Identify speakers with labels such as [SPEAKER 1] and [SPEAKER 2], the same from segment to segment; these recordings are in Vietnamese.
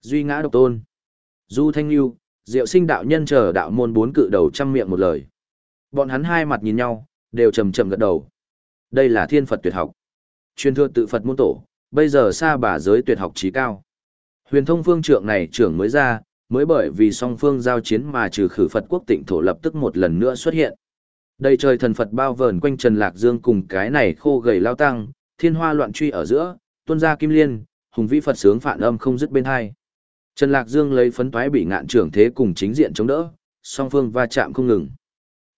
[SPEAKER 1] Duy ngã độc tôn. Du Thanh Lưu, Diệu Sinh đạo nhân chờ đạo môn bốn cự đầu trăm miệng một lời. Bọn hắn hai mặt nhìn nhau, đều trầm trầm gật đầu. Đây là thiên Phật tuyệt học. Truyền thừa tự Phật môn tổ, bây giờ xa bà giới tuyệt học trí cao. Huyền thông phương trượng này trưởng mới ra, mới bởi vì song phương giao chiến mà trừ khử Phật quốc tịnh thổ lập tức một lần nữa xuất hiện. Đây trời thần Phật bao vờn quanh Trần Lạc Dương cùng cái này khô gầy lao tăng, thiên hoa loạn truy ở giữa, tuôn ra kim liên, hùng vĩ Phật sướng phản âm không dứt bên hai. Trần Lạc Dương lấy phấn toái bị ngạn trưởng thế cùng chính diện chống đỡ, song phương va chạm không ngừng.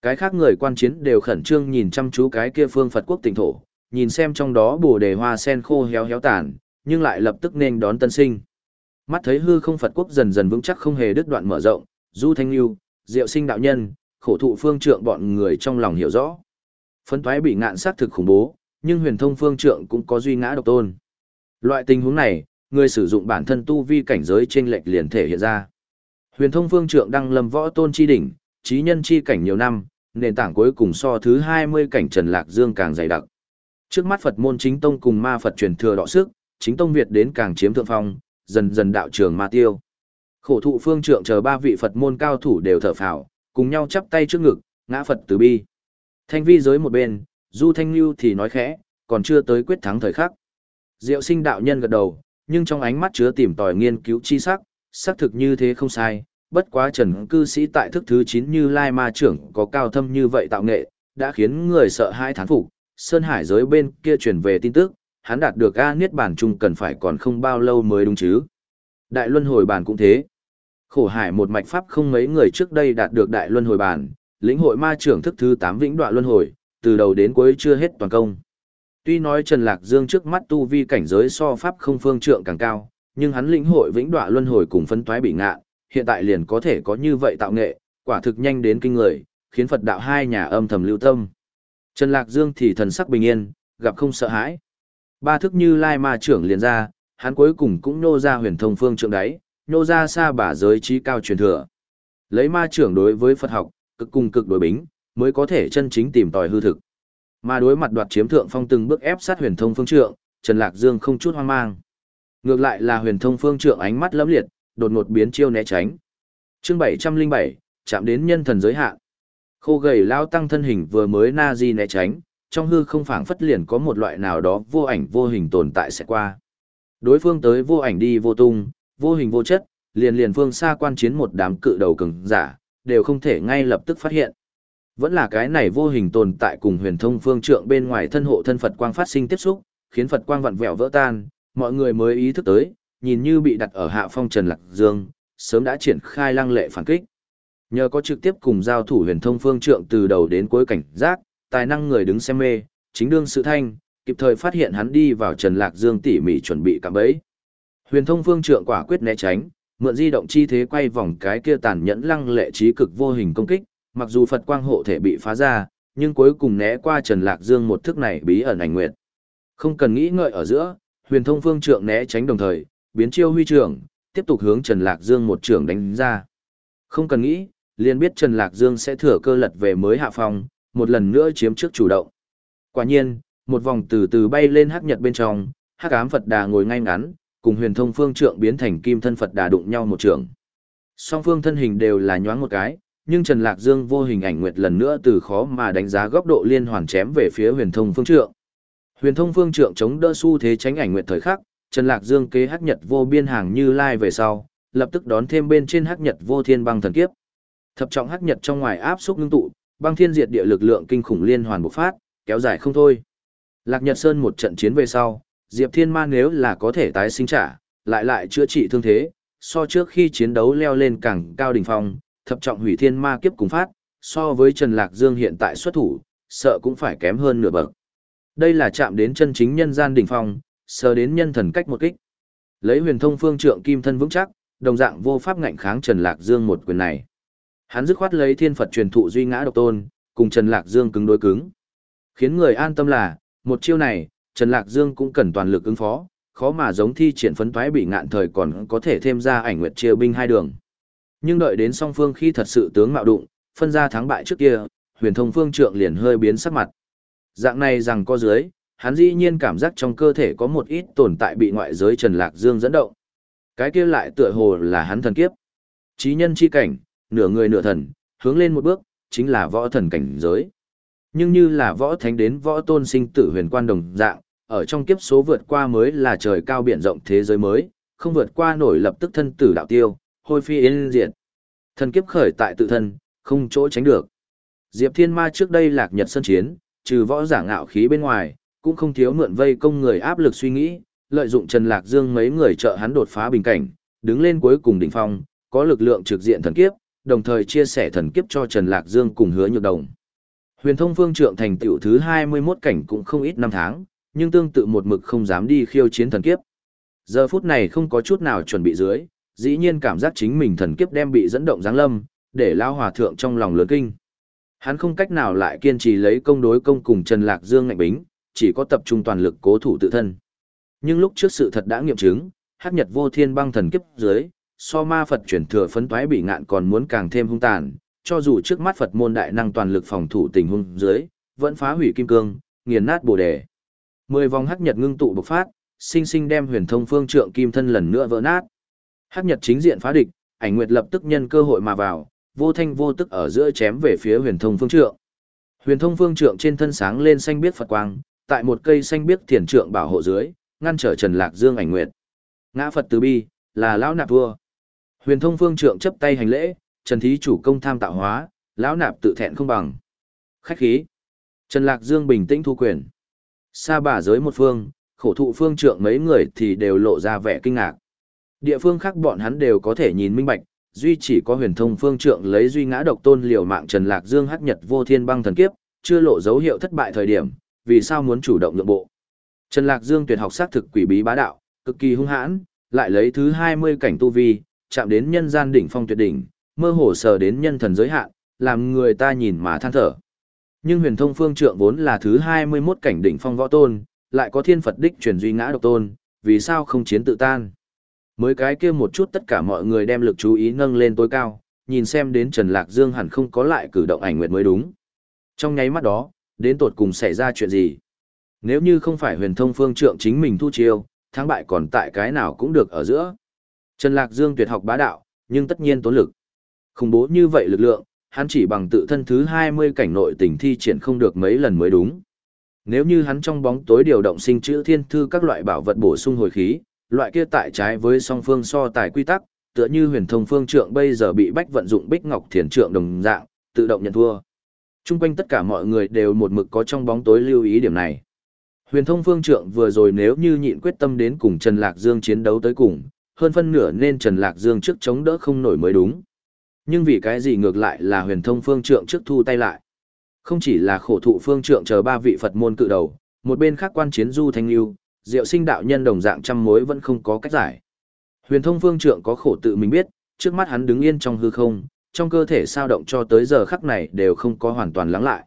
[SPEAKER 1] Cái khác người quan chiến đều khẩn trương nhìn chăm chú cái kia phương Phật quốc tỉnh thổ, nhìn xem trong đó bồ đề hoa sen khô héo héo tàn, nhưng lại lập tức nên đón tân sinh. Mắt thấy hư không Phật quốc dần dần vững chắc không hề đứt đoạn mở rộng, Du Thanh Lưu, Diệu Sinh đạo nhân, khổ thụ phương trượng bọn người trong lòng hiểu rõ. Phấn toái bị ngạn sát thực khủng bố, nhưng huyền thông phương trượng cũng có duy ngã độc tôn. Loại tình huống này, người sử dụng bản thân tu vi cảnh giới trên lệch liền thể hiện ra. Huyền thông phương trượng đăng lâm võ tôn chi đỉnh, trí nhân chi cảnh nhiều năm, nền tảng cuối cùng so thứ 20 cảnh Trần Lạc Dương càng dày đặc. Trước mắt Phật môn chính tông cùng ma Phật truyền thừa đọ sức, chính tông Việt đến càng chiếm thượng phong, dần dần đạo trường ma tiêu. Khổ thụ phương trượng chờ ba vị Phật môn cao thủ đều thở phào, cùng nhau chắp tay trước ngực, ngã Phật từ bi. Thanh vi giới một bên, Du Thanh Lưu thì nói khẽ, còn chưa tới quyết thắng thời khắc. Diệu sinh đạo nhân gật đầu, nhưng trong ánh mắt chứa tìm tòi nghiên cứu chi sắc, xác thực như thế không sai, bất quá trần cư sĩ tại thức thứ 9 như Lai Ma trưởng có cao thâm như vậy tạo nghệ, đã khiến người sợ hai thán phục. Sơn Hải giới bên kia truyền về tin tức, hắn đạt được A Niết Bản chung cần phải còn không bao lâu mới đúng chứ. Đại Luân Hồi Bản cũng thế. Khổ hải một mạch pháp không mấy người trước đây đạt được Đại Luân Hồi Bản, lĩnh hội ma trưởng thức thứ 8 vĩnh đoạn luân hồi, từ đầu đến cuối chưa hết toàn công. Tuy nói Trần Lạc Dương trước mắt tu vi cảnh giới so pháp không phương trượng càng cao, nhưng hắn lĩnh hội vĩnh đoạn luân hồi cùng phân toái bị ngạ, hiện tại liền có thể có như vậy tạo nghệ, quả thực nhanh đến kinh người, khiến Phật đạo hai nhà âm thầm lưu tâm. Trần Lạc Dương thì thần sắc bình yên, gặp không sợ hãi. Ba thức như lai ma trưởng liền ra, hắn cuối cùng cũng nô ra huyền thông phương trượng đáy, nô ra xa bả giới trí cao truyền thừa. Lấy ma trưởng đối với Phật học, cực cùng cực đối bính, mới có thể chân chính tìm tòi hư thực. Mà đối mặt đoạt chiếm thượng phong từng bước ép sát huyền thông phương trượng, Trần Lạc Dương không chút hoang mang. Ngược lại là huyền thông phương trượng ánh mắt lẫm liệt, đột ngột biến chiêu né tránh. Chương 707, chạm đến nhân thần giới hạn. Khô gầy lao tăng thân hình vừa mới na di né tránh, trong hư không phảng phất liền có một loại nào đó vô ảnh vô hình tồn tại sẽ qua. Đối phương tới vô ảnh đi vô tung, vô hình vô chất, liền liền phương xa quan chiến một đám cự đầu cường giả, đều không thể ngay lập tức phát hiện. Vẫn là cái này vô hình tồn tại cùng huyền thông phương trượng bên ngoài thân hộ thân Phật quang phát sinh tiếp xúc, khiến Phật quang vặn vẹo vỡ tan, mọi người mới ý thức tới, nhìn như bị đặt ở hạ phong Trần Lạc Dương, sớm đã triển khai lăng lệ phản kích. Nhờ có trực tiếp cùng giao thủ huyền thông phương trượng từ đầu đến cuối cảnh giác, tài năng người đứng xem mê, chính đương sự thanh, kịp thời phát hiện hắn đi vào Trần Lạc Dương tỉ mỉ chuẩn bị cạm bẫy. Huyền thông phương trượng quả quyết né tránh, mượn di động chi thế quay vòng cái kia tàn nhẫn lăng lệ trí cực vô hình công kích, mặc dù Phật quang hộ thể bị phá ra, nhưng cuối cùng né qua Trần Lạc Dương một thức này bí ẩn ảnh nguyệt. Không cần nghĩ ngợi ở giữa, huyền thông phương trượng né tránh đồng thời, biến chiêu huy trưởng, tiếp tục hướng Trần Lạc Dương một trưởng đánh ra. Không cần nghĩ, liền biết Trần Lạc Dương sẽ thừa cơ lật về mới hạ phòng, một lần nữa chiếm trước chủ động. Quả nhiên, một vòng từ từ bay lên hắc nhật bên trong, hắc ám Phật Đà ngồi ngay ngắn, cùng huyền thông phương trượng biến thành kim thân Phật Đà đụng nhau một trường. Song phương thân hình đều là nhoáng một cái, nhưng Trần Lạc Dương vô hình ảnh nguyệt lần nữa từ khó mà đánh giá góc độ liên hoàn chém về phía huyền thông phương trượng. Huyền thông phương trượng chống đỡ xu thế tránh ảnh nguyệt thời khắc, Trần Lạc Dương kế hắc nhật vô biên hàng như lai về sau, lập tức đón thêm bên trên hắc nhật vô thiên băng thần kiếp. Thập trọng hắc nhật trong ngoài áp xúc ngưng tụ, băng thiên diệt địa lực lượng kinh khủng liên hoàn bộc phát, kéo dài không thôi. Lạc Nhật Sơn một trận chiến về sau, Diệp Thiên Ma nếu là có thể tái sinh trả, lại lại chữa trị thương thế, so trước khi chiến đấu leo lên càng cao đỉnh phong, thập trọng hủy thiên ma kiếp cùng phát, so với Trần Lạc Dương hiện tại xuất thủ, sợ cũng phải kém hơn nửa bậc. Đây là chạm đến chân chính nhân gian đỉnh phong, sờ đến nhân thần cách một kích. Lấy huyền thông phương trượng kim thân vững chắc, đồng dạng vô pháp ngạnh kháng Trần Lạc Dương một quyền này. Hắn dứt khoát lấy thiên Phật truyền thụ duy ngã độc tôn, cùng Trần Lạc Dương cứng đối cứng. Khiến người an tâm là, một chiêu này, Trần Lạc Dương cũng cần toàn lực ứng phó, khó mà giống thi triển phấn toái bị ngạn thời còn có thể thêm ra ảnh nguyệt chia binh hai đường. Nhưng đợi đến song phương khi thật sự tướng mạo đụng, phân ra thắng bại trước kia, huyền thông phương trượng liền hơi biến sắc mặt. Dạng này rằng có dưới, hắn dĩ nhiên cảm giác trong cơ thể có một ít tồn tại bị ngoại giới Trần Lạc Dương dẫn động. Cái kia lại tựa hồ là hắn thần kiếp. Chí nhân chi cảnh, nửa người nửa thần, hướng lên một bước, chính là võ thần cảnh giới. Nhưng như là võ thánh đến võ tôn sinh tử huyền quan đồng dạng, ở trong kiếp số vượt qua mới là trời cao biển rộng thế giới mới, không vượt qua nổi lập tức thân tử đạo tiêu, hôi phi yên diệt. Thần kiếp khởi tại tự thân, không chỗ tránh được. Diệp Thiên Ma trước đây lạc nhật sân chiến, trừ võ giả ngạo khí bên ngoài, cũng không thiếu mượn vây công người áp lực suy nghĩ, lợi dụng Trần Lạc Dương mấy người trợ hắn đột phá bình cảnh, đứng lên cuối cùng đỉnh phong, có lực lượng trực diện thần kiếp, đồng thời chia sẻ thần kiếp cho Trần Lạc Dương cùng hứa nhược đồng. Huyền thông phương trượng thành tiểu thứ 21 cảnh cũng không ít năm tháng, nhưng tương tự một mực không dám đi khiêu chiến thần kiếp. Giờ phút này không có chút nào chuẩn bị dưới, dĩ nhiên cảm giác chính mình thần kiếp đem bị dẫn động giáng lâm, để lao hòa thượng trong lòng lớn kinh. Hắn không cách nào lại kiên trì lấy công đối công cùng Trần Lạc Dương ngạnh bính, chỉ có tập trung toàn lực cố thủ tự thân. Nhưng lúc trước sự thật đã nghiệm chứng, hắc nhật vô thiên băng thần kiếp dưới, so ma Phật chuyển thừa phấn toái bị ngạn còn muốn càng thêm hung tàn, cho dù trước mắt Phật môn đại năng toàn lực phòng thủ tình huống dưới, vẫn phá hủy kim cương, nghiền nát bồ đề. Mười vòng hắc nhật ngưng tụ bộc phát, sinh sinh đem huyền thông phương trượng kim thân lần nữa vỡ nát. Hắc nhật chính diện phá địch, ảnh nguyệt lập tức nhân cơ hội mà vào, vô thanh vô tức ở giữa chém về phía huyền thông phương trượng. Huyền thông phương trượng trên thân sáng lên xanh biết Phật quang, tại một cây xanh biết thiền trượng bảo hộ dưới, ngăn trở Trần Lạc Dương ảnh nguyệt. Ngã Phật từ bi, là lão nạp vua. Huyền thông phương trượng chấp tay hành lễ, Trần thí chủ công tham tạo hóa, lão nạp tự thẹn không bằng. Khách khí. Trần Lạc Dương bình tĩnh thu quyền. Sa bà giới một phương, khổ thụ phương trượng mấy người thì đều lộ ra vẻ kinh ngạc. Địa phương khác bọn hắn đều có thể nhìn minh bạch, duy chỉ có huyền thông phương trượng lấy duy ngã độc tôn liều mạng Trần Lạc Dương hắc nhật vô thiên băng thần kiếp, chưa lộ dấu hiệu thất bại thời điểm, vì sao muốn chủ động nhượng bộ. Trần Lạc Dương tuyệt học xác thực quỷ bí bá đạo, cực kỳ hung hãn, lại lấy thứ 20 cảnh tu vi, chạm đến nhân gian đỉnh phong tuyệt đỉnh, mơ hồ sờ đến nhân thần giới hạn, làm người ta nhìn mà than thở. Nhưng huyền thông phương trượng vốn là thứ 21 cảnh đỉnh phong võ tôn, lại có thiên Phật đích truyền duy ngã độc tôn, vì sao không chiến tự tan. Mới cái kia một chút tất cả mọi người đem lực chú ý nâng lên tối cao, nhìn xem đến Trần Lạc Dương hẳn không có lại cử động ảnh nguyệt mới đúng. Trong nháy mắt đó, đến tột cùng xảy ra chuyện gì? Nếu như không phải huyền thông phương trượng chính mình thu chiêu, thắng bại còn tại cái nào cũng được ở giữa. Trần Lạc Dương tuyệt học bá đạo, nhưng tất nhiên tốn lực. Khủng bố như vậy lực lượng, hắn chỉ bằng tự thân thứ 20 cảnh nội tình thi triển không được mấy lần mới đúng. Nếu như hắn trong bóng tối điều động sinh chữ thiên thư các loại bảo vật bổ sung hồi khí, loại kia tại trái với song phương so tài quy tắc, tựa như huyền thông phương trượng bây giờ bị bách vận dụng bích ngọc thiền trượng đồng dạng, tự động nhận thua. Trung quanh tất cả mọi người đều một mực có trong bóng tối lưu ý điểm này. Huyền thông phương trượng vừa rồi nếu như nhịn quyết tâm đến cùng Trần Lạc Dương chiến đấu tới cùng, hơn phân nửa nên Trần Lạc Dương trước chống đỡ không nổi mới đúng. Nhưng vì cái gì ngược lại là huyền thông phương trượng trước thu tay lại. Không chỉ là khổ thụ phương trượng chờ ba vị Phật môn cự đầu, một bên khác quan chiến du thanh lưu, diệu sinh đạo nhân đồng dạng trăm mối vẫn không có cách giải. Huyền thông phương trượng có khổ tự mình biết, trước mắt hắn đứng yên trong hư không, trong cơ thể sao động cho tới giờ khắc này đều không có hoàn toàn lắng lại.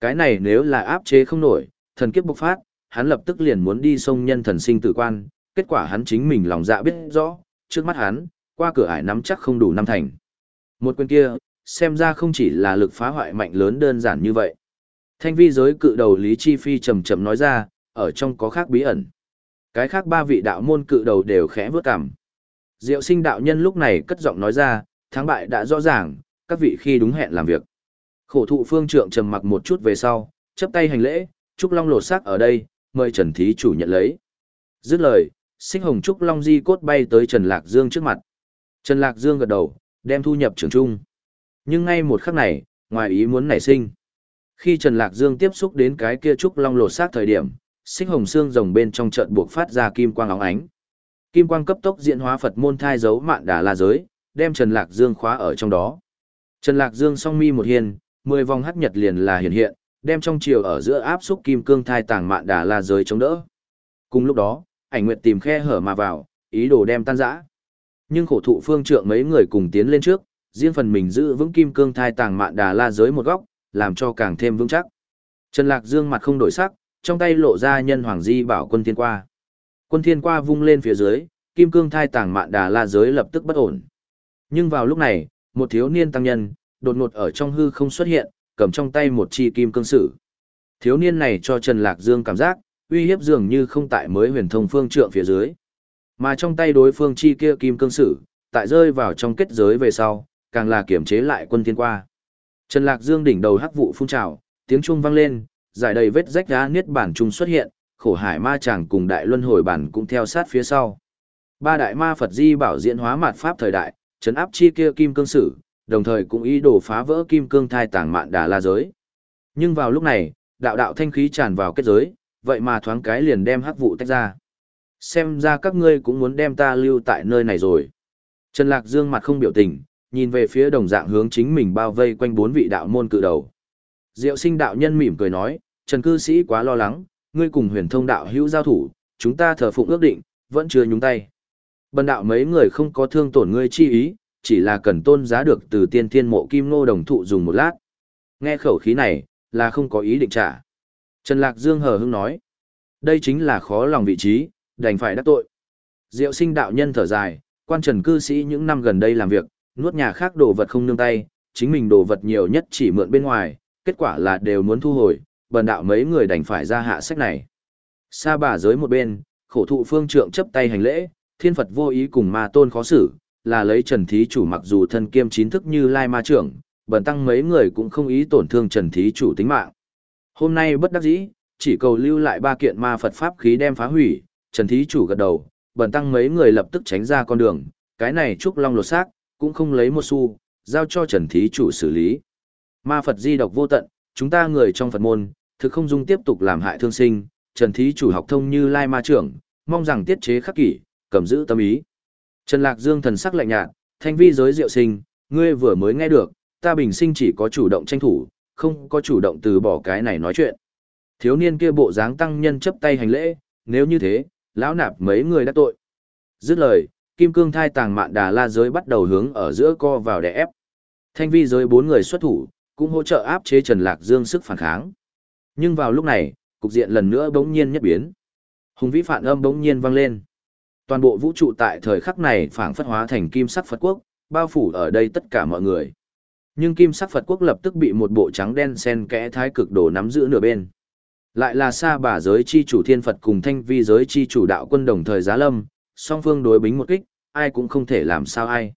[SPEAKER 1] Cái này nếu là áp chế không nổi, thần kiếp bộc phát, hắn lập tức liền muốn đi sông nhân thần sinh tử quan, kết quả hắn chính mình lòng dạ biết rõ, trước mắt hắn, qua cửa ải nắm chắc không đủ năm thành. Một quyền kia, xem ra không chỉ là lực phá hoại mạnh lớn đơn giản như vậy. Thanh vi giới cự đầu Lý Chi Phi trầm trầm nói ra, ở trong có khác bí ẩn. Cái khác ba vị đạo môn cự đầu đều khẽ vướt cằm. Diệu sinh đạo nhân lúc này cất giọng nói ra, thắng bại đã rõ ràng, các vị khi đúng hẹn làm việc. Khổ thụ phương trượng trầm mặc một chút về sau, chấp tay hành lễ, Trúc Long lột xác ở đây, mời Trần Thí chủ nhận lấy. Dứt lời, sinh hồng Trúc Long di cốt bay tới Trần Lạc Dương trước mặt. Trần Lạc Dương gật đầu, đem thu nhập trường trung. Nhưng ngay một khắc này, ngoài ý muốn nảy sinh. Khi Trần Lạc Dương tiếp xúc đến cái kia Trúc Long lột xác thời điểm, xích hồng xương rồng bên trong trận buộc phát ra kim quang óng ánh. Kim quang cấp tốc diễn hóa Phật môn thai dấu mạn đà la giới, đem Trần Lạc Dương khóa ở trong đó. Trần Lạc Dương song mi một hiền, mười vòng hắc nhật liền là hiện hiện, đem trong chiều ở giữa áp xúc kim cương thai tàng mạn đà la giới chống đỡ. Cùng lúc đó, ảnh nguyệt tìm khe hở mà vào, ý đồ đem tan rã. Nhưng khổ thụ phương trượng mấy người cùng tiến lên trước, riêng phần mình giữ vững kim cương thai tàng mạn đà la giới một góc, làm cho càng thêm vững chắc. Trần Lạc Dương mặt không đổi sắc, trong tay lộ ra nhân hoàng di bảo quân thiên qua. Quân thiên qua vung lên phía dưới, kim cương thai tàng mạn đà la giới lập tức bất ổn. Nhưng vào lúc này, một thiếu niên tăng nhân, đột ngột ở trong hư không xuất hiện, cầm trong tay một chi kim cương sử. Thiếu niên này cho Trần Lạc Dương cảm giác, uy hiếp dường như không tại mới huyền thông phương trượng phía dưới. Mà trong tay đối phương chi kia kim cương sử, tại rơi vào trong kết giới về sau, càng là kiểm chế lại quân thiên qua. Trần Lạc Dương đỉnh đầu hắc vụ phun trào, tiếng chuông vang lên, giải đầy vết rách đá niết bản trung xuất hiện, khổ hải ma chàng cùng đại luân hồi bản cũng theo sát phía sau. Ba đại ma Phật di bảo diễn hóa mạt pháp thời đại, chấn áp chi kia kim cương sử, đồng thời cũng ý đồ phá vỡ kim cương thai tàng mạn đà la giới. Nhưng vào lúc này, đạo đạo thanh khí tràn vào kết giới, vậy mà thoáng cái liền đem hắc vụ tách ra. Xem ra các ngươi cũng muốn đem ta lưu tại nơi này rồi. Trần Lạc Dương mặt không biểu tình, nhìn về phía đồng dạng hướng chính mình bao vây quanh bốn vị đạo môn cự đầu. Diệu sinh đạo nhân mỉm cười nói, Trần cư sĩ quá lo lắng, ngươi cùng huyền thông đạo hữu giao thủ, chúng ta thờ phụng ước định, vẫn chưa nhúng tay. Bần đạo mấy người không có thương tổn ngươi chi ý, chỉ là cần tôn giá được từ tiên thiên mộ kim nô đồng thụ dùng một lát. Nghe khẩu khí này, là không có ý định trả. Trần Lạc Dương hờ hững nói, đây chính là khó lòng vị trí, đành phải đắc tội. Diệu sinh đạo nhân thở dài, quan trần cư sĩ những năm gần đây làm việc, nuốt nhà khác đồ vật không nương tay, chính mình đồ vật nhiều nhất chỉ mượn bên ngoài, kết quả là đều muốn thu hồi, bần đạo mấy người đành phải ra hạ sách này. Sa bà giới một bên, khổ thụ phương trượng chấp tay hành lễ, thiên Phật vô ý cùng ma tôn khó xử, là lấy trần thí chủ mặc dù thân kiêm chính thức như lai ma trưởng, bần tăng mấy người cũng không ý tổn thương trần thí chủ tính mạng. Hôm nay bất đắc dĩ, chỉ cầu lưu lại ba kiện ma Phật pháp khí đem phá hủy, trần thí chủ gật đầu, bần tăng mấy người lập tức tránh ra con đường, cái này trúc long lột xác, cũng không lấy một xu, giao cho trần thí chủ xử lý. Ma Phật di độc vô tận, chúng ta người trong Phật môn, thực không dung tiếp tục làm hại thương sinh, Trần Thí chủ học thông như Lai Ma trưởng, mong rằng tiết chế khắc kỷ, cầm giữ tâm ý. Trần Lạc Dương thần sắc lạnh nhạt, thanh vi giới diệu sinh, ngươi vừa mới nghe được, ta bình sinh chỉ có chủ động tranh thủ, không có chủ động từ bỏ cái này nói chuyện. Thiếu niên kia bộ dáng tăng nhân chấp tay hành lễ, nếu như thế, lão nạp mấy người đã tội. Dứt lời, kim cương thai tàng mạn đà la giới bắt đầu hướng ở giữa co vào đè ép. Thanh vi giới bốn người xuất thủ, cũng hỗ trợ áp chế Trần Lạc Dương sức phản kháng. Nhưng vào lúc này, cục diện lần nữa bỗng nhiên nhất biến. Hùng vĩ phản âm bỗng nhiên vang lên. Toàn bộ vũ trụ tại thời khắc này phảng phất hóa thành kim sắc Phật quốc, bao phủ ở đây tất cả mọi người. Nhưng kim sắc Phật quốc lập tức bị một bộ trắng đen sen kẽ thái cực đồ nắm giữ nửa bên. Lại là xa bà giới chi chủ thiên Phật cùng thanh vi giới chi chủ đạo quân đồng thời giá lâm, song phương đối bính một kích, ai cũng không thể làm sao ai.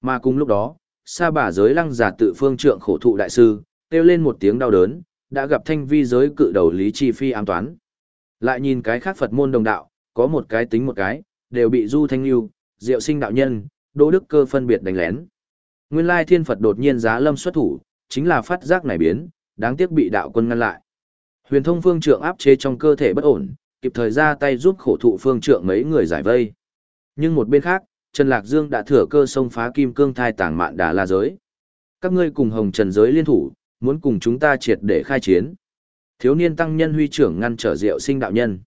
[SPEAKER 1] Mà cùng lúc đó, xa bà giới lăng giả tự phương trượng khổ thụ đại sư, kêu lên một tiếng đau đớn, đã gặp thanh vi giới cự đầu lý chi phi ám toán. Lại nhìn cái khác Phật môn đồng đạo, có một cái tính một cái, đều bị du thanh lưu, diệu sinh đạo nhân, đỗ đức cơ phân biệt đánh lén. Nguyên lai thiên Phật đột nhiên giá lâm xuất thủ, chính là phát giác này biến, đáng tiếc bị đạo quân ngăn lại. Huyền thông phương trượng áp chế trong cơ thể bất ổn, kịp thời ra tay giúp khổ thụ phương trượng mấy người giải vây. Nhưng một bên khác, Trần Lạc Dương đã thừa cơ xông phá kim cương thai tàng mạn đà la giới. Các ngươi cùng hồng trần giới liên thủ, muốn cùng chúng ta triệt để khai chiến. Thiếu niên tăng nhân huy trưởng ngăn trở Diệu Sinh đạo nhân.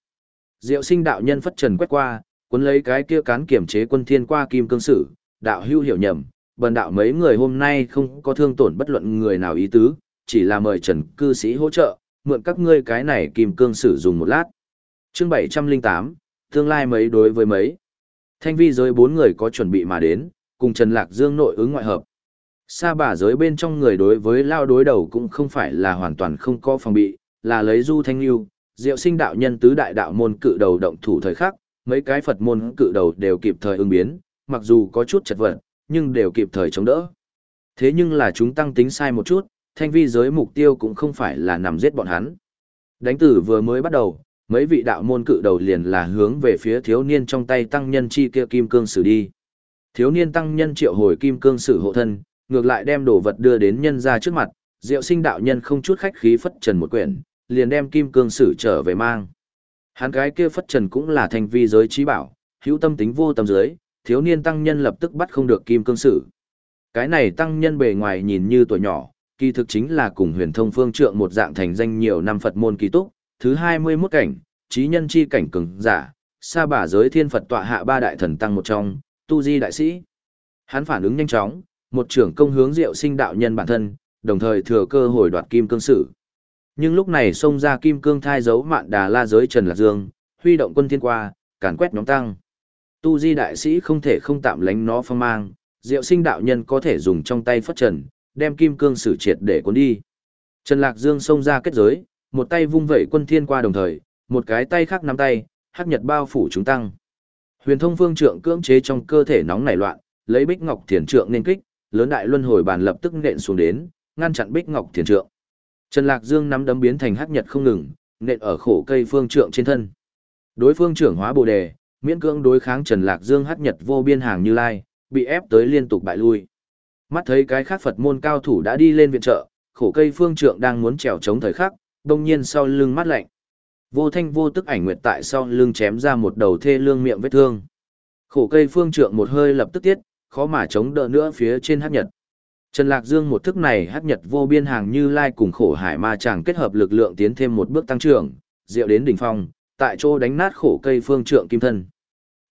[SPEAKER 1] Diệu Sinh đạo nhân phất trần quét qua, cuốn lấy cái kia cán kiểm chế quân thiên qua kim cương sử, đạo hưu hiểu nhầm, bần đạo mấy người hôm nay không có thương tổn bất luận người nào ý tứ, chỉ là mời Trần cư sĩ hỗ trợ, mượn các ngươi cái này kim cương sử dùng một lát. Chương 708, tương lai mấy đối với mấy. Thanh vi giới bốn người có chuẩn bị mà đến, cùng Trần Lạc Dương nội ứng ngoại hợp. Sa bà giới bên trong người đối với lao đối đầu cũng không phải là hoàn toàn không có phòng bị, là lấy du thanh lưu, diệu sinh đạo nhân tứ đại đạo môn cự đầu động thủ thời khắc, mấy cái Phật môn cự đầu đều kịp thời ứng biến, mặc dù có chút chật vật, nhưng đều kịp thời chống đỡ. Thế nhưng là chúng tăng tính sai một chút, thanh vi giới mục tiêu cũng không phải là nằm giết bọn hắn. Đánh tử vừa mới bắt đầu, mấy vị đạo môn cự đầu liền là hướng về phía thiếu niên trong tay tăng nhân chi kia kim cương sử đi. Thiếu niên tăng nhân triệu hồi kim cương sử hộ thân, ngược lại đem đồ vật đưa đến nhân ra trước mặt, Diệu Sinh đạo nhân không chút khách khí phất trần một quyển, liền đem kim cương sử trở về mang. Hắn cái kia phất trần cũng là thành vi giới trí bảo, hữu tâm tính vô tâm giới, thiếu niên tăng nhân lập tức bắt không được kim cương sử. Cái này tăng nhân bề ngoài nhìn như tuổi nhỏ, kỳ thực chính là cùng huyền thông phương trượng một dạng thành danh nhiều năm Phật môn kỳ túc, thứ 21 cảnh, trí nhân chi cảnh cường giả, sa bả giới thiên Phật tọa hạ ba đại thần tăng một trong, tu di đại sĩ. Hắn phản ứng nhanh chóng, một trưởng công hướng diệu sinh đạo nhân bản thân, đồng thời thừa cơ hồi đoạt kim cương sử. Nhưng lúc này xông ra kim cương thai giấu mạn đà la giới Trần Lạc Dương, huy động quân thiên qua, càn quét nhóm tăng. Tu di đại sĩ không thể không tạm lánh nó phong mang, diệu sinh đạo nhân có thể dùng trong tay phất trần, đem kim cương sử triệt để cuốn đi. Trần Lạc Dương xông ra kết giới, một tay vung vẩy quân thiên qua đồng thời, một cái tay khác nắm tay, hắc nhật bao phủ chúng tăng. Huyền thông phương trượng cưỡng chế trong cơ thể nóng nảy loạn, lấy bích ngọc thiền trượng nên kích, lớn đại luân hồi bàn lập tức nện xuống đến, ngăn chặn bích ngọc thiền trượng. Trần Lạc Dương nắm đấm biến thành hắc nhật không ngừng, nện ở khổ cây phương trượng trên thân. Đối phương trưởng hóa bồ đề, miễn cưỡng đối kháng Trần Lạc Dương hắc nhật vô biên hàng như lai, bị ép tới liên tục bại lui. Mắt thấy cái khác Phật môn cao thủ đã đi lên viện trợ, khổ cây phương trượng đang muốn trèo chống thời khắc, đông nhiên sau lưng mắt lạnh. Vô thanh vô tức ảnh nguyệt tại sau lưng chém ra một đầu thê lương miệng vết thương. Khổ cây phương trượng một hơi lập tức tiết, khó mà chống đỡ nữa phía trên hắc nhật. Trần Lạc Dương một thức này hắc nhật vô biên hàng như lai cùng khổ hải ma chàng kết hợp lực lượng tiến thêm một bước tăng trưởng, diệu đến đỉnh phong, tại chỗ đánh nát khổ cây phương trượng kim thân.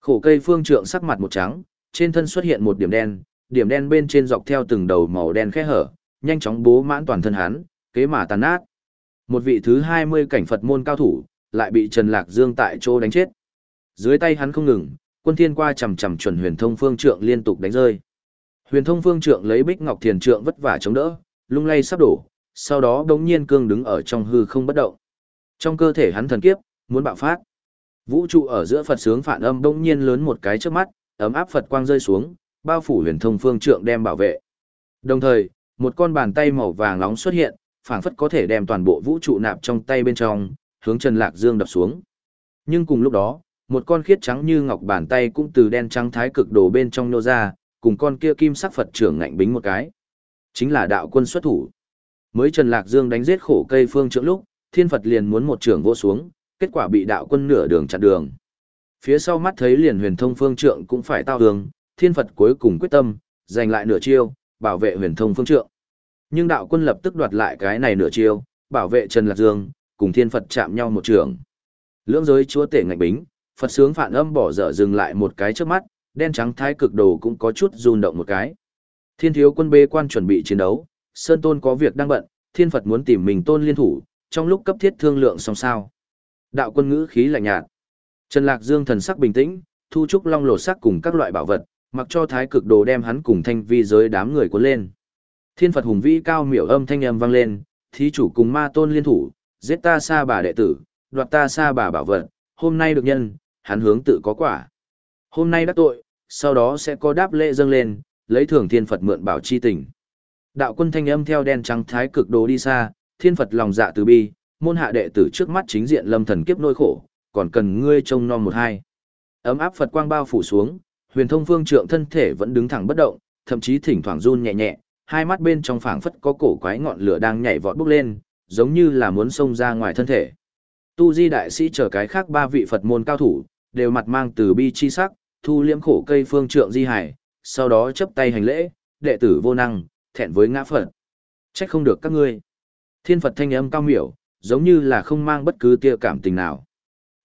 [SPEAKER 1] Khổ cây phương trượng sắc mặt một trắng, trên thân xuất hiện một điểm đen, điểm đen bên trên dọc theo từng đầu màu đen khẽ hở, nhanh chóng bố mãn toàn thân hắn, kế mà tàn nát. Một vị thứ 20 cảnh Phật môn cao thủ, lại bị Trần Lạc Dương tại chỗ đánh chết. Dưới tay hắn không ngừng, quân thiên qua chầm chầm chuẩn huyền thông phương trượng liên tục đánh rơi. Huyền thông phương trượng lấy bích ngọc thiền trượng vất vả chống đỡ, lung lay sắp đổ, sau đó đống nhiên cương đứng ở trong hư không bất động. Trong cơ thể hắn thần kiếp, muốn bạo phát. Vũ trụ ở giữa Phật sướng phản âm đống nhiên lớn một cái trước mắt, ấm áp Phật quang rơi xuống, bao phủ huyền thông phương trượng đem bảo vệ. Đồng thời, một con bàn tay màu vàng nóng xuất hiện, phảng phất có thể đem toàn bộ vũ trụ nạp trong tay bên trong, hướng Trần Lạc Dương đập xuống. Nhưng cùng lúc đó, một con khiết trắng như ngọc bàn tay cũng từ đen trắng thái cực đồ bên trong nô ra, cùng con kia kim sắc Phật trưởng ngạnh bính một cái. Chính là đạo quân xuất thủ. Mới Trần Lạc Dương đánh giết khổ cây phương trưởng lúc, thiên Phật liền muốn một trưởng vô xuống, kết quả bị đạo quân nửa đường chặn đường. Phía sau mắt thấy liền huyền thông phương trượng cũng phải tao đường, thiên Phật cuối cùng quyết tâm, giành lại nửa chiêu, bảo vệ huyền thông phương trượng. Nhưng đạo quân lập tức đoạt lại cái này nửa chiêu, bảo vệ Trần Lạc Dương, cùng thiên Phật chạm nhau một trường. Lưỡng giới chúa tể ngạch bính, Phật sướng phản âm bỏ dở dừng lại một cái trước mắt, đen trắng thái cực đồ cũng có chút run động một cái. Thiên thiếu quân bê quan chuẩn bị chiến đấu, Sơn Tôn có việc đang bận, thiên Phật muốn tìm mình tôn liên thủ, trong lúc cấp thiết thương lượng xong sao. Đạo quân ngữ khí lạnh nhạt. Trần Lạc Dương thần sắc bình tĩnh, thu trúc long lột sắc cùng các loại bảo vật, mặc cho thái cực đồ đem hắn cùng thanh vi giới đám người cuốn lên. Thiên Phật hùng vĩ cao miểu âm thanh âm vang lên, thí chủ cùng ma tôn liên thủ, giết ta xa bà đệ tử, đoạt ta xa bà bảo vật, hôm nay được nhân, hắn hướng tự có quả. Hôm nay đắc tội, sau đó sẽ có đáp lễ dâng lên, lấy thưởng thiên Phật mượn bảo chi tình. Đạo quân thanh âm theo đen trắng thái cực đồ đi xa, thiên Phật lòng dạ từ bi, môn hạ đệ tử trước mắt chính diện lâm thần kiếp nỗi khổ, còn cần ngươi trông non một hai. Ấm áp Phật quang bao phủ xuống, huyền thông phương trượng thân thể vẫn đứng thẳng bất động, thậm chí thỉnh thoảng run nhẹ nhẹ, hai mắt bên trong phảng phất có cổ quái ngọn lửa đang nhảy vọt bốc lên, giống như là muốn xông ra ngoài thân thể. Tu Di đại sĩ chờ cái khác ba vị Phật môn cao thủ, đều mặt mang từ bi chi sắc, thu liễm khổ cây phương trượng di hải, sau đó chấp tay hành lễ, đệ tử vô năng, thẹn với ngã Phật. Trách không được các ngươi. Thiên Phật thanh âm cao miểu, giống như là không mang bất cứ tia cảm tình nào.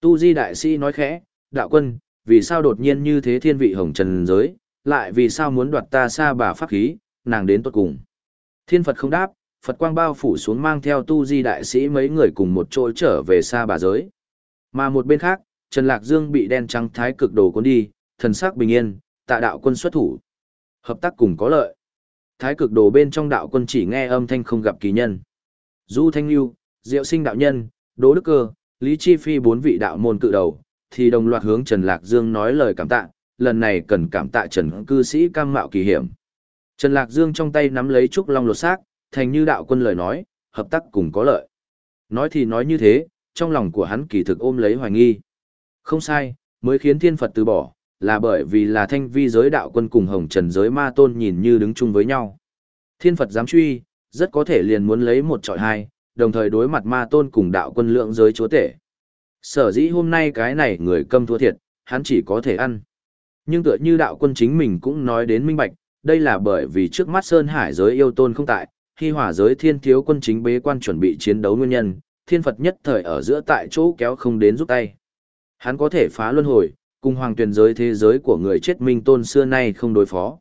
[SPEAKER 1] Tu Di đại sĩ nói khẽ, đạo quân, vì sao đột nhiên như thế thiên vị hồng trần giới, lại vì sao muốn đoạt ta xa bà pháp khí, nàng đến tốt cùng. Thiên Phật không đáp, Phật quang bao phủ xuống mang theo tu di đại sĩ mấy người cùng một chỗ trở về xa bà giới. Mà một bên khác, Trần Lạc Dương bị đen trắng thái cực đồ cuốn đi, thần sắc bình yên, tạ đạo quân xuất thủ. Hợp tác cùng có lợi. Thái cực đồ bên trong đạo quân chỉ nghe âm thanh không gặp kỳ nhân. Du Thanh Lưu, Diệu Sinh đạo nhân, Đỗ Đức Cơ, Lý Chi Phi bốn vị đạo môn cự đầu, thì đồng loạt hướng Trần Lạc Dương nói lời cảm tạ, lần này cần cảm tạ Trần cư sĩ cam mạo kỳ hiểm. Trần Lạc Dương trong tay nắm lấy trúc long lột xác, thành như đạo quân lời nói, hợp tác cùng có lợi. Nói thì nói như thế, trong lòng của hắn kỳ thực ôm lấy hoài nghi. Không sai, mới khiến thiên Phật từ bỏ, là bởi vì là thanh vi giới đạo quân cùng hồng trần giới ma tôn nhìn như đứng chung với nhau. Thiên Phật dám truy, rất có thể liền muốn lấy một trọi hai, đồng thời đối mặt ma tôn cùng đạo quân lượng giới chúa tể. Sở dĩ hôm nay cái này người câm thua thiệt, hắn chỉ có thể ăn. Nhưng tựa như đạo quân chính mình cũng nói đến minh bạch, đây là bởi vì trước mắt Sơn Hải giới yêu tôn không tại, khi hỏa giới thiên thiếu quân chính bế quan chuẩn bị chiến đấu nguyên nhân, thiên Phật nhất thời ở giữa tại chỗ kéo không đến giúp tay. Hắn có thể phá luân hồi, cùng hoàng tuyển giới thế giới của người chết minh tôn xưa nay không đối phó.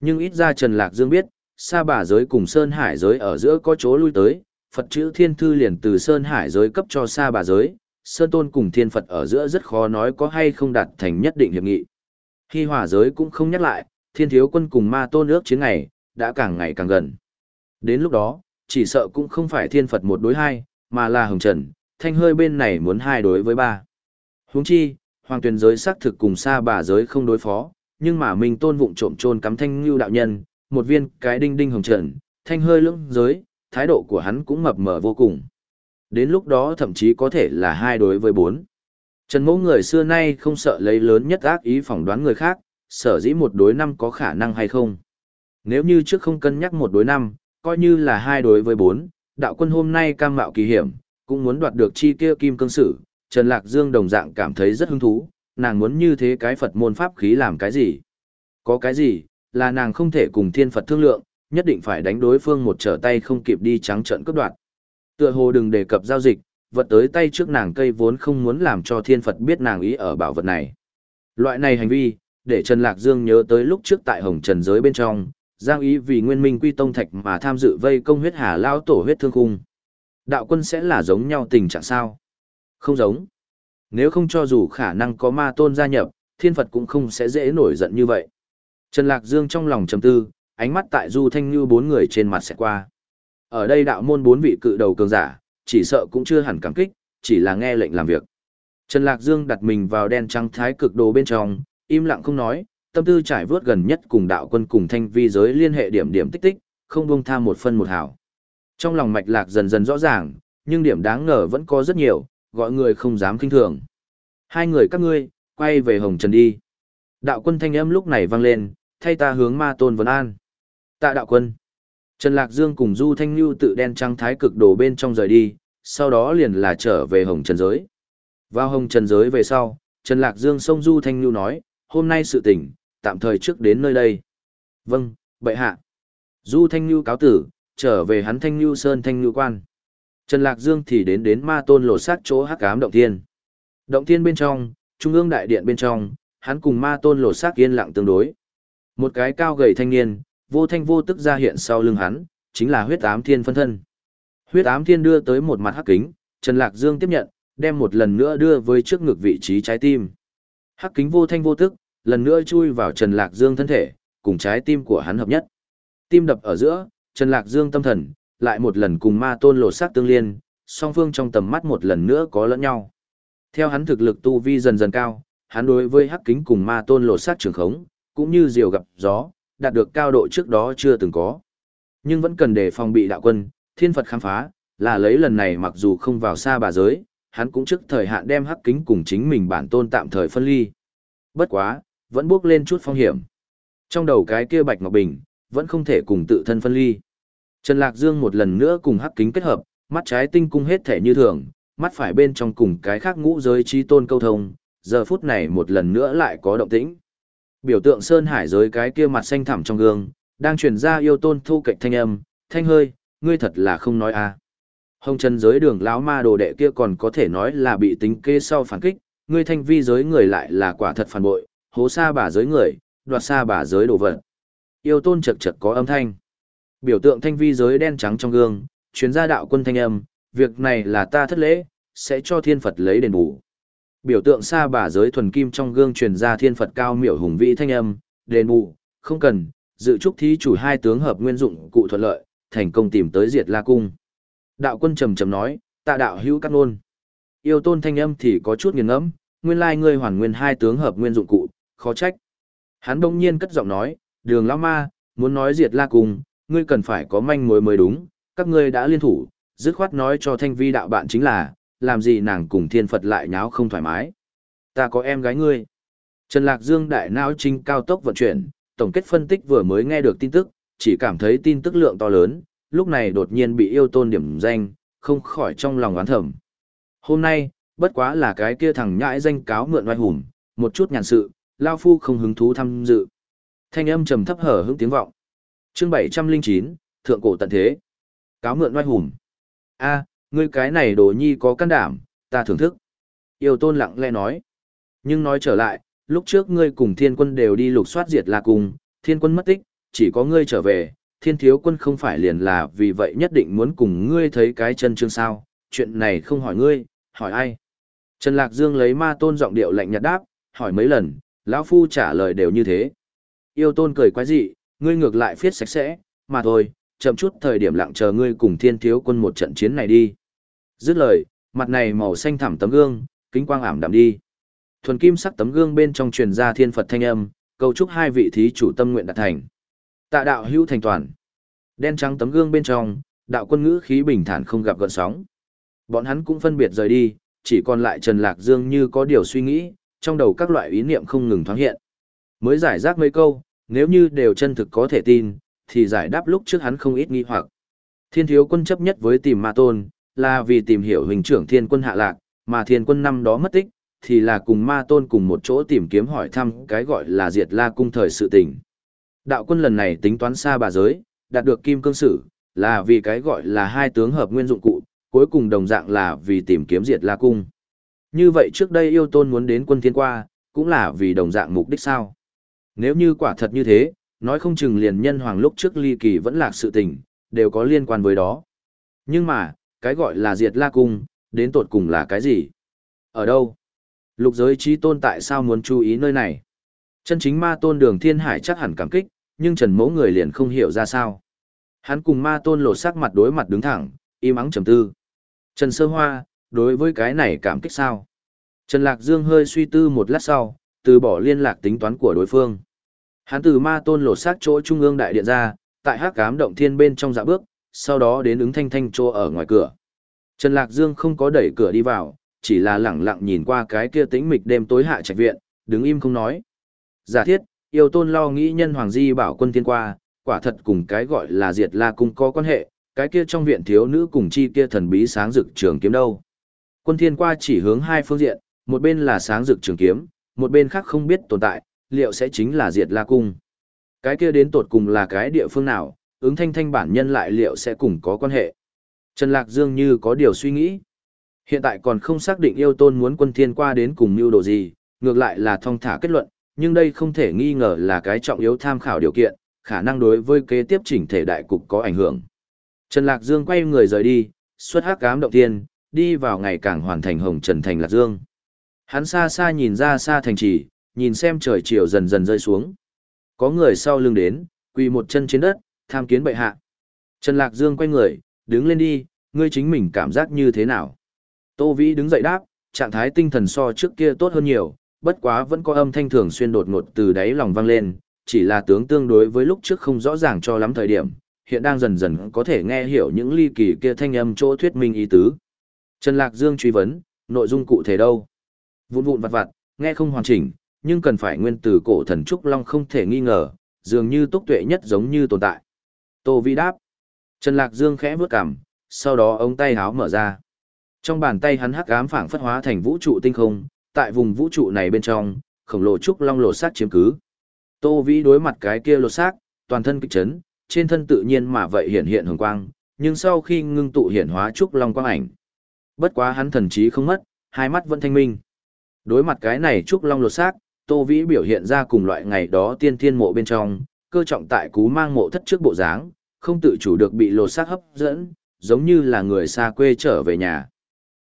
[SPEAKER 1] Nhưng ít ra Trần Lạc Dương biết, sa bà giới cùng Sơn Hải giới ở giữa có chỗ lui tới, Phật chữ thiên thư liền từ Sơn Hải giới cấp cho sa bà giới, Sơn Tôn cùng thiên Phật ở giữa rất khó nói có hay không đạt thành nhất định hiệp nghị. Khi hỏa giới cũng không nhắc lại, thiên thiếu quân cùng ma tôn ước chiến ngày, đã càng ngày càng gần. Đến lúc đó, chỉ sợ cũng không phải thiên Phật một đối hai, mà là hồng trần, thanh hơi bên này muốn hai đối với ba. Huống chi, hoàng tuyển giới xác thực cùng xa bà giới không đối phó, nhưng mà mình tôn vụng trộm trôn cắm thanh lưu đạo nhân, một viên cái đinh đinh hồng trần, thanh hơi lưỡng giới, thái độ của hắn cũng mập mờ vô cùng. Đến lúc đó thậm chí có thể là hai đối với bốn. Trần mẫu người xưa nay không sợ lấy lớn nhất ác ý phỏng đoán người khác, sở dĩ một đối năm có khả năng hay không. Nếu như trước không cân nhắc một đối năm, coi như là hai đối với bốn, đạo quân hôm nay cam mạo kỳ hiểm, cũng muốn đoạt được chi kia kim cương sử, Trần Lạc Dương đồng dạng cảm thấy rất hứng thú, nàng muốn như thế cái Phật môn pháp khí làm cái gì? Có cái gì, là nàng không thể cùng thiên Phật thương lượng, nhất định phải đánh đối phương một trở tay không kịp đi trắng trận cướp đoạt. Tựa hồ đừng đề cập giao dịch, vật tới tay trước nàng cây vốn không muốn làm cho thiên Phật biết nàng ý ở bảo vật này. Loại này hành vi, để Trần Lạc Dương nhớ tới lúc trước tại Hồng Trần giới bên trong, Giang ý vì nguyên minh quy tông thạch mà tham dự vây công huyết hà lao tổ huyết thương khung. Đạo quân sẽ là giống nhau tình trạng sao? Không giống. Nếu không cho dù khả năng có ma tôn gia nhập, thiên Phật cũng không sẽ dễ nổi giận như vậy. Trần Lạc Dương trong lòng trầm tư, ánh mắt tại Du Thanh Như bốn người trên mặt sẽ qua. Ở đây đạo môn bốn vị cự đầu cường giả, chỉ sợ cũng chưa hẳn cảm kích, chỉ là nghe lệnh làm việc. Trần Lạc Dương đặt mình vào đen trắng thái cực đồ bên trong, im lặng không nói, tâm tư trải vớt gần nhất cùng đạo quân cùng thanh vi giới liên hệ điểm điểm tích tích, không buông tha một phân một hảo. Trong lòng mạch lạc dần dần rõ ràng, nhưng điểm đáng ngờ vẫn có rất nhiều, gọi người không dám kinh thường. Hai người các ngươi, quay về Hồng Trần đi. Đạo quân thanh âm lúc này vang lên, thay ta hướng ma tôn vấn an. Tạ đạo quân. Trần Lạc Dương cùng Du Thanh Nhu tự đen trăng thái cực đồ bên trong rời đi, sau đó liền là trở về Hồng Trần Giới. Vào Hồng Trần Giới về sau, Trần Lạc Dương xông Du Thanh Nhu nói, hôm nay sự tình tạm thời trước đến nơi đây. Vâng, bệ hạ. Du Thanh Nhu cáo tử, trở về hắn Thanh Nhu Sơn Thanh Nhu Quan. Trần Lạc Dương thì đến đến ma tôn lột xác chỗ hắc ám động thiên. Động thiên bên trong, trung ương đại điện bên trong, hắn cùng ma tôn lột xác yên lặng tương đối. Một cái cao gầy thanh niên, vô thanh vô tức ra hiện sau lưng hắn, chính là huyết ám thiên phân thân. Huyết ám thiên đưa tới một mặt hắc kính, Trần Lạc Dương tiếp nhận, đem một lần nữa đưa với trước ngực vị trí trái tim. Hắc kính vô thanh vô tức, lần nữa chui vào Trần Lạc Dương thân thể, cùng trái tim của hắn hợp nhất. Tim đập ở giữa, Trần Lạc Dương tâm thần, lại một lần cùng ma tôn lột xác tương liên, song phương trong tầm mắt một lần nữa có lẫn nhau. Theo hắn thực lực tu vi dần dần cao, hắn đối với hắc kính cùng ma tôn lột xác trường khống, cũng như diều gặp gió, đạt được cao độ trước đó chưa từng có. Nhưng vẫn cần để phòng bị đạo quân, thiên Phật khám phá, là lấy lần này mặc dù không vào xa bà giới, hắn cũng trước thời hạn đem hắc kính cùng chính mình bản tôn tạm thời phân ly. Bất quá, vẫn bước lên chút phong hiểm. Trong đầu cái kia Bạch Ngọc Bình, vẫn không thể cùng tự thân phân ly. Trần Lạc Dương một lần nữa cùng hắc kính kết hợp, mắt trái tinh cung hết thể như thường, mắt phải bên trong cùng cái khác ngũ giới trí tôn câu thông, giờ phút này một lần nữa lại có động tĩnh. Biểu tượng Sơn Hải giới cái kia mặt xanh thẳm trong gương, đang truyền ra yêu tôn thu kịch thanh âm, thanh hơi, ngươi thật là không nói a. À. Hồng chân giới đường lão ma đồ đệ kia còn có thể nói là bị tính kê sau phản kích, ngươi thanh vi giới người lại là quả thật phản bội, hố xa bà giới người, đoạt xa bà giới đồ vật. Yêu tôn chật chật có âm thanh. Biểu tượng thanh vi giới đen trắng trong gương, chuyến gia đạo quân thanh âm, việc này là ta thất lễ, sẽ cho thiên Phật lấy đền bù. Biểu tượng xa bà giới thuần kim trong gương truyền ra thiên Phật cao miểu hùng vĩ thanh âm, đền bù, không cần, dự trúc thí chủ hai tướng hợp nguyên dụng cụ thuận lợi, thành công tìm tới diệt la cung. Đạo quân trầm trầm nói, tạ đạo hữu cắt nôn. Yêu tôn thanh âm thì có chút nghiền ngẫm, nguyên lai ngươi hoàn nguyên hai tướng hợp nguyên dụng cụ, khó trách. Hắn đông nhiên cất giọng nói, đường lão ma, muốn nói diệt la cung, ngươi cần phải có manh mối mới đúng, các ngươi đã liên thủ, dứt khoát nói cho thanh vi đạo bạn chính là, làm gì nàng cùng thiên Phật lại nháo không thoải mái. Ta có em gái ngươi. Trần Lạc Dương đại não trinh cao tốc vận chuyển, tổng kết phân tích vừa mới nghe được tin tức, chỉ cảm thấy tin tức lượng to lớn, lúc này đột nhiên bị yêu tôn điểm danh, không khỏi trong lòng oán thầm. Hôm nay, bất quá là cái kia thằng nhãi danh cáo mượn oai hùng, một chút nhàn sự, Lao Phu không hứng thú tham dự. Thanh âm trầm thấp hở hững tiếng vọng. chương 709, Thượng Cổ Tận Thế. Cáo mượn oai hùng. a ngươi cái này đồ nhi có can đảm, ta thưởng thức. Yêu tôn lặng lẽ nói. Nhưng nói trở lại, lúc trước ngươi cùng thiên quân đều đi lục soát diệt là cùng, thiên quân mất tích, chỉ có ngươi trở về, thiên thiếu quân không phải liền là vì vậy nhất định muốn cùng ngươi thấy cái chân chương sao, chuyện này không hỏi ngươi, hỏi ai. Trần Lạc Dương lấy ma tôn giọng điệu lạnh nhạt đáp, hỏi mấy lần, lão phu trả lời đều như thế. Yêu tôn cười quái dị, ngươi ngược lại phiết sạch sẽ, mà thôi, chậm chút thời điểm lặng chờ ngươi cùng thiên thiếu quân một trận chiến này đi. Dứt lời, mặt này màu xanh thẳm tấm gương, kính quang ảm đạm đi. Thuần kim sắc tấm gương bên trong truyền ra thiên Phật thanh âm, cầu chúc hai vị thí chủ tâm nguyện đạt thành. Tạ đạo hữu thành toàn. Đen trắng tấm gương bên trong, đạo quân ngữ khí bình thản không gặp gợn sóng. Bọn hắn cũng phân biệt rời đi, chỉ còn lại Trần Lạc Dương như có điều suy nghĩ, trong đầu các loại ý niệm không ngừng thoáng hiện. Mới giải rác mấy câu, nếu như đều chân thực có thể tin, thì giải đáp lúc trước hắn không ít nghi hoặc. Thiên thiếu quân chấp nhất với tìm ma tôn, là vì tìm hiểu hình trưởng thiên quân hạ lạc, mà thiên quân năm đó mất tích, thì là cùng ma tôn cùng một chỗ tìm kiếm hỏi thăm cái gọi là diệt la cung thời sự tình. Đạo quân lần này tính toán xa bà giới, đạt được kim cương sử, là vì cái gọi là hai tướng hợp nguyên dụng cụ, cuối cùng đồng dạng là vì tìm kiếm diệt la cung. Như vậy trước đây yêu tôn muốn đến quân thiên qua, cũng là vì đồng dạng mục đích sao. Nếu như quả thật như thế, nói không chừng liền nhân hoàng lúc trước ly kỳ vẫn lạc sự tình, đều có liên quan với đó. Nhưng mà, cái gọi là diệt la cung, đến tột cùng là cái gì? Ở đâu? Lục giới trí tôn tại sao muốn chú ý nơi này? Chân chính ma tôn đường thiên hải chắc hẳn cảm kích, nhưng trần mẫu người liền không hiểu ra sao. Hắn cùng ma tôn lột sắc mặt đối mặt đứng thẳng, im ắng trầm tư. Trần sơ hoa, đối với cái này cảm kích sao? Trần Lạc Dương hơi suy tư một lát sau, từ bỏ liên lạc tính toán của đối phương. Hắn từ ma tôn lột xác chỗ trung ương đại điện ra, tại hắc cám động thiên bên trong dạ bước, sau đó đến ứng thanh thanh chỗ ở ngoài cửa. Trần Lạc Dương không có đẩy cửa đi vào, chỉ là lẳng lặng nhìn qua cái kia tĩnh mịch đêm tối hạ trạch viện, đứng im không nói. Giả thiết, yêu tôn lo nghĩ nhân hoàng di bảo quân thiên qua, quả thật cùng cái gọi là diệt la cung có quan hệ, cái kia trong viện thiếu nữ cùng chi kia thần bí sáng rực trường kiếm đâu. Quân thiên qua chỉ hướng hai phương diện, một bên là sáng rực trường kiếm, một bên khác không biết tồn tại, liệu sẽ chính là diệt la cung. Cái kia đến tột cùng là cái địa phương nào, ứng thanh thanh bản nhân lại liệu sẽ cùng có quan hệ. Trần Lạc Dương như có điều suy nghĩ. Hiện tại còn không xác định yêu tôn muốn quân thiên qua đến cùng mưu đồ gì, ngược lại là thông thả kết luận, nhưng đây không thể nghi ngờ là cái trọng yếu tham khảo điều kiện, khả năng đối với kế tiếp chỉnh thể đại cục có ảnh hưởng. Trần Lạc Dương quay người rời đi, xuất hắc ám động tiên, đi vào ngày càng hoàn thành hồng trần thành Lạc Dương. Hắn xa xa nhìn ra xa thành trì, nhìn xem trời chiều dần dần rơi xuống. Có người sau lưng đến, quỳ một chân trên đất, tham kiến bệ hạ. Trần Lạc Dương quay người, đứng lên đi, ngươi chính mình cảm giác như thế nào? Tô Vĩ đứng dậy đáp, trạng thái tinh thần so trước kia tốt hơn nhiều, bất quá vẫn có âm thanh thường xuyên đột ngột từ đáy lòng vang lên, chỉ là tướng tương đối với lúc trước không rõ ràng cho lắm thời điểm, hiện đang dần dần có thể nghe hiểu những ly kỳ kia thanh âm chỗ thuyết minh ý tứ. Trần Lạc Dương truy vấn, nội dung cụ thể đâu? Vụn vụn vặt vặt, nghe không hoàn chỉnh, nhưng cần phải nguyên từ cổ thần Trúc Long không thể nghi ngờ, dường như túc tuệ nhất giống như tồn tại. Tô Vi đáp. Trần Lạc Dương khẽ bước cằm, sau đó ống tay háo mở ra. Trong bàn tay hắn hắc ám phảng phất hóa thành vũ trụ tinh không, tại vùng vũ trụ này bên trong, khổng lồ Trúc Long lột xác chiếm cứ. Tô Vi đối mặt cái kia lột xác, toàn thân kích chấn, trên thân tự nhiên mà vậy hiện hiện hồng quang, nhưng sau khi ngưng tụ hiện hóa Trúc Long quang ảnh. Bất quá hắn thần trí không mất, hai mắt vẫn thanh minh. Đối mặt cái này Trúc Long lột xác, Tô Vĩ biểu hiện ra cùng loại ngày đó tiên thiên mộ bên trong, cơ trọng tại cú mang mộ thất trước bộ dáng, không tự chủ được bị lột xác hấp dẫn, giống như là người xa quê trở về nhà.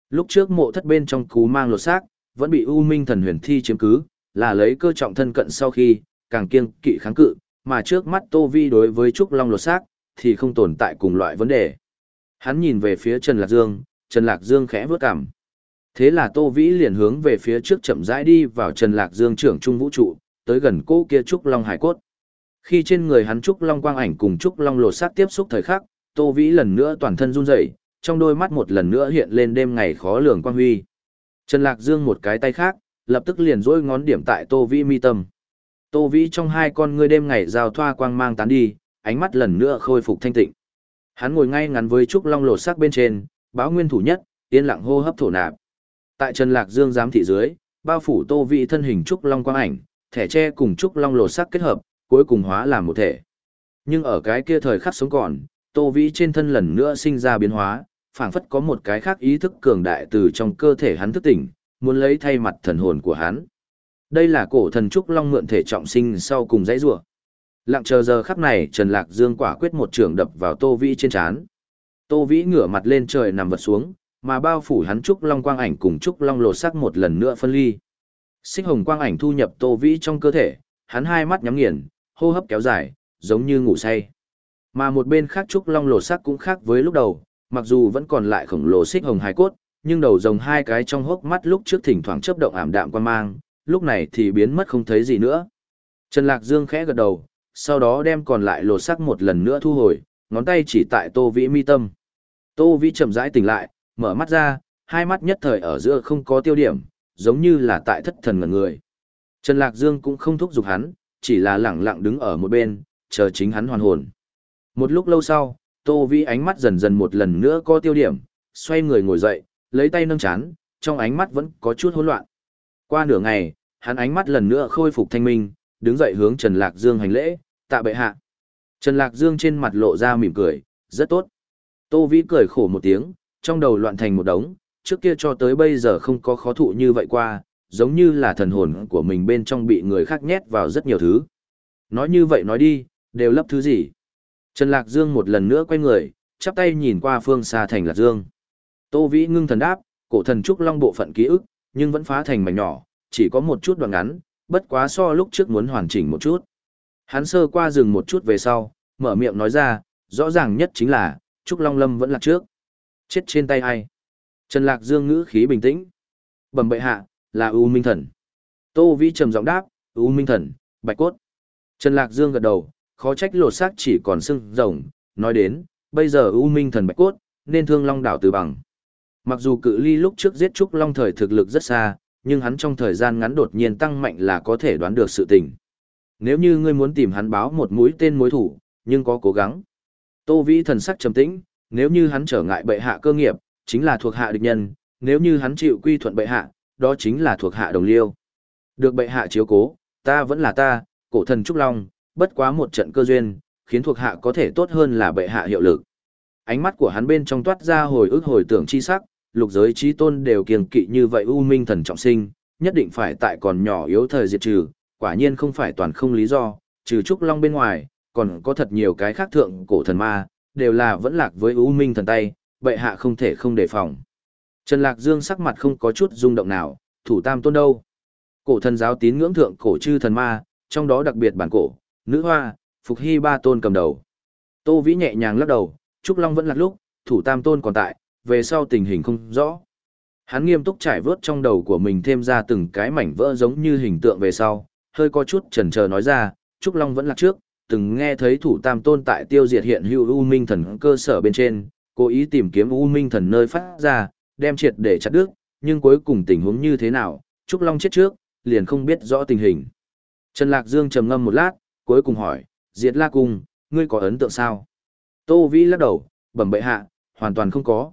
[SPEAKER 1] Lúc trước mộ thất bên trong cú mang lột xác, vẫn bị U Minh thần huyền thi chiếm cứ, là lấy cơ trọng thân cận sau khi, càng kiêng kỵ kháng cự, mà trước mắt Tô Vi đối với Trúc Long lột xác, thì không tồn tại cùng loại vấn đề. Hắn nhìn về phía Trần Lạc Dương, Trần Lạc Dương khẽ vướt cằm. Thế là Tô Vĩ liền hướng về phía trước chậm rãi đi vào Trần Lạc Dương trưởng trung vũ trụ, tới gần cô kia Trúc Long hải cốt. Khi trên người hắn Trúc Long quang ảnh cùng Trúc Long lột xác tiếp xúc thời khắc, Tô Vĩ lần nữa toàn thân run rẩy, trong đôi mắt một lần nữa hiện lên đêm ngày khó lường quang huy. Trần Lạc Dương một cái tay khác, lập tức liền dỗi ngón điểm tại Tô Vĩ mi tâm. Tô Vĩ trong hai con ngươi đêm ngày giao thoa quang mang tán đi, ánh mắt lần nữa khôi phục thanh tịnh. Hắn ngồi ngay ngắn với Trúc Long lột xác bên trên, báo nguyên thủ nhất, yên lặng hô hấp thổ nạp. Tại Trần Lạc Dương giám thị dưới, bao phủ Tô Vĩ thân hình Trúc Long quang ảnh, thẻ tre cùng Trúc Long lột sắc kết hợp, cuối cùng hóa làm một thể. Nhưng ở cái kia thời khắc sống còn, Tô Vĩ trên thân lần nữa sinh ra biến hóa, phảng phất có một cái khác ý thức cường đại từ trong cơ thể hắn thức tỉnh, muốn lấy thay mặt thần hồn của hắn. Đây là cổ thần trúc long mượn thể trọng sinh sau cùng dãy rủa. Lặng chờ giờ khắc này, Trần Lạc Dương quả quyết một trường đập vào Tô Vĩ trên trán. Tô Vĩ ngửa mặt lên trời nằm vật xuống, mà bao phủ hắn trúc long quang ảnh cùng trúc long lột sắc một lần nữa phân ly. Xích hồng quang ảnh thu nhập Tô Vĩ trong cơ thể, hắn hai mắt nhắm nghiền, hô hấp kéo dài, giống như ngủ say. Mà một bên khác trúc long lột sắc cũng khác với lúc đầu, mặc dù vẫn còn lại khổng lồ xích hồng hài cốt, nhưng đầu rồng hai cái trong hốc mắt lúc trước thỉnh thoảng chớp động ảm đạm quan mang, lúc này thì biến mất không thấy gì nữa. Trần Lạc Dương khẽ gật đầu, sau đó đem còn lại lột sắc một lần nữa thu hồi, ngón tay chỉ tại Tô Vĩ mi tâm. Tô Vĩ chậm rãi tỉnh lại, mở mắt ra, hai mắt nhất thời ở giữa không có tiêu điểm, giống như là tại thất thần ngẩn người. Trần Lạc Dương cũng không thúc giục hắn, chỉ là lẳng lặng đứng ở một bên, chờ chính hắn hoàn hồn. Một lúc lâu sau, Tô Vĩ ánh mắt dần dần một lần nữa có tiêu điểm, xoay người ngồi dậy, lấy tay nâng chán, trong ánh mắt vẫn có chút hỗn loạn. Qua nửa ngày, hắn ánh mắt lần nữa khôi phục thanh minh, đứng dậy hướng Trần Lạc Dương hành lễ, tạ bệ hạ. Trần Lạc Dương trên mặt lộ ra mỉm cười, rất tốt. Tô Vĩ cười khổ một tiếng, trong đầu loạn thành một đống, trước kia cho tới bây giờ không có khó thụ như vậy qua, giống như là thần hồn của mình bên trong bị người khác nhét vào rất nhiều thứ. Nói như vậy nói đi, đều lấp thứ gì? Trần Lạc Dương một lần nữa quay người, chắp tay nhìn qua phương xa thành Lạc Dương. Tô Vĩ ngưng thần đáp, cổ thần trúc long bộ phận ký ức, nhưng vẫn phá thành mảnh nhỏ, chỉ có một chút đoạn ngắn, bất quá so lúc trước muốn hoàn chỉnh một chút. Hắn sơ qua dừng một chút về sau, mở miệng nói ra, rõ ràng nhất chính là, Trúc Long Lâm vẫn lạc trước. Chết trên tay ai? Trần Lạc Dương ngữ khí bình tĩnh. Bẩm bệ hạ, là U Minh Thần. Tô Vĩ trầm giọng đáp, U Minh Thần, bạch cốt. Trần Lạc Dương gật đầu, khó trách lột xác chỉ còn xương rồng, nói đến, bây giờ U Minh Thần bạch cốt, nên thương Long đảo từ bằng. Mặc dù cự ly lúc trước giết Trúc Long thời thực lực rất xa, nhưng hắn trong thời gian ngắn đột nhiên tăng mạnh là có thể đoán được sự tình. Nếu như ngươi muốn tìm hắn báo một mũi tên mối thủ, nhưng có cố gắng. Tô Vĩ thần sắc trầm tĩnh, nếu như hắn trở ngại bệ hạ cơ nghiệp, chính là thuộc hạ địch nhân, nếu như hắn chịu quy thuận bệ hạ, đó chính là thuộc hạ đồng liêu. Được bệ hạ chiếu cố, ta vẫn là ta, cổ thần Trúc Long, bất quá một trận cơ duyên, khiến thuộc hạ có thể tốt hơn là bệ hạ hiệu lực. Ánh mắt của hắn bên trong toát ra hồi ức hồi tưởng chi sắc, lục giới trí tôn đều kiêng kỵ như vậy u minh thần trọng sinh, nhất định phải tại còn nhỏ yếu thời diệt trừ, quả nhiên không phải toàn không lý do, trừ Trúc Long bên ngoài, còn có thật nhiều cái khác thượng cổ thần ma, đều là vẫn lạc với u minh thần tay, bệ hạ không thể không đề phòng. Trần Lạc Dương sắc mặt không có chút rung động nào, thủ tam tôn đâu. Cổ thần giáo tín ngưỡng thượng cổ chư thần ma, trong đó đặc biệt bản cổ, nữ hoa, phục hy ba tôn cầm đầu. Tô Vĩ nhẹ nhàng lắc đầu, Trúc Long vẫn lạc lúc, thủ tam tôn còn tại, về sau tình hình không rõ. Hắn nghiêm túc trải vớt trong đầu của mình thêm ra từng cái mảnh vỡ giống như hình tượng về sau, hơi có chút chần chờ nói ra, Trúc Long vẫn lạc trước, từng nghe thấy thủ tam tôn tại tiêu diệt hiện hữu U Minh thần cơ sở bên trên, cố ý tìm kiếm U Minh thần nơi phát ra, đem triệt để chặt đứt, nhưng cuối cùng tình huống như thế nào, Trúc Long chết trước, liền không biết rõ tình hình. Trần Lạc Dương trầm ngâm một lát, cuối cùng hỏi, Diệt La Cung, ngươi có ấn tượng sao? Tô Vĩ lắc đầu, bẩm bệ hạ, hoàn toàn không có.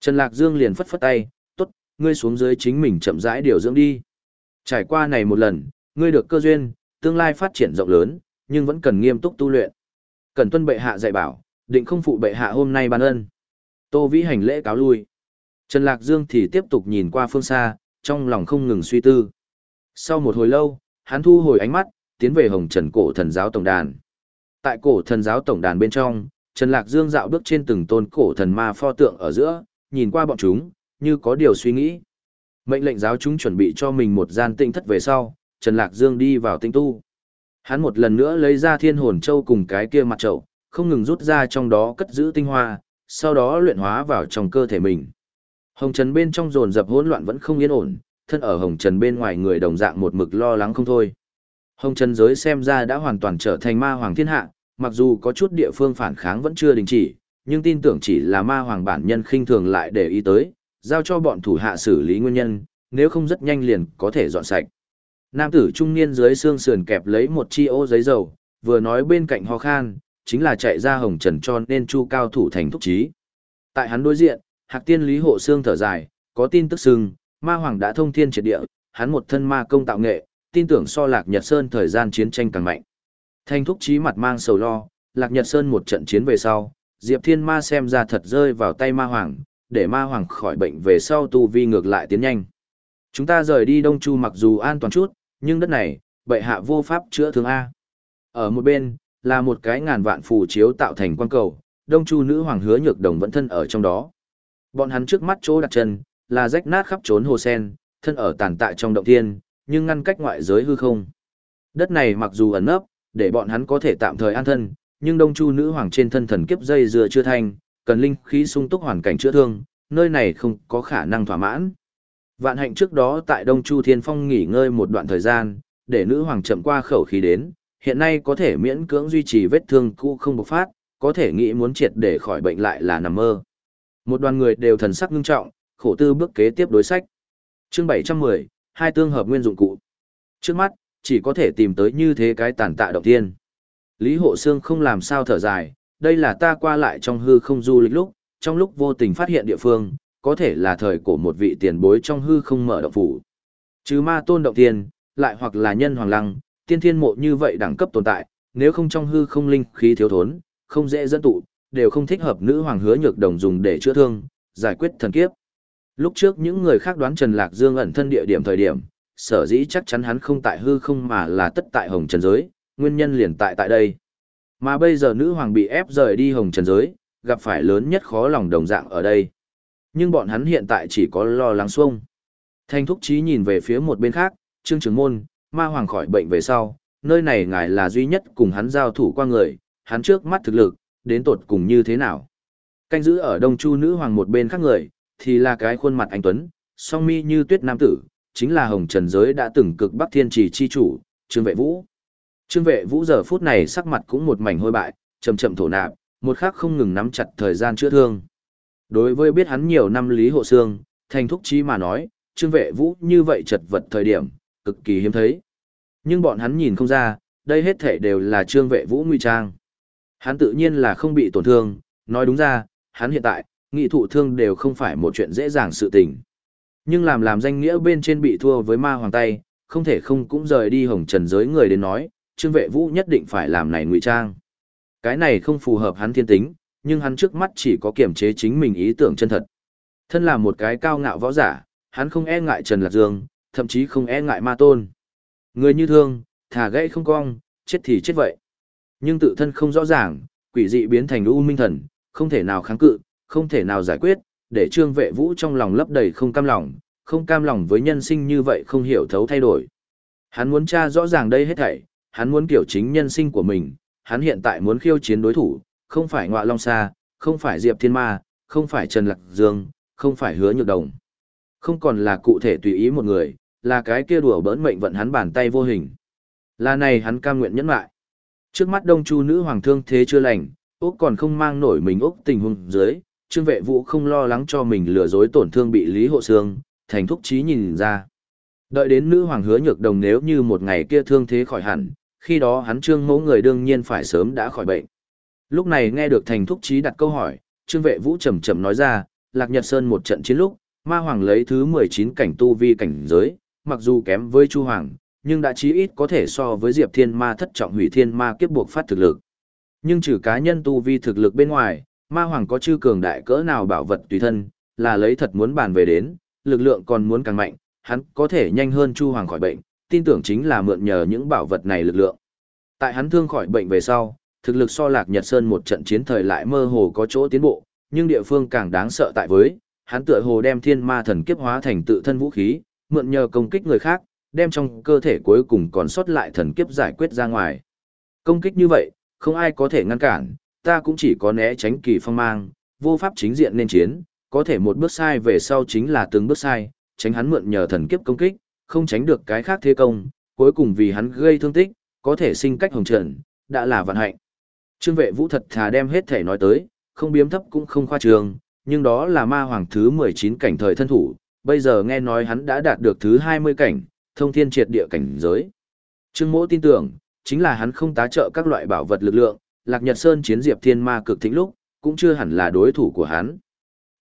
[SPEAKER 1] Trần Lạc Dương liền phất phất tay, tốt, ngươi xuống dưới chính mình chậm rãi điều dưỡng đi. Trải qua này một lần, ngươi được cơ duyên, tương lai phát triển rộng lớn, nhưng vẫn cần nghiêm túc tu luyện. Cần tuân bệ hạ dạy bảo, định không phụ bệ hạ hôm nay ban ân. Tô Vĩ hành lễ cáo lui. Trần Lạc Dương thì tiếp tục nhìn qua phương xa, trong lòng không ngừng suy tư. Sau một hồi lâu, hắn thu hồi ánh mắt, tiến về Hồng Trần Cổ Thần Giáo Tổng Đàn. Tại Cổ Thần Giáo Tổng Đàn bên trong, Trần Lạc Dương dạo bước trên từng tôn cổ thần ma pho tượng ở giữa, nhìn qua bọn chúng, như có điều suy nghĩ. Mệnh lệnh giáo chúng chuẩn bị cho mình một gian tinh thất về sau, Trần Lạc Dương đi vào tinh tu. Hắn một lần nữa lấy ra thiên hồn châu cùng cái kia mặt trậu, không ngừng rút ra trong đó cất giữ tinh hoa, sau đó luyện hóa vào trong cơ thể mình. Hồng Trần bên trong rồn dập hỗn loạn vẫn không yên ổn, thân ở Hồng Trần bên ngoài người đồng dạng một mực lo lắng không thôi. Hồng Trần giới xem ra đã hoàn toàn trở thành ma hoàng thiên hạ, mặc dù có chút địa phương phản kháng vẫn chưa đình chỉ, nhưng tin tưởng chỉ là ma hoàng bản nhân khinh thường lại để ý tới, giao cho bọn thủ hạ xử lý nguyên nhân, nếu không rất nhanh liền có thể dọn sạch. Nam tử trung niên dưới xương sườn kẹp lấy một chi ô giấy dầu, vừa nói bên cạnh ho khan, chính là chạy ra hồng trần cho nên chu cao thủ thành thúc trí. Tại hắn đối diện, hạc tiên lý hộ xương thở dài, có tin tức sưng, ma hoàng đã thông thiên triệt địa, hắn một thân ma công tạo nghệ, tin tưởng so lạc nhật sơn thời gian chiến tranh càng mạnh. Thành thúc trí mặt mang sầu lo, lạc nhật sơn một trận chiến về sau, Diệp Thiên Ma xem ra thật rơi vào tay ma hoàng, để ma hoàng khỏi bệnh về sau tu vi ngược lại tiến nhanh. Chúng ta rời đi Đông Chu mặc dù an toàn chút, nhưng đất này, bệ hạ vô pháp chữa thương A. Ở một bên, là một cái ngàn vạn phù chiếu tạo thành quan cầu, Đông Chu nữ hoàng hứa nhược đồng vẫn thân ở trong đó. Bọn hắn trước mắt chỗ đặt chân, là rách nát khắp trốn hồ sen, thân ở tàn tại trong động thiên, nhưng ngăn cách ngoại giới hư không. Đất này mặc dù ẩn nấp, để bọn hắn có thể tạm thời an thân, nhưng Đông Chu nữ hoàng trên thân thần kiếp dây dừa chưa thành, cần linh khí sung túc hoàn cảnh chữa thương, nơi này không có khả năng thỏa mãn. Vạn hạnh trước đó tại Đông Chu Thiên Phong nghỉ ngơi một đoạn thời gian, để nữ hoàng chậm qua khẩu khí đến, hiện nay có thể miễn cưỡng duy trì vết thương cũ không bộc phát, có thể nghĩ muốn triệt để khỏi bệnh lại là nằm mơ. Một đoàn người đều thần sắc nghiêm trọng, khổ tư bước kế tiếp đối sách. Chương 710, hai tương hợp nguyên dụng cụ. Trước mắt, chỉ có thể tìm tới như thế cái tàn tạ động tiên. Lý Hộ Sương không làm sao thở dài, đây là ta qua lại trong hư không du lịch lúc, trong lúc vô tình phát hiện địa phương, có thể là thời cổ một vị tiền bối trong hư không mở động phủ. Chứ ma tôn động tiên, lại hoặc là nhân hoàng lăng, tiên thiên mộ như vậy đẳng cấp tồn tại, nếu không trong hư không linh khí thiếu thốn, không dễ dẫn tụ, đều không thích hợp nữ hoàng hứa nhược đồng dùng để chữa thương, giải quyết thần kiếp. Lúc trước những người khác đoán Trần Lạc Dương ẩn thân địa điểm thời điểm, sở dĩ chắc chắn hắn không tại hư không mà là tất tại hồng trần giới, nguyên nhân liền tại tại đây. Mà bây giờ nữ hoàng bị ép rời đi hồng trần giới, gặp phải lớn nhất khó lòng đồng dạng ở đây. Nhưng bọn hắn hiện tại chỉ có lo lắng xuông. Thanh thúc trí nhìn về phía một bên khác, trương Trường môn, ma hoàng khỏi bệnh về sau, nơi này ngài là duy nhất cùng hắn giao thủ qua người, hắn trước mắt thực lực, đến tột cùng như thế nào. Canh giữ ở đông chu nữ hoàng một bên khác người, thì là cái khuôn mặt anh Tuấn, song mi như tuyết nam tử, chính là hồng trần giới đã từng cực bắc thiên trì chi chủ, trương vệ vũ. Trương vệ vũ giờ phút này sắc mặt cũng một mảnh hôi bại, chậm chậm thổ nạp, một khắc không ngừng nắm chặt thời gian chữa thương. Đối với biết hắn nhiều năm lý hộ xương, thành thúc chí mà nói, trương vệ vũ như vậy chật vật thời điểm, cực kỳ hiếm thấy. Nhưng bọn hắn nhìn không ra, đây hết thể đều là trương vệ vũ nguy trang. Hắn tự nhiên là không bị tổn thương, nói đúng ra, hắn hiện tại, nghị thụ thương đều không phải một chuyện dễ dàng sự tình. Nhưng làm làm danh nghĩa bên trên bị thua với ma hoàng tay, không thể không cũng rời đi hồng trần giới người đến nói, trương vệ vũ nhất định phải làm này ngụy trang. Cái này không phù hợp hắn thiên tính, nhưng hắn trước mắt chỉ có kiểm chế chính mình ý tưởng chân thật. Thân là một cái cao ngạo võ giả, hắn không e ngại Trần Lạc Dương, thậm chí không e ngại ma tôn. Người như thương, thả gãy không cong, chết thì chết vậy. Nhưng tự thân không rõ ràng, quỷ dị biến thành u minh thần, không thể nào kháng cự, không thể nào giải quyết, để trương vệ vũ trong lòng lấp đầy không cam lòng, không cam lòng với nhân sinh như vậy không hiểu thấu thay đổi. Hắn muốn tra rõ ràng đây hết thảy, hắn muốn kiểu chính nhân sinh của mình, hắn hiện tại muốn khiêu chiến đối thủ, không phải ngọa long sa, không phải diệp thiên ma, không phải trần lạc dương, không phải hứa nhược đồng. Không còn là cụ thể tùy ý một người, là cái kia đùa bỡn mệnh vận hắn bàn tay vô hình. Là này hắn cam nguyện nhẫn lại. Trước mắt đông chu nữ hoàng thương thế chưa lành, Úc còn không mang nổi mình Úc tình huống dưới, trương vệ vũ không lo lắng cho mình lừa dối tổn thương bị Lý Hộ Sương, thành thúc trí nhìn ra. Đợi đến nữ hoàng hứa nhược đồng nếu như một ngày kia thương thế khỏi hẳn, khi đó hắn trương mẫu người đương nhiên phải sớm đã khỏi bệnh. Lúc này nghe được thành thúc trí đặt câu hỏi, trương vệ vũ trầm trầm nói ra, Lạc Nhật Sơn một trận chiến lúc, ma hoàng lấy thứ 19 cảnh tu vi cảnh giới, mặc dù kém với Chu Hoàng, nhưng đã chí ít có thể so với Diệp Thiên Ma thất trọng hủy thiên ma kiếp buộc phát thực lực. Nhưng trừ cá nhân tu vi thực lực bên ngoài, ma hoàng có chư cường đại cỡ nào bảo vật tùy thân, là lấy thật muốn bàn về đến, lực lượng còn muốn càng mạnh, hắn có thể nhanh hơn Chu Hoàng khỏi bệnh, tin tưởng chính là mượn nhờ những bảo vật này lực lượng. Tại hắn thương khỏi bệnh về sau, thực lực so lạc Nhật Sơn một trận chiến thời lại mơ hồ có chỗ tiến bộ, nhưng địa phương càng đáng sợ tại với, hắn tựa hồ đem thiên ma thần kiếp hóa thành tự thân vũ khí, mượn nhờ công kích người khác, đem trong cơ thể cuối cùng còn sót lại thần kiếp giải quyết ra ngoài. Công kích như vậy, không ai có thể ngăn cản, ta cũng chỉ có né tránh kỳ phong mang, vô pháp chính diện nên chiến, có thể một bước sai về sau chính là từng bước sai, tránh hắn mượn nhờ thần kiếp công kích, không tránh được cái khác thế công, cuối cùng vì hắn gây thương tích, có thể sinh cách hồng trần, đã là vận hạnh. Trương vệ vũ thật thà đem hết thể nói tới, không biếm thấp cũng không khoa trường, nhưng đó là ma hoàng thứ 19 cảnh thời thân thủ, bây giờ nghe nói hắn đã đạt được thứ 20 cảnh, thông thiên triệt địa cảnh giới. Trương mỗ tin tưởng, chính là hắn không tá trợ các loại bảo vật lực lượng, Lạc Nhật Sơn chiến diệp thiên ma cực thịnh lúc, cũng chưa hẳn là đối thủ của hắn.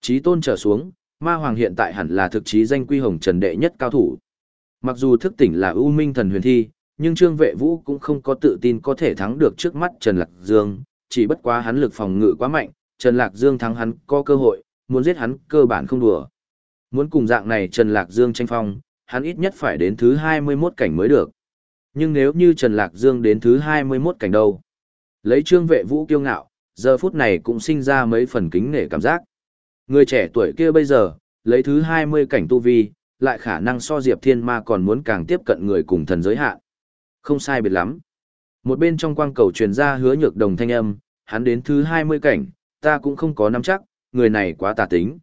[SPEAKER 1] Chí tôn trở xuống, ma hoàng hiện tại hẳn là thực chí danh quy hồng trần đệ nhất cao thủ. Mặc dù thức tỉnh là ưu minh thần huyền thi, nhưng Trương Vệ Vũ cũng không có tự tin có thể thắng được trước mắt Trần Lạc Dương, chỉ bất quá hắn lực phòng ngự quá mạnh, Trần Lạc Dương thắng hắn có cơ hội, muốn giết hắn cơ bản không đùa. Muốn cùng dạng này Trần Lạc Dương tranh phong, hắn ít nhất phải đến thứ 21 cảnh mới được. Nhưng nếu như Trần Lạc Dương đến thứ 21 cảnh đâu? Lấy Trương Vệ Vũ kiêu ngạo, giờ phút này cũng sinh ra mấy phần kính nể cảm giác. Người trẻ tuổi kia bây giờ, lấy thứ 20 cảnh tu vi, lại khả năng so Diệp Thiên Ma còn muốn càng tiếp cận người cùng thần giới hạn. Không sai biệt lắm. Một bên trong quang cầu truyền ra hứa nhược đồng thanh âm, hắn đến thứ 20 cảnh, ta cũng không có nắm chắc, người này quá tà tính.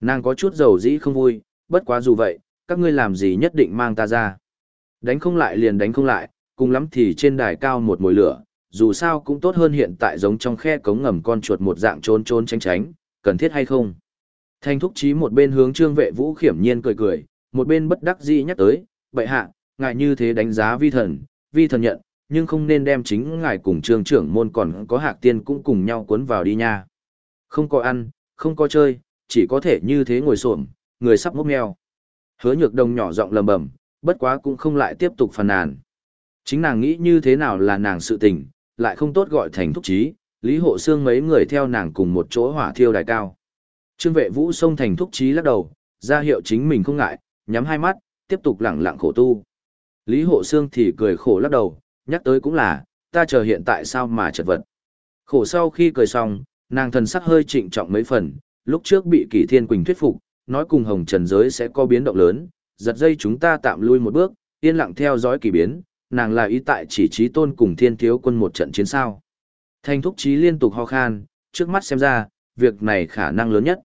[SPEAKER 1] Nàng có chút dầu dĩ không vui, bất quá dù vậy, các ngươi làm gì nhất định mang ta ra. Đánh không lại liền đánh không lại, cùng lắm thì trên đài cao một mồi lửa, dù sao cũng tốt hơn hiện tại giống trong khe cống ngầm con chuột một dạng trốn trốn tránh tránh, cần thiết hay không. Thanh thúc chí một bên hướng trương vệ vũ khiểm nhiên cười cười, một bên bất đắc dĩ nhắc tới, bệ hạ, ngài như thế đánh giá vi thần, vi thần nhận, nhưng không nên đem chính ngài cùng trương trưởng môn còn có hạc tiên cũng cùng nhau cuốn vào đi nha. Không có ăn, không có chơi, chỉ có thể như thế ngồi xổm, người sắp mốc meo. Hứa nhược đồng nhỏ giọng lầm bầm, bất quá cũng không lại tiếp tục phàn nàn. Chính nàng nghĩ như thế nào là nàng sự tình, lại không tốt gọi thành thúc trí, Lý Hộ xương mấy người theo nàng cùng một chỗ hỏa thiêu đài cao. Trương vệ vũ xông thành thúc trí lắc đầu, ra hiệu chính mình không ngại, nhắm hai mắt, tiếp tục lẳng lặng khổ tu. Lý Hộ Sương thì cười khổ lắc đầu, nhắc tới cũng là, ta chờ hiện tại sao mà chật vật. Khổ sau khi cười xong, nàng thần sắc hơi trịnh trọng mấy phần, lúc trước bị Kỷ Thiên Quỳnh thuyết phục, nói cùng Hồng Trần giới sẽ có biến động lớn, giật dây chúng ta tạm lui một bước, yên lặng theo dõi kỳ biến, nàng là ý tại chỉ trí tôn cùng thiên thiếu quân một trận chiến sao. Thanh thúc trí liên tục ho khan, trước mắt xem ra, việc này khả năng lớn nhất.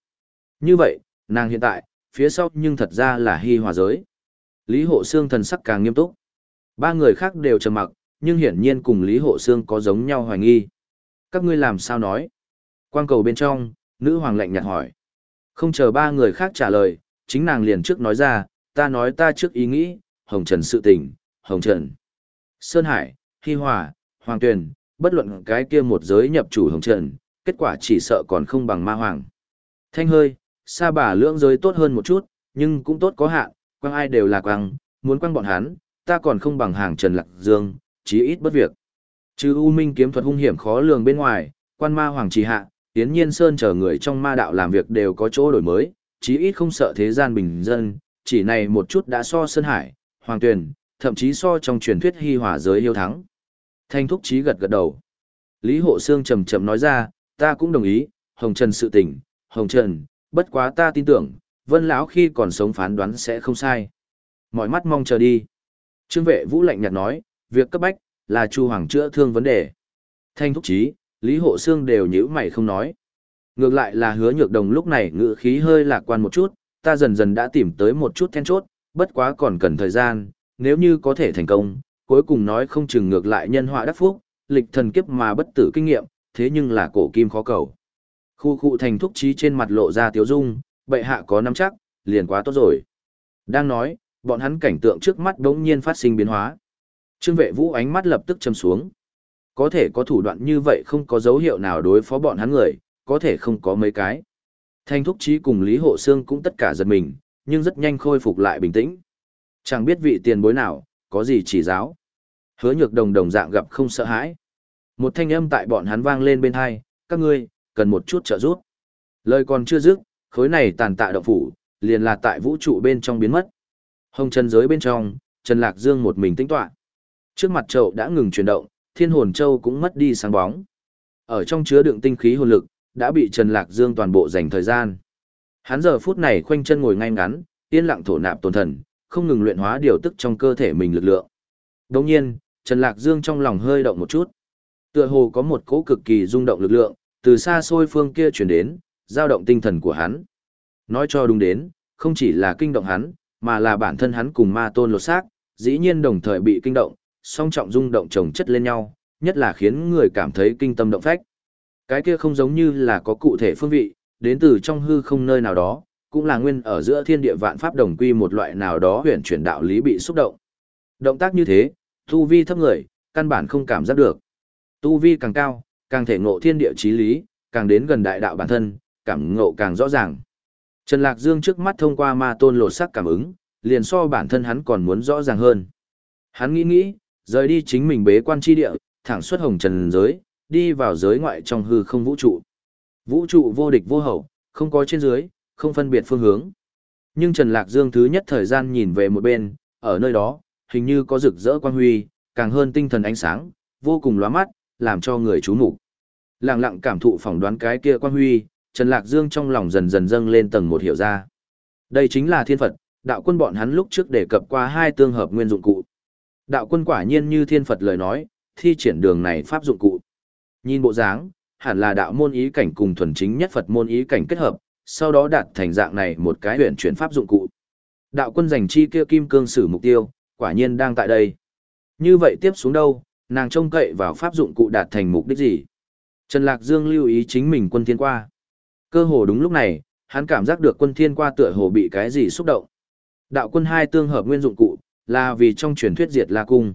[SPEAKER 1] Như vậy, nàng hiện tại, phía sau nhưng thật ra là hy hòa giới. Lý hộ xương thần sắc càng nghiêm túc. Ba người khác đều trầm mặc, nhưng hiển nhiên cùng Lý hộ xương có giống nhau hoài nghi. Các ngươi làm sao nói? Quang cầu bên trong, nữ hoàng lạnh nhạt hỏi. Không chờ ba người khác trả lời, chính nàng liền trước nói ra, ta nói ta trước ý nghĩ, Hồng Trần sự tình, Hồng Trần. Sơn Hải, Hy Hòa, Hoàng Tuyền, bất luận cái kia một giới nhập chủ Hồng Trần, kết quả chỉ sợ còn không bằng ma hoàng. Thanh hơi, sa bà lưỡng giới tốt hơn một chút, nhưng cũng tốt có hạn, quăng ai đều là quăng, muốn quăng bọn hắn, ta còn không bằng hàng Trần Lạc Dương, chí ít bất việc. Chứ U Minh kiếm thuật hung hiểm khó lường bên ngoài, quan ma hoàng trì hạ, Tiến Nhiên Sơn chờ người trong ma đạo làm việc đều có chỗ đổi mới, chí ít không sợ thế gian bình dân, chỉ này một chút đã so Sơn Hải, Hoàng Tuyền, thậm chí so trong truyền thuyết hy hỏa giới yêu thắng. Thanh thúc chí gật gật đầu. Lý Hộ Sương trầm trầm nói ra, ta cũng đồng ý, Hồng Trần sự tình, Hồng Trần, bất quá ta tin tưởng, Vân lão khi còn sống phán đoán sẽ không sai. Mọi mắt mong chờ đi. Trương vệ Vũ lạnh nhạt nói, việc cấp bách là Chu Hoàng chữa thương vấn đề. Thanh thúc chí, Lý Hộ Sương đều nhữ mày không nói. Ngược lại là hứa nhược đồng lúc này ngự khí hơi lạc quan một chút, ta dần dần đã tìm tới một chút then chốt, bất quá còn cần thời gian, nếu như có thể thành công, cuối cùng nói không chừng ngược lại nhân họa đắc phúc, lịch thần kiếp mà bất tử kinh nghiệm, thế nhưng là cổ kim khó cầu. Khu khu thành thúc trí trên mặt lộ ra tiếu dung, bệ hạ có nắm chắc, liền quá tốt rồi. Đang nói, bọn hắn cảnh tượng trước mắt đống nhiên phát sinh biến hóa. Trương vệ vũ ánh mắt lập tức châm xuống. Có thể có thủ đoạn như vậy không có dấu hiệu nào đối phó bọn hắn người, có thể không có mấy cái. Thanh thúc trí cùng Lý Hộ Sương cũng tất cả giật mình, nhưng rất nhanh khôi phục lại bình tĩnh. Chẳng biết vị tiền bối nào, có gì chỉ giáo. Hứa nhược đồng đồng dạng gặp không sợ hãi. Một thanh âm tại bọn hắn vang lên bên hai, các ngươi, cần một chút trợ giúp. Lời còn chưa dứt, khối này tàn tạ động phủ, liền là tại vũ trụ bên trong biến mất. Hồng chân giới bên trong, Trần Lạc Dương một mình tĩnh tọa. Trước mặt chậu đã ngừng chuyển động, thiên hồn châu cũng mất đi sáng bóng. Ở trong chứa đựng tinh khí hồn lực, đã bị Trần Lạc Dương toàn bộ dành thời gian. Hắn giờ phút này khoanh chân ngồi ngay ngắn, yên lặng thổ nạp tồn thần, không ngừng luyện hóa điều tức trong cơ thể mình lực lượng. Đồng nhiên, Trần Lạc Dương trong lòng hơi động một chút. Tựa hồ có một cỗ cực kỳ rung động lực lượng, từ xa xôi phương kia chuyển đến, giao động tinh thần của hắn. Nói cho đúng đến, không chỉ là kinh động hắn, mà là bản thân hắn cùng ma tôn lột xác, dĩ nhiên đồng thời bị kinh động, song trọng rung động chồng chất lên nhau, nhất là khiến người cảm thấy kinh tâm động phách. Cái kia không giống như là có cụ thể phương vị, đến từ trong hư không nơi nào đó, cũng là nguyên ở giữa thiên địa vạn pháp đồng quy một loại nào đó huyền chuyển đạo lý bị xúc động. Động tác như thế, tu vi thấp người, căn bản không cảm giác được. Tu vi càng cao, càng thể ngộ thiên địa chí lý, càng đến gần đại đạo bản thân, cảm ngộ càng rõ ràng. Trần Lạc Dương trước mắt thông qua ma tôn lột sắc cảm ứng, liền so bản thân hắn còn muốn rõ ràng hơn. Hắn nghĩ nghĩ, rời đi chính mình bế quan chi địa, thẳng xuất hồng trần giới, đi vào giới ngoại trong hư không vũ trụ. Vũ trụ vô địch vô hậu, không có trên dưới, không phân biệt phương hướng. Nhưng Trần Lạc Dương thứ nhất thời gian nhìn về một bên, ở nơi đó, hình như có rực rỡ quang huy, càng hơn tinh thần ánh sáng, vô cùng lóa mắt, làm cho người chú mục. Lặng lặng cảm thụ phỏng đoán cái kia quang huy, Trần Lạc Dương trong lòng dần dần dâng lên tầng một hiểu ra. Đây chính là thiên Phật, đạo quân bọn hắn lúc trước đề cập qua hai tương hợp nguyên dụng cụ. Đạo quân quả nhiên như thiên Phật lời nói, thi triển đường này pháp dụng cụ. Nhìn bộ dáng, hẳn là đạo môn ý cảnh cùng thuần chính nhất Phật môn ý cảnh kết hợp, sau đó đạt thành dạng này một cái huyền chuyển pháp dụng cụ. Đạo quân giành chi kia kim cương sử mục tiêu, quả nhiên đang tại đây. Như vậy tiếp xuống đâu, nàng trông cậy vào pháp dụng cụ đạt thành mục đích gì? Trần Lạc Dương lưu ý chính mình quân thiên qua. Cơ hồ đúng lúc này, hắn cảm giác được quân thiên qua tựa hồ bị cái gì xúc động. Đạo quân hai tương hợp nguyên dụng cụ, là vì trong truyền thuyết diệt la cung.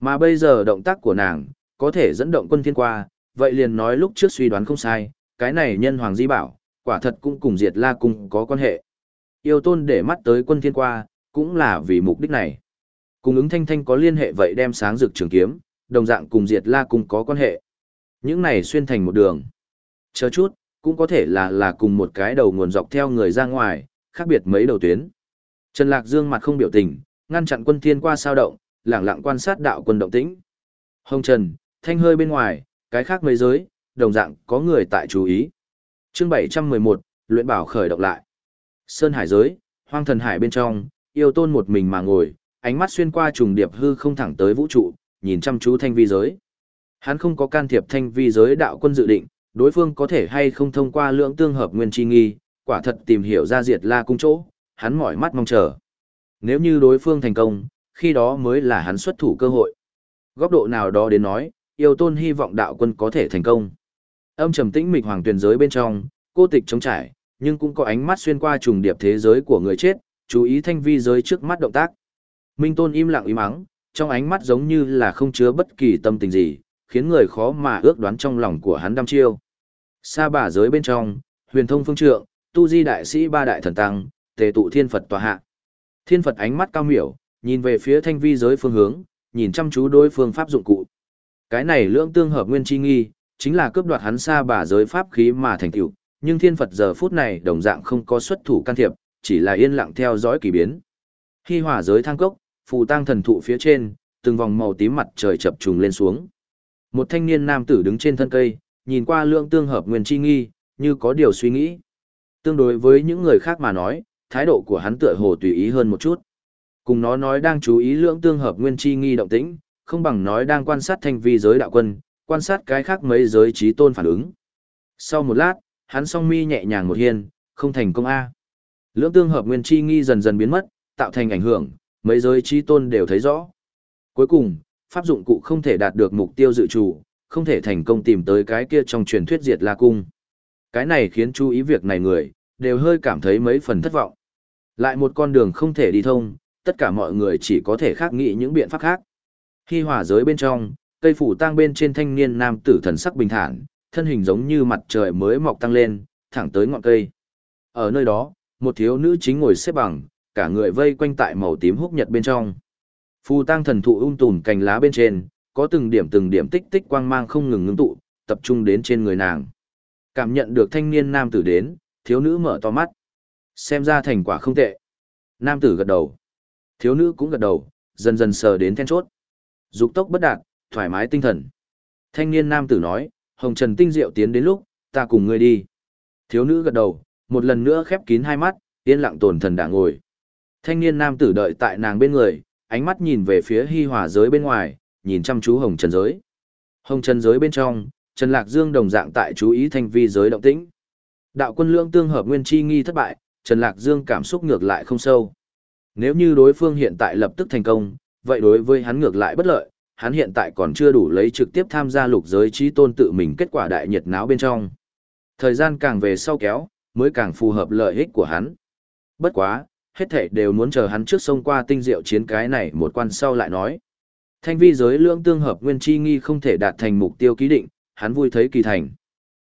[SPEAKER 1] Mà bây giờ động tác của nàng, có thể dẫn động quân thiên qua, vậy liền nói lúc trước suy đoán không sai, cái này nhân hoàng di bảo, quả thật cũng cùng diệt la cung có quan hệ. Yêu tôn để mắt tới quân thiên qua, cũng là vì mục đích này. Cùng ứng thanh thanh có liên hệ vậy đem sáng rực trường kiếm, đồng dạng cùng diệt la cung có quan hệ. Những này xuyên thành một đường. Chờ chút, cũng có thể là là cùng một cái đầu nguồn dọc theo người ra ngoài, khác biệt mấy đầu tuyến. Trần Lạc Dương mặt không biểu tình, ngăn chặn quân thiên qua sao động, lẳng lặng quan sát đạo quân động tĩnh. Hồng Trần, thanh hơi bên ngoài, cái khác mấy giới, đồng dạng có người tại chú ý. Chương 711, luyện bảo khởi động lại. Sơn hải giới, hoang thần hải bên trong, yêu tôn một mình mà ngồi, ánh mắt xuyên qua trùng điệp hư không thẳng tới vũ trụ, nhìn chăm chú thanh vi giới. Hắn không có can thiệp thanh vi giới đạo quân dự định, đối phương có thể hay không thông qua lượng tương hợp nguyên chi nghi, quả thật tìm hiểu ra diệt la cung chỗ, hắn mỏi mắt mong chờ. Nếu như đối phương thành công, khi đó mới là hắn xuất thủ cơ hội. Góc độ nào đó đến nói, yêu tôn hy vọng đạo quân có thể thành công. Âm trầm tĩnh mịch hoàng tuyển giới bên trong, cô tịch chống trải, nhưng cũng có ánh mắt xuyên qua trùng điệp thế giới của người chết, chú ý thanh vi giới trước mắt động tác. Minh tôn im lặng ý mắng, trong ánh mắt giống như là không chứa bất kỳ tâm tình gì, khiến người khó mà ước đoán trong lòng của hắn đăm chiêu. Sa bà giới bên trong, huyền thông phương trượng, tu di đại sĩ ba đại thần tăng, tề tụ thiên Phật tòa hạ. Thiên Phật ánh mắt cao miểu, nhìn về phía thanh vi giới phương hướng, nhìn chăm chú đối phương pháp dụng cụ. Cái này lưỡng tương hợp nguyên chi nghi, chính là cướp đoạt hắn sa bà giới pháp khí mà thành tựu, nhưng thiên Phật giờ phút này đồng dạng không có xuất thủ can thiệp, chỉ là yên lặng theo dõi kỳ biến. Khi hỏa giới thang cốc, phù tăng thần thụ phía trên, từng vòng màu tím mặt trời chập trùng lên xuống. Một thanh niên nam tử đứng trên thân cây, nhìn qua lượng tương hợp nguyên chi nghi, như có điều suy nghĩ. Tương đối với những người khác mà nói, thái độ của hắn tựa hồ tùy ý hơn một chút. Cùng nó nói đang chú ý lượng tương hợp nguyên chi nghi động tĩnh, không bằng nói đang quan sát thanh vi giới đạo quân, quan sát cái khác mấy giới trí tôn phản ứng. Sau một lát, hắn song mi nhẹ nhàng một hiên, không thành công A. Lưỡng tương hợp nguyên chi nghi dần dần biến mất, tạo thành ảnh hưởng, mấy giới trí tôn đều thấy rõ. Cuối cùng, pháp dụng cụ không thể đạt được mục tiêu dự trù, không thể thành công tìm tới cái kia trong truyền thuyết diệt la cung. Cái này khiến chú ý việc này người, đều hơi cảm thấy mấy phần thất vọng. Lại một con đường không thể đi thông, tất cả mọi người chỉ có thể khác nghĩ những biện pháp khác. Khi hỏa giới bên trong, cây phủ tang bên trên thanh niên nam tử thần sắc bình thản, thân hình giống như mặt trời mới mọc tăng lên, thẳng tới ngọn cây. Ở nơi đó, một thiếu nữ chính ngồi xếp bằng, cả người vây quanh tại màu tím húc nhật bên trong. Phù tang thần thụ ung tùm cành lá bên trên, có từng điểm từng điểm tích tích quang mang không ngừng ngưng tụ, tập trung đến trên người nàng. Cảm nhận được thanh niên nam tử đến, thiếu nữ mở to mắt. Xem ra thành quả không tệ. Nam tử gật đầu. Thiếu nữ cũng gật đầu, dần dần sờ đến then chốt. Dục tốc bất đạt, thoải mái tinh thần. Thanh niên nam tử nói, hồng trần tinh diệu tiến đến lúc, ta cùng ngươi đi. Thiếu nữ gật đầu, một lần nữa khép kín hai mắt, yên lặng tồn thần đã ngồi. Thanh niên nam tử đợi tại nàng bên người, ánh mắt nhìn về phía hi hòa giới bên ngoài, nhìn chăm chú hồng trần giới. Hồng trần giới bên trong, Trần Lạc Dương đồng dạng tại chú ý thanh vi giới động tĩnh. Đạo quân lương tương hợp nguyên chi nghi thất bại, Trần Lạc Dương cảm xúc ngược lại không sâu. Nếu như đối phương hiện tại lập tức thành công, vậy đối với hắn ngược lại bất lợi, hắn hiện tại còn chưa đủ lấy trực tiếp tham gia lục giới trí tôn tự mình kết quả đại nhiệt náo bên trong. Thời gian càng về sau kéo, mới càng phù hợp lợi ích của hắn. Bất quá, hết thảy đều muốn chờ hắn trước sông qua tinh diệu chiến cái này một quan sau lại nói. Thanh vi giới lưỡng tương hợp nguyên chi nghi không thể đạt thành mục tiêu ký định, hắn vui thấy kỳ thành.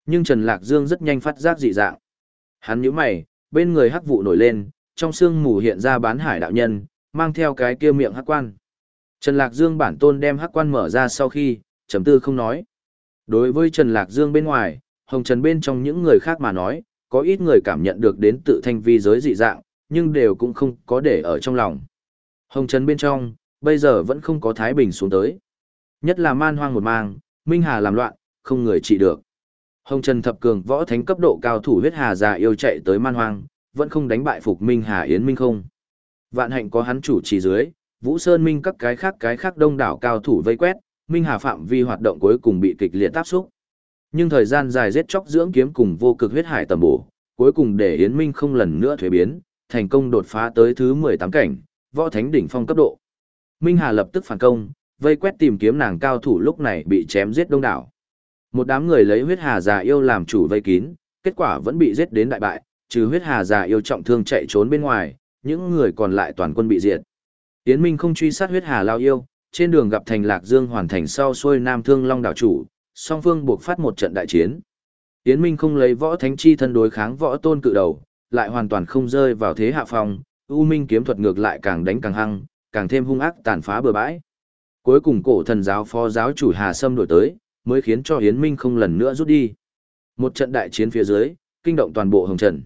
[SPEAKER 1] Nhưng Trần Lạc Dương rất nhanh phát giác dị dạng. Hắn nhíu mày, bên người hắc vụ nổi lên, trong xương mù hiện ra bán hải đạo nhân, mang theo cái kia miệng hắc quan. Trần Lạc Dương bản tôn đem hắc quan mở ra sau khi, trầm tư không nói. Đối với Trần Lạc Dương bên ngoài, Hồng Trần bên trong những người khác mà nói, có ít người cảm nhận được đến tự thanh vi giới dị dạng, nhưng đều cũng không có để ở trong lòng. Hồng Trần bên trong, bây giờ vẫn không có Thái Bình xuống tới. Nhất là man hoang một mang, Minh Hà làm loạn, không người trị được. Hồng Trần thập cường võ thánh cấp độ cao thủ huyết hà già yêu chạy tới man hoang, vẫn không đánh bại phục Minh Hà Yến Minh không. Vạn hạnh có hắn chủ trì dưới, Vũ Sơn Minh các cái khác cái khác đông đảo cao thủ vây quét, Minh Hà phạm vi hoạt động cuối cùng bị kịch liệt áp xúc. Nhưng thời gian dài giết chóc dưỡng kiếm cùng vô cực huyết hải tầm bổ, cuối cùng để Yến Minh không lần nữa thuế biến, thành công đột phá tới thứ 18 cảnh, võ thánh đỉnh phong cấp độ. Minh Hà lập tức phản công, vây quét tìm kiếm nàng cao thủ lúc này bị chém giết đông đảo. Một đám người lấy huyết hà già yêu làm chủ vây kín, kết quả vẫn bị giết đến đại bại, trừ huyết hà già yêu trọng thương chạy trốn bên ngoài, những người còn lại toàn quân bị diệt. Yến Minh không truy sát huyết hà lao yêu, trên đường gặp thành Lạc Dương hoàn thành sau xuôi Nam Thương Long đảo chủ, song phương buộc phát một trận đại chiến. Yến Minh không lấy võ thánh chi thân đối kháng võ tôn cự đầu, lại hoàn toàn không rơi vào thế hạ phong, U Minh kiếm thuật ngược lại càng đánh càng hăng, càng thêm hung ác tàn phá bừa bãi. Cuối cùng cổ thần giáo phó giáo chủ Hà Sâm đổi tới, mới khiến cho Yến Minh không lần nữa rút đi. Một trận đại chiến phía dưới, kinh động toàn bộ hồng trần.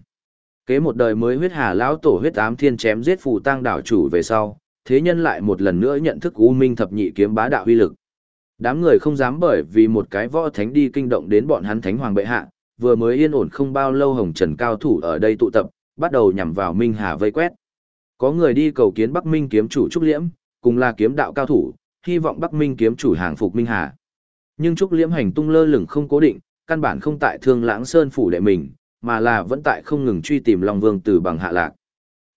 [SPEAKER 1] Kế một đời mới huyết hà lão tổ huyết ám thiên chém giết phù tang đảo chủ về sau, thế nhân lại một lần nữa nhận thức U Minh thập nhị kiếm bá đạo uy lực. Đám người không dám bởi vì một cái võ thánh đi kinh động đến bọn hắn thánh hoàng bệ hạ, vừa mới yên ổn không bao lâu hồng trần cao thủ ở đây tụ tập, bắt đầu nhằm vào Minh Hà vây quét. Có người đi cầu kiến Bắc Minh kiếm chủ Trúc Liễm, cùng là kiếm đạo cao thủ, hy vọng Bắc Minh kiếm chủ hàng phục Minh Hà. Nhưng Trúc Liễm hành tung lơ lửng không cố định, căn bản không tại Thương Lãng Sơn phủ đệ mình, mà là vẫn tại không ngừng truy tìm Long Vương từ bằng hạ lạc.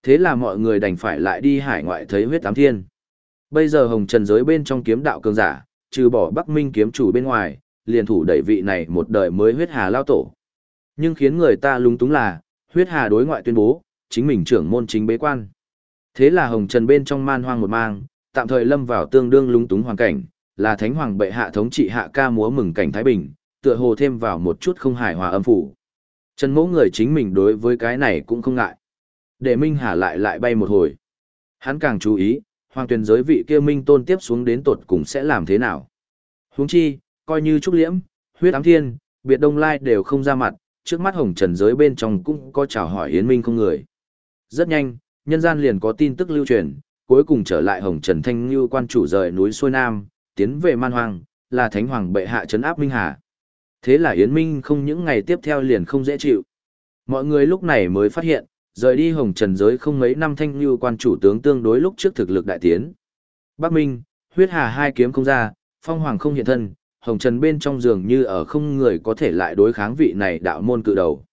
[SPEAKER 1] Thế là mọi người đành phải lại đi hải ngoại thấy huyết Tám thiên. Bây giờ hồng trần giới bên trong kiếm đạo cường giả, trừ bỏ Bắc Minh kiếm chủ bên ngoài, liền thủ đẩy vị này một đời mới huyết hà lao tổ. Nhưng khiến người ta lúng túng là, huyết hà đối ngoại tuyên bố, chính mình trưởng môn chính bế quan. Thế là hồng trần bên trong man hoang một mang, tạm thời lâm vào tương đương lúng túng hoàn cảnh, là thánh hoàng bệ hạ thống trị hạ ca múa mừng cảnh Thái Bình, tựa hồ thêm vào một chút không hài hòa âm phủ. Trần mẫu người chính mình đối với cái này cũng không ngại. Để Minh Hà lại lại bay một hồi. Hắn càng chú ý, hoàng tuyển giới vị kia Minh tôn tiếp xuống đến tột cùng sẽ làm thế nào. Huống chi, coi như Trúc Liễm, huyết ám thiên, biệt đông lai đều không ra mặt, trước mắt hồng trần giới bên trong cũng có chào hỏi Yến Minh không người. Rất nhanh, nhân gian liền có tin tức lưu truyền, cuối cùng trở lại hồng trần thanh như quan chủ rời núi xuôi nam, tiến về man hoàng, là thánh hoàng bệ hạ trấn áp Minh Hà. Thế là Yến Minh không những ngày tiếp theo liền không dễ chịu. Mọi người lúc này mới phát hiện, rời đi hồng trần giới không mấy năm thanh như quan chủ tướng tương đối lúc trước thực lực đại tiến. Bắc Minh, huyết hà hai kiếm không ra, phong hoàng không hiện thân, hồng trần bên trong giường như ở không người có thể lại đối kháng vị này đạo môn cự đầu.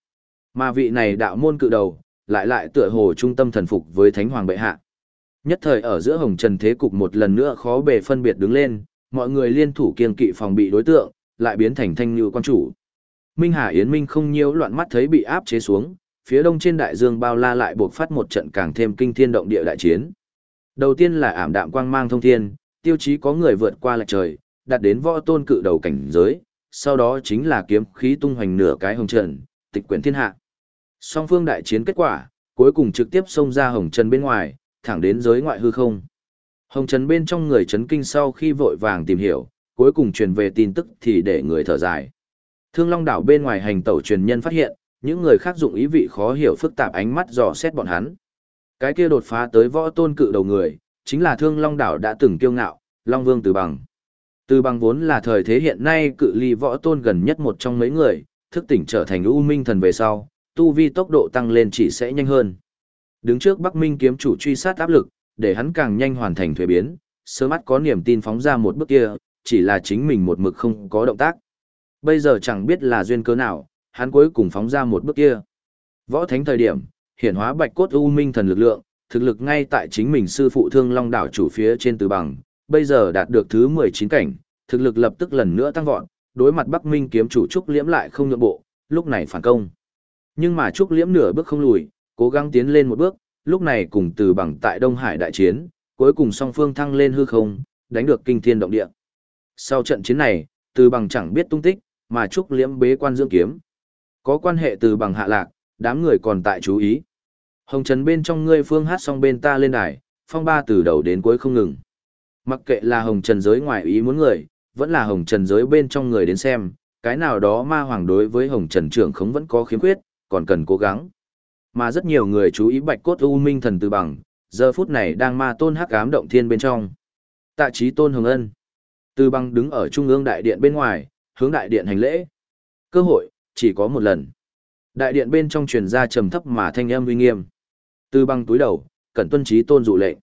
[SPEAKER 1] Mà vị này đạo môn cự đầu, lại lại tựa hồ trung tâm thần phục với thánh hoàng bệ hạ. Nhất thời ở giữa hồng trần thế cục một lần nữa khó bề phân biệt đứng lên, mọi người liên thủ kiên kỵ phòng bị đối tượng, lại biến thành thanh như quan chủ. Minh Hà Yến Minh không nhiễu loạn mắt thấy bị áp chế xuống, phía đông trên đại dương bao la lại buộc phát một trận càng thêm kinh thiên động địa đại chiến. Đầu tiên là ảm đạm quang mang thông thiên, tiêu chí có người vượt qua lệch trời, đạt đến võ tôn cự đầu cảnh giới, sau đó chính là kiếm khí tung hoành nửa cái hồng trần, tịch quyển thiên hạ. Song phương đại chiến kết quả, cuối cùng trực tiếp xông ra hồng trần bên ngoài, thẳng đến giới ngoại hư không. Hồng trần bên trong người chấn kinh sau khi vội vàng tìm hiểu, cuối cùng truyền về tin tức thì để người thở dài. Thương Long đảo bên ngoài hành tẩu truyền nhân phát hiện, những người khác dụng ý vị khó hiểu phức tạp ánh mắt dò xét bọn hắn. Cái kia đột phá tới võ tôn cự đầu người, chính là Thương Long đảo đã từng kiêu ngạo, Long Vương Từ Bằng. Từ Bằng vốn là thời thế hiện nay cự ly võ tôn gần nhất một trong mấy người, thức tỉnh trở thành U Minh thần về sau, tu vi tốc độ tăng lên chỉ sẽ nhanh hơn. Đứng trước Bắc Minh kiếm chủ truy sát áp lực, để hắn càng nhanh hoàn thành thuế biến, sớm mắt có niềm tin phóng ra một bước kia, chỉ là chính mình một mực không có động tác. Bây giờ chẳng biết là duyên cớ nào, hắn cuối cùng phóng ra một bước kia. Võ thánh thời điểm, hiển hóa bạch cốt u minh thần lực lượng, thực lực ngay tại chính mình sư phụ thương long đảo chủ phía trên từ bằng, bây giờ đạt được thứ 19 cảnh, thực lực lập tức lần nữa tăng vọt, đối mặt Bắc Minh kiếm chủ Trúc Liễm lại không nhượng bộ, lúc này phản công. Nhưng mà Trúc Liễm nửa bước không lùi, cố gắng tiến lên một bước, lúc này cùng từ bằng tại Đông Hải đại chiến, cuối cùng song phương thăng lên hư không, đánh được kinh thiên động địa. Sau trận chiến này, từ bằng chẳng biết tung tích, mà Trúc Liễm bế quan dưỡng kiếm. Có quan hệ từ bằng hạ lạc, đám người còn tại chú ý. Hồng Trần bên trong ngươi phương hát xong bên ta lên đài, phong ba từ đầu đến cuối không ngừng. Mặc kệ là Hồng Trần giới ngoài ý muốn người, vẫn là Hồng Trần giới bên trong người đến xem, cái nào đó ma hoàng đối với Hồng Trần trưởng không vẫn có khiếm khuyết, còn cần cố gắng. Mà rất nhiều người chú ý bạch cốt u minh thần từ bằng, giờ phút này đang ma tôn hắc ám động thiên bên trong. Tạ trí tôn hồng ân. Từ bằng đứng ở trung ương đại điện bên ngoài, hướng đại điện hành lễ. Cơ hội, chỉ có một lần. Đại điện bên trong truyền ra trầm thấp mà thanh âm uy nghiêm. Từ bằng túi đầu, cẩn tuân trí tôn dụ lệnh.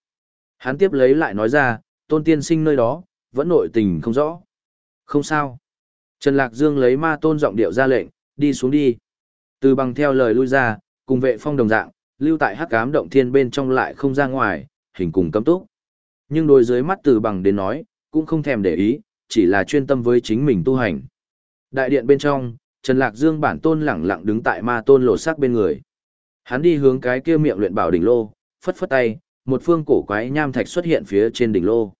[SPEAKER 1] Hắn tiếp lấy lại nói ra, tôn tiên sinh nơi đó, vẫn nội tình không rõ. Không sao. Trần Lạc Dương lấy ma tôn giọng điệu ra lệnh, đi xuống đi. Từ bằng theo lời lui ra, cùng vệ phong đồng dạng, lưu tại hắc ám động thiên bên trong lại không ra ngoài, hình cùng cấm túc. Nhưng đôi dưới mắt từ bằng đến nói, cũng không thèm để ý, chỉ là chuyên tâm với chính mình tu hành. Đại điện bên trong, Trần Lạc Dương bản tôn lẳng lặng đứng tại ma tôn lộ sắc bên người. Hắn đi hướng cái kia miệng luyện bảo đỉnh lô, phất phất tay, một phương cổ quái nham thạch xuất hiện phía trên đỉnh lô.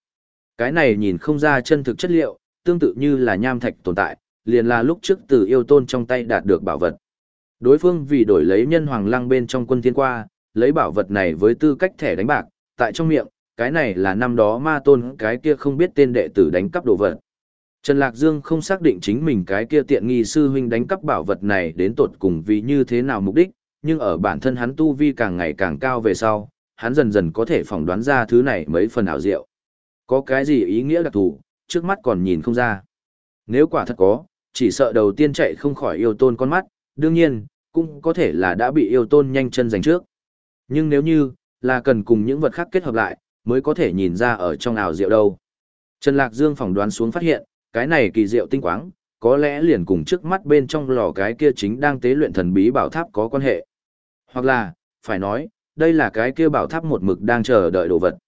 [SPEAKER 1] Cái này nhìn không ra chân thực chất liệu, tương tự như là nham thạch tồn tại, liền là lúc trước từ yêu tôn trong tay đạt được bảo vật. Đối phương vì đổi lấy nhân hoàng lăng bên trong quân thiên qua, lấy bảo vật này với tư cách thẻ đánh bạc, tại trong miệng, cái này là năm đó ma tôn cái kia không biết tên đệ tử đánh cắp đồ vật. Trần Lạc Dương không xác định chính mình cái kia tiện nghi sư huynh đánh cắp bảo vật này đến tột cùng vì như thế nào mục đích, nhưng ở bản thân hắn tu vi càng ngày càng cao về sau, hắn dần dần có thể phỏng đoán ra thứ này mấy phần ảo diệu. Có cái gì ý nghĩa đặc thù, trước mắt còn nhìn không ra. Nếu quả thật có, chỉ sợ đầu tiên chạy không khỏi yêu tôn con mắt, đương nhiên, cũng có thể là đã bị yêu tôn nhanh chân giành trước. Nhưng nếu như, là cần cùng những vật khác kết hợp lại, mới có thể nhìn ra ở trong ảo diệu đâu. Trần Lạc Dương phỏng đoán xuống phát hiện, cái này kỳ diệu tinh quáng, có lẽ liền cùng trước mắt bên trong lò cái kia chính đang tế luyện thần bí bảo tháp có quan hệ. Hoặc là, phải nói, đây là cái kia bảo tháp một mực đang chờ đợi đồ vật.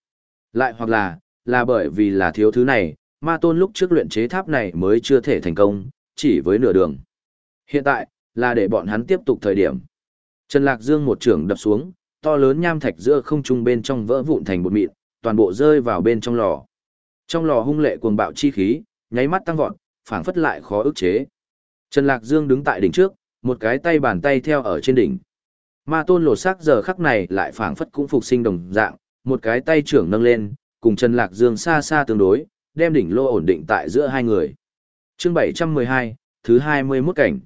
[SPEAKER 1] Lại hoặc là, là bởi vì là thiếu thứ này, ma tôn lúc trước luyện chế tháp này mới chưa thể thành công, chỉ với nửa đường. Hiện tại, là để bọn hắn tiếp tục thời điểm. Trần Lạc Dương một trường đập xuống, to lớn nham thạch giữa không trung bên trong vỡ vụn thành bột mịn, toàn bộ rơi vào bên trong lò. Trong lò hung lệ cuồng bạo chi khí, nháy mắt tăng vọt, phảng phất lại khó ức chế. Trần Lạc Dương đứng tại đỉnh trước, một cái tay bàn tay theo ở trên đỉnh. Ma tôn lột xác giờ khắc này lại phảng phất cũng phục sinh đồng dạng, một cái tay trưởng nâng lên, cùng Trần Lạc Dương xa xa tương đối, đem đỉnh lô ổn định tại giữa hai người. chương 712, thứ 21 cảnh.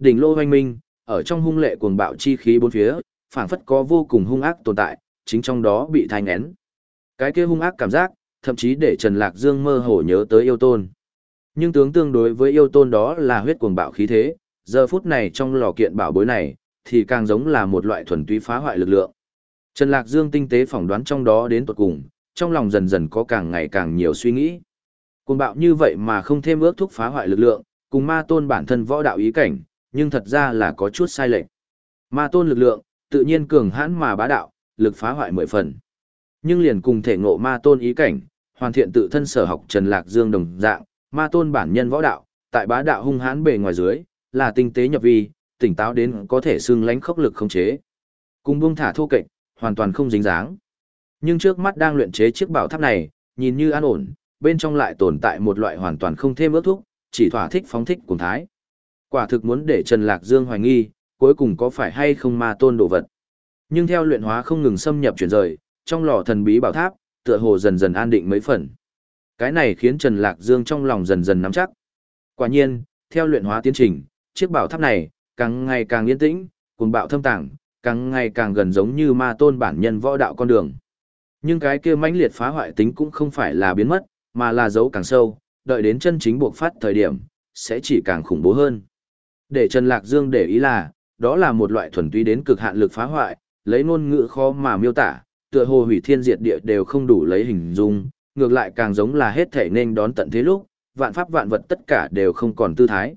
[SPEAKER 1] Đỉnh lô hoanh minh, ở trong hung lệ cuồng bạo chi khí bốn phía, phảng phất có vô cùng hung ác tồn tại, chính trong đó bị thai ngén. Cái kia hung ác cảm giác, thậm chí để Trần Lạc Dương mơ hồ nhớ tới yêu tôn. Nhưng tướng tương đối với yêu tôn đó là huyết cuồng bạo khí thế, giờ phút này trong lò kiện bảo bối này, thì càng giống là một loại thuần túy phá hoại lực lượng. Trần Lạc Dương tinh tế phỏng đoán trong đó đến tuột cùng, trong lòng dần dần có càng ngày càng nhiều suy nghĩ. Cuồng bạo như vậy mà không thêm ước thúc phá hoại lực lượng, cùng ma tôn bản thân võ đạo ý cảnh, nhưng thật ra là có chút sai lệch. Ma tôn lực lượng, tự nhiên cường hãn mà bá đạo, lực phá hoại mười phần. Nhưng liền cùng thể ngộ ma tôn ý cảnh, hoàn thiện tự thân sở học Trần Lạc Dương đồng dạng, ma tôn bản nhân võ đạo, tại bá đạo hung hãn bề ngoài dưới, là tinh tế nhập vi, tỉnh táo đến có thể xưng lánh khốc lực không chế. Cùng buông thả thô kệch, hoàn toàn không dính dáng. Nhưng trước mắt đang luyện chế chiếc bảo tháp này, nhìn như an ổn, bên trong lại tồn tại một loại hoàn toàn không thêm ước thúc, chỉ thỏa thích phóng thích cùng thái. Quả thực muốn để Trần Lạc Dương hoài nghi, cuối cùng có phải hay không ma tôn đồ vật. Nhưng theo luyện hóa không ngừng xâm nhập chuyển rời, trong lò thần bí bảo tháp, tựa hồ dần dần an định mấy phần. Cái này khiến Trần Lạc Dương trong lòng dần dần nắm chắc. Quả nhiên, theo luyện hóa tiến trình, chiếc bảo tháp này, càng ngày càng yên tĩnh, cùng bạo thâm tàng, càng ngày càng gần giống như ma tôn bản nhân võ đạo con đường. Nhưng cái kia mãnh liệt phá hoại tính cũng không phải là biến mất, mà là giấu càng sâu, đợi đến chân chính buộc phát thời điểm, sẽ chỉ càng khủng bố hơn. Để Trần Lạc Dương để ý là, đó là một loại thuần túy đến cực hạn lực phá hoại, lấy ngôn ngữ khó mà miêu tả, tựa hồ hủy thiên diệt địa đều không đủ lấy hình dung, ngược lại càng giống là hết thể nên đón tận thế lúc, vạn pháp vạn vật tất cả đều không còn tư thái.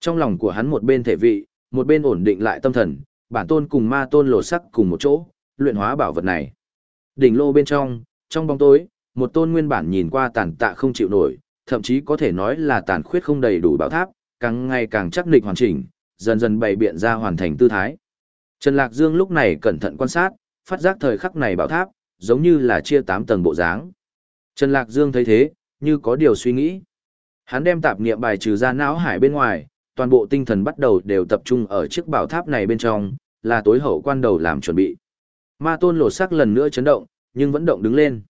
[SPEAKER 1] Trong lòng của hắn một bên thể vị, một bên ổn định lại tâm thần, bản tôn cùng ma tôn lột sắc cùng một chỗ, luyện hóa bảo vật này. Đỉnh lô bên trong, trong bóng tối, một tôn nguyên bản nhìn qua tàn tạ không chịu nổi, thậm chí có thể nói là tàn khuyết không đầy đủ bảo tháp, càng ngày càng chắc nịch hoàn chỉnh, dần dần bày biện ra hoàn thành tư thái. Trần Lạc Dương lúc này cẩn thận quan sát, phát giác thời khắc này bảo tháp, giống như là chia 8 tầng bộ dáng. Trần Lạc Dương thấy thế, như có điều suy nghĩ. Hắn đem tạp niệm bài trừ ra não hải bên ngoài, toàn bộ tinh thần bắt đầu đều tập trung ở chiếc bảo tháp này bên trong, là tối hậu quan đầu làm chuẩn bị. Ma tôn lột sắc lần nữa chấn động, nhưng vẫn động đứng lên.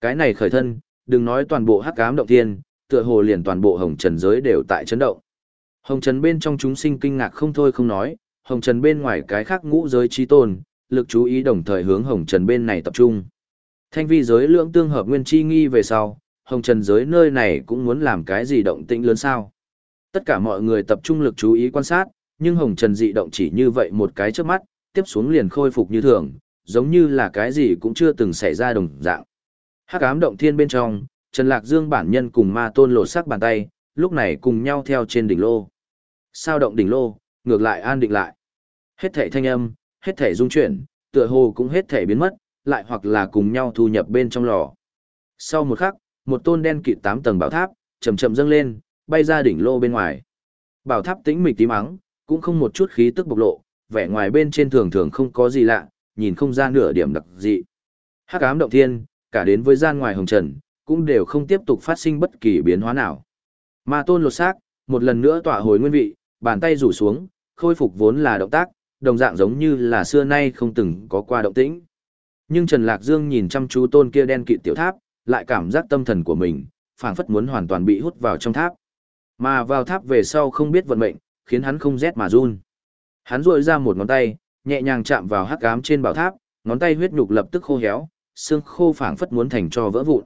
[SPEAKER 1] Cái này khởi thân, đừng nói toàn bộ hắc ám động thiên, tựa hồ liền toàn bộ hồng trần giới đều tại chấn động. Hồng trần bên trong chúng sinh kinh ngạc không thôi không nói, hồng trần bên ngoài cái khác ngũ giới trí tôn, lực chú ý đồng thời hướng hồng trần bên này tập trung. Thanh vi giới lượng tương hợp nguyên chi nghi về sau, hồng trần giới nơi này cũng muốn làm cái gì động tĩnh lớn sao. Tất cả mọi người tập trung lực chú ý quan sát, nhưng hồng trần dị động chỉ như vậy một cái trước mắt, tiếp xuống liền khôi phục như thường, giống như là cái gì cũng chưa từng xảy ra đồng dạng. Hắc ám động thiên bên trong, Trần Lạc Dương bản nhân cùng ma tôn lộ sắc bàn tay, lúc này cùng nhau theo trên đỉnh lô. Sao động đỉnh lô, ngược lại an định lại. Hết thể thanh âm, hết thể dung chuyển, tựa hồ cũng hết thể biến mất, lại hoặc là cùng nhau thu nhập bên trong lò. Sau một khắc, một tôn đen kịt tám tầng bảo tháp, chậm chậm dâng lên, bay ra đỉnh lô bên ngoài. Bảo tháp tĩnh mịch tím mắng, cũng không một chút khí tức bộc lộ, vẻ ngoài bên trên thường thường không có gì lạ, nhìn không ra nửa điểm đặc dị. Hắc ám động thiên, cả đến với gian ngoài hồng trần, cũng đều không tiếp tục phát sinh bất kỳ biến hóa nào. Ma tôn lột xác, một lần nữa tỏa hồi nguyên vị, bàn tay rủ xuống, khôi phục vốn là động tác, đồng dạng giống như là xưa nay không từng có qua động tĩnh. Nhưng Trần Lạc Dương nhìn chăm chú tôn kia đen kịt tiểu tháp, lại cảm giác tâm thần của mình, phảng phất muốn hoàn toàn bị hút vào trong tháp. Mà vào tháp về sau không biết vận mệnh, khiến hắn không rét mà run. Hắn rội ra một ngón tay, nhẹ nhàng chạm vào hắc ám trên bảo tháp, ngón tay huyết nhục lập tức khô héo, xương khô phảng phất muốn thành cho vỡ vụn.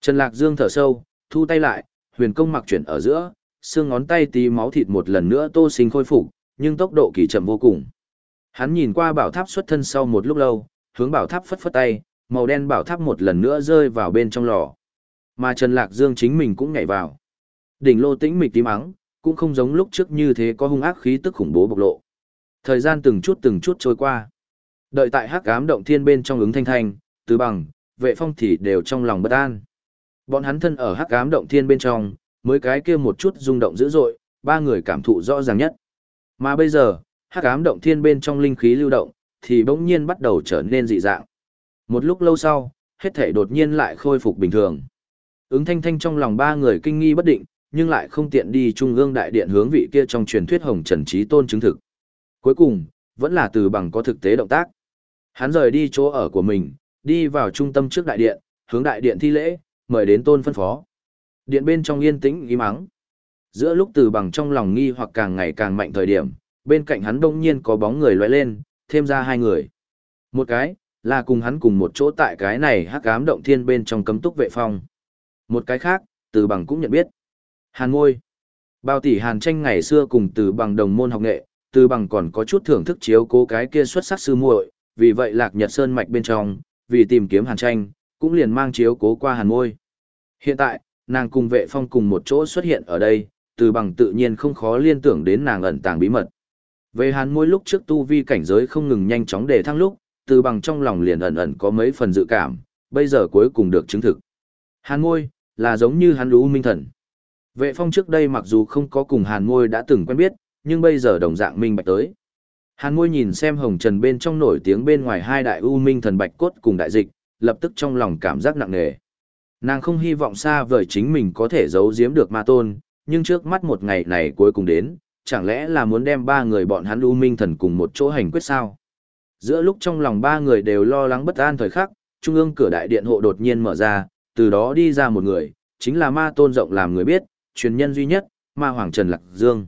[SPEAKER 1] Trần Lạc Dương thở sâu, thu tay lại, huyền công mặc chuyển ở giữa, xương ngón tay tí máu thịt một lần nữa tô sinh khôi phục, nhưng tốc độ kỳ chậm vô cùng. Hắn nhìn qua bảo tháp xuất thân sau một lúc lâu, hướng bảo tháp phất phất tay, màu đen bảo tháp một lần nữa rơi vào bên trong lò. Mà Trần Lạc Dương chính mình cũng nhảy vào. Đỉnh lô tĩnh mịch tím ắng, cũng không giống lúc trước như thế có hung ác khí tức khủng bố bộc lộ. Thời gian từng chút từng chút trôi qua. Đợi tại hắc ám động thiên bên trong ứng thanh thanh, tứ bằng, vệ phong thì đều trong lòng bất an. Bọn hắn thân ở hắc ám động thiên bên trong, mới cái kia một chút rung động dữ dội, ba người cảm thụ rõ ràng nhất. Mà bây giờ, hắc ám động thiên bên trong linh khí lưu động, thì bỗng nhiên bắt đầu trở nên dị dạng. Một lúc lâu sau, hết thể đột nhiên lại khôi phục bình thường. Ứng thanh thanh trong lòng ba người kinh nghi bất định, nhưng lại không tiện đi trung ương đại điện hướng vị kia trong truyền thuyết hồng trần trí tôn chứng thực. Cuối cùng, vẫn là từ bằng có thực tế động tác. Hắn rời đi chỗ ở của mình, đi vào trung tâm trước đại điện, hướng đại điện thi lễ, mời đến tôn phân phó. Điện bên trong yên tĩnh ý mắng. Giữa lúc từ bằng trong lòng nghi hoặc càng ngày càng mạnh thời điểm, bên cạnh hắn đông nhiên có bóng người lóe lên, thêm ra hai người. Một cái, là cùng hắn cùng một chỗ tại cái này hắc ám động thiên bên trong cấm túc vệ phong. Một cái khác, từ bằng cũng nhận biết. Hàn ngôi. Bao tỷ hàn tranh ngày xưa cùng từ bằng đồng môn học nghệ, từ bằng còn có chút thưởng thức chiếu cố cái kia xuất sắc sư muội, vì vậy lạc nhật sơn mạch bên trong, vì tìm kiếm hàn tranh, cũng liền mang chiếu cố qua hàn ngôi. Hiện tại, nàng cùng vệ phong cùng một chỗ xuất hiện ở đây, từ bằng tự nhiên không khó liên tưởng đến nàng ẩn tàng bí mật. Về hàn mỗi lúc trước tu vi cảnh giới không ngừng nhanh chóng để thăng lúc, từ bằng trong lòng liền ẩn ẩn có mấy phần dự cảm, bây giờ cuối cùng được chứng thực. Hàn Ngôi là giống như hắn lũ minh thần. Vệ phong trước đây mặc dù không có cùng hàn Ngôi đã từng quen biết, nhưng bây giờ đồng dạng minh bạch tới. Hàn Ngôi nhìn xem hồng trần bên trong nổi tiếng bên ngoài hai đại u minh thần bạch cốt cùng đại dịch, lập tức trong lòng cảm giác nặng nề. Nàng không hy vọng xa vời chính mình có thể giấu giếm được ma tôn, nhưng trước mắt một ngày này cuối cùng đến, chẳng lẽ là muốn đem ba người bọn hắn u minh thần cùng một chỗ hành quyết sao? Giữa lúc trong lòng ba người đều lo lắng bất an thời khắc, trung ương cửa đại điện hộ đột nhiên mở ra, từ đó đi ra một người, chính là ma tôn rộng làm người biết, truyền nhân duy nhất, ma hoàng Trần Lạc Dương.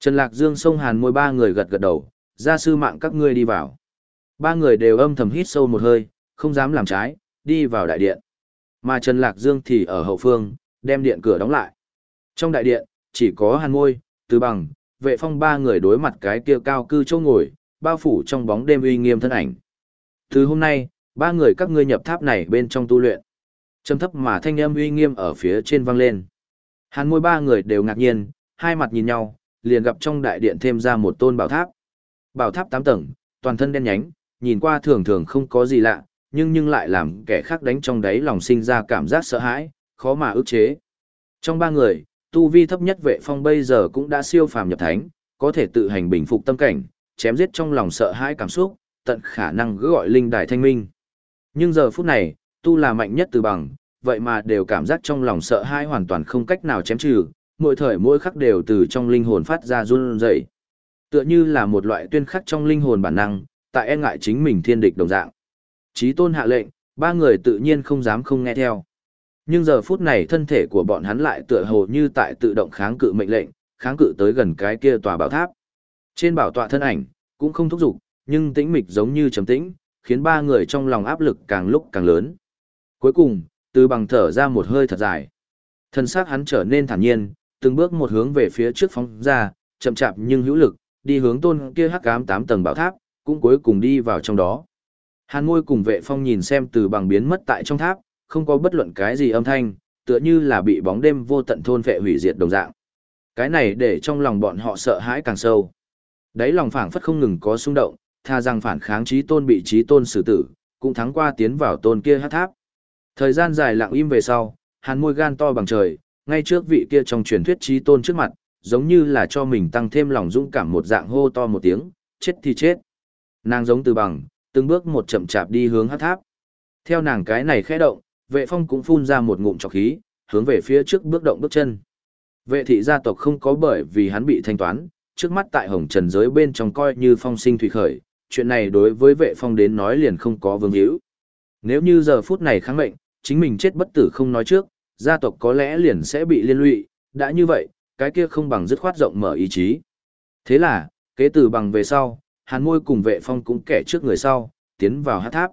[SPEAKER 1] Trần Lạc Dương xông hàn môi ba người gật gật đầu, ra sư mạng các ngươi đi vào. Ba người đều âm thầm hít sâu một hơi, không dám làm trái, đi vào đại điện. Mà Trần Lạc Dương thì ở hậu phương, đem điện cửa đóng lại. Trong đại điện, chỉ có hàn môi, từ bằng, vệ phong ba người đối mặt cái kia cao cư châu ngồi, bao phủ trong bóng đêm uy nghiêm thân ảnh. Từ hôm nay, ba người các ngươi nhập tháp này bên trong tu luyện. Trầm thấp mà thanh âm uy nghiêm ở phía trên vang lên. Hàn môi ba người đều ngạc nhiên, hai mặt nhìn nhau, liền gặp trong đại điện thêm ra một tôn bảo tháp. Bảo tháp 8 tầng, toàn thân đen nhánh, nhìn qua thường thường không có gì lạ, nhưng nhưng lại làm kẻ khác đánh trong đáy lòng sinh ra cảm giác sợ hãi, khó mà ức chế. Trong ba người, tu vi thấp nhất vệ phong bây giờ cũng đã siêu phàm nhập thánh, có thể tự hành bình phục tâm cảnh, chém giết trong lòng sợ hãi cảm xúc, tận khả năng gỡ gọi linh đài thanh minh. Nhưng giờ phút này, tu là mạnh nhất từ bằng, vậy mà đều cảm giác trong lòng sợ hãi hoàn toàn không cách nào chém trừ, mỗi thời mỗi khắc đều từ trong linh hồn phát ra run rẩy. Tựa như là một loại tuyên khắc trong linh hồn bản năng, tại e ngại chính mình thiên địch đồng dạng. Chí tôn hạ lệnh, ba người tự nhiên không dám không nghe theo. Nhưng giờ phút này thân thể của bọn hắn lại tựa hồ như tại tự động kháng cự mệnh lệnh, kháng cự tới gần cái kia tòa bảo tháp. Trên bảo tọa thân ảnh, cũng không thúc giục, nhưng tĩnh mịch giống như trầm tĩnh, khiến ba người trong lòng áp lực càng lúc càng lớn. Cuối cùng, từ bằng thở ra một hơi thật dài. Thân xác hắn trở nên thản nhiên, từng bước một hướng về phía trước phóng ra, chậm chạp nhưng hữu lực, đi hướng tôn kia hắc ám tám tầng bảo tháp, cũng cuối cùng đi vào trong đó. Hàn môi cùng vệ phong nhìn xem từ bằng biến mất tại trong tháp, không có bất luận cái gì âm thanh, tựa như là bị bóng đêm vô tận thôn vệ hủy diệt đồng dạng. Cái này để trong lòng bọn họ sợ hãi càng sâu. Đấy lòng phảng phất không ngừng có xung động, tha rằng phản kháng trí tôn bị trí tôn xử tử, cũng thắng qua tiến vào tôn kia hát tháp. Thời gian dài lặng im về sau, hàn môi gan to bằng trời, ngay trước vị kia trong truyền thuyết trí tôn trước mặt, giống như là cho mình tăng thêm lòng dũng cảm một dạng hô to một tiếng, chết thì chết. Nàng giống từ bằng, từng bước một chậm chạp đi hướng hát tháp. Theo nàng cái này khẽ động, vệ phong cũng phun ra một ngụm trọc khí, hướng về phía trước bước động bước chân. Vệ thị gia tộc không có bởi vì hắn bị thanh toán, trước mắt tại hồng trần giới bên trong coi như phong sinh thủy khởi, chuyện này đối với vệ phong đến nói liền không có vương hữu. Nếu như giờ phút này kháng mệnh, chính mình chết bất tử không nói trước, gia tộc có lẽ liền sẽ bị liên lụy, đã như vậy, cái kia không bằng dứt khoát rộng mở ý chí. Thế là, kế từ bằng về sau, hàn môi cùng vệ phong cũng kẻ trước người sau, tiến vào hát tháp.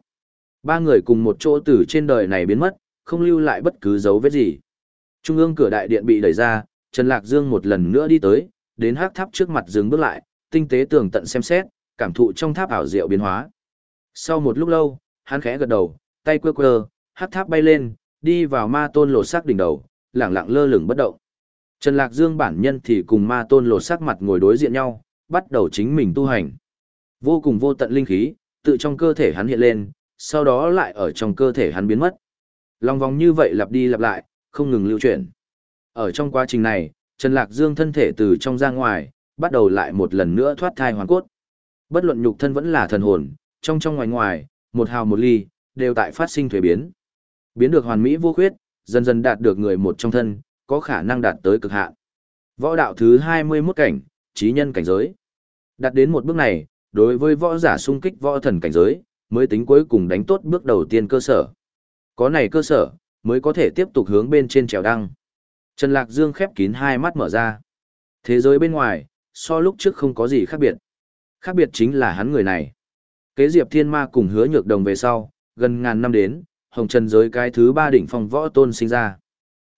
[SPEAKER 1] Ba người cùng một chỗ từ trên đời này biến mất, không lưu lại bất cứ dấu vết gì. Trung ương cửa đại điện bị đẩy ra, Trần Lạc Dương một lần nữa đi tới, đến hát tháp trước mặt dừng bước lại, tinh tế tường tận xem xét, cảm thụ trong tháp ảo diệu biến hóa. Sau một lúc lâu, hắn khẽ gật đầu, tay quơ quơ, hát tháp bay lên, đi vào ma tôn lột xác đỉnh đầu, lẳng lặng lơ lửng bất động. Trần Lạc Dương bản nhân thì cùng ma tôn lột xác mặt ngồi đối diện nhau, bắt đầu chính mình tu hành. Vô cùng vô tận linh khí, tự trong cơ thể hắn hiện lên, sau đó lại ở trong cơ thể hắn biến mất. Lòng vòng như vậy lặp đi lặp lại, không ngừng lưu chuyển. Ở trong quá trình này, Trần Lạc Dương thân thể từ trong ra ngoài, bắt đầu lại một lần nữa thoát thai hoàn cốt. Bất luận nhục thân vẫn là thần hồn, trong trong ngoài ngoài, một hào một ly, đều tại phát sinh thuế biến. Biến được hoàn mỹ vô khuyết, dần dần đạt được người một trong thân, có khả năng đạt tới cực hạn. Võ đạo thứ 21 cảnh, trí nhân cảnh giới. Đạt đến một bước này, đối với võ giả sung kích võ thần cảnh giới, mới tính cuối cùng đánh tốt bước đầu tiên cơ sở. Có này cơ sở, mới có thể tiếp tục hướng bên trên trèo đăng. Trần Lạc Dương khép kín hai mắt mở ra. Thế giới bên ngoài, so lúc trước không có gì khác biệt. Khác biệt chính là hắn người này. Kế Diệp Thiên Ma cùng hứa nhược đồng về sau, gần ngàn năm đến, hồng trần giới cái thứ ba đỉnh phong võ tôn sinh ra.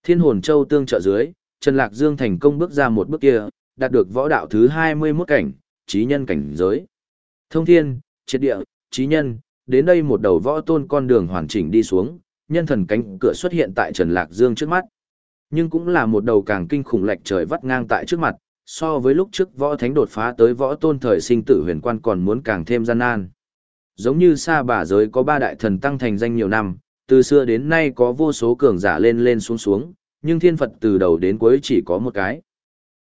[SPEAKER 1] Thiên hồn châu tương trợ dưới, Trần Lạc Dương thành công bước ra một bước kia, đạt được võ đạo thứ 21 cảnh, trí nhân cảnh giới. Thông thiên, triệt địa, trí nhân, đến đây một đầu võ tôn con đường hoàn chỉnh đi xuống, nhân thần cánh cửa xuất hiện tại Trần Lạc Dương trước mắt. Nhưng cũng là một đầu càng kinh khủng lệch trời vắt ngang tại trước mặt, so với lúc trước võ thánh đột phá tới võ tôn thời sinh tử huyền quan còn muốn càng thêm gian nan. Giống như xa bà giới có ba đại thần tăng thành danh nhiều năm, từ xưa đến nay có vô số cường giả lên lên xuống xuống, nhưng thiên Phật từ đầu đến cuối chỉ có một cái.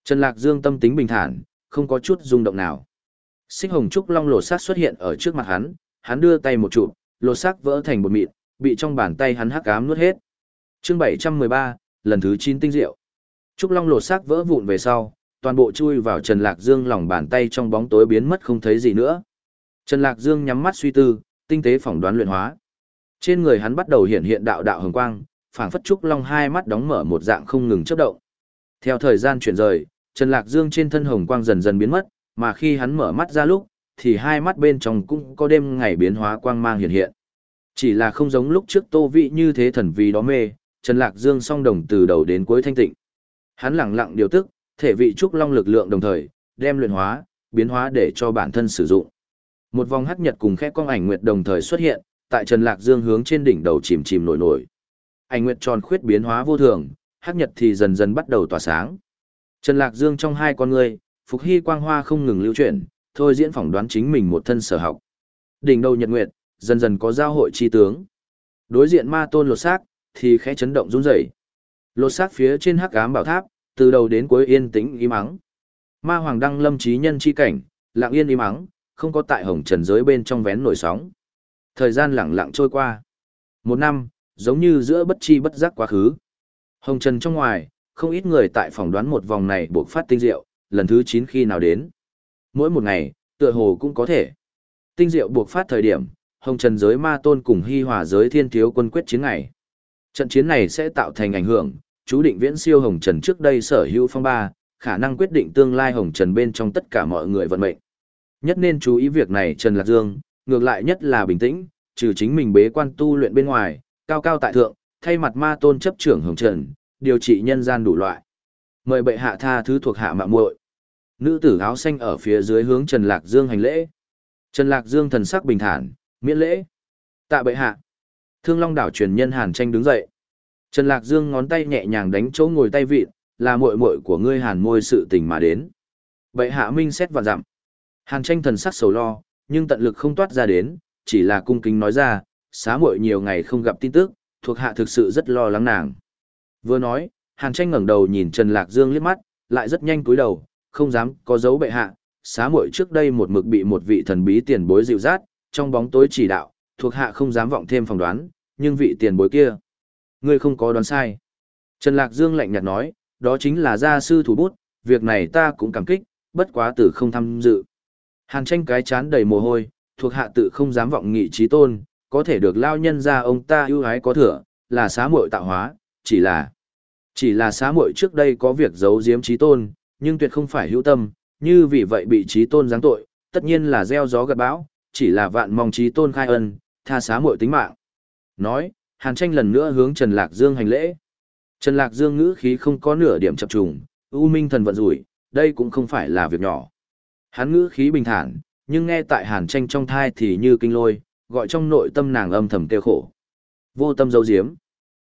[SPEAKER 1] Trần Lạc Dương tâm tính bình thản, không có chút rung động nào. Xích hồng trúc long lột xác xuất hiện ở trước mặt hắn, hắn đưa tay một chụp, lột xác vỡ thành một mịn, bị trong bàn tay hắn hắc ám nuốt hết. Chương 713, lần thứ 9 tinh diệu. Trúc long lột xác vỡ vụn về sau, toàn bộ chui vào Trần Lạc Dương lòng bàn tay trong bóng tối biến mất không thấy gì nữa. Trần Lạc Dương nhắm mắt suy tư, tinh tế phỏng đoán luyện hóa. Trên người hắn bắt đầu hiện hiện đạo đạo hồng quang, phảng phất trúc long hai mắt đóng mở một dạng không ngừng chớp động. Theo thời gian chuyển rời, Trần Lạc Dương trên thân hồng quang dần dần biến mất, mà khi hắn mở mắt ra lúc, thì hai mắt bên trong cũng có đêm ngày biến hóa quang mang hiện hiện. Chỉ là không giống lúc trước Tô Vị như thế thần vì đó mê, Trần Lạc Dương song đồng từ đầu đến cuối thanh tịnh. Hắn lặng lặng điều tức, thể vị trúc long lực lượng đồng thời, đem luyện hóa, biến hóa để cho bản thân sử dụng. Một vòng hắc nhật cùng khẽ quang ảnh nguyệt đồng thời xuất hiện, tại Trần Lạc Dương hướng trên đỉnh đầu chìm chìm nổi nổi. Ảnh nguyệt tròn khuyết biến hóa vô thường, hắc nhật thì dần dần bắt đầu tỏa sáng. Trần Lạc Dương trong hai con người, phục hy quang hoa không ngừng lưu chuyển, thôi diễn phỏng đoán chính mình một thân sở học. Đỉnh đầu nhật nguyệt, dần dần có giao hội chi tướng. Đối diện ma tôn lột xác, thì khẽ chấn động run rẩy. Lột xác phía trên hắc ám bảo tháp, từ đầu đến cuối yên tĩnh im ắng. Ma hoàng đăng lâm trí nhân chi cảnh, lặng yên im ắng, không có tại hồng trần giới bên trong vén nổi sóng. Thời gian lặng lặng trôi qua. Một năm, giống như giữa bất chi bất giác quá khứ. Hồng trần trong ngoài, không ít người tại phỏng đoán một vòng này buộc phát tinh diệu, lần thứ 9 khi nào đến. Mỗi một ngày, tựa hồ cũng có thể. Tinh diệu buộc phát thời điểm, hồng trần giới ma tôn cùng hy hòa giới thiên thiếu quân quyết chiến ngày. Trận chiến này sẽ tạo thành ảnh hưởng, chú định viễn siêu hồng trần trước đây sở hữu phong ba, khả năng quyết định tương lai hồng trần bên trong tất cả mọi người vận mệnh. Nhất nên chú ý việc này Trần Lạc Dương, ngược lại nhất là bình tĩnh, trừ chính mình bế quan tu luyện bên ngoài, cao cao tại thượng, thay mặt ma tôn chấp trưởng hồng trần, điều trị nhân gian đủ loại. Mời bệ hạ tha thứ thuộc hạ mạ muội. Nữ tử áo xanh ở phía dưới hướng Trần Lạc Dương hành lễ. Trần Lạc Dương thần sắc bình thản, miễn lễ. Tạ bệ hạ. Thương Long đảo truyền nhân Hàn Tranh đứng dậy. Trần Lạc Dương ngón tay nhẹ nhàng đánh chỗ ngồi tay vịt, là muội muội của ngươi Hàn Môi sự tình mà đến. Bệ hạ minh xét và dặm. Hàn Tranh thần sắc sầu lo, nhưng tận lực không toát ra đến, chỉ là cung kính nói ra, xá muội nhiều ngày không gặp tin tức, thuộc hạ thực sự rất lo lắng nàng. Vừa nói, Hàn Tranh ngẩng đầu nhìn Trần Lạc Dương liếc mắt, lại rất nhanh cúi đầu, không dám có dấu bệ hạ, xá muội trước đây một mực bị một vị thần bí tiền bối dịu dắt, trong bóng tối chỉ đạo, thuộc hạ không dám vọng thêm phỏng đoán, nhưng vị tiền bối kia, ngươi không có đoán sai. Trần Lạc Dương lạnh nhạt nói, đó chính là gia sư thủ bút, việc này ta cũng cảm kích, bất quá tử không tham dự. Hàn tranh cái chán đầy mồ hôi, thuộc hạ tự không dám vọng nghị trí tôn, có thể được lao nhân ra ông ta ưu ái có thừa, là xá muội tạo hóa, chỉ là chỉ là xá muội trước đây có việc giấu giếm trí tôn, nhưng tuyệt không phải hữu tâm, như vì vậy bị trí tôn giáng tội, tất nhiên là gieo gió gặt bão, chỉ là vạn mong trí tôn khai ân, tha xá muội tính mạng. Nói, Hàn tranh lần nữa hướng Trần Lạc Dương hành lễ. Trần Lạc Dương ngữ khí không có nửa điểm chập trùng, U Minh thần vận rủi, đây cũng không phải là việc nhỏ. Hắn ngữ khí bình thản, nhưng nghe tại Hàn tranh trong thai thì như kinh lôi, gọi trong nội tâm nàng âm thầm tiêu khổ. Vô tâm dấu diếm.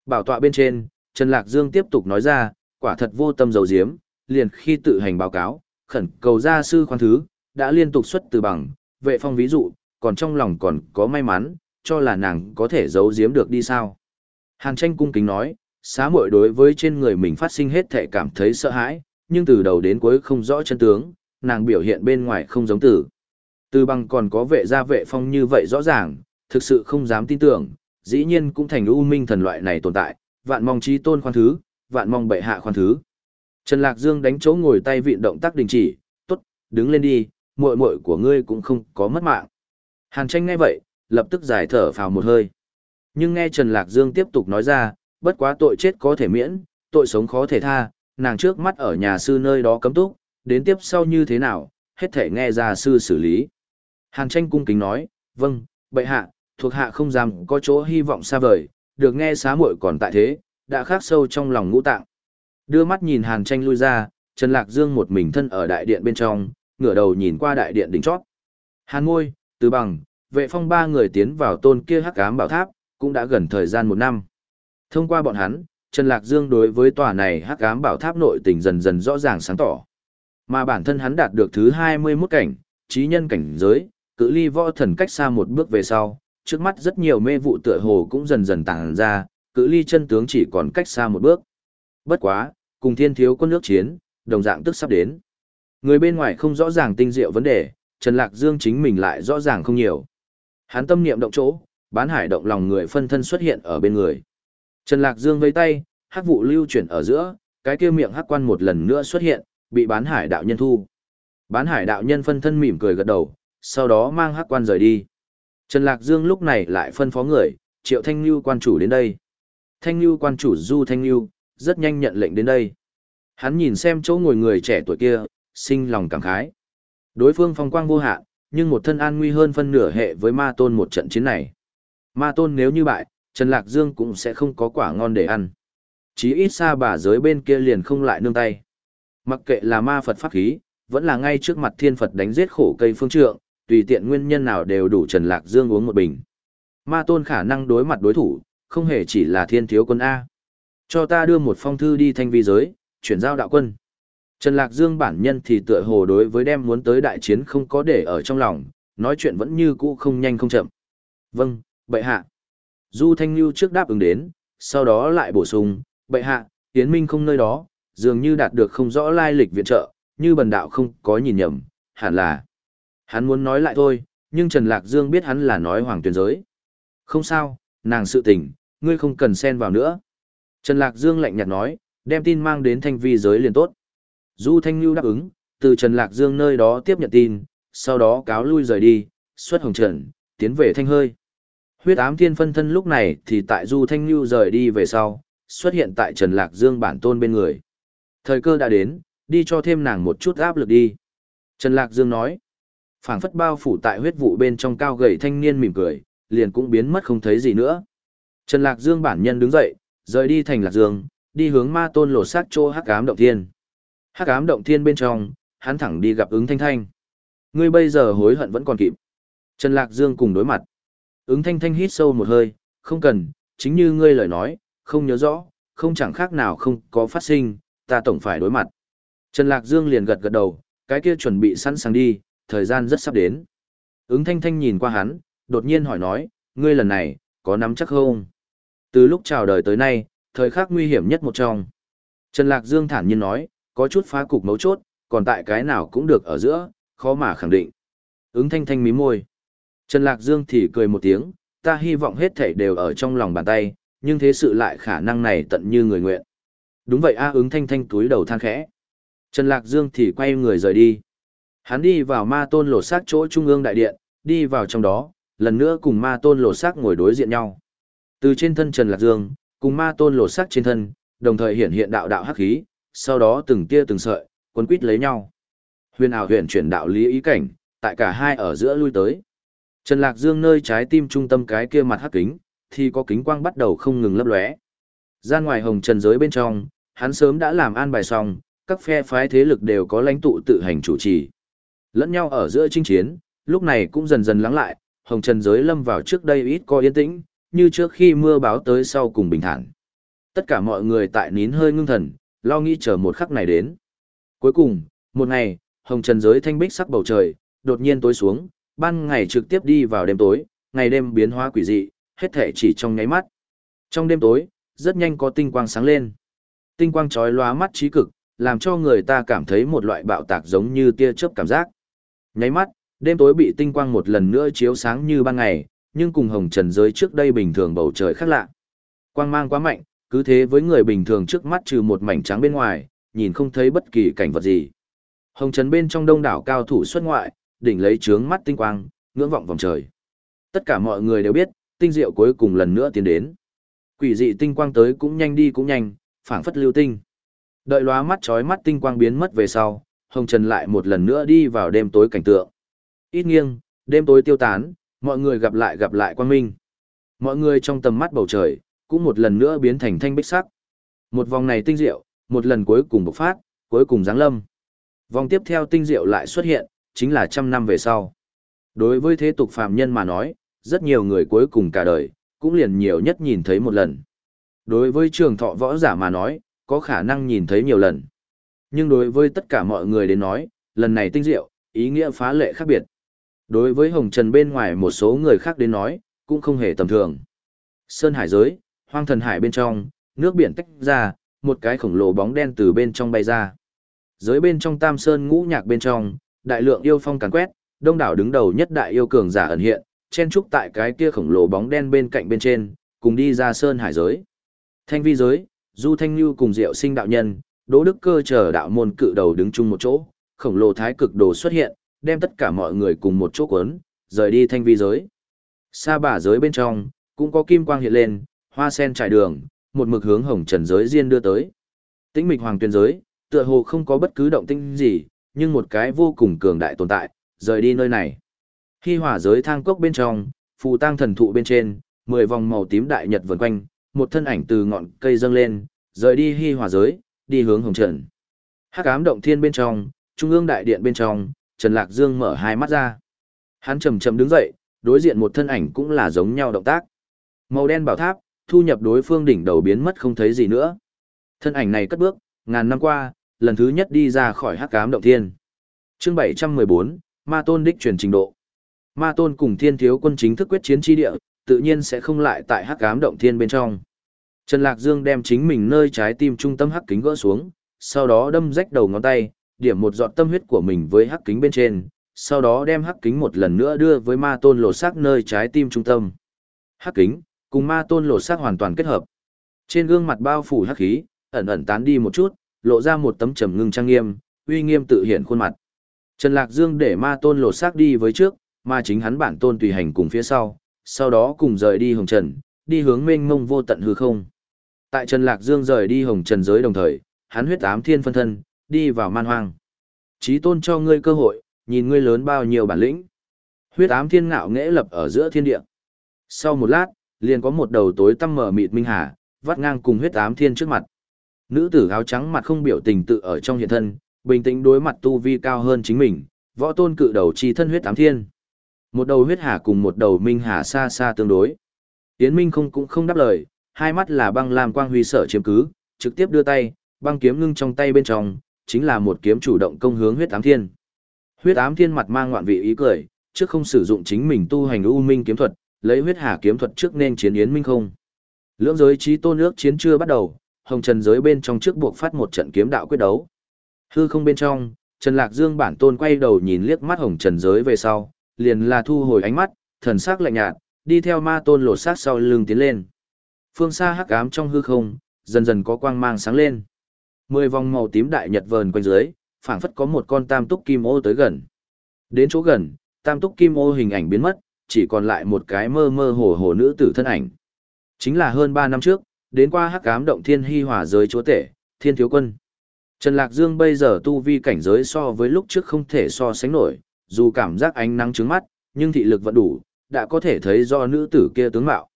[SPEAKER 1] Bảo tọa bên trên, Trần Lạc Dương tiếp tục nói ra, quả thật vô tâm dấu diếm, liền khi tự hành báo cáo, khẩn cầu gia sư khoan thứ, đã liên tục xuất từ bằng, vệ phong ví dụ, còn trong lòng còn có may mắn, cho là nàng có thể giấu giếm được đi sao. Hàn tranh cung kính nói, xá muội đối với trên người mình phát sinh hết thể cảm thấy sợ hãi, nhưng từ đầu đến cuối không rõ chân tướng, nàng biểu hiện bên ngoài không giống tử. Từ bằng còn có vệ gia vệ phong như vậy rõ ràng, thực sự không dám tin tưởng, dĩ nhiên cũng thành u minh thần loại này tồn tại, vạn mong trí tôn khoan thứ, vạn mong bệ hạ khoan thứ. Trần Lạc Dương đánh chỗ ngồi tay vịn động tác đình chỉ, tốt, đứng lên đi, muội muội của ngươi cũng không có mất mạng. Hàn tranh nghe vậy, lập tức giải thở phào một hơi. Nhưng nghe Trần Lạc Dương tiếp tục nói ra, bất quá tội chết có thể miễn, tội sống khó thể tha, nàng trước mắt ở nhà sư nơi đó cấm túc, đến tiếp sau như thế nào, hết thể nghe ra sư xử lý. Hàn tranh cung kính nói, vâng, bệ hạ, thuộc hạ không dám có chỗ hy vọng xa vời, được nghe xá muội còn tại thế, đã khắc sâu trong lòng ngũ tạng. Đưa mắt nhìn Hàn tranh lui ra, Trần Lạc Dương một mình thân ở đại điện bên trong, ngửa đầu nhìn qua đại điện đỉnh chót. Hàn ngôi, từ bằng, vệ phong ba người tiến vào tôn kia hắc ám bảo tháp, cũng đã gần thời gian một năm. Thông qua bọn hắn, Trần Lạc Dương đối với tòa này hắc ám bảo tháp nội tình dần dần rõ ràng sáng tỏ. Mà bản thân hắn đạt được thứ 21 cảnh, trí nhân cảnh giới, cự ly võ thần cách xa một bước về sau, trước mắt rất nhiều mê vụ tựa hồ cũng dần dần tàng ra, cự ly chân tướng chỉ còn cách xa một bước. Bất quá, cùng thiên thiếu quân nước chiến, đồng dạng tức sắp đến. Người bên ngoài không rõ ràng tinh diệu vấn đề, Trần Lạc Dương chính mình lại rõ ràng không nhiều. Hắn tâm niệm động chỗ, bán hải động lòng người phân thân xuất hiện ở bên người. Trần Lạc Dương vây tay, hắc vụ lưu chuyển ở giữa, cái kia miệng hắc quan một lần nữa xuất hiện, bị bán hải đạo nhân thu. Bán hải đạo nhân phân thân mỉm cười gật đầu, sau đó mang hắc quan rời đi. Trần Lạc Dương lúc này lại phân phó người, triệu thanh lưu quan chủ đến đây. Thanh lưu quan chủ du thanh lưu, rất nhanh nhận lệnh đến đây. Hắn nhìn xem chỗ ngồi người trẻ tuổi kia, sinh lòng cảm khái. Đối phương phong quang vô hạn, nhưng một thân an nguy hơn phân nửa hệ với ma tôn một trận chiến này. Ma tôn nếu như bại, Trần Lạc Dương cũng sẽ không có quả ngon để ăn. Chí ít xa bà giới bên kia liền không lại nương tay. Mặc kệ là ma Phật pháp khí, vẫn là ngay trước mặt thiên Phật đánh giết khổ cây phương trượng, tùy tiện nguyên nhân nào đều đủ Trần Lạc Dương uống một bình. Ma tôn khả năng đối mặt đối thủ, không hề chỉ là thiên thiếu quân A. Cho ta đưa một phong thư đi thanh vi giới, chuyển giao đạo quân. Trần Lạc Dương bản nhân thì tựa hồ đối với đem muốn tới đại chiến không có để ở trong lòng, nói chuyện vẫn như cũ không nhanh không chậm. Vâng, bệ hạ. Du Thanh Nhu trước đáp ứng đến, sau đó lại bổ sung, bệ hạ, Tiến Minh không nơi đó, dường như đạt được không rõ lai lịch viện trợ, như bần đạo không có nhìn nhầm, hẳn là. Hắn muốn nói lại thôi, nhưng Trần Lạc Dương biết hắn là nói hoàng tuyên giới. Không sao, nàng sự tình, ngươi không cần xen vào nữa. Trần Lạc Dương lạnh nhạt nói, đem tin mang đến thanh vi giới liền tốt. Du Thanh Nhu đáp ứng, từ Trần Lạc Dương nơi đó tiếp nhận tin, sau đó cáo lui rời đi, xuất hồng trần, tiến về thanh hơi. Huyết ám thiên phân thân lúc này thì tại Du Thanh Nhu rời đi về sau, xuất hiện tại Trần Lạc Dương bản tôn bên người. Thời cơ đã đến, đi cho thêm nàng một chút áp lực đi. Trần Lạc Dương nói, phảng phất bao phủ tại huyết vụ bên trong cao gầy thanh niên mỉm cười, liền cũng biến mất không thấy gì nữa. Trần Lạc Dương bản nhân đứng dậy, rời đi thành Lạc Dương, đi hướng ma tôn lột xác chỗ hắc ám động thiên. Hắc ám động thiên bên trong, hắn thẳng đi gặp ứng thanh thanh. Ngươi bây giờ hối hận vẫn còn kịp. Trần Lạc Dương cùng đối mặt. Ứng thanh thanh hít sâu một hơi, không cần, chính như ngươi lời nói, không nhớ rõ, không chẳng khác nào không có phát sinh, ta tổng phải đối mặt. Trần Lạc Dương liền gật gật đầu, cái kia chuẩn bị sẵn sàng đi, thời gian rất sắp đến. Ứng thanh thanh nhìn qua hắn, đột nhiên hỏi nói, ngươi lần này, có nắm chắc không? Từ lúc chào đời tới nay, thời khắc nguy hiểm nhất một trong. Trần Lạc Dương thản nhiên nói, có chút phá cục mấu chốt, còn tại cái nào cũng được ở giữa, khó mà khẳng định. Ứng thanh thanh mí môi. Trần Lạc Dương thì cười một tiếng, ta hy vọng hết thảy đều ở trong lòng bàn tay, nhưng thế sự lại khả năng này tận như người nguyện. Đúng vậy a ứng thanh thanh túi đầu than khẽ. Trần Lạc Dương thì quay người rời đi. Hắn đi vào ma tôn lột xác chỗ trung ương đại điện, đi vào trong đó, lần nữa cùng ma tôn lột xác ngồi đối diện nhau. Từ trên thân Trần Lạc Dương, cùng ma tôn lột sắc trên thân, đồng thời hiện hiện đạo đạo hắc khí, sau đó từng tia từng sợi, quấn quýt lấy nhau. Huyền ảo huyền chuyển đạo lý ý cảnh, tại cả hai ở giữa lui tới. Trần Lạc Dương nơi trái tim trung tâm cái kia mặt hắc kính, thì có kính quang bắt đầu không ngừng lấp lóe. Gian ngoài hồng trần giới bên trong, hắn sớm đã làm an bài xong, các phe phái thế lực đều có lãnh tụ tự hành chủ trì. Lẫn nhau ở giữa chinh chiến, lúc này cũng dần dần lắng lại, hồng trần giới lâm vào trước đây ít có yên tĩnh, như trước khi mưa báo tới sau cùng bình thản. Tất cả mọi người tại nín hơi ngưng thần, lo nghĩ chờ một khắc này đến. Cuối cùng, một ngày, hồng trần giới thanh bích sắc bầu trời, đột nhiên tối xuống, ban ngày trực tiếp đi vào đêm tối, ngày đêm biến hóa quỷ dị, hết thể chỉ trong nháy mắt. Trong đêm tối, rất nhanh có tinh quang sáng lên. Tinh quang chói lóa mắt trí cực, làm cho người ta cảm thấy một loại bạo tạc giống như tia chớp cảm giác. Nháy mắt, đêm tối bị tinh quang một lần nữa chiếu sáng như ban ngày, nhưng cùng hồng trần giới trước đây bình thường bầu trời khác lạ. Quang mang quá mạnh, cứ thế với người bình thường trước mắt trừ một mảnh trắng bên ngoài, nhìn không thấy bất kỳ cảnh vật gì. Hồng trần bên trong đông đảo cao thủ xuất ngoại, đỉnh lấy trướng mắt tinh quang, ngưỡng vọng vòng trời. Tất cả mọi người đều biết, tinh diệu cuối cùng lần nữa tiến đến. Quỷ dị tinh quang tới cũng nhanh đi cũng nhanh, phảng phất lưu tinh. Đợi lóa mắt chói mắt tinh quang biến mất về sau, Hồng Trần lại một lần nữa đi vào đêm tối cảnh tượng. Ít nghiêng, đêm tối tiêu tán, mọi người gặp lại gặp lại quang minh. Mọi người trong tầm mắt bầu trời, cũng một lần nữa biến thành thanh bích sắc. Một vòng này tinh diệu, một lần cuối cùng bộc phát, cuối cùng giáng lâm. Vòng tiếp theo tinh diệu lại xuất hiện, chính là trăm năm về sau. Đối với thế tục phàm nhân mà nói, rất nhiều người cuối cùng cả đời, cũng liền nhiều nhất nhìn thấy một lần. Đối với trường thọ võ giả mà nói, có khả năng nhìn thấy nhiều lần. Nhưng đối với tất cả mọi người đến nói, lần này tinh diệu, ý nghĩa phá lệ khác biệt. Đối với Hồng Trần bên ngoài một số người khác đến nói, cũng không hề tầm thường. Sơn hải giới, hoang thần hải bên trong, nước biển tách ra, một cái khổng lồ bóng đen từ bên trong bay ra. Giới bên trong tam sơn ngũ nhạc bên trong, đại lượng yêu phong càn quét, đông đảo đứng đầu nhất đại yêu cường giả ẩn hiện, chen trúc tại cái kia khổng lồ bóng đen bên cạnh bên trên, cùng đi ra sơn hải giới. Thanh vi giới, Du Thanh Như cùng Diệu Sinh đạo nhân, Đỗ Đức Cơ chờ đạo môn cự đầu đứng chung một chỗ, khổng lồ thái cực đồ xuất hiện, đem tất cả mọi người cùng một chỗ cuốn, rời đi thanh vi giới. Sa bà giới bên trong, cũng có kim quang hiện lên, hoa sen trải đường, một mực hướng hồng trần giới riêng đưa tới. Tĩnh mịch hoàng tuyên giới, tựa hồ không có bất cứ động tĩnh gì, nhưng một cái vô cùng cường đại tồn tại, rời đi nơi này. Khi hỏa giới thang cốc bên trong, phù tang thần thụ bên trên, mười vòng màu tím đại nhật vần quanh, một thân ảnh từ ngọn cây dâng lên, rời đi hy hỏa giới, đi hướng hồng trần. Hắc ám động thiên bên trong, trung ương đại điện bên trong, Trần Lạc Dương mở hai mắt ra. Hắn chậm chậm đứng dậy, đối diện một thân ảnh cũng là giống nhau động tác. Màu đen bảo tháp, thu nhập đối phương đỉnh đầu biến mất không thấy gì nữa. Thân ảnh này cất bước, ngàn năm qua, lần thứ nhất đi ra khỏi hắc ám động thiên. Chương 714, Ma Tôn đích truyền trình độ. Ma Tôn cùng Thiên Thiếu quân chính thức quyết chiến chi địa, tự nhiên sẽ không lại tại hắc ám động thiên bên trong. Trần Lạc Dương đem chính mình nơi trái tim trung tâm hắc kính gỡ xuống, sau đó đâm rách đầu ngón tay, điểm một giọt tâm huyết của mình với hắc kính bên trên, sau đó đem hắc kính một lần nữa đưa với ma tôn lột xác nơi trái tim trung tâm. Hắc kính, cùng ma tôn lột xác hoàn toàn kết hợp. Trên gương mặt bao phủ hắc khí, ẩn ẩn tán đi một chút, lộ ra một tấm trầm ngưng trang nghiêm, uy nghiêm tự hiện khuôn mặt. Trần Lạc Dương để ma tôn lột xác đi với trước, mà chính hắn bản tôn tùy hành cùng phía sau, sau đó cùng rời đi hồng trần, đi hướng mênh mông vô tận hư không. Tại Trần Lạc Dương rời đi hồng trần giới đồng thời, hắn huyết ám thiên phân thân, đi vào man hoang. Chí tôn cho ngươi cơ hội, nhìn ngươi lớn bao nhiêu bản lĩnh. Huyết ám thiên ngạo nghễ lập ở giữa thiên địa. Sau một lát, liền có một đầu tối tăm mở mịt minh hà, vắt ngang cùng huyết ám thiên trước mặt. Nữ tử áo trắng mặt không biểu tình tự ở trong hiện thân, bình tĩnh đối mặt tu vi cao hơn chính mình, võ tôn cự đầu chi thân huyết ám thiên. Một đầu huyết hà cùng một đầu minh hà xa xa tương đối. Yến Minh không cũng không đáp lời, hai mắt là băng lam quang huy sở chiếm cứ, trực tiếp đưa tay, băng kiếm ngưng trong tay bên trong, chính là một kiếm chủ động công hướng huyết ám thiên. Huyết ám thiên mặt mang ngoạn vị ý cười, trước không sử dụng chính mình tu hành u minh kiếm thuật, lấy huyết hà kiếm thuật trước nên chiến yến minh không. Lưỡng giới trí tôn nước chiến chưa bắt đầu, hồng trần giới bên trong trước buộc phát một trận kiếm đạo quyết đấu. Hư không bên trong, Trần Lạc Dương bản tôn quay đầu nhìn liếc mắt hồng trần giới về sau, liền là thu hồi ánh mắt, thần sắc lạnh nhạt, đi theo ma tôn lột xác sau lưng tiến lên. Phương xa hắc ám trong hư không, dần dần có quang mang sáng lên. Mười vòng màu tím đại nhật vờn quanh dưới, phảng phất có một con tam túc kim ô tới gần. Đến chỗ gần, tam túc kim ô hình ảnh biến mất, chỉ còn lại một cái mơ mơ hồ hồ nữ tử thân ảnh. Chính là hơn ba năm trước, đến qua hắc cám động thiên hy hỏa giới chúa tể, thiên thiếu quân. Trần Lạc Dương bây giờ tu vi cảnh giới so với lúc trước không thể so sánh nổi, dù cảm giác ánh nắng trứng mắt, nhưng thị lực vẫn đủ, đã có thể thấy do nữ tử kia tướng mạo.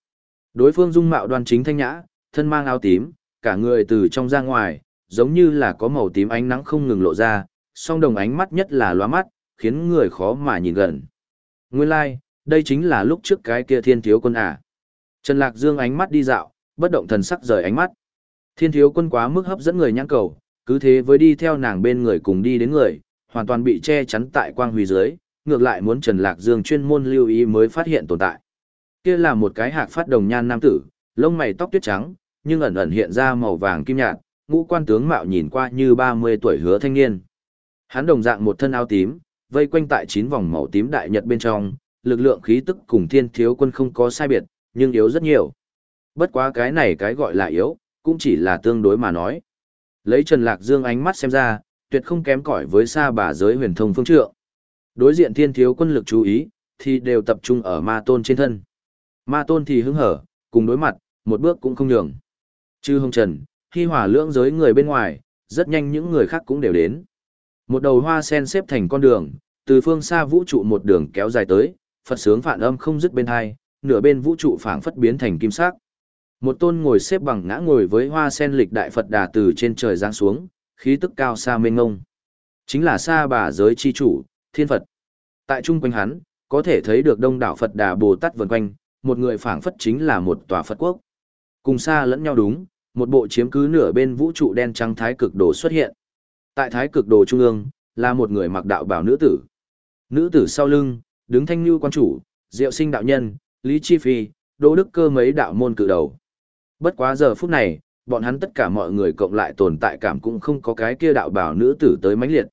[SPEAKER 1] Đối phương dung mạo đoan chính thanh nhã, thân mang áo tím, cả người từ trong ra ngoài, giống như là có màu tím ánh nắng không ngừng lộ ra, song đồng ánh mắt nhất là loa mắt, khiến người khó mà nhìn gần. Nguyên lai, like, đây chính là lúc trước cái kia thiên thiếu quân à. Trần Lạc Dương ánh mắt đi dạo, bất động thần sắc rời ánh mắt. Thiên thiếu quân quá mức hấp dẫn người nhãn cầu, cứ thế với đi theo nàng bên người cùng đi đến người, hoàn toàn bị che chắn tại quang huy dưới, ngược lại muốn Trần Lạc Dương chuyên môn lưu ý mới phát hiện tồn tại. Kia là một cái hạc phát đồng nhan nam tử, lông mày tóc tuyết trắng, nhưng ẩn ẩn hiện ra màu vàng kim nhạt, ngũ quan tướng mạo nhìn qua như 30 tuổi hứa thanh niên. Hắn đồng dạng một thân áo tím, vây quanh tại chín vòng màu tím đại nhật bên trong, lực lượng khí tức cùng thiên thiếu quân không có sai biệt, nhưng yếu rất nhiều. Bất quá cái này cái gọi là yếu, cũng chỉ là tương đối mà nói. Lấy Trần Lạc Dương ánh mắt xem ra, tuyệt không kém cỏi với xa bà giới huyền thông phương trượng. Đối diện thiên thiếu quân lực chú ý, thì đều tập trung ở ma tôn trên thân. Ma tôn thì hứng hở, cùng đối mặt, một bước cũng không nhường. Chư hông trần, khi hỏa lưỡng giới người bên ngoài, rất nhanh những người khác cũng đều đến. Một đầu hoa sen xếp thành con đường, từ phương xa vũ trụ một đường kéo dài tới, Phật sướng phản âm không dứt bên hai, nửa bên vũ trụ phảng phất biến thành kim sắc. Một tôn ngồi xếp bằng ngã ngồi với hoa sen lịch đại Phật đà từ trên trời giáng xuống, khí tức cao xa mênh ngông. Chính là xa bà giới chi chủ, thiên Phật. Tại trung quanh hắn, có thể thấy được đông đảo Phật đà Bồ Tát vần quanh, một người phảng phất chính là một tòa Phật quốc. Cùng xa lẫn nhau đúng, một bộ chiếm cứ nửa bên vũ trụ đen trắng thái cực đồ xuất hiện. Tại thái cực đồ trung ương, là một người mặc đạo bào nữ tử. Nữ tử sau lưng, đứng thanh như quan chủ, diệu sinh đạo nhân, Lý Chi Phi, Đỗ Đức Cơ mấy đạo môn cự đầu. Bất quá giờ phút này, bọn hắn tất cả mọi người cộng lại tồn tại cảm cũng không có cái kia đạo bảo nữ tử tới mãnh liệt.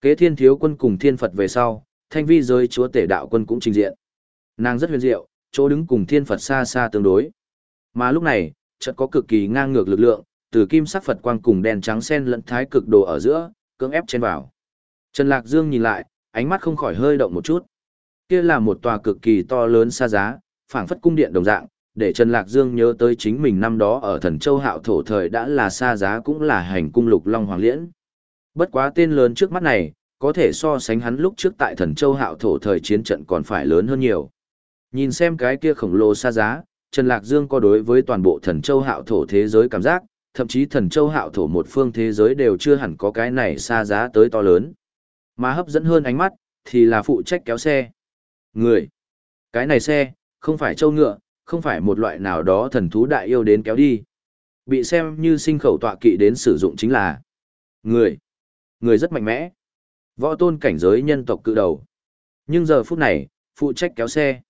[SPEAKER 1] Kế thiên thiếu quân cùng thiên Phật về sau, thanh vi giới chúa tể đạo quân cũng trình diện. Nàng rất huyền diệu, chỗ đứng cùng thiên Phật xa xa tương đối. Mà lúc này, chợt có cực kỳ ngang ngược lực lượng, từ kim sắc Phật quang cùng đèn trắng sen lẫn thái cực đồ ở giữa, cưỡng ép trên vào. Trần Lạc Dương nhìn lại, ánh mắt không khỏi hơi động một chút. Kia là một tòa cực kỳ to lớn xa giá, phảng phất cung điện đồng dạng, để Trần Lạc Dương nhớ tới chính mình năm đó ở thần châu hạo thổ thời đã là xa giá cũng là hành cung lục long hoàng liễn. Bất quá tên lớn trước mắt này, có thể so sánh hắn lúc trước tại thần châu hạo thổ thời chiến trận còn phải lớn hơn nhiều. Nhìn xem cái kia khổng lồ xa giá, Trần Lạc Dương có đối với toàn bộ thần châu hạo thổ thế giới cảm giác, thậm chí thần châu hạo thổ một phương thế giới đều chưa hẳn có cái này xa giá tới to lớn. Mà hấp dẫn hơn ánh mắt, thì là phụ trách kéo xe. Người. Cái này xe, không phải châu ngựa, không phải một loại nào đó thần thú đại yêu đến kéo đi. Bị xem như sinh khẩu tọa kỵ đến sử dụng chính là người. Người rất mạnh mẽ. Võ tôn cảnh giới nhân tộc cự đầu. Nhưng giờ phút này, phụ trách kéo xe.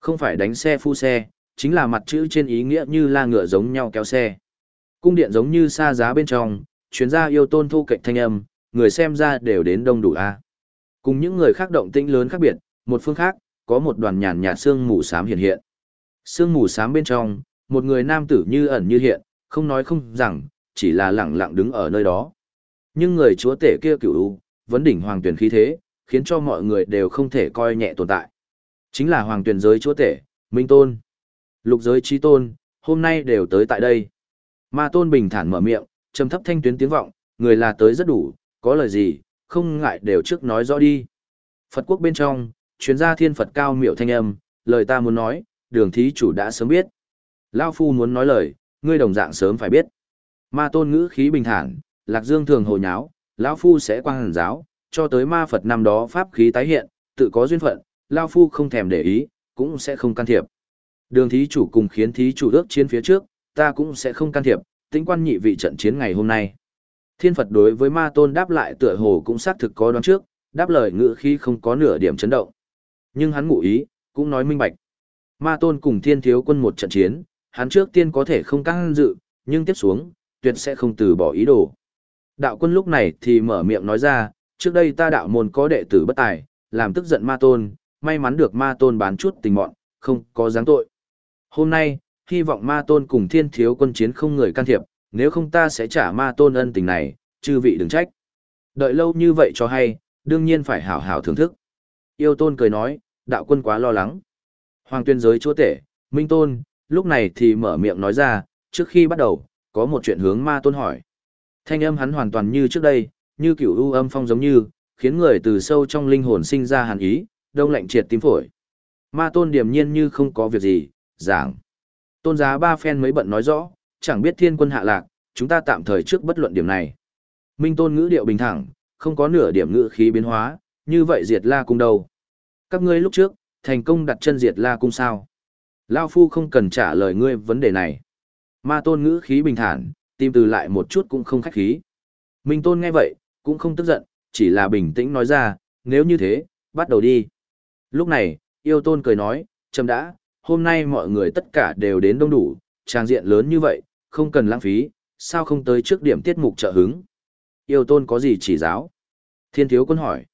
[SPEAKER 1] Không phải đánh xe phu xe, chính là mặt chữ trên ý nghĩa như la ngựa giống nhau kéo xe. Cung điện giống như xa giá bên trong, chuyến gia yêu tôn thu cạnh thanh âm, người xem ra đều đến đông đủ a. Cùng những người khác động tĩnh lớn khác biệt, một phương khác, có một đoàn nhàn nhạt sương mù xám hiện hiện. Sương mù xám bên trong, một người nam tử như ẩn như hiện, không nói không rằng, chỉ là lặng lặng đứng ở nơi đó. Nhưng người chúa tể kia cửu vấn đỉnh hoàng tuyển khí thế, khiến cho mọi người đều không thể coi nhẹ tồn tại. Chính là hoàng tuyển giới chúa tể, Minh Tôn. Lục giới trí tôn, hôm nay đều tới tại đây. Ma Tôn bình thản mở miệng, trầm thấp thanh tuyến tiếng vọng, người là tới rất đủ, có lời gì, không ngại đều trước nói rõ đi. Phật quốc bên trong, chuyên gia thiên Phật cao miệu thanh âm, lời ta muốn nói, đường thí chủ đã sớm biết. Lao phu muốn nói lời, ngươi đồng dạng sớm phải biết. Ma tôn ngữ khí bình thản, lạc dương thường hồ nháo, lão phu sẽ quang hàn giáo, cho tới ma Phật năm đó pháp khí tái hiện, tự có duyên phận, Lao phu không thèm để ý, cũng sẽ không can thiệp. Đường thí chủ cùng khiến thí chủ ước chiến phía trước, ta cũng sẽ không can thiệp, tính quan nhị vị trận chiến ngày hôm nay. Thiên Phật đối với ma tôn đáp lại tựa hồ cũng xác thực có đoán trước, đáp lời ngữ khi không có nửa điểm chấn động. Nhưng hắn ngụ ý, cũng nói minh bạch. Ma tôn cùng thiên thiếu quân một trận chiến, hắn trước tiên có thể không căng dự, nhưng tiếp xuống, tuyệt sẽ không từ bỏ ý đồ. Đạo quân lúc này thì mở miệng nói ra, trước đây ta đạo môn có đệ tử bất tài, làm tức giận ma tôn, may mắn được ma tôn bán chút tình mọn, không có dáng tội. Hôm nay, hy vọng ma tôn cùng thiên thiếu quân chiến không người can thiệp, nếu không ta sẽ trả ma tôn ân tình này, chư vị đừng trách. Đợi lâu như vậy cho hay, đương nhiên phải hảo hảo thưởng thức. Yêu tôn cười nói, đạo quân quá lo lắng. Hoàng tuyên giới chúa tể, Minh tôn, lúc này thì mở miệng nói ra, trước khi bắt đầu, có một chuyện hướng ma tôn hỏi. Thanh âm hắn hoàn toàn như trước đây, như kiểu ưu âm phong giống như, khiến người từ sâu trong linh hồn sinh ra hàn ý, đông lạnh triệt tim phổi. Ma tôn điềm nhiên như không có việc gì, giảng. Tôn giá ba phen mới bận nói rõ, chẳng biết thiên quân hạ lạc, chúng ta tạm thời trước bất luận điểm này. Minh tôn ngữ điệu bình thẳng, không có nửa điểm ngữ khí biến hóa, như vậy diệt la cung đâu. Các ngươi lúc trước, thành công đặt chân diệt la cung sao. Lao phu không cần trả lời ngươi vấn đề này. Ma tôn ngữ khí bình thản, tìm từ lại một chút cũng không khách khí. Minh tôn nghe vậy, cũng không tức giận, chỉ là bình tĩnh nói ra, nếu như thế, bắt đầu đi. Lúc này, yêu tôn cười nói, chấm đã, hôm nay mọi người tất cả đều đến đông đủ, trang diện lớn như vậy, không cần lãng phí, sao không tới trước điểm tiết mục trợ hứng. Yêu tôn có gì chỉ giáo? Thiên thiếu quân hỏi.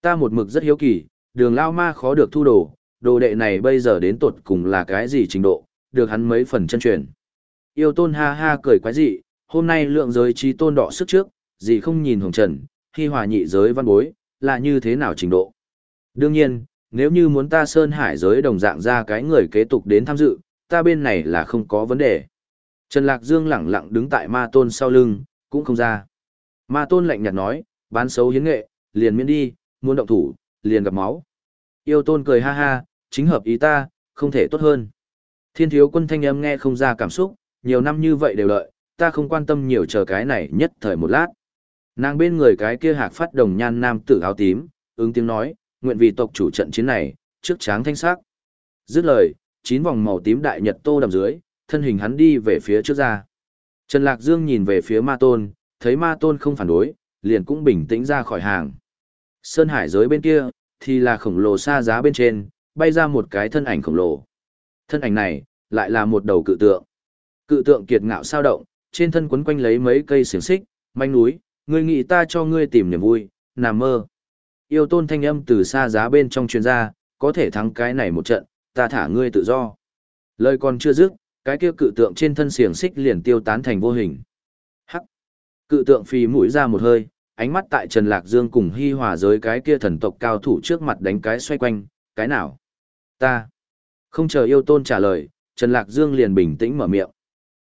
[SPEAKER 1] Ta một mực rất hiếu kỳ, đường lao ma khó được thu đồ, đồ đệ này bây giờ đến tột cùng là cái gì trình độ, được hắn mấy phần chân truyền. Yêu tôn ha ha cười quái dị, hôm nay lượng giới trí tôn đỏ sức trước, gì không nhìn hồng trần, khi hòa nhị giới văn bối, là như thế nào trình độ. Đương nhiên, nếu như muốn ta sơn hải giới đồng dạng ra cái người kế tục đến tham dự, ta bên này là không có vấn đề. Trần Lạc Dương lẳng lặng đứng tại ma tôn sau lưng, cũng không ra. Ma tôn lạnh nhạt nói, bán xấu hiến nghệ, liền miễn đi, muốn động thủ, liền gặp máu. Yêu tôn cười ha ha, chính hợp ý ta, không thể tốt hơn. Thiên thiếu quân thanh âm nghe không ra cảm xúc, nhiều năm như vậy đều đợi, ta không quan tâm nhiều chờ cái này nhất thời một lát. Nàng bên người cái kia hạc phát đồng nhan nam tử áo tím, ứng tiếng nói, nguyện vì tộc chủ trận chiến này, trước tráng thanh sắc. Dứt lời, chín vòng màu tím đại nhật tô đầm dưới, thân hình hắn đi về phía trước ra. Trần Lạc Dương nhìn về phía ma tôn, thấy ma tôn không phản đối, liền cũng bình tĩnh ra khỏi hàng. Sơn hải giới bên kia, thì là khổng lồ xa giá bên trên, bay ra một cái thân ảnh khổng lồ. Thân ảnh này, lại là một đầu cự tượng. Cự tượng kiệt ngạo sao động, trên thân quấn quanh lấy mấy cây xiềng xích, manh núi, ngươi nghĩ ta cho ngươi tìm niềm vui, nằm mơ. Yêu tôn thanh âm từ xa giá bên trong truyền ra, có thể thắng cái này một trận, ta thả ngươi tự do. Lời còn chưa dứt, cái kia cự tượng trên thân xiềng xích liền tiêu tán thành vô hình. Hắc. Cự tượng phì mũi ra một hơi, ánh mắt tại Trần Lạc Dương cùng Hi Hòa giới cái kia thần tộc cao thủ trước mặt đánh cái xoay quanh, cái nào? Ta. Không chờ yêu tôn trả lời, Trần Lạc Dương liền bình tĩnh mở miệng.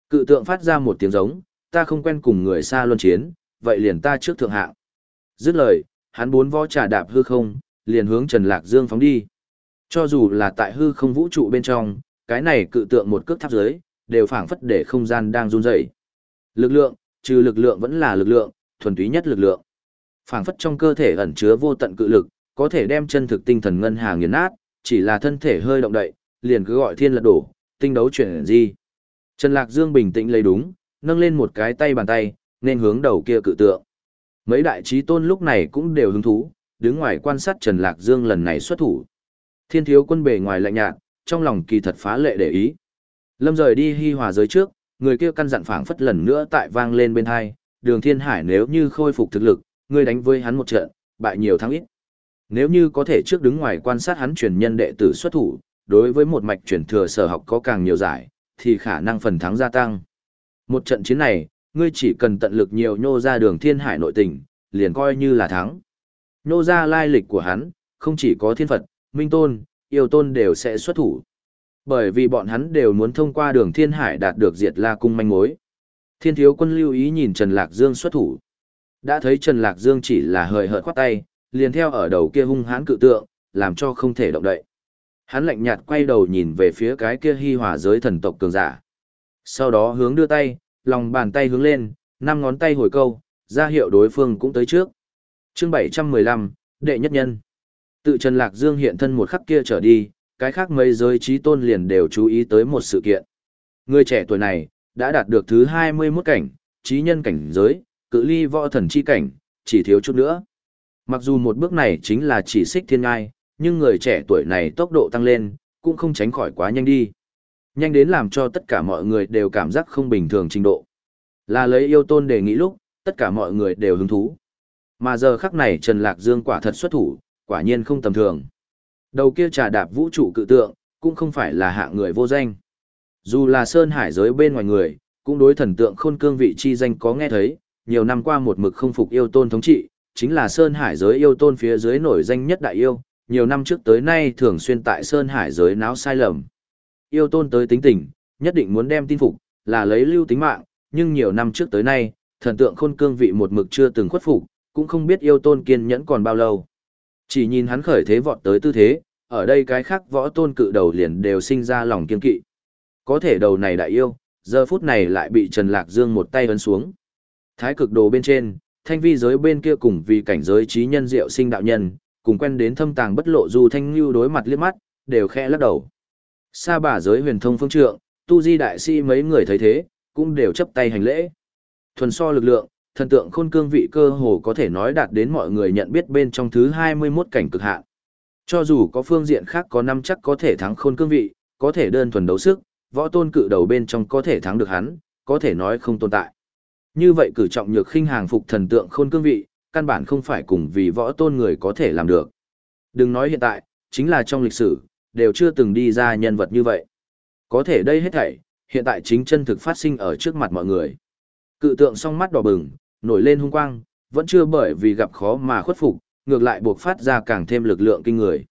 [SPEAKER 1] Cự tượng phát ra một tiếng giống, ta không quen cùng người xa luân chiến, vậy liền ta trước thượng hạng. Dứt lời, hắn bốn võ trà đạp hư không, liền hướng Trần Lạc Dương phóng đi. Cho dù là tại hư không vũ trụ bên trong, cái này cự tượng một cước tháp dưới, đều phảng phất để không gian đang run rẩy. Lực lượng, trừ lực lượng vẫn là lực lượng, thuần túy nhất lực lượng. Phảng phất trong cơ thể ẩn chứa vô tận cự lực, có thể đem chân thực tinh thần ngân hà nghiền nát, chỉ là thân thể hơi động đậy, liền cứ gọi thiên lật đổ, tinh đấu chuyển gì. Trần Lạc Dương bình tĩnh lấy đúng, nâng lên một cái tay bàn tay, nên hướng đầu kia cự tượng. Mấy đại trí tôn lúc này cũng đều hứng thú, đứng ngoài quan sát Trần Lạc Dương lần này xuất thủ. Thiên thiếu quân bề ngoài lạnh nhạt, trong lòng kỳ thật phá lệ để ý. Lâm rời đi hi hòa giới trước, người kia căn dặn phảng phất lần nữa tại vang lên bên hai, đường thiên hải nếu như khôi phục thực lực, ngươi đánh với hắn một trận, bại nhiều thắng ít. Nếu như có thể trước đứng ngoài quan sát hắn truyền nhân đệ tử xuất thủ, đối với một mạch truyền thừa sở học có càng nhiều giải, thì khả năng phần thắng gia tăng. Một trận chiến này, ngươi chỉ cần tận lực nhiều nhô ra đường thiên hải nội tình, liền coi như là thắng. Nhô ra lai lịch của hắn, không chỉ có thiên Phật, Minh Tôn, Yêu Tôn đều sẽ xuất thủ. Bởi vì bọn hắn đều muốn thông qua đường thiên hải đạt được diệt la cung manh mối. Thiên thiếu quân lưu ý nhìn Trần Lạc Dương xuất thủ. Đã thấy Trần Lạc Dương chỉ là hời hợt khoát tay, liền theo ở đầu kia hung hãn cự tượng, làm cho không thể động đậy. Hắn lạnh nhạt quay đầu nhìn về phía cái kia hi hòa giới thần tộc cường giả. Sau đó hướng đưa tay, lòng bàn tay hướng lên, năm ngón tay hồi câu, ra hiệu đối phương cũng tới trước. chương 715, đệ nhất nhân. Tự Trần Lạc Dương hiện thân một khắc kia trở đi, cái khác mấy giới trí tôn liền đều chú ý tới một sự kiện. Người trẻ tuổi này, đã đạt được thứ 21 cảnh, trí nhân cảnh giới, cự ly võ thần chi cảnh, chỉ thiếu chút nữa. Mặc dù một bước này chính là chỉ xích thiên ngai, nhưng người trẻ tuổi này tốc độ tăng lên, cũng không tránh khỏi quá nhanh đi. Nhanh đến làm cho tất cả mọi người đều cảm giác không bình thường trình độ. Là lấy yêu tôn đề nghị lúc, tất cả mọi người đều hứng thú. Mà giờ khắc này Trần Lạc Dương quả thật xuất thủ, quả nhiên không tầm thường. Đầu kia trà đạp vũ trụ cự tượng, cũng không phải là hạng người vô danh. Dù là Sơn Hải giới bên ngoài người, cũng đối thần tượng khôn cương vị chi danh có nghe thấy, nhiều năm qua một mực không phục yêu tôn thống trị, chính là Sơn Hải giới yêu tôn phía dưới nổi danh nhất đại yêu, nhiều năm trước tới nay thường xuyên tại Sơn Hải giới náo sai lầm. Yêu tôn tới tính tình, nhất định muốn đem tin phục, là lấy lưu tính mạng, nhưng nhiều năm trước tới nay, thần tượng khôn cương vị một mực chưa từng khuất phục, cũng không biết yêu tôn kiên nhẫn còn bao lâu. Chỉ nhìn hắn khởi thế vọt tới tư thế, ở đây cái khác võ tôn cự đầu liền đều sinh ra lòng kiên kỵ. Có thể đầu này đại yêu, giờ phút này lại bị Trần Lạc Dương một tay ấn xuống. Thái cực đồ bên trên, thanh vi giới bên kia cùng vì cảnh giới trí nhân diệu sinh đạo nhân, cùng quen đến thâm tàng bất lộ du thanh lưu đối mặt liếc mắt, đều khẽ lắc đầu. Sa bà giới huyền thông phương trượng, tu di đại sĩ mấy người thấy thế, cũng đều chấp tay hành lễ. Thuần so lực lượng, thần tượng khôn cương vị cơ hồ có thể nói đạt đến mọi người nhận biết bên trong thứ 21 cảnh cực hạn. Cho dù có phương diện khác có năm chắc có thể thắng khôn cương vị, có thể đơn thuần đấu sức, võ tôn cự đầu bên trong có thể thắng được hắn, có thể nói không tồn tại. Như vậy cử trọng nhược khinh hàng phục thần tượng khôn cương vị, căn bản không phải cùng vì võ tôn người có thể làm được. Đừng nói hiện tại, chính là trong lịch sử, đều chưa từng đi ra nhân vật như vậy. Có thể đây hết thảy, hiện tại chính chân thực phát sinh ở trước mặt mọi người. Cự tượng song mắt đỏ bừng, nổi lên hung quang, vẫn chưa bởi vì gặp khó mà khuất phục, ngược lại buộc phát ra càng thêm lực lượng kinh người.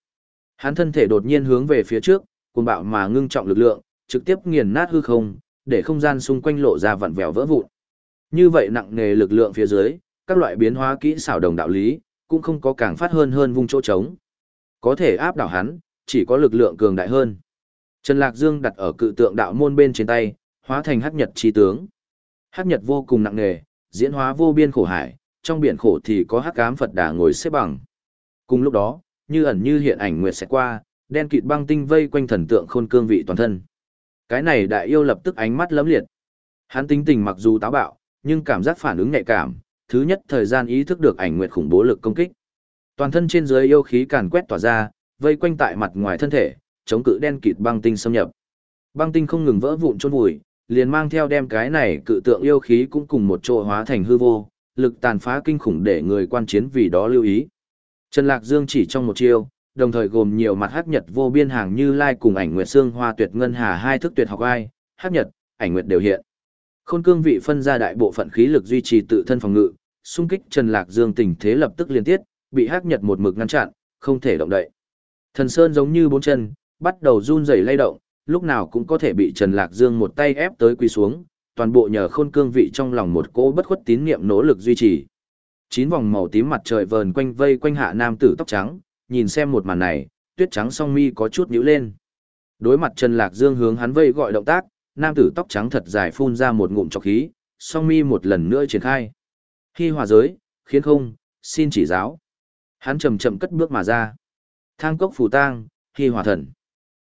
[SPEAKER 1] Hắn thân thể đột nhiên hướng về phía trước, cuồng bạo mà ngưng trọng lực lượng, trực tiếp nghiền nát hư không, để không gian xung quanh lộ ra vặn vẹo vỡ vụn. Như vậy nặng nề lực lượng phía dưới, các loại biến hóa kỹ xảo đồng đạo lý, cũng không có càng phát hơn hơn vung chỗ trống. Có thể áp đảo hắn, chỉ có lực lượng cường đại hơn. Trần Lạc Dương đặt ở cự tượng đạo môn bên trên tay, hóa thành hắc nhật chi tướng. Hắc nhật vô cùng nặng nề, diễn hóa vô biên khổ hải, trong biển khổ thì có hắc ám Phật Đà ngồi xếp bằng. Cùng lúc đó, như ẩn như hiện ảnh nguyệt sẽ qua, đen kịt băng tinh vây quanh thần tượng khôn cương vị toàn thân. Cái này đại yêu lập tức ánh mắt lấm liệt. Hắn tính tình mặc dù táo bạo, nhưng cảm giác phản ứng nhạy cảm, thứ nhất thời gian ý thức được ảnh nguyệt khủng bố lực công kích. Toàn thân trên dưới yêu khí càn quét tỏa ra, vây quanh tại mặt ngoài thân thể, chống cự đen kịt băng tinh xâm nhập. Băng tinh không ngừng vỡ vụn chôn vùi, liền mang theo đem cái này cự tượng yêu khí cũng cùng một chỗ hóa thành hư vô, lực tàn phá kinh khủng để người quan chiến vì đó lưu ý. Trần Lạc Dương chỉ trong một chiêu, đồng thời gồm nhiều mặt hắc nhật vô biên hàng như lai cùng ảnh nguyệt xương hoa tuyệt ngân hà hai thức tuyệt học ai, hắc nhật, ảnh nguyệt đều hiện. Khôn cương vị phân ra đại bộ phận khí lực duy trì tự thân phòng ngự, xung kích Trần Lạc Dương tình thế lập tức liên tiếp, bị hắc nhật một mực ngăn chặn, không thể động đậy. Thần Sơn giống như bốn chân, bắt đầu run rẩy lay động, lúc nào cũng có thể bị Trần Lạc Dương một tay ép tới quỳ xuống, toàn bộ nhờ khôn cương vị trong lòng một cỗ bất khuất tín niệm nỗ lực duy trì. Chín vòng màu tím mặt trời vờn quanh vây quanh hạ nam tử tóc trắng, nhìn xem một màn này, tuyết trắng song mi có chút nhíu lên. Đối mặt Trần Lạc Dương hướng hắn vây gọi động tác, nam tử tóc trắng thật dài phun ra một ngụm trọc khí, song mi một lần nữa triển khai. Khi hòa giới, khiến không, xin chỉ giáo. Hắn chậm chậm cất bước mà ra. Thang cốc phù tang, hy hòa thần.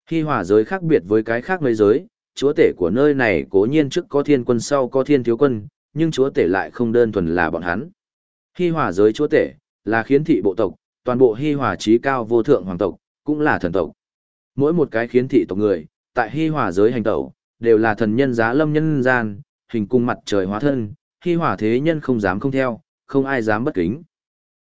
[SPEAKER 1] Hy hòa giới khác biệt với cái khác mấy giới, chúa tể của nơi này cố nhiên trước có thiên quân sau có thiên thiếu quân, nhưng chúa tể lại không đơn thuần là bọn hắn. Hy hòa giới chúa tể, là khiến thị bộ tộc, toàn bộ hy hòa trí cao vô thượng hoàng tộc, cũng là thần tộc. Mỗi một cái khiến thị tộc người, tại hy hòa giới hành tẩu, đều là thần nhân giá lâm nhân gian, hình cung mặt trời hóa thân, hy hòa thế nhân không dám không theo, không ai dám bất kính.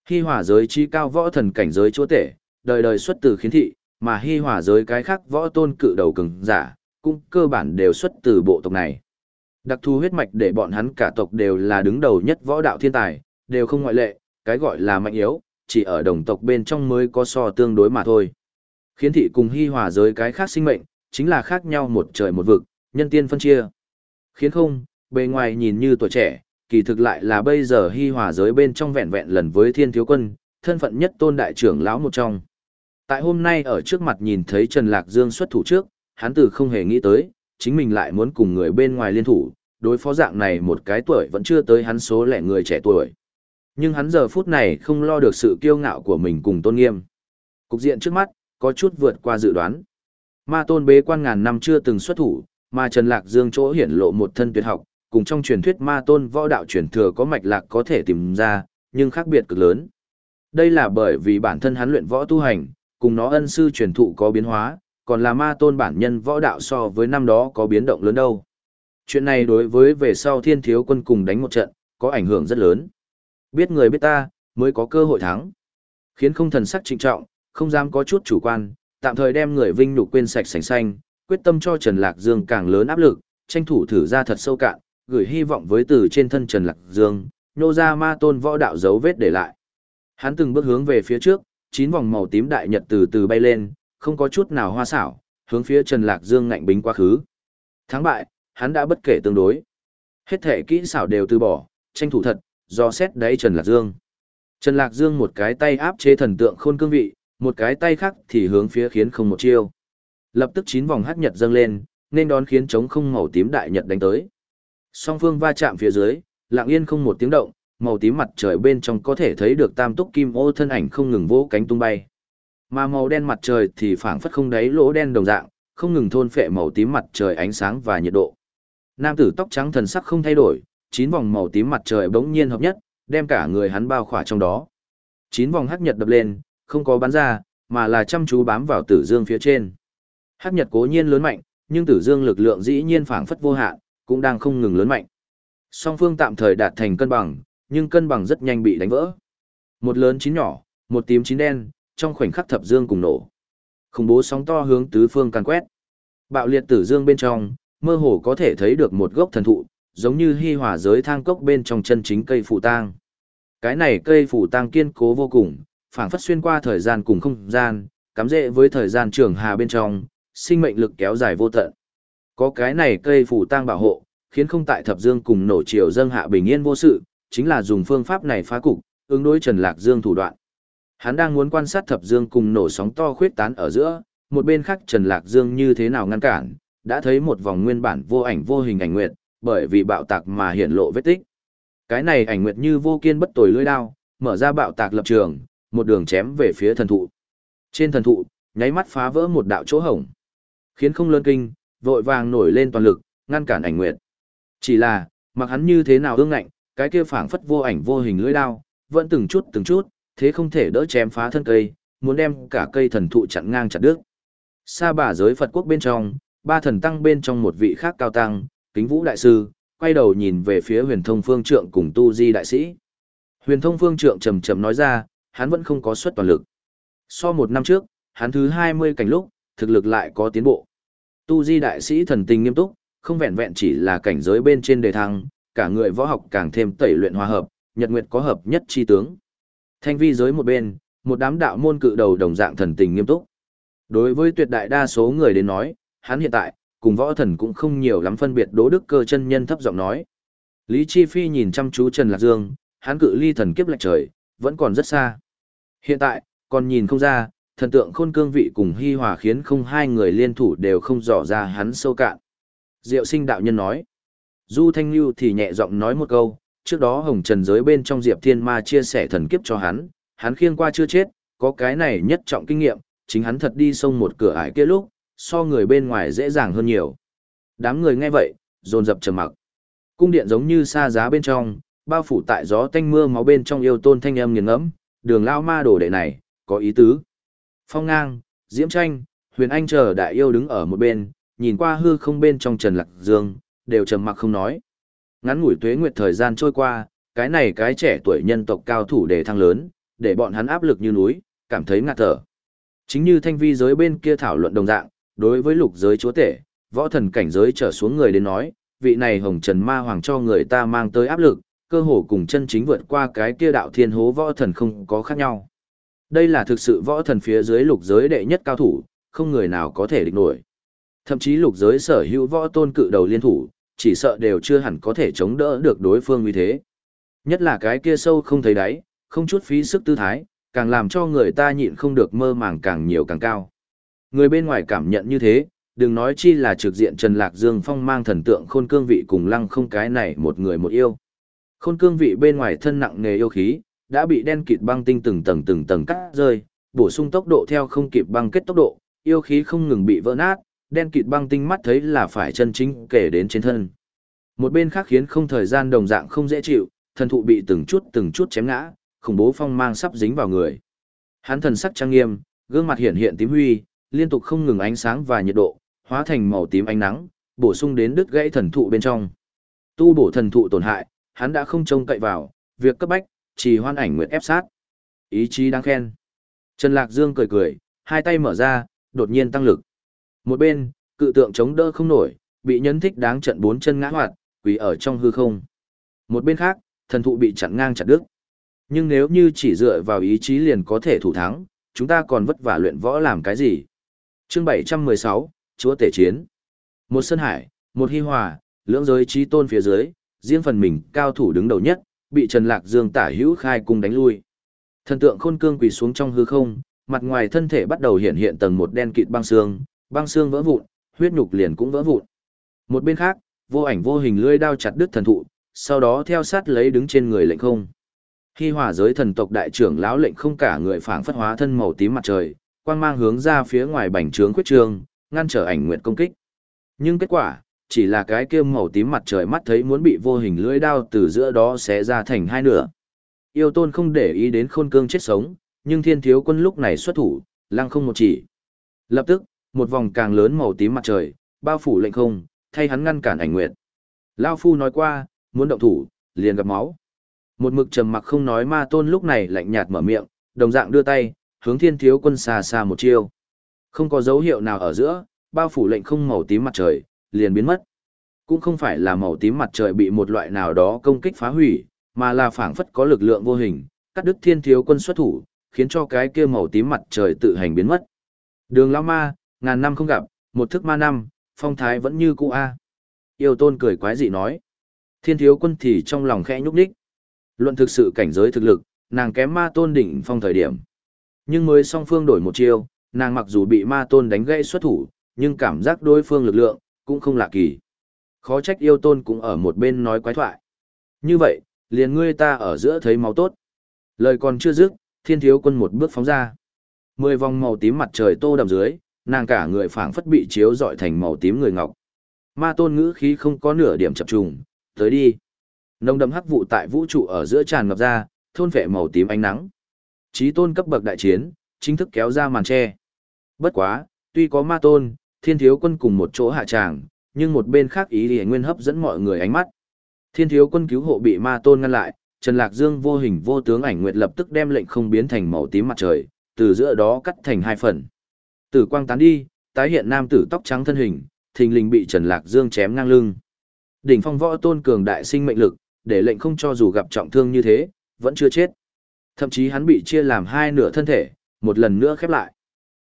[SPEAKER 1] Hy hòa giới trí cao võ thần cảnh giới chúa tể, đời đời xuất từ khiến thị, mà hy hòa giới cái khác võ tôn cự đầu cường giả, cũng cơ bản đều xuất từ bộ tộc này. Đặc thù huyết mạch để bọn hắn cả tộc đều là đứng đầu nhất võ đạo thiên tài, đều không ngoại lệ, cái gọi là mạnh yếu, chỉ ở đồng tộc bên trong mới có so tương đối mà thôi. Khiến thị cùng hy hòa giới cái khác sinh mệnh, chính là khác nhau một trời một vực, nhân tiên phân chia. Khiến không, bề ngoài nhìn như tuổi trẻ, kỳ thực lại là bây giờ hy hòa giới bên trong vẹn vẹn lần với thiên thiếu quân, thân phận nhất tôn đại trưởng lão một trong. Tại hôm nay ở trước mặt nhìn thấy Trần Lạc Dương xuất thủ trước, hắn từ không hề nghĩ tới, chính mình lại muốn cùng người bên ngoài liên thủ, đối phó dạng này một cái tuổi vẫn chưa tới hắn số lẻ người trẻ tuổi. Nhưng hắn giờ phút này không lo được sự kiêu ngạo của mình cùng tôn nghiêm. Cục diện trước mắt, có chút vượt qua dự đoán. Ma tôn bế quan ngàn năm chưa từng xuất thủ, mà Trần Lạc Dương chỗ hiển lộ một thân tuyệt học, cùng trong truyền thuyết ma tôn võ đạo truyền thừa có mạch lạc có thể tìm ra, nhưng khác biệt cực lớn. Đây là bởi vì bản thân hắn luyện võ tu hành, cùng nó ân sư truyền thụ có biến hóa, còn là ma tôn bản nhân võ đạo so với năm đó có biến động lớn đâu. Chuyện này đối với về sau thiên thiếu quân cùng đánh một trận, có ảnh hưởng rất lớn. Biết người biết ta, mới có cơ hội thắng. Khiến không thần sắc trịnh trọng, không dám có chút chủ quan, tạm thời đem người vinh nhục quên sạch sành xanh, quyết tâm cho Trần Lạc Dương càng lớn áp lực, tranh thủ thử ra thật sâu cạn, gửi hy vọng với từ trên thân Trần Lạc Dương, nô ra ma tôn võ đạo dấu vết để lại. Hắn từng bước hướng về phía trước, chín vòng màu tím đại nhật từ từ bay lên, không có chút nào hoa xảo, hướng phía Trần Lạc Dương ngạnh bính quá khứ. Thắng bại, hắn đã bất kể tương đối. Hết thể kỹ xảo đều từ bỏ, tranh thủ thật, do xét đáy Trần Lạc Dương. Trần Lạc Dương một cái tay áp chế thần tượng khôn cương vị, một cái tay khác thì hướng phía khiến không một chiêu. Lập tức chín vòng hắc nhật dâng lên, nên đón khiến chống không màu tím đại nhật đánh tới. Song phương va chạm phía dưới, lặng yên không một tiếng động, màu tím mặt trời bên trong có thể thấy được tam túc kim ô thân ảnh không ngừng vỗ cánh tung bay. Mà màu đen mặt trời thì phảng phất không đáy lỗ đen đồng dạng, không ngừng thôn phệ màu tím mặt trời ánh sáng và nhiệt độ. Nam tử tóc trắng thần sắc không thay đổi, chín vòng màu tím mặt trời bỗng nhiên hợp nhất, đem cả người hắn bao khỏa trong đó. Chín vòng hắc nhật đập lên, không có bắn ra, mà là chăm chú bám vào tử dương phía trên. Hắc nhật cố nhiên lớn mạnh, nhưng tử dương lực lượng dĩ nhiên phảng phất vô hạn, cũng đang không ngừng lớn mạnh. Song phương tạm thời đạt thành cân bằng, nhưng cân bằng rất nhanh bị đánh vỡ. Một lớn chín nhỏ, một tím chín đen, trong khoảnh khắc thập dương cùng nổ. Khủng bố sóng to hướng tứ phương càn quét. Bạo liệt tử dương bên trong, mơ hồ có thể thấy được một gốc thần thụ, giống như hy hỏa giới thang cốc bên trong chân chính cây phủ tang. Cái này cây phủ tang kiên cố vô cùng, phảng phất xuyên qua thời gian cùng không gian, cắm rễ với thời gian trường hà bên trong, sinh mệnh lực kéo dài vô tận. Có cái này cây phủ tang bảo hộ, khiến không tại thập dương cùng nổ chiều dâng hạ bình yên vô sự, chính là dùng phương pháp này phá cục, ứng đối Trần Lạc Dương thủ đoạn. Hắn đang muốn quan sát thập dương cùng nổ sóng to khuyết tán ở giữa, một bên khác Trần Lạc Dương như thế nào ngăn cản, đã thấy một vòng nguyên bản vô ảnh vô hình ảnh nguyệt, bởi vì bạo tạc mà hiện lộ vết tích. Cái này ảnh nguyệt như vô kiên bất tồi lưỡi đao, mở ra bạo tạc lập trường, một đường chém về phía thần thụ. Trên thần thụ, nháy mắt phá vỡ một đạo chỗ hổng, khiến không lớn kinh, vội vàng nổi lên toàn lực, ngăn cản ảnh nguyệt. Chỉ là, mặc hắn như thế nào ương ngạnh, cái kia phảng phất vô ảnh vô hình lưỡi đao, vẫn từng chút từng chút, thế không thể đỡ chém phá thân cây, muốn đem cả cây thần thụ chặn ngang chặt đứt. Sa bà giới Phật quốc bên trong, ba thần tăng bên trong một vị khác cao tăng, kính vũ đại sư, quay đầu nhìn về phía huyền thông phương trượng cùng tu di đại sĩ. Huyền thông phương trượng trầm trầm nói ra, hắn vẫn không có suất toàn lực. So một năm trước, hắn thứ 20 cảnh lúc, thực lực lại có tiến bộ. Tu di đại sĩ thần tình nghiêm túc, không vẹn vẹn chỉ là cảnh giới bên trên đề thăng, cả người võ học càng thêm tẩy luyện hòa hợp, nhật nguyệt có hợp nhất chi tướng. Thanh vi giới một bên, một đám đạo môn cự đầu đồng dạng thần tình nghiêm túc. Đối với tuyệt đại đa số người đến nói, hắn hiện tại, cùng võ thần cũng không nhiều lắm phân biệt đố đức cơ chân nhân thấp giọng nói. Lý Chi Phi nhìn chăm chú Trần Lạc Dương, hắn cự ly thần kiếp lạch trời, vẫn còn rất xa. Hiện tại, còn nhìn không ra, thần tượng khôn cương vị cùng hy hòa khiến không hai người liên thủ đều không dò ra hắn sâu cạn. Diệu sinh đạo nhân nói. Du Thanh Lưu thì nhẹ giọng nói một câu, trước đó hồng trần giới bên trong Diệp Thiên Ma chia sẻ thần kiếp cho hắn, hắn khiêng qua chưa chết, có cái này nhất trọng kinh nghiệm, chính hắn thật đi sông một cửa ải kia lúc, so người bên ngoài dễ dàng hơn nhiều. Đám người nghe vậy, dồn dập trầm mặc. Cung điện giống như xa giá bên trong, bao phủ tại gió tanh mưa máu bên trong yêu tôn thanh âm nghiền ngẫm, đường lao ma đồ đệ này, có ý tứ. Phong ngang, diễm tranh, huyền anh chờ đại yêu đứng ở một bên, nhìn qua hư không bên trong trần lạc dương, đều trầm mặc không nói. Ngắn ngủi tuế nguyệt thời gian trôi qua, cái này cái trẻ tuổi nhân tộc cao thủ để thăng lớn, để bọn hắn áp lực như núi, cảm thấy ngạt thở. Chính như thanh vi giới bên kia thảo luận đồng dạng, đối với lục giới chúa tể, võ thần cảnh giới trở xuống người đến nói, vị này hồng trần ma hoàng cho người ta mang tới áp lực, cơ hồ cùng chân chính vượt qua cái kia đạo thiên hố võ thần không có khác nhau. Đây là thực sự võ thần phía dưới lục giới đệ nhất cao thủ, không người nào có thể địch nổi. Thậm chí lục giới sở hữu võ tôn cự đầu liên thủ, chỉ sợ đều chưa hẳn có thể chống đỡ được đối phương như thế. Nhất là cái kia sâu không thấy đáy, không chút phí sức tư thái, càng làm cho người ta nhịn không được mơ màng càng nhiều càng cao. Người bên ngoài cảm nhận như thế, đừng nói chi là trực diện Trần Lạc Dương Phong mang thần tượng khôn cương vị cùng lăng không cái này một người một yêu. Khôn cương vị bên ngoài thân nặng nghề yêu khí, đã bị đen kịt băng tinh từng tầng từng tầng cắt rơi, bổ sung tốc độ theo không kịp băng kết tốc độ, yêu khí không ngừng bị vỡ nát, đen kịt băng tinh mắt thấy là phải chân chính kể đến trên thân. Một bên khác khiến không thời gian đồng dạng không dễ chịu, thần thụ bị từng chút từng chút chém ngã, khủng bố phong mang sắp dính vào người. Hắn thần sắc trang nghiêm, Gương mặt hiện hiện tím huy, liên tục không ngừng ánh sáng và nhiệt độ, hóa thành màu tím ánh nắng, bổ sung đến đứt gãy thần thụ bên trong. Tu bổ thần thụ tổn hại, hắn đã không trông cậy vào, việc cấp bách, chỉ hoan ảnh nguyệt ép sát. Ý chí đáng khen. Trần Lạc Dương cười cười, hai tay mở ra, đột nhiên tăng lực. Một bên, cự tượng chống đỡ không nổi, bị nhấn thích đáng trận bốn chân ngã hoạt, quỳ ở trong hư không. Một bên khác, thần thụ bị chặn ngang chặt đứt. Nhưng nếu như chỉ dựa vào ý chí liền có thể thủ thắng, chúng ta còn vất vả luyện võ làm cái gì? Chương 716, Chúa Tể Chiến. Một sân hải, một hy hòa, lưỡng giới trí tôn phía dưới, riêng phần mình cao thủ đứng đầu nhất, bị Trần Lạc Dương tả hữu khai cùng đánh lui. Thần tượng khôn cương quỳ xuống trong hư không, mặt ngoài thân thể bắt đầu hiện hiện tầng một đen kịt băng xương, băng xương vỡ vụn, huyết nhục liền cũng vỡ vụn. Một bên khác, vô ảnh vô hình lưỡi đao chặt đứt thần thụ, sau đó theo sát lấy đứng trên người lệnh không. Khi hỏa giới thần tộc đại trưởng lão lệnh không cả người phảng phất hóa thân màu tím mặt trời, quang mang hướng ra phía ngoài bành trướng quyết trường, ngăn trở ảnh nguyện công kích. Nhưng kết quả, chỉ là cái kia màu tím mặt trời mắt thấy muốn bị vô hình lưỡi đao từ giữa đó xé ra thành hai nửa. Yêu tôn không để ý đến khôn cương chết sống, nhưng thiên thiếu quân lúc này xuất thủ, lăng không một chỉ. Lập tức, một vòng càng lớn màu tím mặt trời, bao phủ lệnh không, thay hắn ngăn cản ảnh nguyệt. Lao Phu nói qua, muốn động thủ, liền gặp máu. Một mực trầm mặc không nói ma tôn lúc này lạnh nhạt mở miệng, đồng dạng đưa tay, hướng thiên thiếu quân xa xa một chiêu. Không có dấu hiệu nào ở giữa, bao phủ lệnh không màu tím mặt trời, liền biến mất. Cũng không phải là màu tím mặt trời bị một loại nào đó công kích phá hủy, mà là phảng phất có lực lượng vô hình, cắt đứt thiên thiếu quân xuất thủ, khiến cho cái kia màu tím mặt trời tự hành biến mất. Đường lão ma, ngàn năm không gặp, một thức ma năm, phong thái vẫn như cũ a. Yêu tôn cười quái dị nói. Thiên thiếu quân thì trong lòng khẽ nhúc nhích. Luận thực sự cảnh giới thực lực, nàng kém ma tôn đỉnh phong thời điểm. Nhưng mới song phương đổi một chiêu, nàng mặc dù bị ma tôn đánh gãy xuất thủ, nhưng cảm giác đối phương lực lượng, cũng không lạ kỳ. Khó trách yêu tôn cũng ở một bên nói quái thoại. Như vậy, liền ngươi ta ở giữa thấy máu tốt. Lời còn chưa dứt, thiên thiếu quân một bước phóng ra. Mười vòng màu tím mặt trời tô đầm dưới, nàng cả người phảng phất bị chiếu dọi thành màu tím người ngọc. Ma tôn ngữ khí không có nửa điểm chập trùng, tới đi. Nông đậm hắc vụ tại vũ trụ ở giữa tràn ngập ra, thôn vệ màu tím ánh nắng. Chí tôn cấp bậc đại chiến, chính thức kéo ra màn che. Bất quá, tuy có ma tôn, thiên thiếu quân cùng một chỗ hạ tràng, nhưng một bên khác ý thì nguyên hấp dẫn mọi người ánh mắt. Thiên thiếu quân cứu hộ bị ma tôn ngăn lại, Trần Lạc Dương vô hình vô tướng ảnh nguyệt lập tức đem lệnh không biến thành màu tím mặt trời, từ giữa đó cắt thành hai phần. Tử quang tán đi, tái hiện nam tử tóc trắng thân hình, thình lình bị Trần Lạc Dương chém ngang lưng. Đỉnh phong võ tôn cường đại sinh mệnh lực, để lệnh không cho dù gặp trọng thương như thế, vẫn chưa chết. Thậm chí hắn bị chia làm hai nửa thân thể, một lần nữa khép lại.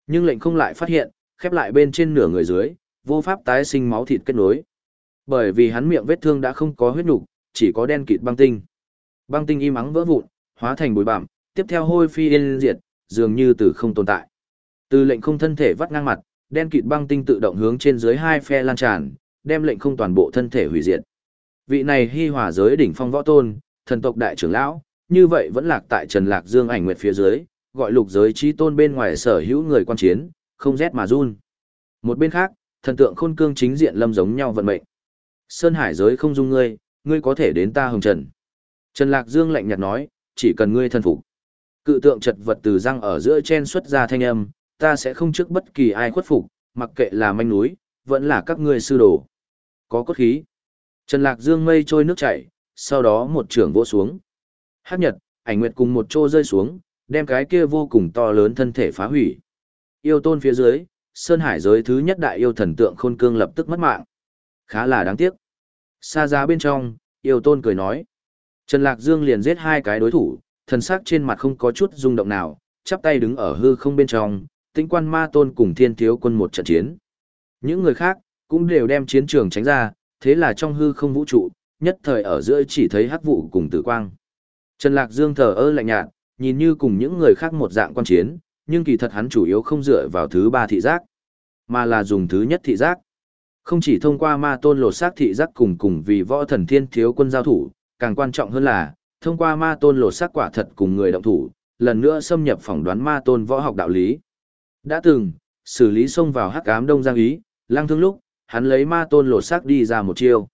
[SPEAKER 1] Nhưng lệnh không lại phát hiện, khép lại bên trên nửa người dưới, vô pháp tái sinh máu thịt kết nối. Bởi vì hắn miệng vết thương đã không có huyết nục, chỉ có đen kịt băng tinh. Băng tinh im ắng vỡ vụn, hóa thành bụi bặm, tiếp theo hôi phi yên diệt, dường như từ không tồn tại. Từ lệnh không thân thể vắt ngang mặt, đen kịt băng tinh tự động hướng trên dưới hai phe lan tràn, đem lệnh không toàn bộ thân thể hủy diệt. Vị này hy hòa giới đỉnh phong võ tôn, thần tộc đại trưởng lão, như vậy vẫn lạc tại Trần Lạc Dương ảnh nguyệt phía dưới, gọi lục giới trí tôn bên ngoài sở hữu người quan chiến, không rét mà run. Một bên khác, thần tượng khôn cương chính diện lâm giống nhau vận mệnh. Sơn hải giới không dung ngươi, ngươi có thể đến ta hồng trần. Trần Lạc Dương lạnh nhạt nói, chỉ cần ngươi thân phục. Cự tượng chật vật từ răng ở giữa chen xuất ra thanh âm, ta sẽ không trước bất kỳ ai khuất phục, mặc kệ là manh núi, vẫn là các ngươi sư đồ. Có cốt khí. Trần Lạc Dương mây trôi nước chảy, sau đó một trường vỗ xuống. Hắc Nhật, ảnh nguyệt cùng một chô rơi xuống, đem cái kia vô cùng to lớn thân thể phá hủy. Yêu tôn phía dưới, Sơn Hải giới thứ nhất đại yêu thần tượng khôn cương lập tức mất mạng. Khá là đáng tiếc. Xa giá bên trong, yêu tôn cười nói. Trần Lạc Dương liền giết hai cái đối thủ, thần sắc trên mặt không có chút rung động nào, chắp tay đứng ở hư không bên trong, tĩnh quan ma tôn cùng thiên thiếu quân một trận chiến. Những người khác, cũng đều đem chiến trường tránh ra, thế là trong hư không vũ trụ, nhất thời ở giữa chỉ thấy hắc vụ cùng tử quang. Trần Lạc Dương thờ ơ lạnh nhạt, nhìn như cùng những người khác một dạng quan chiến, nhưng kỳ thật hắn chủ yếu không dựa vào thứ ba thị giác, mà là dùng thứ nhất thị giác. Không chỉ thông qua ma tôn lột xác thị giác cùng cùng vì võ thần thiên thiếu quân giao thủ, càng quan trọng hơn là, thông qua ma tôn lột xác quả thật cùng người động thủ, lần nữa xâm nhập phỏng đoán ma tôn võ học đạo lý. Đã từng, xử lý xông vào hắc ám đông giang ý, lang thương lúc, hắn lấy ma tôn lột xác đi ra một chiêu.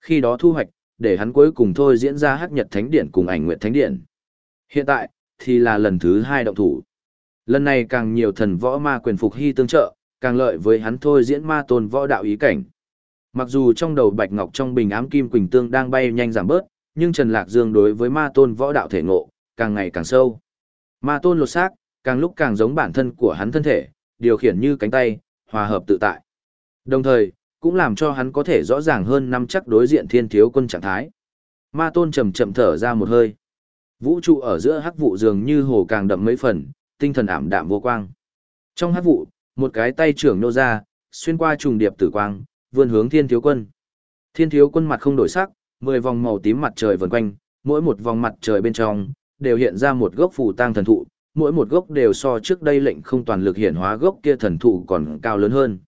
[SPEAKER 1] Khi đó thu hoạch, để hắn cuối cùng thôi diễn ra hắc nhật thánh điện cùng ảnh nguyện thánh điện. Hiện tại, thì là lần thứ hai động thủ. Lần này càng nhiều thần võ ma quyền phục hy tương trợ, càng lợi với hắn thôi diễn ma tôn võ đạo ý cảnh. Mặc dù trong đầu Bạch Ngọc trong bình ám kim quỳnh tương đang bay nhanh giảm bớt, nhưng Trần Lạc Dương đối với ma tôn võ đạo thể ngộ, càng ngày càng sâu. Ma tôn lột xác, càng lúc càng giống bản thân của hắn thân thể, điều khiển như cánh tay, hòa hợp tự tại. Đồng thời, cũng làm cho hắn có thể rõ ràng hơn năm chắc đối diện thiên thiếu quân trạng thái. Ma tôn chậm chậm thở ra một hơi. Vũ trụ ở giữa hắc vụ dường như hồ càng đậm mấy phần, tinh thần ảm đạm vô quang. Trong hắc vụ, một cái tay trưởng nô ra, xuyên qua trùng điệp tử quang, vươn hướng thiên thiếu quân. Thiên thiếu quân mặt không đổi sắc, mười vòng màu tím mặt trời vần quanh, mỗi một vòng mặt trời bên trong, đều hiện ra một gốc phù tang thần thụ, mỗi một gốc đều so trước đây lệnh không toàn lực hiện hóa gốc kia thần thụ còn cao lớn hơn.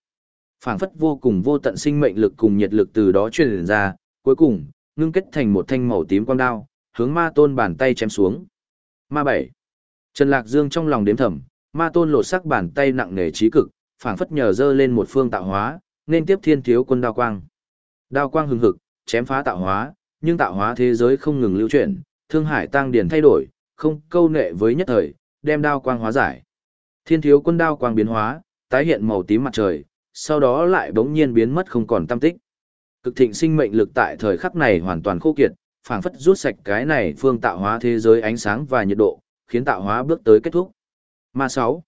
[SPEAKER 1] phảng phất vô cùng vô tận sinh mệnh lực cùng nhiệt lực từ đó truyền ra, cuối cùng, ngưng kết thành một thanh màu tím quang đao, hướng ma tôn bàn tay chém xuống. Ma bảy. Trần Lạc Dương trong lòng đếm thầm, ma tôn lột sắc bàn tay nặng nề trí cực, phảng phất nhờ dơ lên một phương tạo hóa, nên tiếp thiên thiếu quân đao quang. Đao quang hừng hực, chém phá tạo hóa, nhưng tạo hóa thế giới không ngừng lưu chuyển, thương hải tăng điển thay đổi, không câu nệ với nhất thời, đem đao quang hóa giải. Thiên thiếu quân đao quang biến hóa, tái hiện màu tím mặt trời, sau đó lại bỗng nhiên biến mất không còn tâm tích. Cực thịnh sinh mệnh lực tại thời khắc này hoàn toàn khô kiệt, phảng phất rút sạch cái này phương tạo hóa thế giới ánh sáng và nhiệt độ, khiến tạo hóa bước tới kết thúc. Ma 6.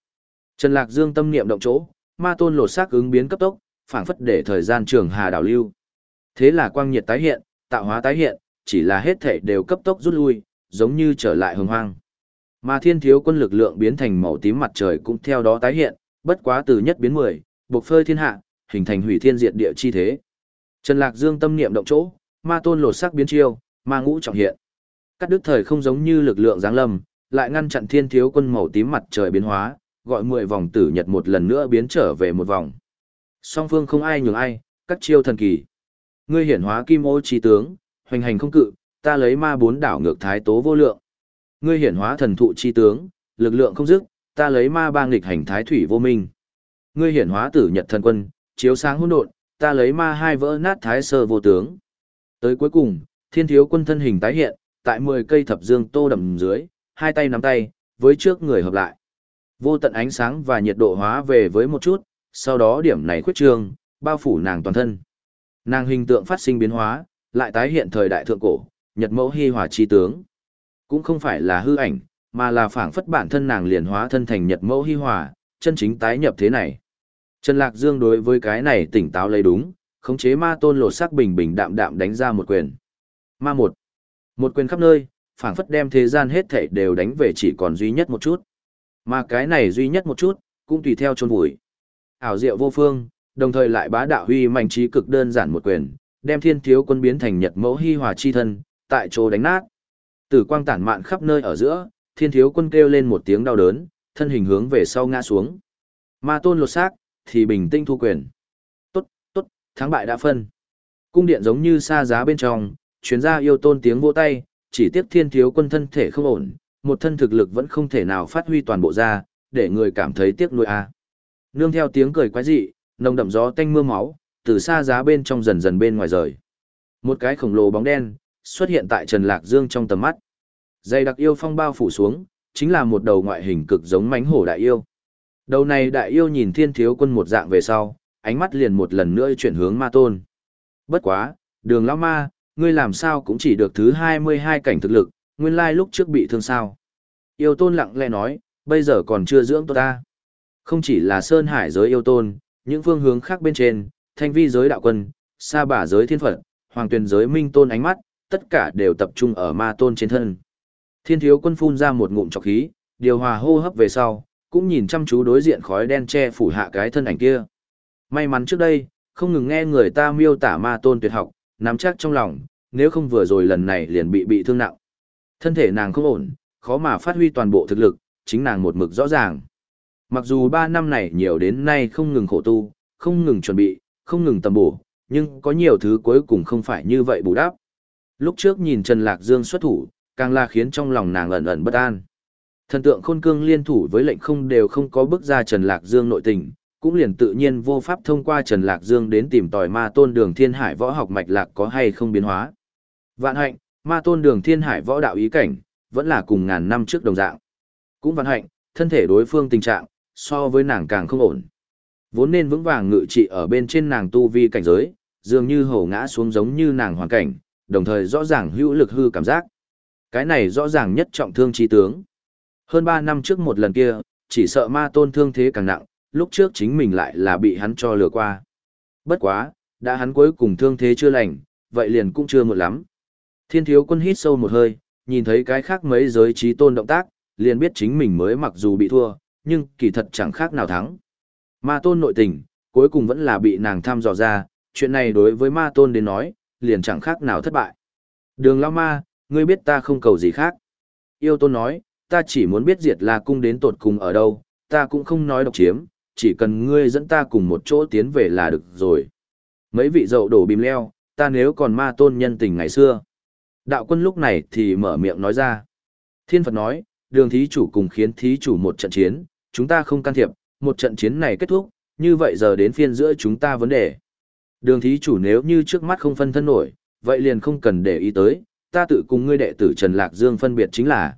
[SPEAKER 1] Trần Lạc Dương tâm niệm động chỗ, ma tôn lột xác ứng biến cấp tốc, phảng phất để thời gian trường hà đảo lưu. Thế là quang nhiệt tái hiện, tạo hóa tái hiện, chỉ là hết thể đều cấp tốc rút lui, giống như trở lại hồng hoang. Mà thiên thiếu quân lực lượng biến thành màu tím mặt trời cũng theo đó tái hiện, bất quá từ nhất biến mười, buộc phơi thiên hạ, hình thành hủy thiên diệt địa chi thế. Trần Lạc Dương tâm niệm động chỗ, ma tôn lột sắc biến chiêu, ma ngũ trọng hiện. Cắt đứt thời không giống như lực lượng giáng lâm, lại ngăn chặn thiên thiếu quân màu tím mặt trời biến hóa, gọi mười vòng tử nhật một lần nữa biến trở về một vòng. Song phương không ai nhường ai, các chiêu thần kỳ. Ngươi hiển hóa kim ô chi tướng, hoành hành không cự, ta lấy ma bốn đảo ngược thái tố vô lượng. Ngươi hiển hóa thần thụ chi tướng, lực lượng không dứt, ta lấy ma ba nghịch hành thái thủy vô minh. Ngươi hiển hóa tử nhật thần quân, chiếu sáng hỗn độn, ta lấy ma hai vỡ nát thái sơ vô tướng. Tới cuối cùng, thiên thiếu quân thân hình tái hiện, tại 10 cây thập dương tô đầm dưới, hai tay nắm tay, với trước người hợp lại. Vô tận ánh sáng và nhiệt độ hóa về với một chút, sau đó điểm này khuyết trương, bao phủ nàng toàn thân. Nàng hình tượng phát sinh biến hóa, lại tái hiện thời đại thượng cổ, nhật mẫu hy hòa chi tướng. Cũng không phải là hư ảnh, mà là phảng phất bản thân nàng liền hóa thân thành nhật mẫu hy hòa, chân chính tái nhập thế này. Trần Lạc Dương đối với cái này tỉnh táo lấy đúng, khống chế ma tôn lột sắc bình bình đạm đạm đánh ra một quyền. Ma một. Một quyền khắp nơi, phảng phất đem thế gian hết thảy đều đánh về chỉ còn duy nhất một chút. Mà cái này duy nhất một chút, cũng tùy theo chôn vùi. Ảo diệu vô phương, đồng thời lại bá đạo huy mạnh trí cực đơn giản một quyền, đem thiên thiếu quân biến thành nhật mẫu hy hòa chi thân, tại chỗ đánh nát. Tử quang tản mạn khắp nơi ở giữa, thiên thiếu quân kêu lên một tiếng đau đớn, thân hình hướng về sau ngã xuống. Ma tôn lột xác, thì bình tinh thu quyền. Tốt, tốt, thắng bại đã phân. Cung điện giống như xa giá bên trong, chuyến ra yêu tôn tiếng vỗ tay, chỉ tiếc thiên thiếu quân thân thể không ổn, một thân thực lực vẫn không thể nào phát huy toàn bộ ra, để người cảm thấy tiếc nuôi a. Nương theo tiếng cười quái dị, nồng đậm gió tanh mưa máu, từ xa giá bên trong dần dần bên ngoài rời. Một cái khổng lồ bóng đen xuất hiện tại Trần Lạc Dương trong tầm mắt. Dây đặc yêu phong bao phủ xuống, chính là một đầu ngoại hình cực giống mánh hổ đại yêu. Đầu này đại yêu nhìn thiên thiếu quân một dạng về sau, ánh mắt liền một lần nữa chuyển hướng ma tôn. Bất quá, đường lão ma, ngươi làm sao cũng chỉ được thứ 22 cảnh thực lực, nguyên lai lúc trước bị thương sao. Yêu tôn lặng lẽ nói, bây giờ còn chưa dưỡng tốt ta. Không chỉ là Sơn Hải giới yêu tôn, những phương hướng khác bên trên, thanh vi giới đạo quân, sa bả giới thiên phật, hoàng tuyền giới minh tôn ánh mắt, tất cả đều tập trung ở ma tôn trên thân. Thiên thiếu quân phun ra một ngụm trọc khí, điều hòa hô hấp về sau, cũng nhìn chăm chú đối diện khói đen che phủ hạ cái thân ảnh kia. May mắn trước đây, không ngừng nghe người ta miêu tả ma tôn tuyệt học, nắm chắc trong lòng, nếu không vừa rồi lần này liền bị bị thương nặng. Thân thể nàng không ổn, khó mà phát huy toàn bộ thực lực, chính nàng một mực rõ ràng. Mặc dù ba năm này nhiều đến nay không ngừng khổ tu, không ngừng chuẩn bị, không ngừng tầm bổ, nhưng có nhiều thứ cuối cùng không phải như vậy bù đắp. Lúc trước nhìn Trần Lạc Dương xuất thủ, càng là khiến trong lòng nàng ẩn ẩn bất an. Thần tượng khôn cương liên thủ với lệnh không đều không có bước ra Trần Lạc Dương nội tình, cũng liền tự nhiên vô pháp thông qua Trần Lạc Dương đến tìm tòi ma tôn đường thiên hải võ học mạch lạc có hay không biến hóa. Vạn hạnh, ma tôn đường thiên hải võ đạo ý cảnh, vẫn là cùng ngàn năm trước đồng dạng. Cũng vạn hạnh, thân thể đối phương tình trạng, so với nàng càng không ổn. Vốn nên vững vàng ngự trị ở bên trên nàng tu vi cảnh giới, dường như hổ ngã xuống giống như nàng hoàn cảnh, đồng thời rõ ràng hữu lực hư cảm giác. Cái này rõ ràng nhất trọng thương chi tướng. Hơn 3 năm trước một lần kia, chỉ sợ ma tôn thương thế càng nặng, lúc trước chính mình lại là bị hắn cho lừa qua. Bất quá, đã hắn cuối cùng thương thế chưa lành, vậy liền cũng chưa một lắm. Thiên thiếu quân hít sâu một hơi, nhìn thấy cái khác mấy giới trí tôn động tác, liền biết chính mình mới mặc dù bị thua, nhưng kỳ thật chẳng khác nào thắng. Ma tôn nội tình, cuối cùng vẫn là bị nàng thăm dò ra, chuyện này đối với ma tôn đến nói, liền chẳng khác nào thất bại. Đường lao ma, ngươi biết ta không cầu gì khác. Yêu tôn nói, ta chỉ muốn biết diệt La cung đến tột cùng ở đâu, ta cũng không nói độc chiếm, chỉ cần ngươi dẫn ta cùng một chỗ tiến về là được rồi. Mấy vị dậu đổ bìm leo, ta nếu còn ma tôn nhân tình ngày xưa. Đạo quân lúc này thì mở miệng nói ra. Thiên Phật nói, đường thí chủ cùng khiến thí chủ một trận chiến, chúng ta không can thiệp, một trận chiến này kết thúc, như vậy giờ đến phiên giữa chúng ta vấn đề. Đường thí chủ nếu như trước mắt không phân thân nổi, vậy liền không cần để ý tới, ta tự cùng ngươi đệ tử Trần Lạc Dương phân biệt chính là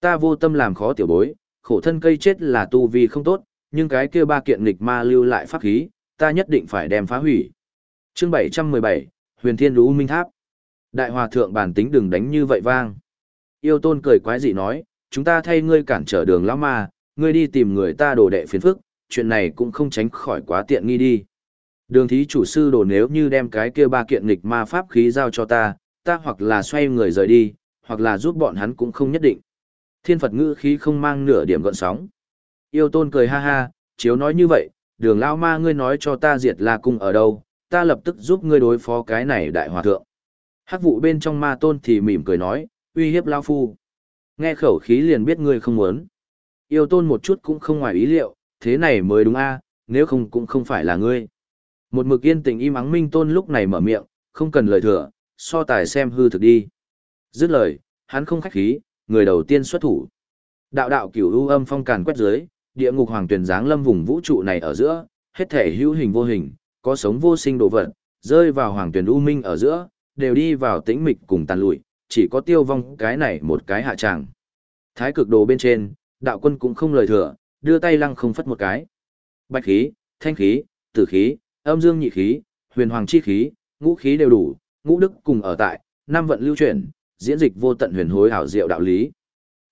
[SPEAKER 1] ta vô tâm làm khó tiểu bối, khổ thân cây chết là tu vi không tốt, nhưng cái kia ba kiện nghịch ma lưu lại pháp khí, ta nhất định phải đem phá hủy. Chương 717, Huyền Thiên Đú Minh Tháp. Đại hòa thượng bản tính đừng đánh như vậy vang. Yêu tôn cười quái dị nói, chúng ta thay ngươi cản trở đường lão ma, ngươi đi tìm người ta đồ đệ phiền phức, chuyện này cũng không tránh khỏi quá tiện nghi đi. Đường thí chủ sư đồ nếu như đem cái kia ba kiện nghịch ma pháp khí giao cho ta, ta hoặc là xoay người rời đi, hoặc là giúp bọn hắn cũng không nhất định. Thiên Phật ngữ khí không mang nửa điểm gợn sóng. Yêu tôn cười ha ha, chiếu nói như vậy, đường lao ma ngươi nói cho ta diệt la cung ở đâu, ta lập tức giúp ngươi đối phó cái này đại hòa thượng. Hắc vụ bên trong ma tôn thì mỉm cười nói, uy hiếp lao phu. Nghe khẩu khí liền biết ngươi không muốn. Yêu tôn một chút cũng không ngoài ý liệu, thế này mới đúng a, nếu không cũng không phải là ngươi. Một mực yên tình im ắng minh tôn lúc này mở miệng, không cần lời thừa, so tài xem hư thực đi. Dứt lời, hắn không khách khí, người đầu tiên xuất thủ. Đạo đạo cửu u âm phong càn quét dưới, địa ngục hoàng tuyển giáng lâm vùng vũ trụ này ở giữa, hết thể hữu hình vô hình, có sống vô sinh đồ vật, rơi vào hoàng tuyển u minh ở giữa, đều đi vào tĩnh mịch cùng tàn lụi, chỉ có tiêu vong cái này một cái hạ tràng. Thái cực đồ bên trên, đạo quân cũng không lời thừa, đưa tay lăng không phất một cái. Bạch khí, thanh khí, tử khí, âm dương nhị khí, huyền hoàng chi khí, ngũ khí đều đủ, ngũ đức cùng ở tại, năm vận lưu chuyển, diễn dịch vô tận huyền hối hảo diệu đạo lý.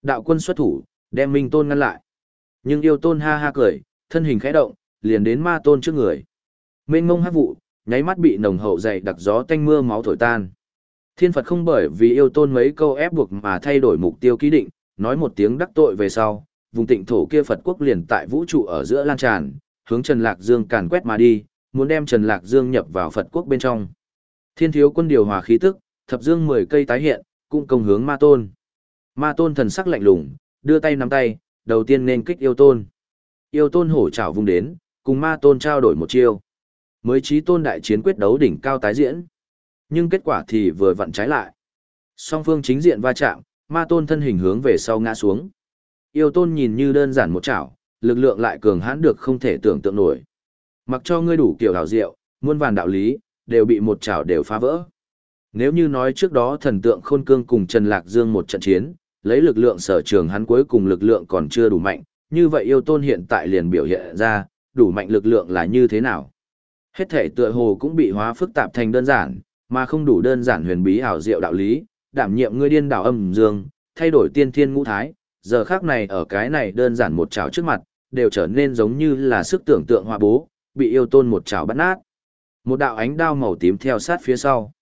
[SPEAKER 1] Đạo quân xuất thủ, đem Minh Tôn ngăn lại. Nhưng yêu Tôn ha ha cười, thân hình khẽ động, liền đến Ma Tôn trước người. Mênh mông hắc vụ, nháy mắt bị nồng hậu dày đặc gió tanh mưa máu thổi tan. Thiên Phật không bởi vì yêu Tôn mấy câu ép buộc mà thay đổi mục tiêu ký định, nói một tiếng đắc tội về sau, vùng tịnh thổ kia Phật quốc liền tại vũ trụ ở giữa lan tràn, hướng Trần Lạc Dương càn quét mà đi, muốn đem Trần Lạc Dương nhập vào Phật quốc bên trong. Thiên thiếu quân điều hòa khí tức, thập dương 10 cây tái hiện, cũng công hướng ma tôn. Ma tôn thần sắc lạnh lùng, đưa tay nắm tay, đầu tiên nên kích yêu tôn. Yêu tôn hổ trảo vùng đến, cùng ma tôn trao đổi một chiêu. Mới trí tôn đại chiến quyết đấu đỉnh cao tái diễn. Nhưng kết quả thì vừa vặn trái lại. Song phương chính diện va chạm, ma tôn thân hình hướng về sau ngã xuống. Yêu tôn nhìn như đơn giản một chảo, lực lượng lại cường hãn được không thể tưởng tượng nổi. Mặc cho ngươi đủ kiểu hảo diệu, muôn vàn đạo lý, đều bị một chảo đều phá vỡ. Nếu như nói trước đó thần tượng khôn cương cùng Trần Lạc Dương một trận chiến, lấy lực lượng sở trường hắn cuối cùng lực lượng còn chưa đủ mạnh, như vậy yêu tôn hiện tại liền biểu hiện ra, đủ mạnh lực lượng là như thế nào. Hết thể tựa hồ cũng bị hóa phức tạp thành đơn giản, mà không đủ đơn giản huyền bí ảo diệu đạo lý, đảm nhiệm ngươi điên đảo âm dương, thay đổi tiên thiên ngũ thái, giờ khác này ở cái này đơn giản một chảo trước mặt, đều trở nên giống như là sức tưởng tượng hòa bố, bị yêu tôn một chảo bắt nát. Một đạo ánh đao màu tím theo sát phía sau.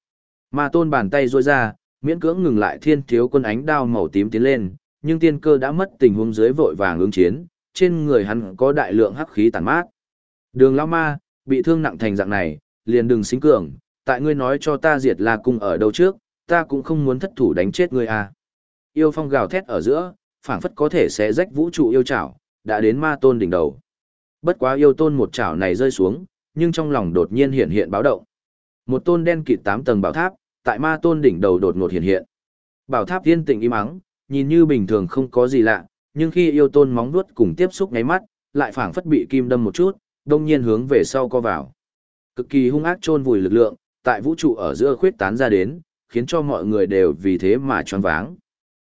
[SPEAKER 1] Ma tôn bàn tay rôi ra, miễn cưỡng ngừng lại thiên thiếu quân ánh đao màu tím tiến lên, nhưng tiên cơ đã mất tình huống dưới vội vàng ứng chiến, trên người hắn có đại lượng hắc khí tàn mát. Đường Lão Ma, bị thương nặng thành dạng này, liền đừng xính cường, tại ngươi nói cho ta diệt La cung ở đâu trước, ta cũng không muốn thất thủ đánh chết ngươi à. Yêu phong gào thét ở giữa, phảng phất có thể sẽ rách vũ trụ yêu chảo, đã đến ma tôn đỉnh đầu. Bất quá yêu tôn một chảo này rơi xuống, nhưng trong lòng đột nhiên hiện hiện báo động. Một tôn đen kịt tám tầng bảo tháp, tại ma tôn đỉnh đầu đột ngột hiện hiện. Bảo tháp yên tĩnh im ắng, nhìn như bình thường không có gì lạ, nhưng khi yêu tôn móng vuốt cùng tiếp xúc ngáy mắt, lại phảng phất bị kim đâm một chút, đông nhiên hướng về sau co vào. Cực kỳ hung ác chôn vùi lực lượng, tại vũ trụ ở giữa khuyết tán ra đến, khiến cho mọi người đều vì thế mà choáng váng.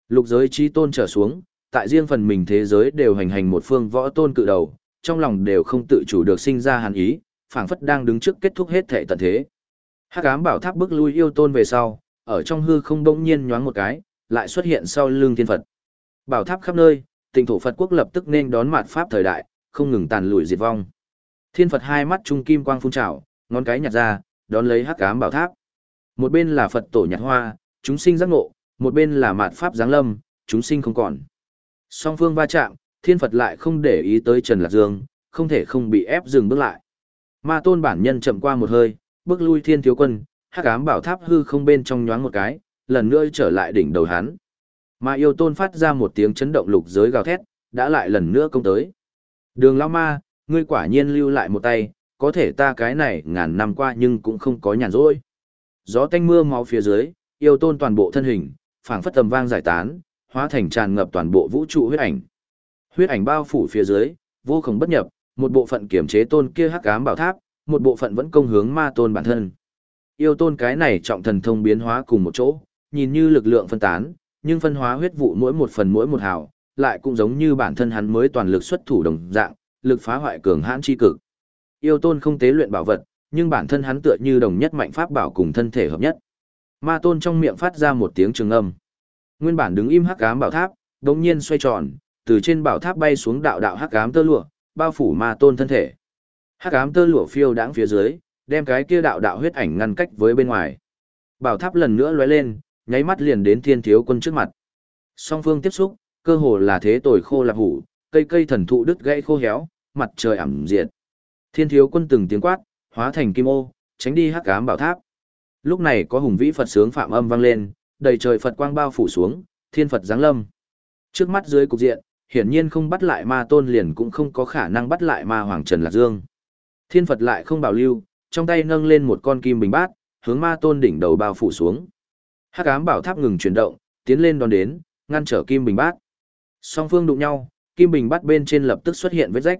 [SPEAKER 1] Lục giới chi tôn trở xuống, tại riêng phần mình thế giới đều hành hành một phương võ tôn cự đầu, trong lòng đều không tự chủ được sinh ra hàn ý, phảng phất đang đứng trước kết thúc hết thể tận thế. Hắc ám bảo tháp bước lui yêu tôn về sau, ở trong hư không bỗng nhiên nhoáng một cái, lại xuất hiện sau lưng thiên Phật. Bảo tháp khắp nơi, tịnh thổ Phật quốc lập tức nên đón mạt pháp thời đại, không ngừng tàn lùi diệt vong. Thiên Phật hai mắt trung kim quang phun trào, ngón cái nhặt ra, đón lấy hắc ám bảo tháp. Một bên là Phật tổ nhặt hoa, chúng sinh giác ngộ, một bên là mạt pháp giáng lâm, chúng sinh không còn. Song phương va chạm, Thiên Phật lại không để ý tới Trần Lạc Dương, không thể không bị ép dừng bước lại. Ma tôn bản nhân chậm qua một hơi, bước lui thiên thiếu quân, hắc ám bảo tháp hư không bên trong nhoáng một cái, lần nữa trở lại đỉnh đầu hắn. Ma yêu tôn phát ra một tiếng chấn động lục giới gào thét, đã lại lần nữa công tới. Đường lao ma, ngươi quả nhiên lưu lại một tay, có thể ta cái này ngàn năm qua nhưng cũng không có nhàn rỗi. Gió tanh mưa máu phía dưới, yêu tôn toàn bộ thân hình, phảng phất tầm vang giải tán, hóa thành tràn ngập toàn bộ vũ trụ huyết ảnh. Huyết ảnh bao phủ phía dưới, vô cùng bất nhập, một bộ phận kiểm chế tôn kia hắc ám bảo tháp, một bộ phận vẫn công hướng ma tôn bản thân. Yêu tôn cái này trọng thần thông biến hóa cùng một chỗ, nhìn như lực lượng phân tán, nhưng phân hóa huyết vụ mỗi một phần mỗi một hào, lại cũng giống như bản thân hắn mới toàn lực xuất thủ đồng dạng, lực phá hoại cường hãn chi cực. Yêu tôn không tế luyện bảo vật, nhưng bản thân hắn tựa như đồng nhất mạnh pháp bảo cùng thân thể hợp nhất. Ma tôn trong miệng phát ra một tiếng trường âm. Nguyên bản đứng im hắc ám bảo tháp, đột nhiên xoay tròn, từ trên bảo tháp bay xuống đạo đạo hắc ám tơ lụa, bao phủ ma tôn thân thể. Hắc ám tơ lụa phiêu đãng phía dưới, đem cái kia đạo đạo huyết ảnh ngăn cách với bên ngoài. Bảo tháp lần nữa lóe lên, nháy mắt liền đến thiên thiếu quân trước mặt. Song phương tiếp xúc, cơ hồ là thế tồi khô lạp hủ, cây cây thần thụ đứt gãy khô héo, mặt trời ẩm diệt. Thiên thiếu quân từng tiếng quát, hóa thành kim ô, tránh đi hắc ám bảo tháp. Lúc này có hùng vĩ Phật sướng phạm âm vang lên, đầy trời Phật quang bao phủ xuống, thiên Phật giáng lâm. Trước mắt dưới cục diện, hiển nhiên không bắt lại ma tôn liền cũng không có khả năng bắt lại ma hoàng Trần Lạc Dương. Thiên Phật lại không bảo lưu, trong tay nâng lên một con kim bình bát, hướng ma tôn đỉnh đầu bao phủ xuống. Hắc ám bảo tháp ngừng chuyển động, tiến lên đón đến, ngăn trở kim bình bát. Song phương đụng nhau, kim bình bát bên trên lập tức xuất hiện vết rách.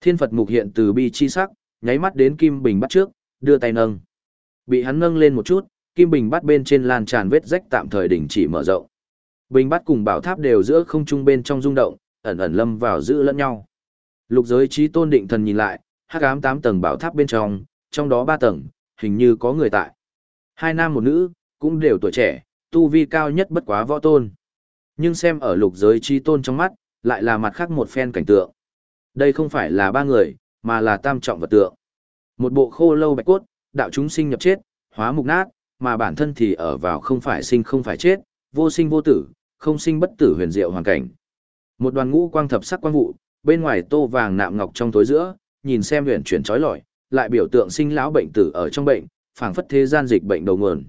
[SPEAKER 1] Thiên Phật mục hiện từ bi chi sắc, nháy mắt đến kim bình bát trước, đưa tay nâng. Bị hắn nâng lên một chút, kim bình bát bên trên lan tràn vết rách tạm thời đình chỉ mở rộng. Bình bát cùng bảo tháp đều giữa không trung bên trong rung động, ẩn ẩn lâm vào giữ lẫn nhau. Lục giới trí tôn định thần nhìn lại, hắc ám tám tầng bảo tháp bên trong, trong đó ba tầng, hình như có người tại. Hai nam một nữ, cũng đều tuổi trẻ, tu vi cao nhất bất quá võ tôn. Nhưng xem ở lục giới trí tôn trong mắt, lại là mặt khác một phen cảnh tượng. Đây không phải là ba người, mà là tam trọng vật tượng. Một bộ khô lâu bạch cốt, đạo chúng sinh nhập chết, hóa mục nát, mà bản thân thì ở vào không phải sinh không phải chết, vô sinh vô tử, không sinh bất tử huyền diệu hoàn cảnh. Một đoàn ngũ quang thập sắc quang vụ, bên ngoài tô vàng nạm ngọc trong tối giữa, nhìn xem huyền chuyển trói lọi, lại biểu tượng sinh lão bệnh tử ở trong bệnh, phảng phất thế gian dịch bệnh đầu nguồn.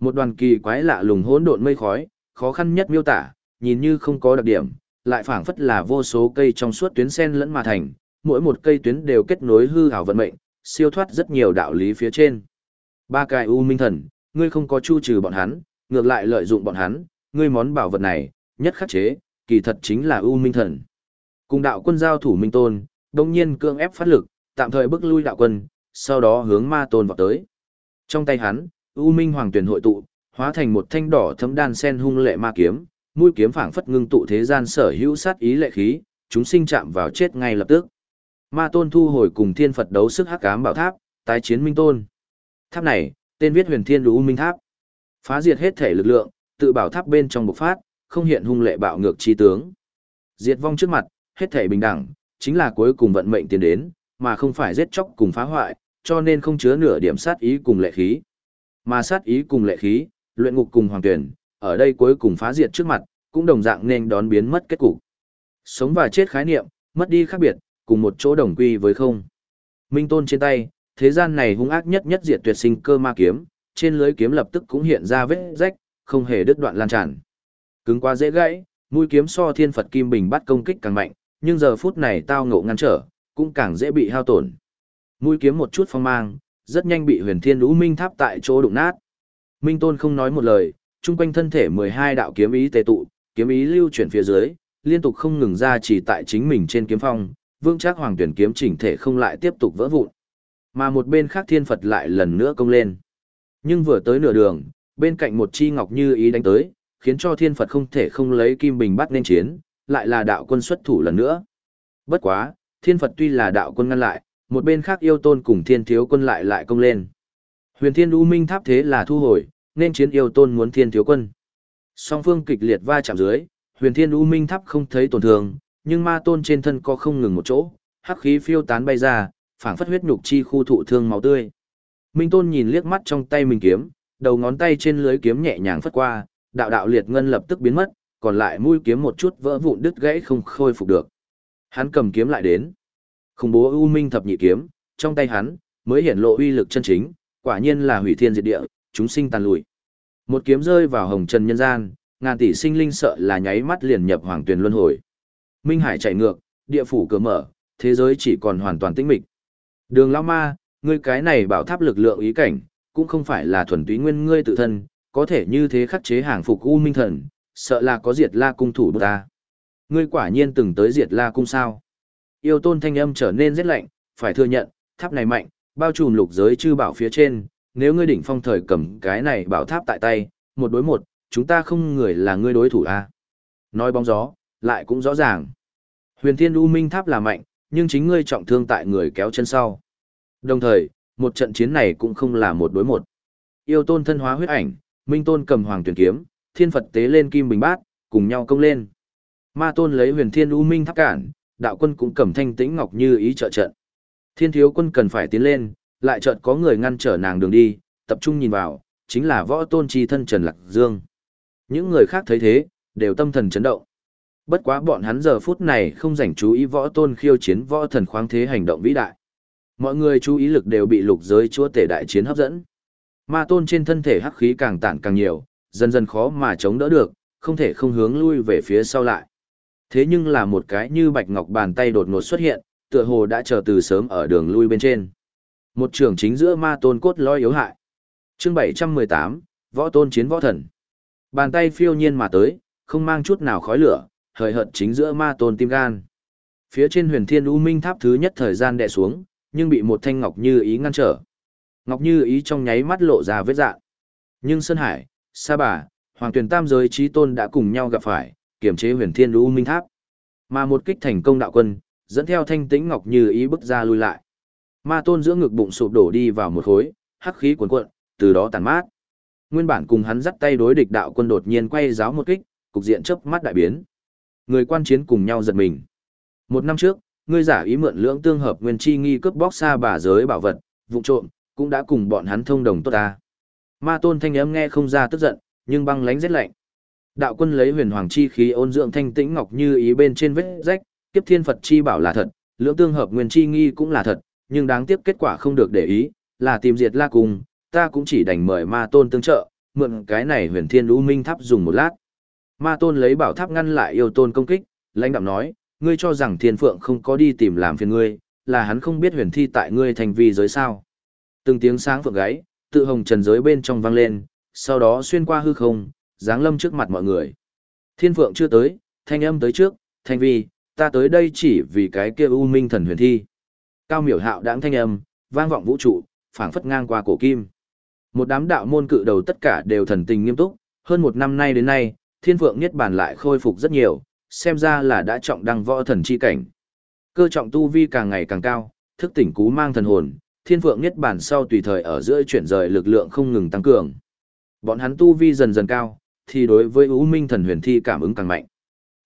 [SPEAKER 1] Một đoàn kỳ quái lạ lùng hỗn độn mây khói, khó khăn nhất miêu tả, nhìn như không có đặc điểm, lại phảng phất là vô số cây trong suốt tuyến sen lẫn mà thành, mỗi một cây tuyến đều kết nối hư ảo vận mệnh, siêu thoát rất nhiều đạo lý phía trên. Ba cái u minh thần, ngươi không có chu trừ bọn hắn, ngược lại lợi dụng bọn hắn, ngươi món bảo vật này, nhất khắc chế, kỳ thật chính là u minh thần. Cùng đạo quân giao thủ minh tôn, đồng nhiên cương ép phát lực, tạm thời bức lui đạo quân, sau đó hướng ma tôn vào tới. Trong tay hắn, u minh hoàng tuyển hội tụ, hóa thành một thanh đỏ thấm đan sen hung lệ ma kiếm, mũi kiếm phảng phất ngưng tụ thế gian sở hữu sát ý lệ khí, chúng sinh chạm vào chết ngay lập tức. Ma tôn thu hồi cùng thiên Phật đấu sức hắc ám bảo tháp, tái chiến minh tôn. Tháp này, tên viết huyền thiên U minh tháp. Phá diệt hết thể lực lượng, tự bảo tháp bên trong bộc phát, không hiện hung lệ bạo ngược chi tướng. Diệt vong trước mặt, hết thể bình đẳng, chính là cuối cùng vận mệnh tiến đến, mà không phải giết chóc cùng phá hoại, cho nên không chứa nửa điểm sát ý cùng lệ khí. Mà sát ý cùng lệ khí, luyện ngục cùng hoàng tuyển, ở đây cuối cùng phá diệt trước mặt, cũng đồng dạng nên đón biến mất kết cục. Sống và chết khái niệm, mất đi khác biệt, cùng một chỗ đồng quy với không. Minh tôn trên tay, thế gian này hung ác nhất nhất diệt tuyệt sinh cơ ma kiếm, trên lưới kiếm lập tức cũng hiện ra vết rách, không hề đứt đoạn lan tràn. Cứng quá dễ gãy, mũi kiếm so thiên Phật kim bình bắt công kích càng mạnh, nhưng giờ phút này tao ngộ ngăn trở, cũng càng dễ bị hao tổn. Mũi kiếm một chút phong mang, rất nhanh bị huyền thiên lũ minh tháp tại chỗ đụng nát. Minh tôn không nói một lời, chung quanh thân thể 12 đạo kiếm ý tề tụ, kiếm ý lưu chuyển phía dưới, liên tục không ngừng ra chỉ tại chính mình trên kiếm phong, vương chắc hoàng tuyển kiếm chỉnh thể không lại tiếp tục vỡ vụn. Mà một bên khác thiên Phật lại lần nữa công lên. Nhưng vừa tới nửa đường, bên cạnh một chi ngọc như ý đánh tới, khiến cho thiên Phật không thể không lấy kim bình bắt nên chiến, lại là đạo quân xuất thủ lần nữa. Bất quá, thiên Phật tuy là đạo quân ngăn lại, một bên khác yêu tôn cùng thiên thiếu quân lại lại công lên. Huyền thiên u minh tháp thế là thu hồi, nên chiến yêu tôn muốn thiên thiếu quân. Song phương kịch liệt va chạm dưới, huyền thiên u minh tháp không thấy tổn thương, nhưng ma tôn trên thân có không ngừng một chỗ, hắc khí phiêu tán bay ra, phảng phất huyết nhục chi khu thụ thương máu tươi. Minh tôn nhìn liếc mắt trong tay mình kiếm, đầu ngón tay trên lưới kiếm nhẹ nhàng phất qua, đạo đạo liệt ngân lập tức biến mất, còn lại mũi kiếm một chút vỡ vụn đứt gãy không khôi phục được. Hắn cầm kiếm lại đến. Khủng bố u minh thập nhị kiếm, trong tay hắn mới hiển lộ uy lực chân chính, quả nhiên là hủy thiên diệt địa, chúng sinh tàn lùi. Một kiếm rơi vào hồng trần nhân gian, ngàn tỷ sinh linh sợ là nháy mắt liền nhập hoàng tuyển luân hồi. Minh Hải chạy ngược, địa phủ cửa mở, thế giới chỉ còn hoàn toàn tĩnh mịch. Đường Lão Ma, ngươi cái này bảo tháp lực lượng ý cảnh, cũng không phải là thuần túy nguyên ngươi tự thân, có thể như thế khắc chế hàng phục U Minh Thần, sợ là có diệt la cung thủ ta. Ngươi quả nhiên từng tới diệt la cung sao. Yêu tôn thanh âm trở nên rất lạnh, phải thừa nhận, tháp này mạnh, bao trùm lục giới chư bảo phía trên, nếu ngươi đỉnh phong thời cầm cái này bảo tháp tại tay, một đối một, chúng ta không người là ngươi đối thủ a. À? Nói bóng gió, lại cũng rõ ràng. Huyền Thiên U Minh Tháp là mạnh, nhưng chính ngươi trọng thương tại người kéo chân sau. Đồng thời, một trận chiến này cũng không là một đối một. Yêu tôn thân hóa huyết ảnh, Minh tôn cầm hoàng tuyển kiếm, thiên Phật tế lên kim bình bát, cùng nhau công lên. Ma tôn lấy huyền thiên u minh tháp cản, đạo quân cũng cầm thanh tĩnh ngọc như ý trợ trận. Thiên thiếu quân cần phải tiến lên, lại chợt có người ngăn trở nàng đường đi, tập trung nhìn vào, chính là võ tôn chi thân Trần Lạc Dương. Những người khác thấy thế, đều tâm thần chấn động. Bất quá bọn hắn giờ phút này không dành chú ý võ tôn khiêu chiến võ thần khoáng thế hành động vĩ đại. Mọi người chú ý lực đều bị lục giới chúa tể đại chiến hấp dẫn. Ma tôn trên thân thể hắc khí càng tản càng nhiều, dần dần khó mà chống đỡ được, không thể không hướng lui về phía sau lại. Thế nhưng là một cái như bạch ngọc bàn tay đột ngột xuất hiện, tựa hồ đã chờ từ sớm ở đường lui bên trên. Một trường chính giữa ma tôn cốt lo yếu hại. Chương 718, Võ tôn chiến võ thần. Bàn tay phiêu nhiên mà tới, không mang chút nào khói lửa, hời hợt chính giữa ma tôn tim gan. Phía trên huyền thiên u minh tháp thứ nhất thời gian đè xuống, nhưng bị một thanh ngọc như ý ngăn trở. Ngọc như ý trong nháy mắt lộ ra vết dạng. Nhưng Sơn Hải, Sa Bà, Hoàng Tuyền Tam giới trí tôn đã cùng nhau gặp phải, kiểm chế huyền thiên u minh tháp. Mà một kích thành công đạo quân, dẫn theo thanh tĩnh ngọc như ý bước ra lui lại. Ma tôn giữa ngực bụng sụp đổ đi vào một khối, hắc khí cuồn cuộn, từ đó tàn mát. Nguyên bản cùng hắn dắt tay đối địch đạo quân đột nhiên quay giáo một kích, cục diện chớp mắt đại biến. Người quan chiến cùng nhau giật mình. Một năm trước, ngươi giả ý mượn lưỡng tương hợp nguyên chi nghi cướp bóc xa bà giới bảo vật, vụ trộm, cũng đã cùng bọn hắn thông đồng tốt ta. Ma tôn thanh âm nghe không ra tức giận, nhưng băng lánh rất lạnh. Đạo quân lấy huyền hoàng chi khí ôn dưỡng thanh tĩnh ngọc như ý bên trên vết rách, kiếp thiên Phật chi bảo là thật, lưỡng tương hợp nguyên chi nghi cũng là thật, nhưng đáng tiếc kết quả không được để ý, là tìm diệt la cùng, ta cũng chỉ đành mời ma tôn tương trợ, mượn cái này huyền thiên lũ minh tháp dùng một lát. Ma tôn lấy bảo tháp ngăn lại yêu tôn công kích, lãnh đạo nói, ngươi cho rằng thiên phượng không có đi tìm làm phiền ngươi, là hắn không biết huyền thi tại ngươi thành vi giới sao. Từng tiếng sáng phượng gáy, tự hồng trần giới bên trong vang lên, sau đó xuyên qua hư không, giáng lâm trước mặt mọi người. Thiên phượng chưa tới, thanh âm tới trước, thanh vi, ta tới đây chỉ vì cái kia u minh thần huyền thi. Cao miểu hạo đáng thanh âm, vang vọng vũ trụ, phảng phất ngang qua cổ kim. Một đám đạo môn cự đầu tất cả đều thần tình nghiêm túc, hơn một năm nay đến nay, thiên phượng niết bàn lại khôi phục rất nhiều, xem ra là đã trọng đăng võ thần chi cảnh. Cơ trọng tu vi càng ngày càng cao, thức tỉnh cú mang thần hồn, thiên phượng nhất bản sau tùy thời ở giữa chuyển rời lực lượng không ngừng tăng cường. Bọn hắn tu vi dần dần cao, thì đối với U Minh thần huyền thi cảm ứng càng mạnh.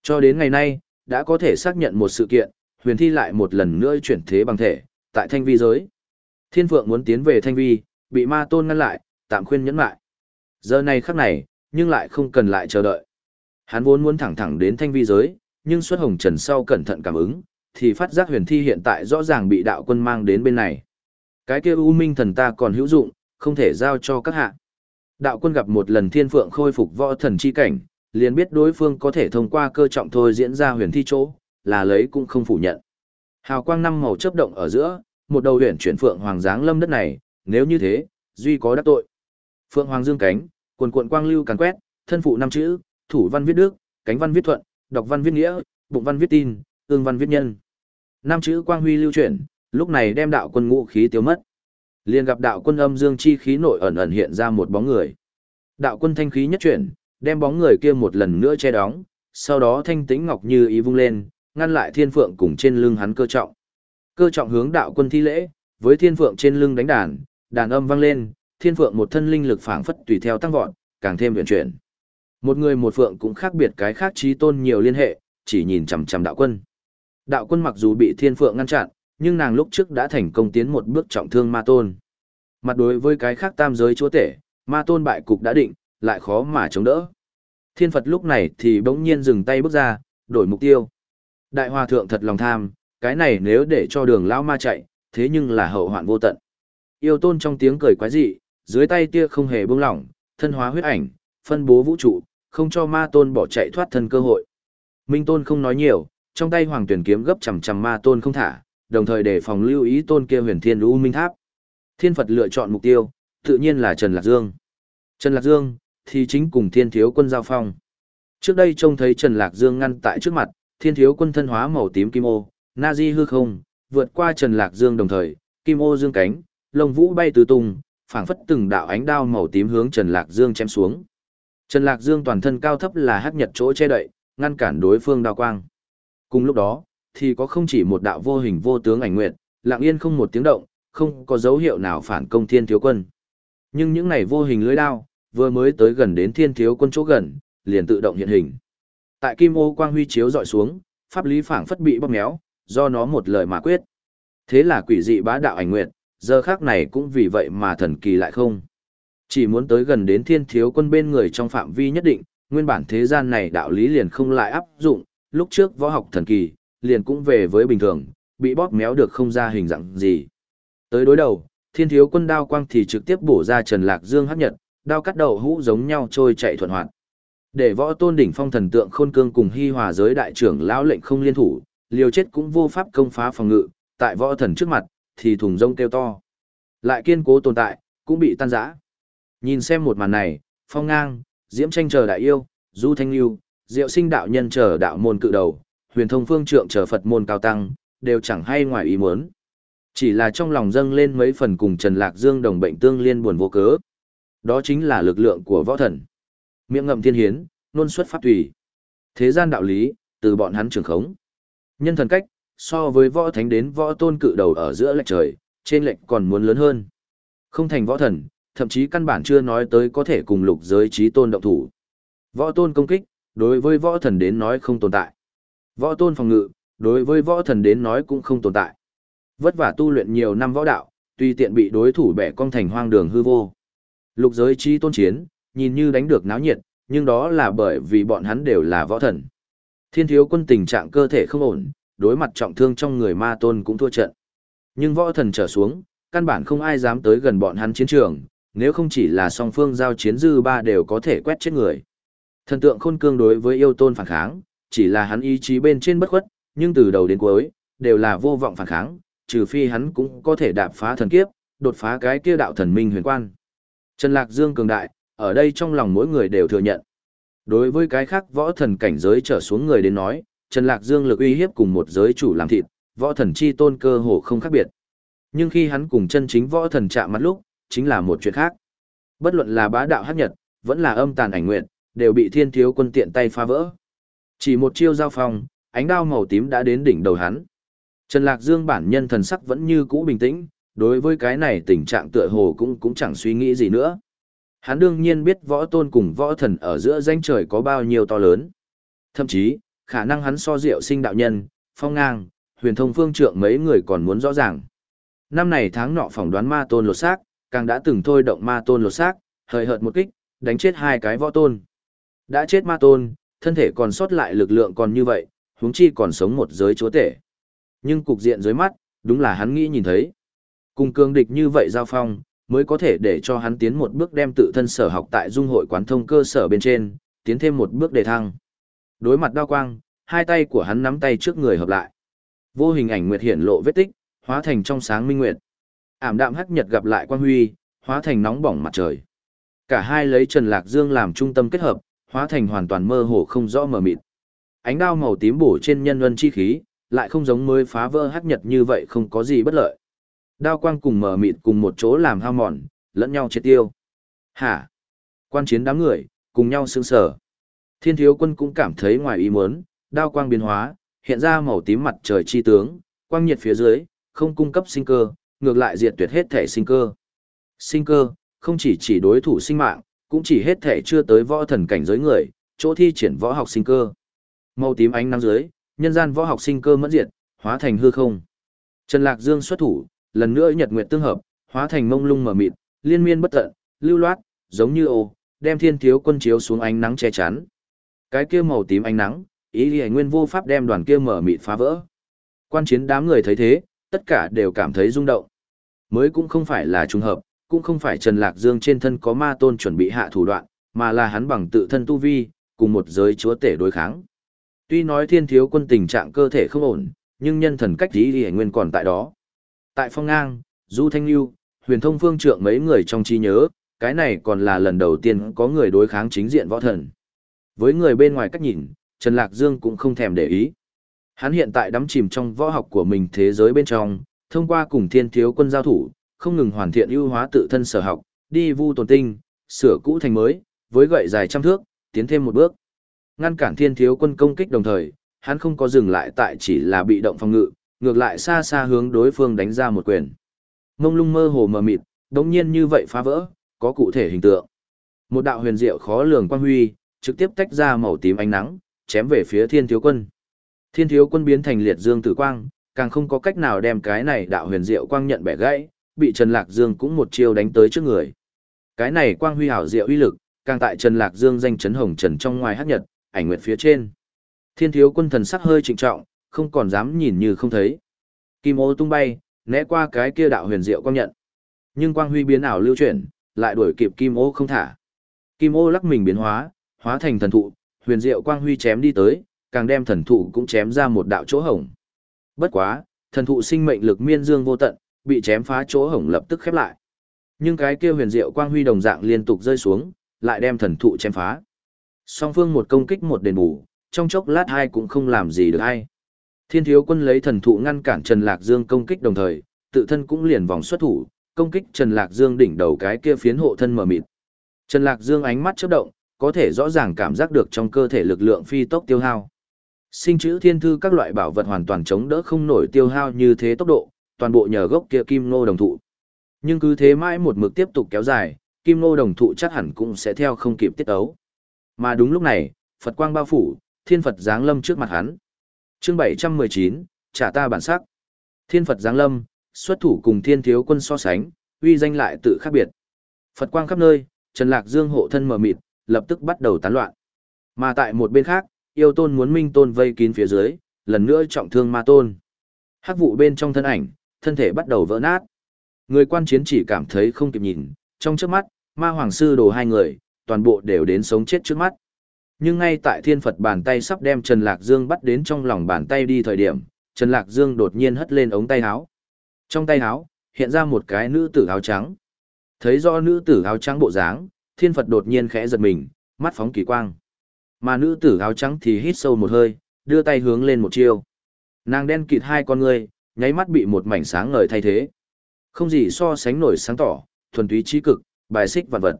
[SPEAKER 1] Cho đến ngày nay, đã có thể xác nhận một sự kiện, huyền thi lại một lần nữa chuyển thế bằng thể, tại thanh vi giới. Thiên phượng muốn tiến về thanh vi, bị ma tôn ngăn lại, tạm khuyên nhẫn lại. Giờ này khắc này, nhưng lại không cần lại chờ đợi. Hắn vốn muốn thẳng thẳng đến thanh vi giới, nhưng xuất hồng trần sau cẩn thận cảm ứng, thì phát giác huyền thi hiện tại rõ ràng bị đạo quân mang đến bên này. Cái kia U Minh thần ta còn hữu dụng, không thể giao cho các hạ. Đạo quân gặp một lần thiên phượng khôi phục võ thần chi cảnh, liền biết đối phương có thể thông qua cơ trọng thôi diễn ra huyền thi chỗ, là lấy cũng không phủ nhận. Hào quang năm màu chớp động ở giữa, một đầu huyền chuyển phượng hoàng dáng lâm đất này, nếu như thế, duy có đắc tội. Phượng hoàng dương cánh, quần cuộn quang lưu càn quét, thân phụ năm chữ, thủ văn viết đức, cánh văn viết thuận, đọc văn viết nghĩa, bụng văn viết tin, ương văn viết nhân. Năm chữ quang huy lưu chuyển, lúc này đem đạo quân ngũ khí tiêu mất. Liền gặp đạo quân âm dương chi khí nội ẩn ẩn hiện ra một bóng người. Đạo quân thanh khí nhất chuyển, đem bóng người kia một lần nữa che đóng, sau đó thanh tĩnh ngọc như ý vung lên, ngăn lại thiên phượng cùng trên lưng hắn cơ trọng. Cơ trọng hướng đạo quân thi lễ, với thiên phượng trên lưng đánh đàn, đàn âm vang lên, thiên phượng một thân linh lực phảng phất tùy theo tăng vọt, càng thêm viện chuyển. Một người một phượng cũng khác biệt cái khác trí tôn nhiều liên hệ, chỉ nhìn chằm chằm đạo quân. Đạo quân mặc dù bị thiên phượng ngăn chặn, nhưng nàng lúc trước đã thành công tiến một bước trọng thương ma tôn. Mặt đối với cái khác tam giới chúa tể, ma tôn bại cục đã định, lại khó mà chống đỡ. Thiên Phật lúc này thì bỗng nhiên dừng tay bước ra, đổi mục tiêu. Đại hòa thượng thật lòng tham, cái này nếu để cho đường lão ma chạy, thế nhưng là hậu hoạn vô tận. Yêu tôn trong tiếng cười quái dị, dưới tay tia không hề buông lỏng, thân hóa huyết ảnh, phân bố vũ trụ, không cho ma tôn bỏ chạy thoát thân cơ hội. Minh tôn không nói nhiều, trong tay hoàng tuyển kiếm gấp chằm chằm ma tôn không thả, đồng thời để phòng lưu ý tôn kia huyền thiên u minh tháp. Thiên Phật lựa chọn mục tiêu, tự nhiên là Trần Lạc Dương. Trần Lạc Dương, thì chính cùng thiên thiếu quân giao phong. Trước đây trông thấy Trần Lạc Dương ngăn tại trước mặt, thiên thiếu quân thân hóa màu tím kim ô, na di hư không, vượt qua Trần Lạc Dương đồng thời, kim ô dương cánh, lông vũ bay tứ tung, phảng phất từng đạo ánh đao màu tím hướng Trần Lạc Dương chém xuống. Trần Lạc Dương toàn thân cao thấp là hắc nhật chỗ che đậy, ngăn cản đối phương đao quang. Cùng lúc đó, thì có không chỉ một đạo vô hình vô tướng ảnh nguyệt, lặng yên không một tiếng động, không có dấu hiệu nào phản công thiên thiếu quân. Nhưng những này vô hình lưới đao, vừa mới tới gần đến thiên thiếu quân chỗ gần, liền tự động hiện hình. Tại kim ô quang huy chiếu dọi xuống, pháp lý phảng phất bị bóp méo, do nó một lời mà quyết. Thế là quỷ dị bá đạo ảnh nguyệt, giờ khác này cũng vì vậy mà thần kỳ lại không. Chỉ muốn tới gần đến thiên thiếu quân bên người trong phạm vi nhất định, nguyên bản thế gian này đạo lý liền không lại áp dụng, lúc trước võ học thần kỳ, liền cũng về với bình thường, bị bóp méo được không ra hình dạng gì. Tới đối đầu, thiên thiếu quân đao quang thì trực tiếp bổ ra Trần Lạc Dương hấp nhật, đao cắt đầu hũ giống nhau trôi chạy thuận hoạt. Để võ tôn đỉnh phong thần tượng khôn cương cùng hy hòa giới đại trưởng lão lệnh không liên thủ, liều chết cũng vô pháp công phá phòng ngự, tại võ thần trước mặt, thì thùng rông kêu to. Lại kiên cố tồn tại, cũng bị tan rã. Nhìn xem một màn này, phong ngang, diễm tranh chờ đại yêu, du thanh lưu, diệu sinh đạo nhân chờ đạo môn cự đầu, huyền thông phương trượng chờ Phật môn cao tăng, đều chẳng hay ngoài ý muốn. Chỉ là trong lòng dâng lên mấy phần cùng Trần Lạc Dương đồng bệnh tương liên buồn vô cớ. Đó chính là lực lượng của võ thần. Miệng ngậm thiên hiến, nôn xuất pháp tùy. Thế gian đạo lý, từ bọn hắn trường khống. Nhân thần cách, so với võ thánh đến võ tôn cự đầu ở giữa lệch trời, trên lệch còn muốn lớn hơn. Không thành võ thần, thậm chí căn bản chưa nói tới có thể cùng lục giới trí tôn động thủ. Võ tôn công kích, đối với võ thần đến nói không tồn tại. Võ tôn phòng ngự, đối với võ thần đến nói cũng không tồn tại. Vất vả tu luyện nhiều năm võ đạo, tuy tiện bị đối thủ bẻ cong thành hoang đường hư vô. Lục giới trí tôn chiến, nhìn như đánh được náo nhiệt, nhưng đó là bởi vì bọn hắn đều là võ thần. Thiên thiếu quân tình trạng cơ thể không ổn, đối mặt trọng thương trong người ma tôn cũng thua trận. Nhưng võ thần trở xuống, căn bản không ai dám tới gần bọn hắn chiến trường, nếu không chỉ là song phương giao chiến dư ba đều có thể quét chết người. Thần tượng khôn cương đối với yêu tôn phản kháng, chỉ là hắn ý chí bên trên bất khuất, nhưng từ đầu đến cuối, đều là vô vọng phản kháng, trừ phi hắn cũng có thể đạp phá thần kiếp, đột phá cái kia đạo thần minh huyền quan. Trần Lạc Dương cường đại, ở đây trong lòng mỗi người đều thừa nhận. Đối với cái khác võ thần cảnh giới trở xuống người đến nói, Trần Lạc Dương lực uy hiếp cùng một giới chủ làm thịt, võ thần chi tôn cơ hồ không khác biệt. Nhưng khi hắn cùng chân chính võ thần chạm mặt lúc, chính là một chuyện khác. Bất luận là bá đạo hắc nhật, vẫn là âm tàn ảnh nguyện, đều bị thiên thiếu quân tiện tay phá vỡ. Chỉ một chiêu giao phong, ánh đao màu tím đã đến đỉnh đầu hắn. Trần Lạc Dương bản nhân thần sắc vẫn như cũ bình tĩnh, đối với cái này tình trạng tựa hồ cũng cũng chẳng suy nghĩ gì nữa. Hắn đương nhiên biết võ tôn cùng võ thần ở giữa danh trời có bao nhiêu to lớn. Thậm chí, khả năng hắn so diệu sinh đạo nhân, phong ngang, huyền thông phương trượng mấy người còn muốn rõ ràng. Năm này tháng nọ phỏng đoán ma tôn lột xác, càng đã từng thôi động ma tôn lột xác, hời hợt một kích, đánh chết hai cái võ tôn. Đã chết ma tôn, thân thể còn sót lại lực lượng còn như vậy, huống chi còn sống một giới chúa tể. Nhưng cục diện dưới mắt, đúng là hắn nghĩ nhìn thấy. Cùng cường địch như vậy giao phong, mới có thể để cho hắn tiến một bước đem tự thân sở học tại dung hội quán thông cơ sở bên trên, tiến thêm một bước đề thăng. Đối mặt đao quang, hai tay của hắn nắm tay trước người hợp lại. Vô hình ảnh nguyệt hiện lộ vết tích, hóa thành trong sáng minh nguyệt. Ảm đạm hắc nhật gặp lại quang huy, hóa thành nóng bỏng mặt trời. Cả hai lấy Trần Lạc Dương làm trung tâm kết hợp, hóa thành hoàn toàn mơ hồ không rõ mờ mịt. Ánh đao màu tím bổ trên nhân luân chi khí, lại không giống mới phá vỡ hắc nhật như vậy không có gì bất lợi. Đao quang cùng mờ mịt cùng một chỗ làm hao mòn, lẫn nhau triệt tiêu. Hả? Quan chiến đám người, cùng nhau sững sở. Thiên thiếu quân cũng cảm thấy ngoài ý muốn, đao quang biến hóa, hiện ra màu tím mặt trời chi tướng, quang nhiệt phía dưới, không cung cấp sinh cơ, ngược lại diệt tuyệt hết thể sinh cơ. Sinh cơ, không chỉ chỉ đối thủ sinh mạng, cũng chỉ hết thể chưa tới võ thần cảnh giới người, chỗ thi triển võ học sinh cơ. Màu tím ánh nắng dưới, nhân gian võ học sinh cơ mẫn diệt, hóa thành hư không. Trần Lạc Dương xuất thủ, lần nữa nhật nguyệt tương hợp, hóa thành mông lung mở mịt, liên miên bất tận, lưu loát, giống như ô, đem thiên thiếu quân chiếu xuống ánh nắng che chắn. Cái kia màu tím ánh nắng, ý liễu nguyên vô pháp đem đoàn kia mở mịt phá vỡ. Quan chiến đám người thấy thế, tất cả đều cảm thấy rung động. Mới cũng không phải là trùng hợp, cũng không phải Trần Lạc Dương trên thân có ma tôn chuẩn bị hạ thủ đoạn, mà là hắn bằng tự thân tu vi, cùng một giới chúa tể đối kháng. Tuy nói thiên thiếu quân tình trạng cơ thể không ổn, nhưng nhân thần cách ý thì nguyên còn tại đó. Tại phong ngang, Du Thanh Lưu, huyền thông phương trượng mấy người trong trí nhớ, cái này còn là lần đầu tiên có người đối kháng chính diện võ thần. Với người bên ngoài cách nhìn, Trần Lạc Dương cũng không thèm để ý. Hắn hiện tại đắm chìm trong võ học của mình thế giới bên trong, thông qua cùng thiên thiếu quân giao thủ, không ngừng hoàn thiện ưu hóa tự thân sở học, đi vu tồn tinh, sửa cũ thành mới, với gậy dài trăm thước, tiến thêm một bước. Ngăn cản thiên thiếu quân công kích đồng thời, hắn không có dừng lại tại chỉ là bị động phòng ngự, ngược lại xa xa hướng đối phương đánh ra một quyền. Mông lung mơ hồ mờ mịt, đống nhiên như vậy phá vỡ, có cụ thể hình tượng. Một đạo huyền diệu khó lường quang huy, trực tiếp tách ra màu tím ánh nắng, chém về phía thiên thiếu quân. Thiên thiếu quân biến thành liệt dương tử quang, càng không có cách nào đem cái này đạo huyền diệu quang nhận bẻ gãy, bị Trần Lạc Dương cũng một chiêu đánh tới trước người. Cái này quang huy hảo diệu uy lực, càng tại Trần Lạc Dương danh chấn hồng trần trong ngoài hắc nhật, ảnh nguyệt phía trên. Thiên thiếu quân thần sắc hơi trịnh trọng, không còn dám nhìn như không thấy. Kim ô tung bay, né qua cái kia đạo huyền diệu quang nhận. Nhưng quang huy biến ảo lưu chuyển, lại đuổi kịp kim ô không thả. Kim ô lắc mình biến hóa, hóa thành thần thụ, huyền diệu quang huy chém đi tới, càng đem thần thụ cũng chém ra một đạo chỗ hổng. Bất quá, thần thụ sinh mệnh lực miên dương vô tận, bị chém phá chỗ hổng lập tức khép lại. Nhưng cái kia huyền diệu quang huy đồng dạng liên tục rơi xuống, lại đem thần thụ chém phá. Song phương một công kích một đền bù, trong chốc lát hai cũng không làm gì được ai. Thiên thiếu quân lấy thần thụ ngăn cản Trần Lạc Dương công kích đồng thời, tự thân cũng liền vòng xuất thủ, công kích Trần Lạc Dương đỉnh đầu cái kia phiến hộ thân mở mịt. Trần Lạc Dương ánh mắt chớp động, có thể rõ ràng cảm giác được trong cơ thể lực lượng phi tốc tiêu hao. Sinh chữ thiên thư các loại bảo vật hoàn toàn chống đỡ không nổi tiêu hao như thế tốc độ, toàn bộ nhờ gốc kia kim ngô đồng thụ. Nhưng cứ thế mãi một mực tiếp tục kéo dài, kim ngô đồng thụ chắc hẳn cũng sẽ theo không kịp tiết ấu. Mà đúng lúc này, Phật quang bao phủ, thiên Phật giáng lâm trước mặt hắn. Chương 719, trả ta bản sắc. Thiên Phật giáng lâm, xuất thủ cùng thiên thiếu quân so sánh, uy danh lại tự khác biệt. Phật quang khắp nơi, Trần Lạc Dương hộ thân mờ mịt, lập tức bắt đầu tán loạn. Mà tại một bên khác, yêu tôn muốn minh tôn vây kín phía dưới, lần nữa trọng thương ma tôn. Hắc vụ bên trong thân ảnh, thân thể bắt đầu vỡ nát. Người quan chiến chỉ cảm thấy không kịp nhìn, trong trước mắt, ma hoàng sư đồ hai người, toàn bộ đều đến sống chết trước mắt. Nhưng ngay tại thiên Phật bàn tay sắp đem Trần Lạc Dương bắt đến trong lòng bàn tay đi thời điểm, Trần Lạc Dương đột nhiên hất lên ống tay áo. Trong tay áo, hiện ra một cái nữ tử áo trắng. Thấy do nữ tử áo trắng bộ dáng, thiên Phật đột nhiên khẽ giật mình, mắt phóng kỳ quang. Mà nữ tử áo trắng thì hít sâu một hơi, đưa tay hướng lên một chiêu. Nàng đen kịt hai con người, nháy mắt bị một mảnh sáng ngời thay thế. Không gì so sánh nổi sáng tỏ, thuần túy trí cực, bài xích vạn vật.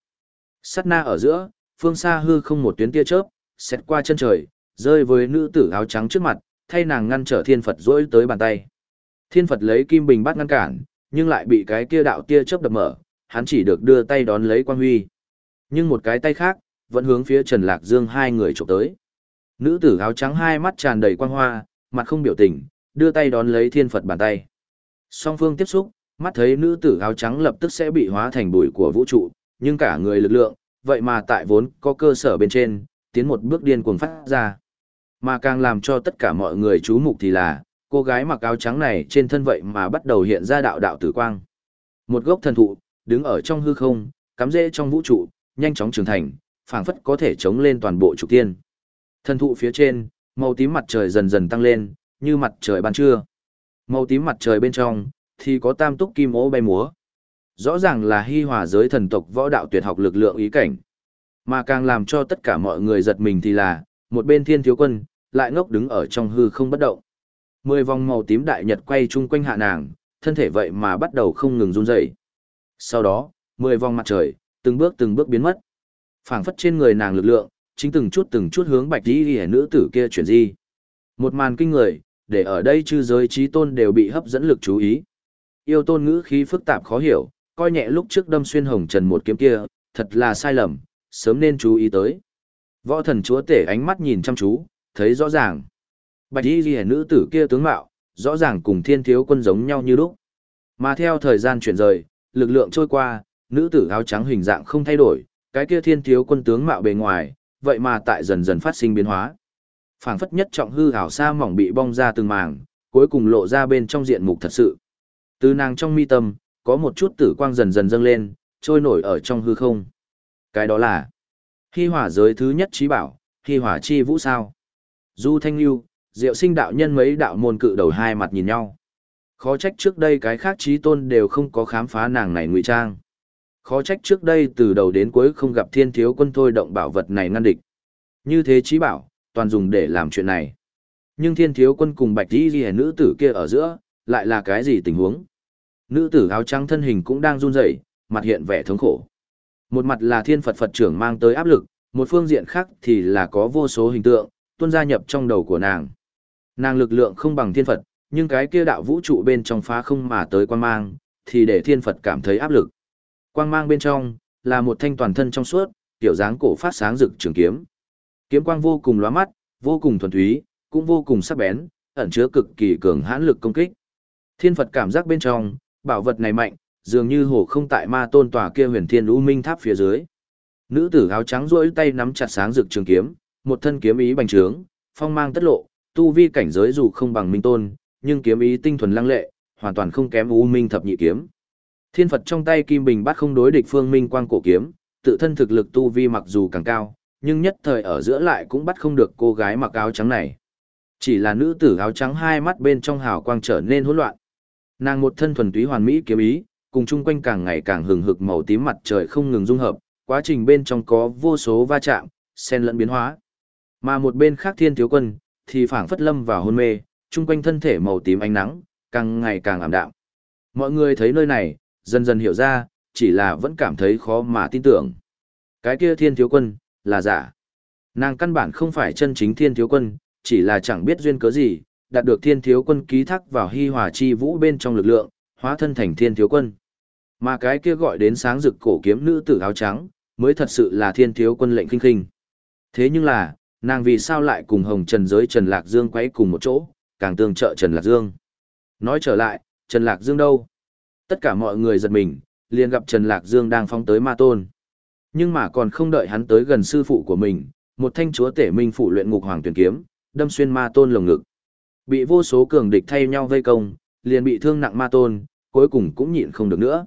[SPEAKER 1] Sát na ở giữa, phương xa hư không một tuyến tia chớp, xét qua chân trời, rơi với nữ tử áo trắng trước mặt, thay nàng ngăn trở thiên Phật rỗi tới bàn tay. Thiên Phật lấy kim bình bắt ngăn cản, nhưng lại bị cái kia đạo tia chớp đập mở, hắn chỉ được đưa tay đón lấy quan huy. Nhưng một cái tay khác, vẫn hướng phía Trần Lạc Dương hai người chụp tới. Nữ tử áo trắng hai mắt tràn đầy quang hoa, mặt không biểu tình, đưa tay đón lấy thiên Phật bàn tay. Song phương tiếp xúc, mắt thấy nữ tử áo trắng lập tức sẽ bị hóa thành bụi của vũ trụ, nhưng cả người lực lượng, vậy mà tại vốn có cơ sở bên trên, tiến một bước điên cuồng phát ra. Mà càng làm cho tất cả mọi người chú mục thì là, cô gái mặc áo trắng này trên thân vậy mà bắt đầu hiện ra đạo đạo tử quang. Một gốc thần thụ, đứng ở trong hư không, cắm rễ trong vũ trụ, nhanh chóng trưởng thành, phảng phất có thể chống lên toàn bộ trục tiên. Thần thụ phía trên, màu tím mặt trời dần dần tăng lên, như mặt trời ban trưa. Màu tím mặt trời bên trong, thì có tam túc kim ố bay múa. Rõ ràng là hy hòa giới thần tộc võ đạo tuyệt học lực lượng ý cảnh. Mà càng làm cho tất cả mọi người giật mình thì là, một bên thiên thiếu quân, lại ngốc đứng ở trong hư không bất động. Mười vòng màu tím đại nhật quay chung quanh hạ nàng, thân thể vậy mà bắt đầu không ngừng run rẩy. Sau đó, mười vòng mặt trời, từng bước từng bước biến mất phảng phất trên người nàng lực lượng, chính từng chút từng chút hướng bạch đi ghi nữ tử kia chuyển di. Một màn kinh người, để ở đây chư giới trí tôn đều bị hấp dẫn lực chú ý. Yêu tôn ngữ khí phức tạp khó hiểu, coi nhẹ lúc trước đâm xuyên hồng trần một kiếm kia, thật là sai lầm, sớm nên chú ý tới. Võ thần chúa tể ánh mắt nhìn chăm chú, thấy rõ ràng. Bạch y ghi nữ tử kia tướng mạo, rõ ràng cùng thiên thiếu quân giống nhau như lúc. Mà theo thời gian chuyển rời, lực lượng trôi qua, nữ tử áo trắng hình dạng không thay đổi, cái kia thiên thiếu quân tướng mạo bề ngoài, vậy mà tại dần dần phát sinh biến hóa. phảng phất nhất trọng hư ảo sa mỏng bị bong ra từng màng, cuối cùng lộ ra bên trong diện mục thật sự. Từ nàng trong mi tâm, có một chút tử quang dần dần dâng lên, trôi nổi ở trong hư không. Cái đó là Hy hỏa giới thứ nhất trí bảo, Hy hỏa chi vũ sao. Du Thanh Lưu, Diệu Sinh đạo nhân mấy đạo môn cự đầu hai mặt nhìn nhau. Khó trách trước đây cái khác trí tôn đều không có khám phá nàng này ngụy trang. Khó trách trước đây từ đầu đến cuối không gặp thiên thiếu quân thôi động bảo vật này ngăn địch. Như thế trí bảo, toàn dùng để làm chuyện này. Nhưng thiên thiếu quân cùng bạch đi ghi nữ tử kia ở giữa, lại là cái gì tình huống? Nữ tử áo trắng thân hình cũng đang run rẩy, mặt hiện vẻ thống khổ. Một mặt là thiên Phật Phật trưởng mang tới áp lực, một phương diện khác thì là có vô số hình tượng, tuôn gia nhập trong đầu của nàng. Nàng lực lượng không bằng thiên Phật, nhưng cái kia đạo vũ trụ bên trong phá không mà tới quan mang, thì để thiên Phật cảm thấy áp lực. Quang mang bên trong, là một thanh toàn thân trong suốt, tiểu dáng cổ phát sáng rực trường kiếm. Kiếm quang vô cùng lóa mắt, vô cùng thuần túy, cũng vô cùng sắc bén, ẩn chứa cực kỳ cường hãn lực công kích. Thiên Phật cảm giác bên trong, bảo vật này mạnh, dường như hồ không tại ma tôn tòa kia huyền thiên u minh tháp phía dưới. Nữ tử áo trắng duỗi tay nắm chặt sáng rực trường kiếm, một thân kiếm ý bành trướng, phong mang tất lộ, tu vi cảnh giới dù không bằng minh tôn, nhưng kiếm ý tinh thuần lăng lệ, hoàn toàn không kém u minh thập nhị kiếm. Thiên Phật trong tay kim bình bắt không đối địch phương minh quang cổ kiếm, tự thân thực lực tu vi mặc dù càng cao, nhưng nhất thời ở giữa lại cũng bắt không được cô gái mặc áo trắng này. Chỉ là nữ tử áo trắng hai mắt bên trong hào quang trở nên hỗn loạn. Nàng một thân thuần túy hoàn mỹ kiếm ý, cùng chung quanh càng ngày càng hừng hực màu tím mặt trời không ngừng dung hợp, quá trình bên trong có vô số va chạm, xen lẫn biến hóa. Mà một bên khác thiên thiếu quân, thì phảng phất lâm vào hôn mê, chung quanh thân thể màu tím ánh nắng, càng ngày càng ảm đạm. Mọi người thấy nơi này, dần dần hiểu ra, chỉ là vẫn cảm thấy khó mà tin tưởng. Cái kia thiên thiếu quân, là giả. Nàng căn bản không phải chân chính thiên thiếu quân, chỉ là chẳng biết duyên cớ gì, đạt được thiên thiếu quân ký thác vào hy hòa chi vũ bên trong lực lượng, hóa thân thành thiên thiếu quân. Mà cái kia gọi đến sáng rực cổ kiếm nữ tử áo trắng, mới thật sự là thiên thiếu quân lệnh kinh kinh. Thế nhưng là, nàng vì sao lại cùng hồng trần giới Trần Lạc Dương quấy cùng một chỗ, càng tương trợ Trần Lạc Dương. Nói trở lại, Trần Lạc Dương đâu? Tất cả mọi người giật mình, liền gặp Trần Lạc Dương đang phóng tới ma tôn. Nhưng mà còn không đợi hắn tới gần sư phụ của mình, một thanh chúa tể minh phụ luyện ngục hoàng tuyển kiếm, đâm xuyên ma tôn lồng ngực. Bị vô số cường địch thay nhau vây công, liền bị thương nặng ma tôn, cuối cùng cũng nhịn không được nữa.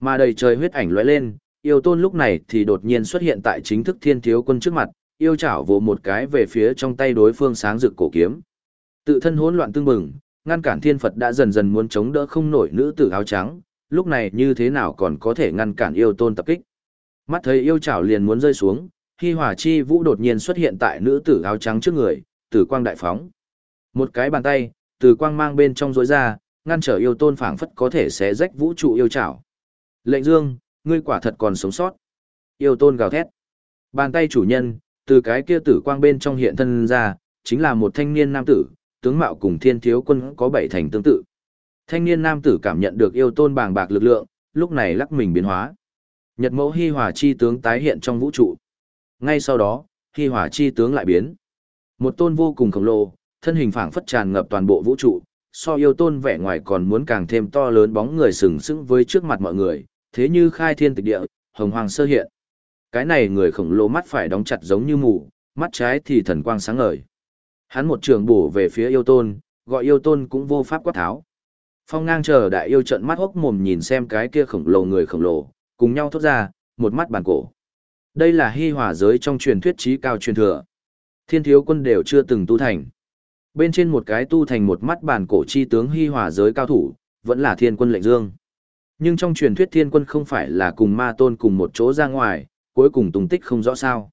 [SPEAKER 1] Mà đầy trời huyết ảnh lóe lên, yêu tôn lúc này thì đột nhiên xuất hiện tại chính thức thiên thiếu quân trước mặt, yêu chảo vỗ một cái về phía trong tay đối phương sáng rực cổ kiếm. Tự thân hỗn loạn tương bừng, ngăn cản thiên Phật đã dần dần muốn chống đỡ không nổi nữ tử áo trắng, lúc này như thế nào còn có thể ngăn cản yêu tôn tập kích. Mắt thấy yêu chảo liền muốn rơi xuống, khi hỏa chi vũ đột nhiên xuất hiện tại nữ tử áo trắng trước người, tử quang đại phóng. Một cái bàn tay, tử quang mang bên trong rối ra, ngăn trở yêu tôn phảng phất có thể xé rách vũ trụ yêu chảo. Lệnh Dương, ngươi quả thật còn sống sót. Yêu tôn gào thét. Bàn tay chủ nhân, từ cái kia tử quang bên trong hiện thân ra, chính là một thanh niên nam tử, tướng mạo cùng thiên thiếu quân có bảy thành tương tự. Thanh niên nam tử cảm nhận được yêu tôn bàng bạc lực lượng, lúc này lắc mình biến hóa. Nhật mẫu hy hòa chi tướng tái hiện trong vũ trụ. Ngay sau đó, hy hòa chi tướng lại biến. Một tôn vô cùng khổng lồ, thân hình phảng phất tràn ngập toàn bộ vũ trụ, so yêu tôn vẻ ngoài còn muốn càng thêm to lớn bóng người sừng sững với trước mặt mọi người, thế như khai thiên tịch địa, hồng hoàng sơ hiện. Cái này người khổng lồ mắt phải đóng chặt giống như mù, mắt trái thì thần quang sáng ngời. Hắn một trường bổ về phía yêu tôn, gọi yêu tôn cũng vô pháp quát tháo. Phong ngang chờ đại yêu trận mắt hốc mồm nhìn xem cái kia khổng lồ người khổng lồ, cùng nhau thốt ra, một mắt bàn cổ. Đây là hy hỏa giới trong truyền thuyết trí cao truyền thừa. Thiên thiếu quân đều chưa từng tu thành. Bên trên một cái tu thành một mắt bàn cổ chi tướng hy hỏa giới cao thủ, vẫn là thiên quân lệnh dương. Nhưng trong truyền thuyết thiên quân không phải là cùng ma tôn cùng một chỗ ra ngoài, cuối cùng tung tích không rõ sao.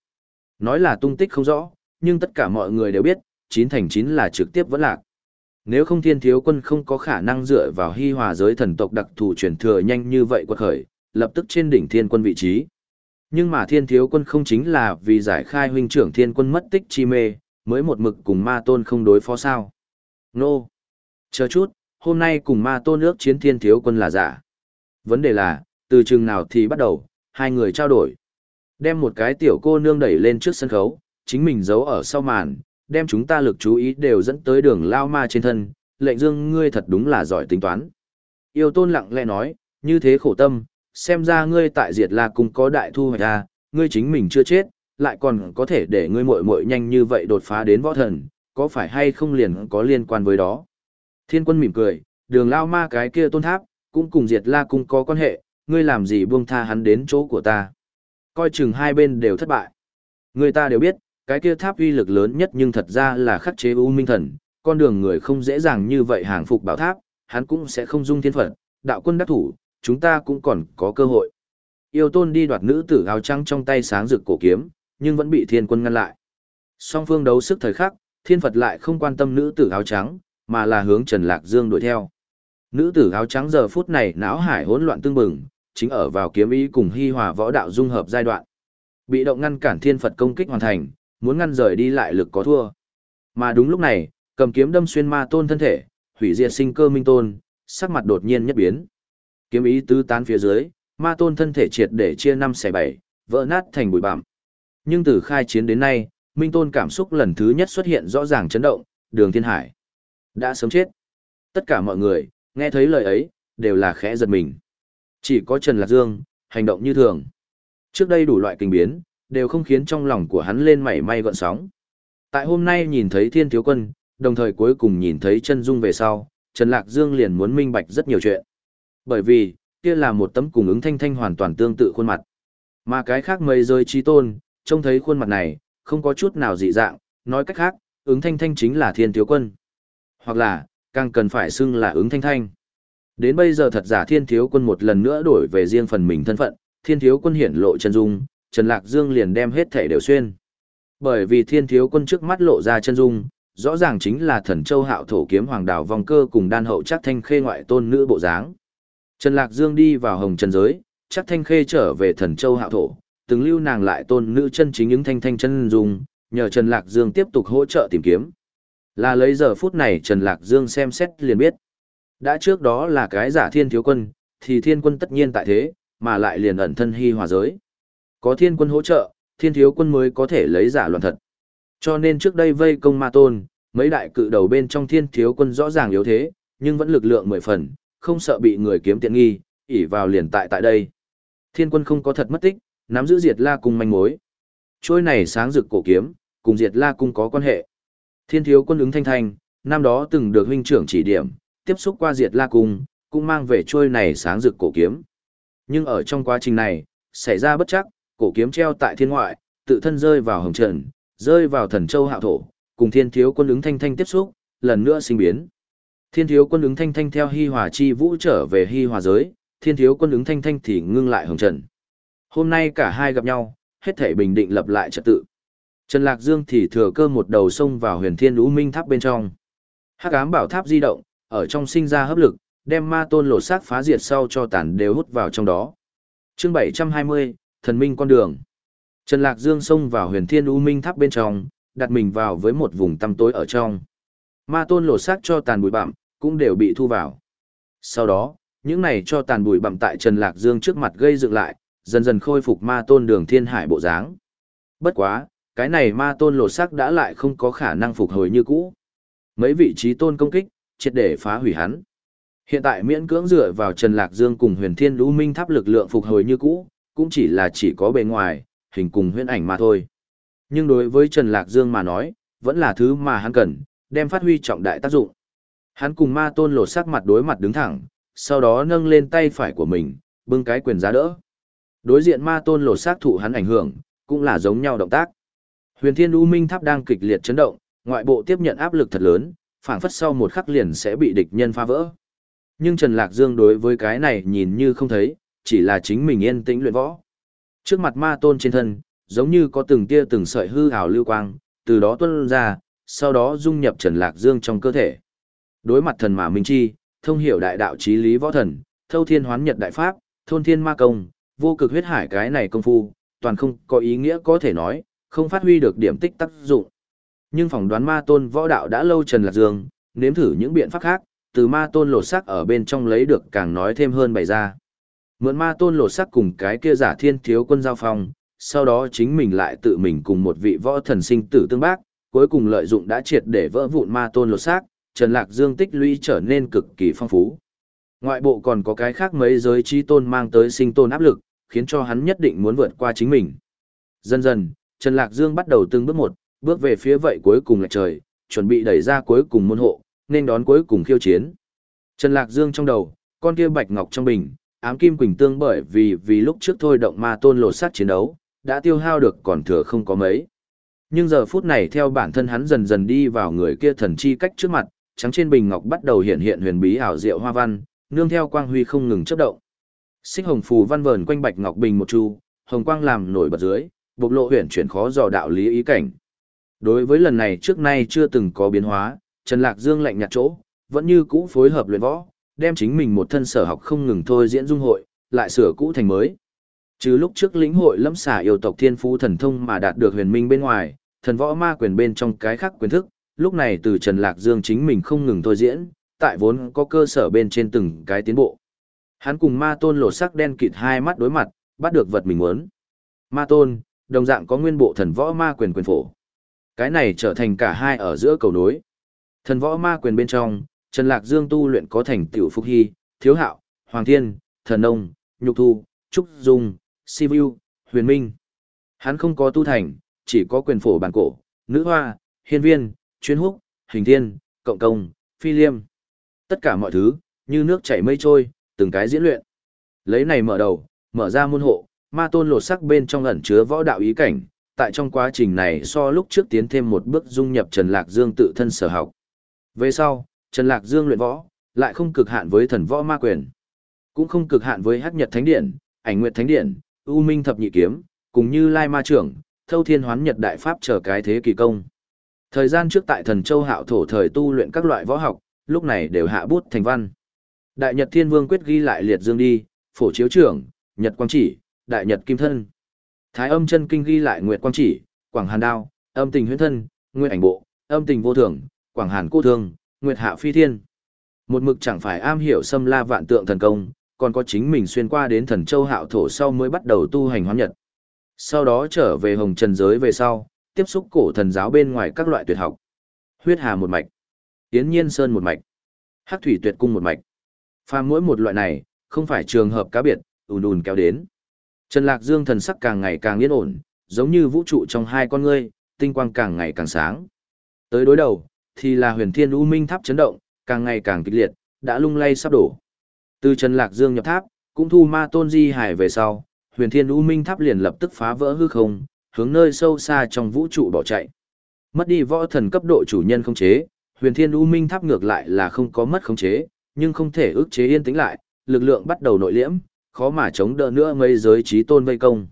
[SPEAKER 1] Nói là tung tích không rõ, nhưng tất cả mọi người đều biết, chín thành chín là trực tiếp vẫn lạc. Nếu không thiên thiếu quân không có khả năng dựa vào hy hòa giới thần tộc đặc thù truyền thừa nhanh như vậy quật khởi, lập tức trên đỉnh thiên quân vị trí. Nhưng mà thiên thiếu quân không chính là vì giải khai huynh trưởng thiên quân mất tích chi mê, mới một mực cùng ma tôn không đối phó sao. Nô! Chờ chút, hôm nay cùng ma tôn ước chiến thiên thiếu quân là giả. Vấn đề là, từ chừng nào thì bắt đầu, hai người trao đổi. Đem một cái tiểu cô nương đẩy lên trước sân khấu, chính mình giấu ở sau màn, đem chúng ta lực chú ý đều dẫn tới đường lao ma trên thân, lệnh dương ngươi thật đúng là giỏi tính toán. Yêu tôn lặng lẽ nói, như thế khổ tâm, xem ra ngươi tại diệt la cung có đại thu hoạch ra, ngươi chính mình chưa chết, lại còn có thể để ngươi muội muội nhanh như vậy đột phá đến võ thần, có phải hay không liền có liên quan với đó. Thiên quân mỉm cười, đường lao ma cái kia tôn tháp, cũng cùng diệt la cung có quan hệ, ngươi làm gì buông tha hắn đến chỗ của ta. Coi chừng hai bên đều thất bại. Người ta đều biết, cái kia tháp uy lực lớn nhất nhưng thật ra là khắc chế U Minh Thần, con đường người không dễ dàng như vậy hàng phục bảo tháp, hắn cũng sẽ không dung thiên phật, đạo quân đắc thủ, chúng ta cũng còn có cơ hội. Yêu tôn đi đoạt nữ tử áo trắng trong tay sáng rực cổ kiếm, nhưng vẫn bị thiên quân ngăn lại. Song phương đấu sức thời khắc, thiên Phật lại không quan tâm nữ tử áo trắng, mà là hướng Trần Lạc Dương đuổi theo. Nữ tử áo trắng giờ phút này não hải hỗn loạn tương bừng, chính ở vào kiếm ý cùng hy hòa võ đạo dung hợp giai đoạn. Bị động ngăn cản thiên Phật công kích hoàn thành, muốn ngăn rời đi lại lực có thua. Mà đúng lúc này, cầm kiếm đâm xuyên ma tôn thân thể, hủy diệt sinh cơ minh tôn, sắc mặt đột nhiên nhất biến. Kiếm ý tứ tán phía dưới, ma tôn thân thể triệt để chia năm xẻ bảy, vỡ nát thành bụi bặm. Nhưng từ khai chiến đến nay, Minh Tôn cảm xúc lần thứ nhất xuất hiện rõ ràng chấn động, đường thiên hải. Đã sớm chết. Tất cả mọi người, nghe thấy lời ấy, đều là khẽ giật mình. Chỉ có Trần Lạc Dương, hành động như thường. Trước đây đủ loại kinh biến, đều không khiến trong lòng của hắn lên mảy may gọn sóng. Tại hôm nay nhìn thấy thiên thiếu quân, đồng thời cuối cùng nhìn thấy chân dung về sau, Trần Lạc Dương liền muốn minh bạch rất nhiều chuyện. Bởi vì, kia là một tấm cùng ứng thanh thanh hoàn toàn tương tự khuôn mặt. Mà cái khác mây rơi trí tôn, trông thấy khuôn mặt này, không có chút nào dị dạng, nói cách khác, ứng thanh thanh chính là thiên thiếu quân. Hoặc là, càng cần phải xưng là ứng thanh thanh. Đến bây giờ thật giả thiên thiếu quân một lần nữa đổi về riêng phần mình thân phận, thiên thiếu quân hiển lộ chân dung, Trần Lạc Dương liền đem hết thể đều xuyên. Bởi vì thiên thiếu quân trước mắt lộ ra chân dung, rõ ràng chính là thần châu hạo thổ kiếm hoàng đảo vòng cơ cùng đan hậu chắc thanh khê ngoại tôn nữ bộ dáng. Trần Lạc Dương đi vào hồng trần giới, chắc thanh khê trở về thần châu hạo thổ, từng lưu nàng lại tôn nữ chân chính những thanh thanh chân dung, nhờ Trần Lạc Dương tiếp tục hỗ trợ tìm kiếm. Là lấy giờ phút này Trần Lạc Dương xem xét liền biết. Đã trước đó là cái giả thiên thiếu quân, thì thiên quân tất nhiên tại thế, mà lại liền ẩn thân hy hòa giới. Có thiên quân hỗ trợ, thiên thiếu quân mới có thể lấy giả loạn thật. Cho nên trước đây vây công ma tôn, mấy đại cự đầu bên trong thiên thiếu quân rõ ràng yếu thế, nhưng vẫn lực lượng mười phần, không sợ bị người kiếm tiện nghi, ỉ vào liền tại tại đây. Thiên quân không có thật mất tích, nắm giữ diệt la cung manh mối. Trôi này sáng rực cổ kiếm, cùng diệt la cung có quan hệ. Thiên thiếu quân ứng thanh thanh, năm đó từng được huynh trưởng chỉ điểm, tiếp xúc qua diệt la cung, cũng mang về trôi này sáng rực cổ kiếm. Nhưng ở trong quá trình này, xảy ra bất chắc, cổ kiếm treo tại thiên ngoại, tự thân rơi vào hồng trần, rơi vào thần châu hạo thổ, cùng thiên thiếu quân ứng thanh thanh tiếp xúc, lần nữa sinh biến. Thiên thiếu quân ứng thanh thanh theo hi hòa chi vũ trở về hi hòa giới, thiên thiếu quân ứng thanh thanh thì ngưng lại hồng trần. Hôm nay cả hai gặp nhau, hết thể bình định lập lại trật tự. Trần Lạc Dương thì thừa cơ một đầu xông vào huyền thiên lũ minh tháp bên trong. Hắc ám bảo tháp di động, ở trong sinh ra hấp lực, đem ma tôn lột xác phá diệt sau cho tàn đều hút vào trong đó. chương 720, thần minh con đường. Trần Lạc Dương xông vào huyền thiên u minh tháp bên trong, đặt mình vào với một vùng tăm tối ở trong. Ma tôn lột xác cho tàn bụi bặm, cũng đều bị thu vào. Sau đó, những này cho tàn bụi bặm tại Trần Lạc Dương trước mặt gây dựng lại, dần dần khôi phục ma tôn đường thiên hải bộ dáng. Bất quá, cái này ma tôn lột xác đã lại không có khả năng phục hồi như cũ. Mấy vị trí tôn công kích, triệt để phá hủy hắn. Hiện tại miễn cưỡng dựa vào Trần Lạc Dương cùng huyền thiên lũ minh tháp lực lượng phục hồi như cũ, cũng chỉ là chỉ có bề ngoài, hình cùng huyễn ảnh mà thôi. Nhưng đối với Trần Lạc Dương mà nói, vẫn là thứ mà hắn cần, đem phát huy trọng đại tác dụng. Hắn cùng ma tôn lột sắc mặt đối mặt đứng thẳng, sau đó nâng lên tay phải của mình, bưng cái quyền giá đỡ. Đối diện ma tôn lột xác thụ hắn ảnh hưởng, cũng là giống nhau động tác. Huyền Thiên U Minh Tháp đang kịch liệt chấn động, ngoại bộ tiếp nhận áp lực thật lớn, phảng phất sau một khắc liền sẽ bị địch nhân phá vỡ. Nhưng Trần Lạc Dương đối với cái này nhìn như không thấy, chỉ là chính mình yên tĩnh luyện võ. Trước mặt ma tôn trên thân, giống như có từng tia từng sợi hư ảo lưu quang, từ đó tuôn ra, sau đó dung nhập Trần Lạc Dương trong cơ thể. Đối mặt thần mà minh chi, thông hiểu đại đạo chí lý võ thần, thâu thiên hoán nhật đại pháp, thôn thiên ma công, vô cực huyết hải cái này công phu, toàn không có ý nghĩa có thể nói, không phát huy được điểm tích tác dụng. Nhưng phỏng đoán ma tôn võ đạo đã lâu Trần Lạc Dương, nếm thử những biện pháp khác, từ ma tôn lột sắc ở bên trong lấy được càng nói thêm hơn bày ra. Mượn ma tôn lột sắc cùng cái kia giả thiên thiếu quân giao phong, sau đó chính mình lại tự mình cùng một vị võ thần sinh tử tương bác, cuối cùng lợi dụng đã triệt để vỡ vụn ma tôn lột xác, Trần Lạc Dương tích lũy trở nên cực kỳ phong phú. Ngoại bộ còn có cái khác mấy giới trí tôn mang tới sinh tôn áp lực, khiến cho hắn nhất định muốn vượt qua chính mình. Dần dần, Trần Lạc Dương bắt đầu từng bước một, bước về phía vậy cuối cùng là trời, chuẩn bị đẩy ra cuối cùng môn hộ, nên đón cuối cùng khiêu chiến. Trần Lạc Dương trong đầu, con kia bạch ngọc trong bình, ám kim quỳnh tương bởi vì vì lúc trước thôi động ma tôn lột sát chiến đấu, đã tiêu hao được còn thừa không có mấy. Nhưng giờ phút này theo bản thân hắn dần dần đi vào người kia thần chi cách trước mặt, trắng trên bình ngọc bắt đầu hiện hiện huyền bí ảo diệu hoa văn, nương theo quang huy không ngừng chớp động. Xích hồng phù văn vờn quanh bạch ngọc bình một chu, hồng quang làm nổi bật dưới, bộc lộ huyền chuyển khó dò đạo lý ý cảnh. Đối với lần này trước nay chưa từng có biến hóa, Trần Lạc Dương lạnh nhạt chỗ, vẫn như cũ phối hợp luyện võ, đem chính mình một thân sở học không ngừng thôi diễn dung hội, lại sửa cũ thành mới. Chứ lúc trước lĩnh hội lâm xả yêu tộc thiên phú thần thông mà đạt được huyền minh bên ngoài, thần võ ma quyền bên trong cái khác quyền thức, lúc này từ Trần Lạc Dương chính mình không ngừng thôi diễn, tại vốn có cơ sở bên trên từng cái tiến bộ. Hắn cùng ma tôn lột sắc đen kịt hai mắt đối mặt, bắt được vật mình muốn. Ma tôn, đồng dạng có nguyên bộ thần võ ma quyền quyền phổ. Cái này trở thành cả hai ở giữa cầu nối. Thần võ ma quyền bên trong, Trần Lạc Dương tu luyện có thành tiểu phúc hy, thiếu hạo, hoàng thiên, thần nông, nhục thu, trúc dung, si vu, huyền minh. Hắn không có tu thành, chỉ có quyền phổ bản cổ, nữ hoa, hiên viên, chuyên húc, hình thiên, cộng công, phi liêm. Tất cả mọi thứ, như nước chảy mây trôi, từng cái diễn luyện. Lấy này mở đầu, mở ra môn hộ, ma tôn lột sắc bên trong ẩn chứa võ đạo ý cảnh, tại trong quá trình này so lúc trước tiến thêm một bước dung nhập Trần Lạc Dương tự thân sở học. Về sau, Trần Lạc Dương luyện võ, lại không cực hạn với thần võ ma quyền, cũng không cực hạn với Hắc Nhật Thánh Điện, Ảnh Nguyệt Thánh Điện, U Minh Thập Nhị Kiếm, cùng như Lai Ma Trưởng, Thâu Thiên Hoán Nhật Đại Pháp trở cái thế kỳ công. Thời gian trước tại Thần Châu Hạo thổ thời tu luyện các loại võ học, lúc này đều hạ bút thành văn. Đại Nhật Thiên Vương quyết ghi lại liệt dương đi, phổ chiếu trưởng, Nhật Quang Chỉ, Đại Nhật Kim Thân. Thái Âm Chân Kinh ghi lại Nguyệt Quang Chỉ, Quảng Hàn Đao, Âm Tình Huyễn Thân, Nguyên Ảnh Bộ, Âm Tình Vô Thường, Quảng Hàn Cô Thương, Nguyệt Hạ Phi Thiên. Một mực chẳng phải am hiểu xâm la vạn tượng thần công, còn có chính mình xuyên qua đến thần châu hạo thổ sau mới bắt đầu tu hành hoán nhật. Sau đó trở về hồng trần giới về sau, tiếp xúc cổ thần giáo bên ngoài các loại tuyệt học. Huyết hà một mạch, tiến nhiên sơn một mạch, hắc thủy tuyệt cung một mạch. Phàm mỗi một loại này, không phải trường hợp cá biệt, ùn ùn kéo đến. Trần Lạc Dương thần sắc càng ngày càng yên ổn, giống như vũ trụ trong hai con ngươi, tinh quang càng ngày càng sáng. Tới đối đầu, thì là huyền thiên u minh tháp chấn động, càng ngày càng kịch liệt, đã lung lay sắp đổ. Từ Trần Lạc Dương nhập tháp, cũng thu ma tôn di hải về sau, huyền thiên u minh tháp liền lập tức phá vỡ hư không, hướng nơi sâu xa trong vũ trụ bỏ chạy. Mất đi võ thần cấp độ chủ nhân không chế, huyền thiên u minh tháp ngược lại là không có mất khống chế, nhưng không thể ức chế yên tĩnh lại, lực lượng bắt đầu nội liễm, khó mà chống đỡ nữa mấy giới trí tôn vây công.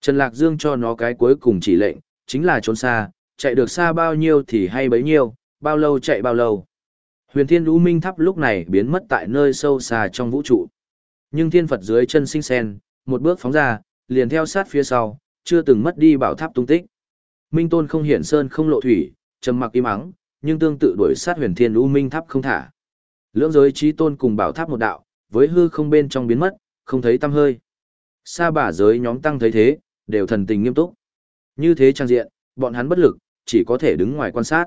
[SPEAKER 1] Trần Lạc Dương cho nó cái cuối cùng chỉ lệnh, chính là trốn xa, chạy được xa bao nhiêu thì hay bấy nhiêu, bao lâu chạy bao lâu. Huyền Thiên Lũ Minh Tháp lúc này biến mất tại nơi sâu xa trong vũ trụ. Nhưng thiên Phật dưới chân sinh sen, một bước phóng ra, liền theo sát phía sau, chưa từng mất đi bảo tháp tung tích. Minh Tôn không hiển sơn không lộ thủy, trầm mặc im ắng, nhưng tương tự đuổi sát Huyền Thiên Lũ Minh Tháp không thả. Lưỡng giới trí tôn cùng bảo tháp một đạo, với hư không bên trong biến mất, không thấy tăm hơi. Sa bả giới nhóm tăng thấy thế, đều thần tình nghiêm túc. Như thế trang diện, bọn hắn bất lực, chỉ có thể đứng ngoài quan sát.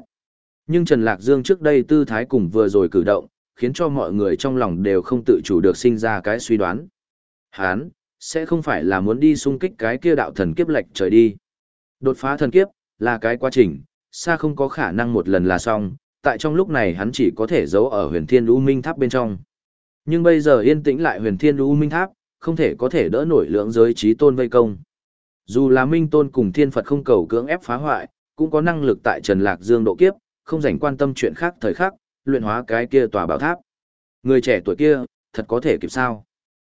[SPEAKER 1] Nhưng Trần Lạc Dương trước đây tư thái cùng vừa rồi cử động, khiến cho mọi người trong lòng đều không tự chủ được sinh ra cái suy đoán. Hán, sẽ không phải là muốn đi xung kích cái kia đạo thần kiếp lệch trời đi. Đột phá thần kiếp, là cái quá trình, xa không có khả năng một lần là xong, tại trong lúc này hắn chỉ có thể giấu ở huyền thiên U Minh Tháp bên trong. Nhưng bây giờ yên tĩnh lại huyền thiên U Minh Tháp, không thể có thể đỡ nổi lượng giới trí tôn vây công. Dù là Minh Tôn cùng Thiên Phật không cầu cưỡng ép phá hoại, cũng có năng lực tại Trần Lạc Dương độ kiếp, không dành quan tâm chuyện khác thời khắc, luyện hóa cái kia tòa bảo tháp. Người trẻ tuổi kia, thật có thể kịp sao?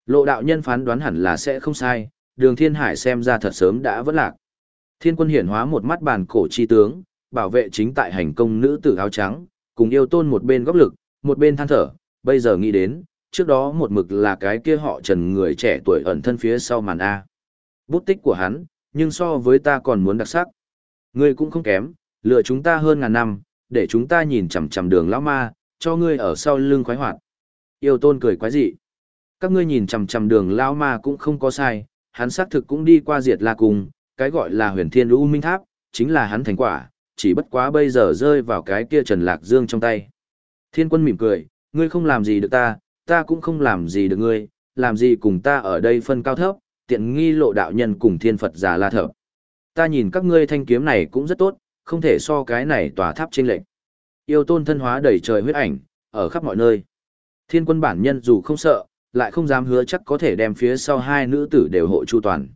[SPEAKER 1] Lộ đạo nhân phán đoán hẳn là sẽ không sai, đường thiên hải xem ra thật sớm đã vỡ lạc. Thiên quân hiển hóa một mắt bàn cổ chi tướng, bảo vệ chính tại hành công nữ tử áo trắng, cùng yêu tôn một bên góc lực, một bên than thở, bây giờ nghĩ đến, trước đó một mực là cái kia họ trần người trẻ tuổi ẩn thân phía sau màn A. Bút tích của hắn, nhưng so với ta còn muốn đặc sắc. Ngươi cũng không kém, lựa chúng ta hơn ngàn năm, để chúng ta nhìn chằm chằm đường lão ma, cho ngươi ở sau lưng khoái hoạt. Yêu tôn cười quái dị. Các ngươi nhìn chằm chằm đường lão ma cũng không có sai, hắn xác thực cũng đi qua diệt la cung, cái gọi là huyền thiên u minh tháp, chính là hắn thành quả, chỉ bất quá bây giờ rơi vào cái kia Trần Lạc Dương trong tay. Thiên quân mỉm cười, ngươi không làm gì được ta, ta cũng không làm gì được ngươi, làm gì cùng ta ở đây phân cao thấp, tiện nghi lộ đạo nhân cùng thiên Phật già la thở. Ta nhìn các ngươi thanh kiếm này cũng rất tốt, không thể so cái này tòa tháp trên lệnh. Yêu tôn thân hóa đầy trời huyết ảnh, ở khắp mọi nơi. Thiên quân bản nhân dù không sợ, lại không dám hứa chắc có thể đem phía sau hai nữ tử đều hộ chu toàn.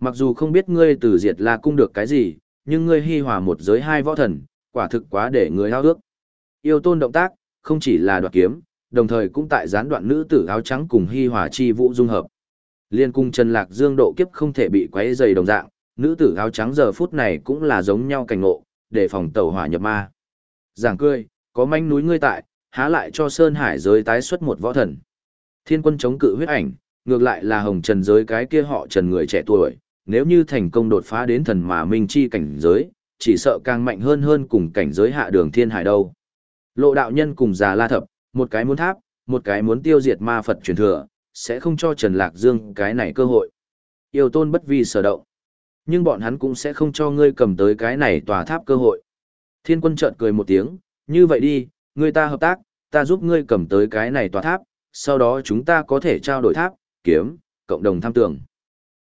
[SPEAKER 1] Mặc dù không biết ngươi từ diệt là cung được cái gì, nhưng ngươi hy hòa một giới hai võ thần, quả thực quá để người hao ước. Yêu tôn động tác, không chỉ là đoạt kiếm, đồng thời cũng tại gián đoạn nữ tử áo trắng cùng hy hòa chi vũ dung hợp. Liên cung Trần Lạc Dương độ kiếp không thể bị quấy dày đồng dạng, nữ tử áo trắng giờ phút này cũng là giống nhau cảnh ngộ, để phòng tẩu hỏa nhập ma. Giảng cười, có manh núi ngươi tại, há lại cho Sơn Hải giới tái xuất một võ thần. Thiên quân chống cự huyết ảnh, ngược lại là hồng trần giới cái kia họ trần người trẻ tuổi, nếu như thành công đột phá đến thần mà minh chi cảnh giới, chỉ sợ càng mạnh hơn hơn cùng cảnh giới hạ đường thiên hải đâu. Lộ đạo nhân cùng già la thập, một cái muốn tháp, một cái muốn tiêu diệt ma Phật truyền thừa, sẽ không cho Trần Lạc Dương cái này cơ hội. Yêu tôn bất vi sở động. Nhưng bọn hắn cũng sẽ không cho ngươi cầm tới cái này tòa tháp cơ hội. Thiên quân chợt cười một tiếng, như vậy đi, ngươi ta hợp tác, ta giúp ngươi cầm tới cái này tòa tháp, sau đó chúng ta có thể trao đổi tháp, kiếm, cộng đồng tham tưởng.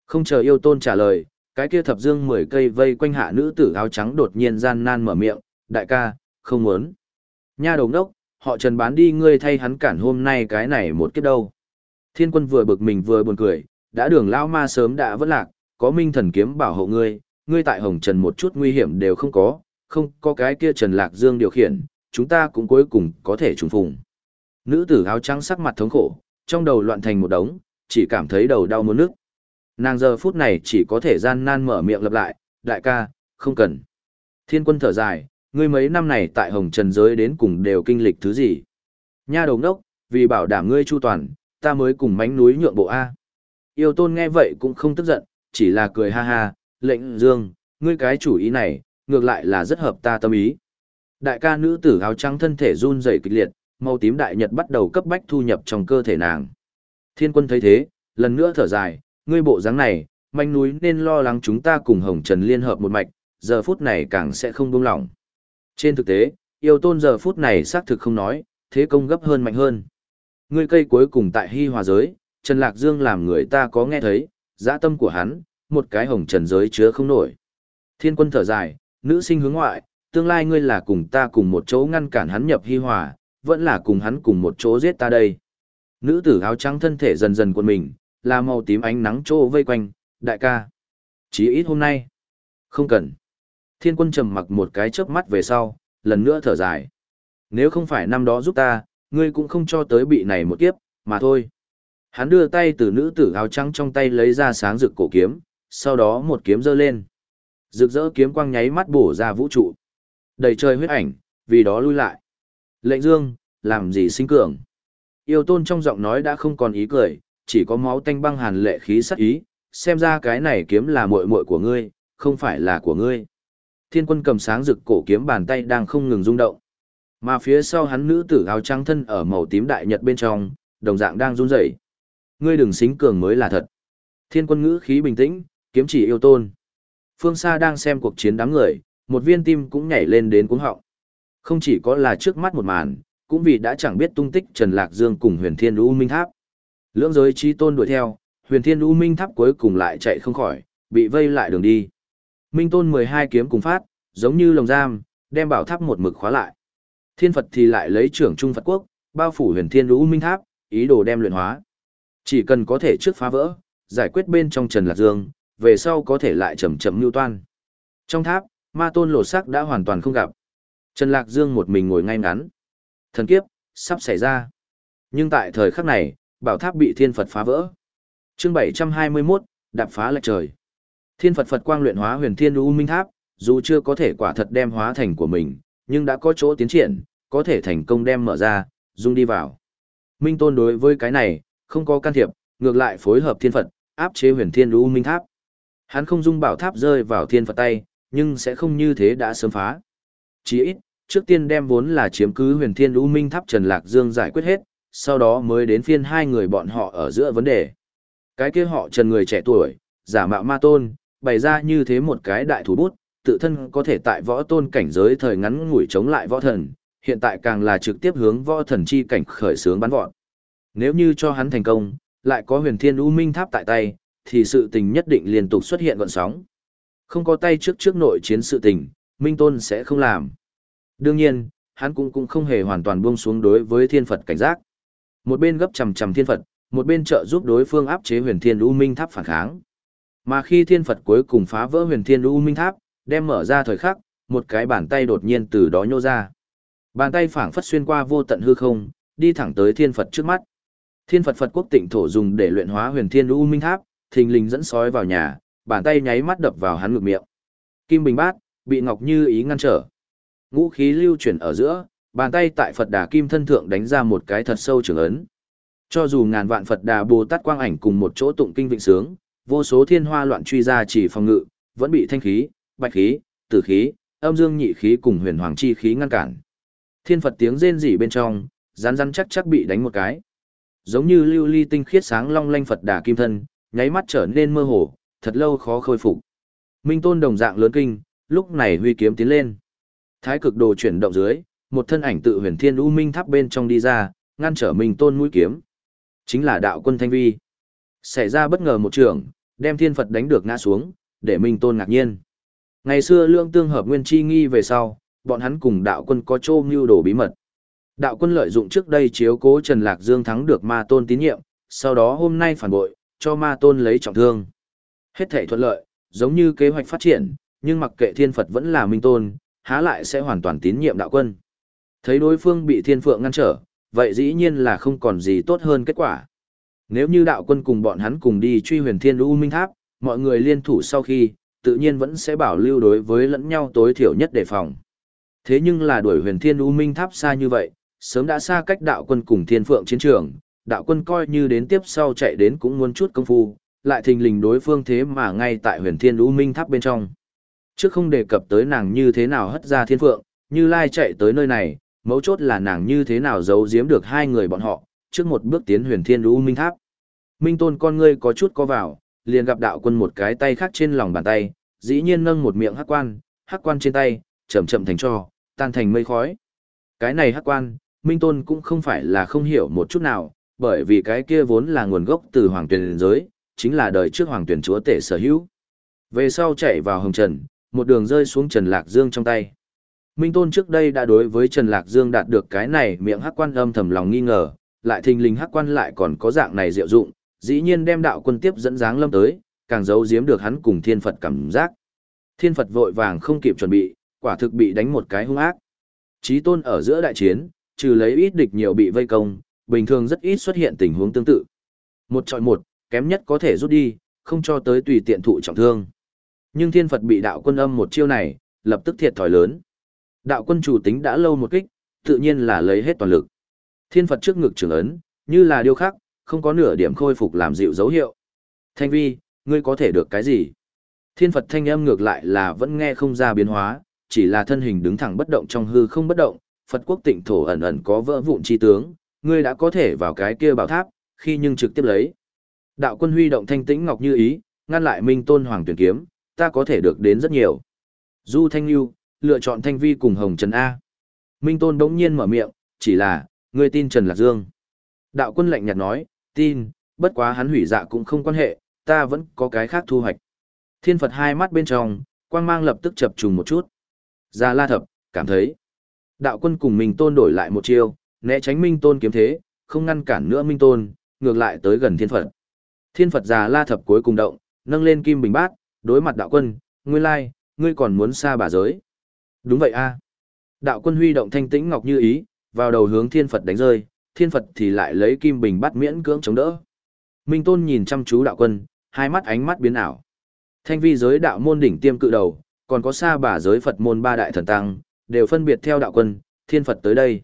[SPEAKER 1] Không chờ yêu tôn trả lời, cái kia thập dương mười cây vây quanh hạ nữ tử áo trắng đột nhiên gian nan mở miệng, đại ca, không muốn. Nha đồng đốc, họ trần bán đi ngươi thay hắn cản hôm nay cái này một kiếp đâu. Thiên quân vừa bực mình vừa buồn cười, đã đường lao ma sớm đã vất lạc, có minh thần kiếm bảo hộ ngươi, ngươi tại hồng trần một chút nguy hiểm đều không có, không có cái kia trần lạc dương điều khiển, chúng ta cũng cuối cùng có thể trùng phùng. Nữ tử áo trắng sắc mặt thống khổ, trong đầu loạn thành một đống, chỉ cảm thấy đầu đau muốn nước. Nàng giờ phút này chỉ có thể gian nan mở miệng lặp lại, đại ca, không cần. Thiên quân thở dài, ngươi mấy năm này tại hồng trần giới đến cùng đều kinh lịch thứ gì. Nha đồng đốc, vì bảo đảm ngươi chu toàn, ta mới cùng mánh núi nhượng bộ A. Yêu tôn nghe vậy cũng không tức giận, chỉ là cười ha ha, lệnh dương, ngươi cái chủ ý này, ngược lại là rất hợp ta tâm ý. Đại ca nữ tử áo trắng thân thể run rẩy kịch liệt, màu tím đại nhật bắt đầu cấp bách thu nhập trong cơ thể nàng. Thiên quân thấy thế, lần nữa thở dài, ngươi bộ dáng này, manh núi nên lo lắng chúng ta cùng Hồng Trần liên hợp một mạch, giờ phút này càng sẽ không buông lỏng. Trên thực tế, yêu tôn giờ phút này xác thực không nói, thế công gấp hơn mạnh hơn. Ngươi cây cuối cùng tại hy hòa giới, Trần Lạc Dương làm người ta có nghe thấy, dã tâm của hắn, một cái hồng trần giới chứa không nổi. Thiên quân thở dài, nữ sinh hướng ngoại, tương lai ngươi là cùng ta cùng một chỗ ngăn cản hắn nhập hy hòa, vẫn là cùng hắn cùng một chỗ giết ta đây. Nữ tử áo trắng thân thể dần dần cuộn mình, là màu tím ánh nắng trô vây quanh, đại ca. Chỉ ít hôm nay. Không cần. Thiên quân trầm mặc một cái chớp mắt về sau, lần nữa thở dài. Nếu không phải năm đó giúp ta, ngươi cũng không cho tới bị này một kiếp, mà thôi. Hắn đưa tay từ nữ tử áo trắng trong tay lấy ra sáng rực cổ kiếm, sau đó một kiếm giơ lên. Rực rỡ kiếm quang nháy mắt bổ ra vũ trụ. Đầy trời huyết ảnh, vì đó lui lại. Lệnh dương, làm gì sinh cường? Yêu tôn trong giọng nói đã không còn ý cười, chỉ có máu tanh băng hàn lệ khí sắc ý, xem ra cái này kiếm là muội muội của ngươi, không phải là của ngươi. Thiên quân cầm sáng rực cổ kiếm bàn tay đang không ngừng rung động. Mà phía sau hắn nữ tử áo trắng thân ở màu tím đại nhật bên trong, đồng dạng đang run rẩy. Ngươi đừng xính cường mới là thật. Thiên quân ngữ khí bình tĩnh, kiếm chỉ yêu tôn. Phương xa đang xem cuộc chiến đám người, một viên tim cũng nhảy lên đến cuống họng. Không chỉ có là trước mắt một màn, cũng vì đã chẳng biết tung tích Trần Lạc Dương cùng huyền thiên U Minh Tháp. Lưỡng giới trí tôn đuổi theo, huyền thiên U Minh Tháp cuối cùng lại chạy không khỏi, bị vây lại đường đi. Minh tôn 12 kiếm cùng phát, giống như lồng giam, đem bảo tháp một mực khóa lại. Thiên Phật thì lại lấy trưởng trung Phật quốc, bao phủ huyền thiên U Minh Tháp, ý đồ đem luyện hóa. Chỉ cần có thể trước phá vỡ, giải quyết bên trong Trần Lạc Dương, về sau có thể lại chậm chậm mưu toan. Trong tháp, ma tôn lột sắc đã hoàn toàn không gặp. Trần Lạc Dương một mình ngồi ngay ngắn. Thần kiếp, sắp xảy ra. Nhưng tại thời khắc này, bảo tháp bị thiên Phật phá vỡ. chương 721, đạp phá lệch trời. Thiên Phật Phật quang luyện hóa huyền thiên u minh tháp, dù chưa có thể quả thật đem hóa thành của mình, nhưng đã có chỗ tiến triển, có thể thành công đem mở ra, dung đi vào. Minh Tôn đối với cái này, không có can thiệp, ngược lại phối hợp thiên Phật, áp chế huyền thiên u minh tháp. Hắn không dung bảo tháp rơi vào thiên Phật tay, nhưng sẽ không như thế đã sớm phá. Chỉ ít, trước tiên đem vốn là chiếm cứ huyền thiên u minh tháp Trần Lạc Dương giải quyết hết, sau đó mới đến phiên hai người bọn họ ở giữa vấn đề. Cái kia họ Trần người trẻ tuổi, giả mạo ma tôn, bày ra như thế một cái đại thủ bút, tự thân có thể tại võ tôn cảnh giới thời ngắn ngủi chống lại võ thần, hiện tại càng là trực tiếp hướng võ thần chi cảnh khởi sướng bắn vọt. Nếu như cho hắn thành công, lại có huyền thiên u minh tháp tại tay, thì sự tình nhất định liên tục xuất hiện gọn sóng. Không có tay trước trước nội chiến sự tình, Minh Tôn sẽ không làm. Đương nhiên, hắn cũng cũng không hề hoàn toàn buông xuống đối với thiên Phật cảnh giác. Một bên gấp chầm chầm thiên Phật, một bên trợ giúp đối phương áp chế huyền thiên u minh tháp phản kháng. Mà khi thiên Phật cuối cùng phá vỡ huyền thiên u minh tháp, đem mở ra thời khắc, một cái bàn tay đột nhiên từ đó nhô ra. Bàn tay phảng phất xuyên qua vô tận hư không, đi thẳng tới thiên Phật trước mắt. Thiên Phật Phật quốc tịnh thổ dùng để luyện hóa huyền thiên u minh tháp, thình lình dẫn sói vào nhà, bàn tay nháy mắt đập vào hắn ngực miệng. Kim bình bát, bị Ngọc Như ý ngăn trở. Ngũ khí lưu chuyển ở giữa, bàn tay tại Phật Đà Kim thân thượng đánh ra một cái thật sâu trường ấn. Cho dù ngàn vạn Phật Đà Bồ Tát quang ảnh cùng một chỗ tụng kinh vịnh sướng, vô số thiên hoa loạn truy ra chỉ phòng ngự, vẫn bị thanh khí, bạch khí, tử khí, âm dương nhị khí cùng huyền hoàng chi khí ngăn cản. Thiên Phật tiếng rên rỉ bên trong, rắn rắn chắc chắc bị đánh một cái. Giống như lưu ly tinh khiết sáng long lanh Phật Đà Kim thân, nháy mắt trở nên mơ hồ, thật lâu khó khôi phục. Minh Tôn đồng dạng lớn kinh, lúc này huy kiếm tiến lên. Thái cực đồ chuyển động dưới, một thân ảnh tự huyền thiên u minh tháp bên trong đi ra, ngăn trở Minh Tôn mũi kiếm. Chính là đạo quân Thanh Vi. Xảy ra bất ngờ một trường, đem thiên Phật đánh được ngã xuống, để Minh Tôn ngạc nhiên. Ngày xưa lương tương hợp nguyên chi nghi về sau, bọn hắn cùng đạo quân có trô mưu đồ bí mật. Đạo quân lợi dụng trước đây chiếu cố Trần Lạc Dương thắng được ma tôn tín nhiệm, sau đó hôm nay phản bội, cho ma tôn lấy trọng thương. Hết thể thuận lợi, giống như kế hoạch phát triển, nhưng mặc kệ thiên Phật vẫn là minh tôn, há lại sẽ hoàn toàn tín nhiệm đạo quân. Thấy đối phương bị thiên phượng ngăn trở, vậy dĩ nhiên là không còn gì tốt hơn kết quả. Nếu như đạo quân cùng bọn hắn cùng đi truy huyền thiên u minh tháp, mọi người liên thủ sau khi, tự nhiên vẫn sẽ bảo lưu đối với lẫn nhau tối thiểu nhất đề phòng. Thế nhưng là đuổi huyền thiên u minh tháp xa như vậy, sớm đã xa cách đạo quân cùng thiên phượng chiến trường, đạo quân coi như đến tiếp sau chạy đến cũng muốn chút công phu, lại thình lình đối phương thế mà ngay tại huyền thiên u minh tháp bên trong. Trước không đề cập tới nàng như thế nào hất ra thiên phượng, như lai chạy tới nơi này, mấu chốt là nàng như thế nào giấu giếm được hai người bọn họ, trước một bước tiến huyền thiên u minh tháp. Minh tôn con ngươi có chút co vào, liền gặp đạo quân một cái tay khác trên lòng bàn tay, dĩ nhiên nâng một miệng hắc quan, hắc quan trên tay, chậm chậm thành cho, tan thành mây khói. Cái này hắc quan, Minh tôn cũng không phải là không hiểu một chút nào, bởi vì cái kia vốn là nguồn gốc từ hoàng tuyển giới, chính là đời trước hoàng tuyển chúa tể sở hữu. Về sau chạy vào hồng trần, một đường rơi xuống Trần Lạc Dương trong tay. Minh Tôn trước đây đã đối với Trần Lạc Dương đạt được cái này miệng hắc quan âm thầm lòng nghi ngờ, lại thình lình hắc quan lại còn có dạng này diệu dụng, dĩ nhiên đem đạo quân tiếp dẫn dáng lâm tới, càng giấu giếm được hắn cùng thiên Phật cảm giác. Thiên Phật vội vàng không kịp chuẩn bị, quả thực bị đánh một cái hung ác. Chí tôn ở giữa đại chiến, trừ lấy ít địch nhiều bị vây công, bình thường rất ít xuất hiện tình huống tương tự. Một trọi một, kém nhất có thể rút đi, không cho tới tùy tiện thụ trọng thương. Nhưng thiên Phật bị đạo quân âm một chiêu này, lập tức thiệt thòi lớn. Đạo quân chủ tính đã lâu một kích, tự nhiên là lấy hết toàn lực. Thiên Phật trước ngực trường ấn, như là điêu khắc, không có nửa điểm khôi phục làm dịu dấu hiệu. Thanh vi, ngươi có thể được cái gì? Thiên Phật thanh âm ngược lại là vẫn nghe không ra biến hóa, chỉ là thân hình đứng thẳng bất động trong hư không bất động, Phật quốc tịnh thổ ẩn ẩn có vỡ vụn chi tướng, ngươi đã có thể vào cái kia bảo tháp, khi nhưng trực tiếp lấy. Đạo quân huy động thanh tĩnh ngọc như ý, ngăn lại Minh Tôn Hoàng tuyển kiếm, ta có thể được đến rất nhiều. Du Thanh Lưu, lựa chọn Thanh Vi cùng Hồng Trần A. Minh Tôn đống nhiên mở miệng, chỉ là, ngươi tin Trần Lạc Dương. Đạo quân lạnh nhạt nói, tin, bất quá hắn hủy dạ cũng không quan hệ, ta vẫn có cái khác thu hoạch. Thiên Phật hai mắt bên trong, quang mang lập tức chập trùng một chút. Gia la thập, cảm thấy. Đạo quân cùng Minh Tôn đổi lại một chiêu, né tránh Minh Tôn kiếm thế, không ngăn cản nữa Minh Tôn, ngược lại tới gần Thiên Phật. Thiên Phật già la thập cuối cùng động, nâng lên kim bình bát, đối mặt đạo quân, ngươi lai, ngươi còn muốn xa bà giới. Đúng vậy a. Đạo quân huy động thanh tĩnh ngọc như ý, vào đầu hướng thiên Phật đánh rơi, thiên Phật thì lại lấy kim bình bát miễn cưỡng chống đỡ. Minh Tôn nhìn chăm chú đạo quân, hai mắt ánh mắt biến ảo. Thanh vi giới đạo môn đỉnh tiêm cự đầu, còn có xa bà giới Phật môn ba đại thần tăng, đều phân biệt theo đạo quân, thiên Phật tới đây.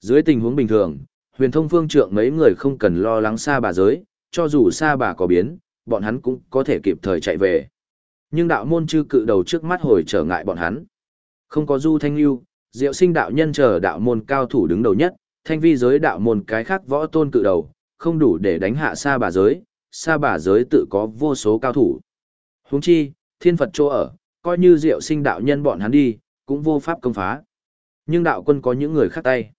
[SPEAKER 1] Dưới tình huống bình thường, huyền thông phương trượng mấy người không cần lo lắng xa bà giới, cho dù xa bà có biến, bọn hắn cũng có thể kịp thời chạy về. Nhưng đạo môn chư cự đầu trước mắt hồi trở ngại bọn hắn. Không có Du Thanh Lưu, Diệu Sinh đạo nhân chờ đạo môn cao thủ đứng đầu nhất, thanh vi giới đạo môn cái khác võ tôn cự đầu, không đủ để đánh hạ xa bà giới, xa bà giới tự có vô số cao thủ. Huống chi, thiên Phật chỗ ở, coi như Diệu Sinh đạo nhân bọn hắn đi, cũng vô pháp công phá. Nhưng đạo quân có những người khác tay.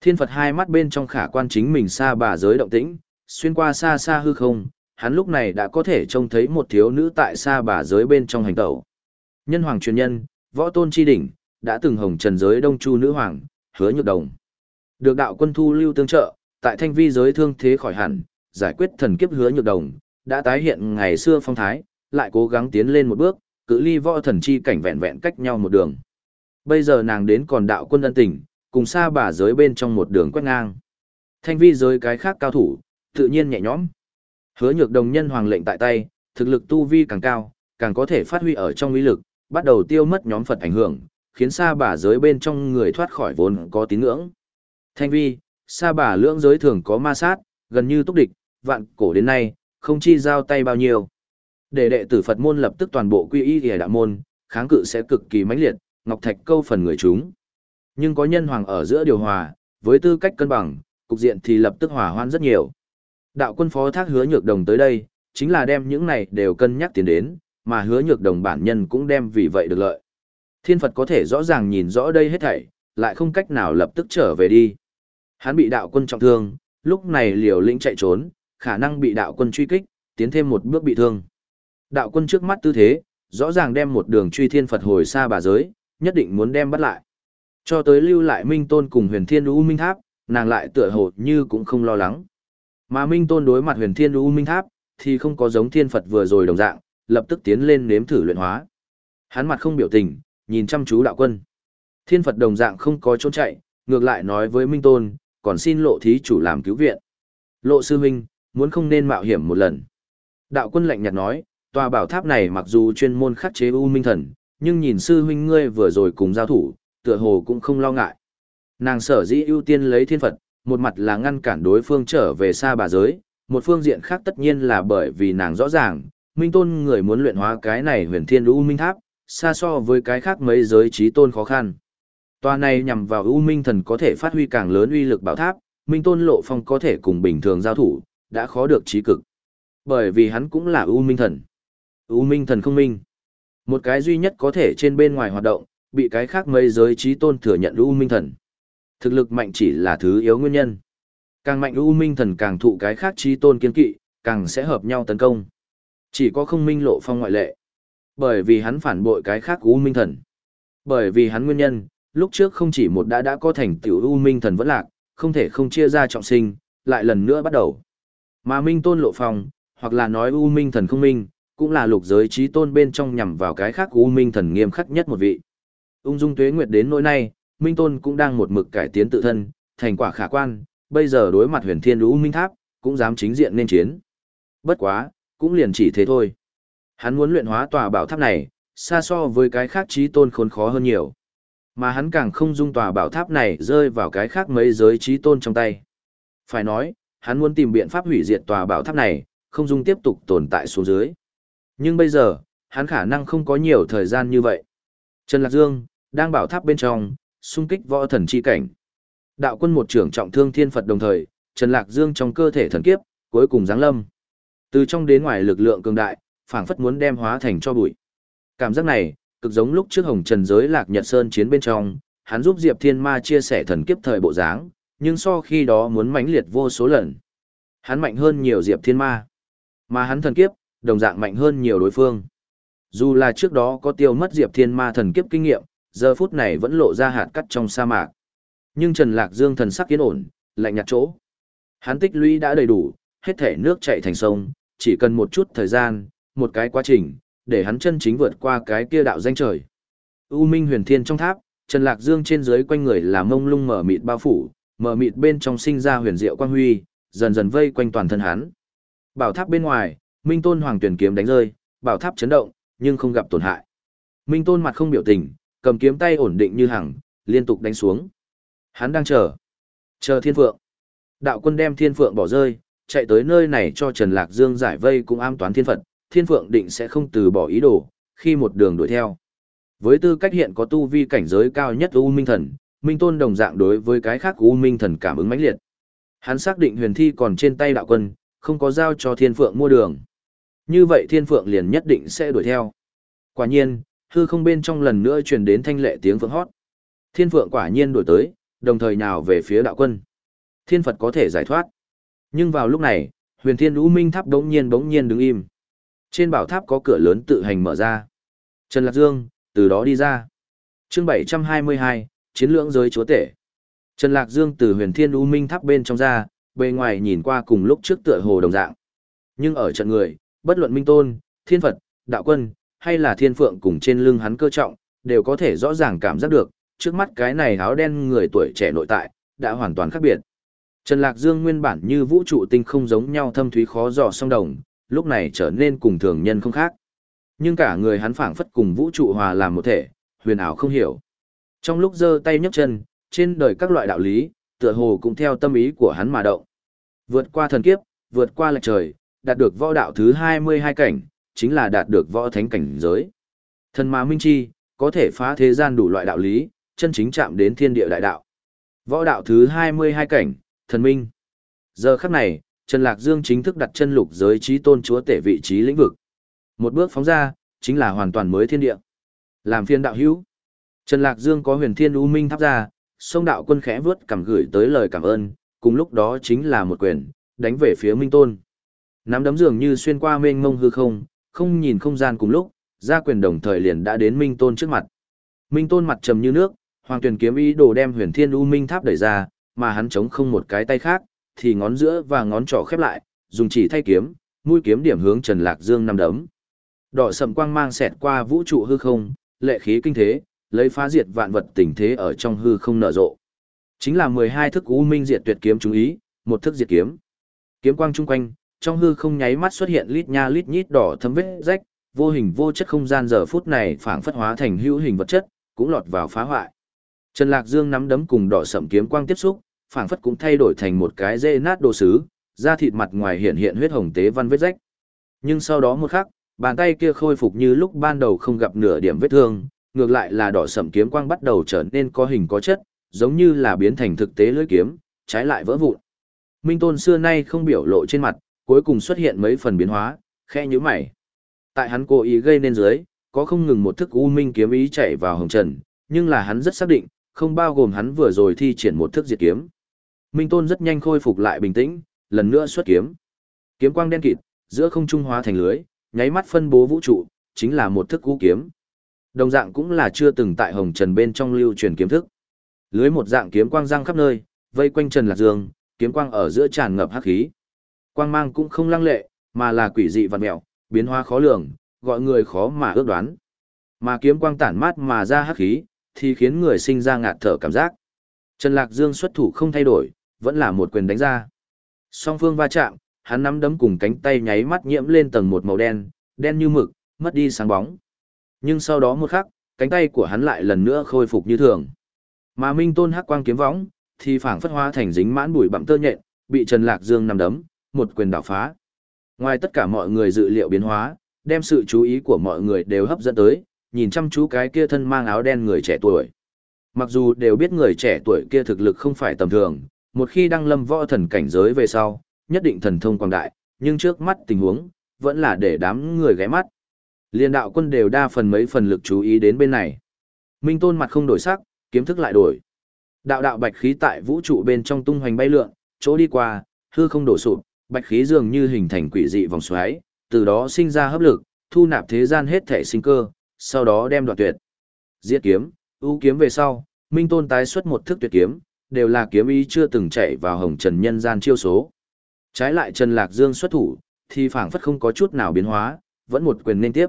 [SPEAKER 1] Thiên Phật hai mắt bên trong khả quan chính mình xa bà giới động tĩnh, xuyên qua xa xa hư không, hắn lúc này đã có thể trông thấy một thiếu nữ tại xa bà giới bên trong hành tẩu. Nhân hoàng truyền nhân, võ tôn chi đỉnh, đã từng hồng trần giới đông chu nữ hoàng, hứa nhược đồng. Được đạo quân thu lưu tương trợ, tại thanh vi giới thương thế khỏi hẳn, giải quyết thần kiếp hứa nhược đồng, đã tái hiện ngày xưa phong thái, lại cố gắng tiến lên một bước, cự ly võ thần chi cảnh vẹn vẹn cách nhau một đường. Bây giờ nàng đến còn đạo quân ân tình, cùng xa bà giới bên trong một đường quét ngang. Thanh vi giới cái khác cao thủ, tự nhiên nhẹ nhõm. Hứa nhược đồng nhân hoàng lệnh tại tay, thực lực tu vi càng cao, càng có thể phát huy ở trong uy lực, bắt đầu tiêu mất nhóm Phật ảnh hưởng, khiến xa bà giới bên trong người thoát khỏi vốn có tín ngưỡng. Thanh vi, xa bà lưỡng giới thường có ma sát, gần như túc địch, vạn cổ đến nay, không chi giao tay bao nhiêu. Để đệ tử Phật môn lập tức toàn bộ quy y thì đạo môn, kháng cự sẽ cực kỳ mãnh liệt, ngọc thạch câu phần người chúng. Nhưng có nhân hoàng ở giữa điều hòa, với tư cách cân bằng, cục diện thì lập tức hòa hoan rất nhiều. Đạo quân phó thác hứa nhược đồng tới đây, chính là đem những này đều cân nhắc tiền đến, mà hứa nhược đồng bản nhân cũng đem vì vậy được lợi. Thiên Phật có thể rõ ràng nhìn rõ đây hết thảy, lại không cách nào lập tức trở về đi. Hắn bị đạo quân trọng thương, lúc này liều lĩnh chạy trốn, khả năng bị đạo quân truy kích, tiến thêm một bước bị thương. Đạo quân trước mắt tư thế, rõ ràng đem một đường truy thiên Phật hồi xa bà giới, nhất định muốn đem bắt lại. Cho tới lưu lại Minh Tôn cùng huyền thiên U Minh Tháp, nàng lại tựa hồ như cũng không lo lắng. Mà Minh Tôn đối mặt huyền thiên U Minh Tháp, thì không có giống thiên Phật vừa rồi đồng dạng, lập tức tiến lên nếm thử luyện hóa. Hắn mặt không biểu tình, nhìn chăm chú đạo quân. Thiên Phật đồng dạng không có trốn chạy, ngược lại nói với Minh Tôn, còn xin lộ thí chủ làm cứu viện. Lộ sư huynh, muốn không nên mạo hiểm một lần. Đạo quân lạnh nhạt nói, tòa bảo tháp này mặc dù chuyên môn khắc chế U Minh Thần, nhưng nhìn sư huynh ngươi vừa rồi cùng giao thủ, tựa hồ cũng không lo ngại. Nàng sở dĩ ưu tiên lấy thiên Phật, một mặt là ngăn cản đối phương trở về xa bà giới, một phương diện khác tất nhiên là bởi vì nàng rõ ràng, Minh Tôn người muốn luyện hóa cái này huyền thiên U Minh Tháp, xa so với cái khác mấy giới trí tôn khó khăn. Tòa này nhằm vào U Minh Thần có thể phát huy càng lớn uy lực bảo tháp, Minh Tôn Lộ Phong có thể cùng bình thường giao thủ, đã khó được trí cực. Bởi vì hắn cũng là U Minh Thần. U Minh Thần không minh. Một cái duy nhất có thể trên bên ngoài hoạt động, bị cái khác mấy giới trí tôn thừa nhận U Minh Thần. Thực lực mạnh chỉ là thứ yếu nguyên nhân. Càng mạnh U Minh Thần càng thụ cái khác trí tôn kiên kỵ, càng sẽ hợp nhau tấn công. Chỉ có không minh lộ phong ngoại lệ. Bởi vì hắn phản bội cái khác U Minh Thần. Bởi vì hắn nguyên nhân, lúc trước không chỉ một đã đã có thành tiểu U Minh Thần vẫn lạc, không thể không chia ra trọng sinh, lại lần nữa bắt đầu. Mà Minh Tôn lộ phong, hoặc là nói U Minh Thần không minh, cũng là lục giới trí tôn bên trong nhằm vào cái khác U Minh Thần nghiêm khắc nhất một vị. Ung dung tuế nguyệt đến nỗi nay, Minh Tôn cũng đang một mực cải tiến tự thân, thành quả khả quan, bây giờ đối mặt huyền thiên lũ Minh Tháp, cũng dám chính diện nên chiến. Bất quá, cũng liền chỉ thế thôi. Hắn muốn luyện hóa tòa bảo tháp này, xa so với cái khác trí tôn khốn khó hơn nhiều. Mà hắn càng không dung tòa bảo tháp này rơi vào cái khác mấy giới trí tôn trong tay. Phải nói, hắn muốn tìm biện pháp hủy diệt tòa bảo tháp này, không dung tiếp tục tồn tại xuống dưới. Nhưng bây giờ, hắn khả năng không có nhiều thời gian như vậy. Trần Lạc Dương, đang bảo tháp bên trong, xung kích võ thần chi cảnh. Đạo quân một trưởng trọng thương thiên Phật đồng thời, Trần Lạc Dương trong cơ thể thần kiếp, cuối cùng giáng lâm. Từ trong đến ngoài lực lượng cường đại, phảng phất muốn đem hóa thành cho bụi. Cảm giác này, cực giống lúc trước Hồng Trần giới Lạc Nhật Sơn chiến bên trong, hắn giúp Diệp Thiên Ma chia sẻ thần kiếp thời bộ dáng, nhưng so khi đó muốn mãnh liệt vô số lần. Hắn mạnh hơn nhiều Diệp Thiên Ma, mà hắn thần kiếp, đồng dạng mạnh hơn nhiều đối phương. Dù là trước đó có tiêu mất Diệp Thiên Ma thần kiếp kinh nghiệm, giờ phút này vẫn lộ ra hạt cắt trong sa mạc. Nhưng Trần Lạc Dương thần sắc yên ổn, lạnh nhạt chỗ. Hắn tích lũy đã đầy đủ, hết thể nước chảy thành sông, chỉ cần một chút thời gian, một cái quá trình, để hắn chân chính vượt qua cái kia đạo danh trời. U Minh Huyền Thiên trong tháp, Trần Lạc Dương trên dưới quanh người là mông lung mở mịt bao phủ, mở mịt bên trong sinh ra huyền diệu quang huy, dần dần vây quanh toàn thân hắn. Bảo tháp bên ngoài, Minh Tôn Hoàng tuyển kiếm đánh rơi, bảo tháp chấn động, nhưng không gặp tổn hại. Minh Tôn mặt không biểu tình, cầm kiếm tay ổn định như hằng, liên tục đánh xuống. Hắn đang chờ. Chờ thiên phượng. Đạo quân đem thiên phượng bỏ rơi, chạy tới nơi này cho Trần Lạc Dương giải vây cũng am toán thiên Phật, thiên phượng định sẽ không từ bỏ ý đồ, khi một đường đuổi theo. Với tư cách hiện có tu vi cảnh giới cao nhất U Minh Thần, Minh Tôn đồng dạng đối với cái khác U Minh Thần cảm ứng mãnh liệt. Hắn xác định huyền thi còn trên tay đạo quân, không có giao cho Thiên Phượng mua đường. Như vậy Thiên Phượng liền nhất định sẽ đuổi theo. Quả nhiên, hư không bên trong lần nữa truyền đến thanh lệ tiếng phượng hót. Thiên Phượng quả nhiên đổi tới, đồng thời nào về phía đạo quân. Thiên Phật có thể giải thoát. Nhưng vào lúc này, huyền thiên U Minh Tháp đống nhiên bỗng nhiên đứng im. Trên bảo tháp có cửa lớn tự hành mở ra. Trần Lạc Dương, từ đó đi ra. chương 722, Chiến lưỡng giới chúa tể. Trần Lạc Dương từ huyền thiên U Minh Tháp bên trong ra, bề ngoài nhìn qua cùng lúc trước tựa hồ đồng dạng. Nhưng ở trận người, bất luận Minh Tôn, Thiên Phật, Đạo Quân, hay là Thiên Phượng cùng trên lưng hắn cơ trọng, đều có thể rõ ràng cảm giác được, trước mắt cái này áo đen người tuổi trẻ nội tại, đã hoàn toàn khác biệt. Trần Lạc Dương nguyên bản như vũ trụ tinh không giống nhau thâm thúy khó dò song đồng, lúc này trở nên cùng thường nhân không khác. Nhưng cả người hắn phảng phất cùng vũ trụ hòa làm một thể, huyền ảo không hiểu. Trong lúc giơ tay nhấc chân, trên đời các loại đạo lý, tựa hồ cũng theo tâm ý của hắn mà động. Vượt qua thần kiếp, vượt qua lệch trời, đạt được võ đạo thứ 22 cảnh, chính là đạt được võ thánh cảnh giới. Thần mà minh chi, có thể phá thế gian đủ loại đạo lý, chân chính chạm đến thiên địa đại đạo. Võ đạo thứ 22 cảnh, thần minh. Giờ khắc này, Trần Lạc Dương chính thức đặt chân lục giới trí tôn chúa tể vị trí lĩnh vực. Một bước phóng ra, chính là hoàn toàn mới thiên địa. Làm phiên đạo hữu. Trần Lạc Dương có huyền thiên u minh thắp ra, sông đạo quân khẽ vướt cảm gửi tới lời cảm ơn, cùng lúc đó chính là một quyền, đánh về phía Minh Tôn. Nắm đấm dường như xuyên qua mênh mông hư không, không nhìn không gian cùng lúc, ra quyền đồng thời liền đã đến Minh Tôn trước mặt. Minh Tôn mặt trầm như nước, Hoàng Tuyền kiếm ý đồ đem Huyền Thiên U Minh Tháp đẩy ra, mà hắn chống không một cái tay khác, thì ngón giữa và ngón trỏ khép lại, dùng chỉ thay kiếm, mũi kiếm điểm hướng Trần Lạc Dương năm đấm. Đỏ sầm quang mang xẹt qua vũ trụ hư không, lệ khí kinh thế, lấy phá diệt vạn vật tình thế ở trong hư không nở rộ. Chính là 12 thức U Minh diệt tuyệt kiếm chú ý, một thức diệt kiếm. Kiếm quang chung quanh, trong hư không nháy mắt xuất hiện lít nha lít nhít đỏ thấm vết rách, vô hình vô chất không gian giờ phút này phảng phất hóa thành hữu hình vật chất, cũng lọt vào phá hoại. Trần Lạc Dương nắm đấm cùng đỏ sậm kiếm quang tiếp xúc, phảng phất cũng thay đổi thành một cái dê nát đồ sứ, da thịt mặt ngoài hiện hiện huyết hồng tế văn vết rách. Nhưng sau đó một khắc, bàn tay kia khôi phục như lúc ban đầu không gặp nửa điểm vết thương, ngược lại là đỏ sậm kiếm quang bắt đầu trở nên có hình có chất, giống như là biến thành thực tế lưỡi kiếm, trái lại vỡ vụn. Minh Tôn xưa nay không biểu lộ trên mặt, cuối cùng xuất hiện mấy phần biến hóa, khẽ nhíu mày. Tại hắn cố ý gây nên dưới, có không ngừng một thức u minh kiếm ý chạy vào hồng trần, nhưng là hắn rất xác định, không bao gồm hắn vừa rồi thi triển một thức diệt kiếm. Minh Tôn rất nhanh khôi phục lại bình tĩnh, lần nữa xuất kiếm. Kiếm quang đen kịt, giữa không trung hóa thành lưới, nháy mắt phân bố vũ trụ, chính là một thức cú kiếm. Đồng dạng cũng là chưa từng tại Hồng Trần bên trong lưu truyền kiếm thức. Lưới một dạng kiếm quang răng khắp nơi, vây quanh Trần Lạc Dương, kiếm quang ở giữa tràn ngập hắc khí. Quang mang cũng không lăng lệ, mà là quỷ dị vặn mèo, biến hóa khó lường, gọi người khó mà ước đoán. Mà kiếm quang tản mát mà ra hắc khí, thì khiến người sinh ra ngạt thở cảm giác. Trần Lạc Dương xuất thủ không thay đổi, vẫn là một quyền đánh ra. Song phương va chạm, hắn nắm đấm cùng cánh tay nháy mắt nhiễm lên tầng một màu đen, đen như mực, mất đi sáng bóng. Nhưng sau đó một khắc, cánh tay của hắn lại lần nữa khôi phục như thường. Mà Minh Tôn hắc quang kiếm võng, thì phảng phất hóa thành dính mãn bụi bặm tơ nhện, bị Trần Lạc Dương nắm đấm, một quyền đảo phá. Ngoài tất cả mọi người dự liệu biến hóa, đem sự chú ý của mọi người đều hấp dẫn tới, nhìn chăm chú cái kia thân mang áo đen người trẻ tuổi. Mặc dù đều biết người trẻ tuổi kia thực lực không phải tầm thường, một khi đăng lâm võ thần cảnh giới về sau, nhất định thần thông quang đại, nhưng trước mắt tình huống, vẫn là để đám người ghé mắt. Liên đạo quân đều đa phần mấy phần lực chú ý đến bên này. Minh tôn mặt không đổi sắc, kiếm thức lại đổi. Đạo đạo bạch khí tại vũ trụ bên trong tung hoành bay lượn, chỗ đi qua, hư không đổ sụp, bạch khí dường như hình thành quỷ dị vòng xoáy, từ đó sinh ra hấp lực, thu nạp thế gian hết thể sinh cơ, sau đó đem đoạt tuyệt. Diệt kiếm, ưu kiếm về sau, Minh Tôn tái xuất một thức tuyệt kiếm, đều là kiếm ý chưa từng chạy vào hồng trần nhân gian chiêu số. Trái lại Trần Lạc Dương xuất thủ, thì phảng phất không có chút nào biến hóa, vẫn một quyền nên tiếp.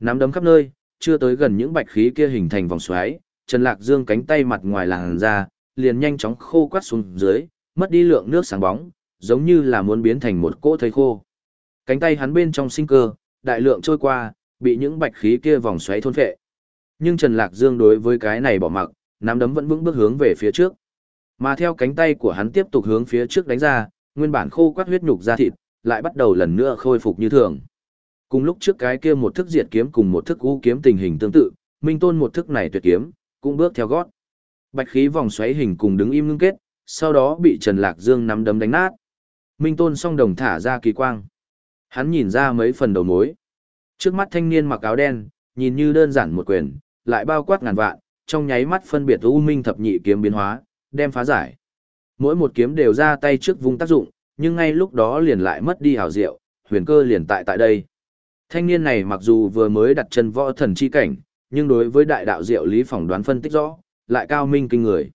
[SPEAKER 1] Nắm đấm khắp nơi, chưa tới gần những bạch khí kia hình thành vòng xoáy, Trần Lạc Dương cánh tay mặt ngoài làn ra, liền nhanh chóng khô quắt xuống dưới, mất đi lượng nước sáng bóng, giống như là muốn biến thành một cỗ thây khô. Cánh tay hắn bên trong sinh cơ, đại lượng trôi qua, bị những bạch khí kia vòng xoáy thôn phệ. Nhưng Trần Lạc Dương đối với cái này bỏ mặc, nắm đấm vẫn vững bước hướng về phía trước. Mà theo cánh tay của hắn tiếp tục hướng phía trước đánh ra, nguyên bản khô quắt huyết nhục ra thịt, lại bắt đầu lần nữa khôi phục như thường. Cùng lúc trước cái kia một thức diệt kiếm cùng một thức u kiếm tình hình tương tự, Minh Tôn một thức này tuyệt kiếm, cũng bước theo gót. Bạch khí vòng xoáy hình cùng đứng im ngưng kết, sau đó bị Trần Lạc Dương nắm đấm đánh nát. Minh Tôn song đồng thả ra kỳ quang. Hắn nhìn ra mấy phần đầu mối. Trước mắt thanh niên mặc áo đen, nhìn như đơn giản một quyền, lại bao quát ngàn vạn, trong nháy mắt phân biệt u minh thập nhị kiếm biến hóa, đem phá giải. Mỗi một kiếm đều ra tay trước vùng tác dụng, nhưng ngay lúc đó liền lại mất đi hào diệu, huyền cơ liền tại tại đây. Thanh niên này mặc dù vừa mới đặt chân võ thần chi cảnh, nhưng đối với đại đạo diệu lý phỏng đoán phân tích rõ, lại cao minh kinh người.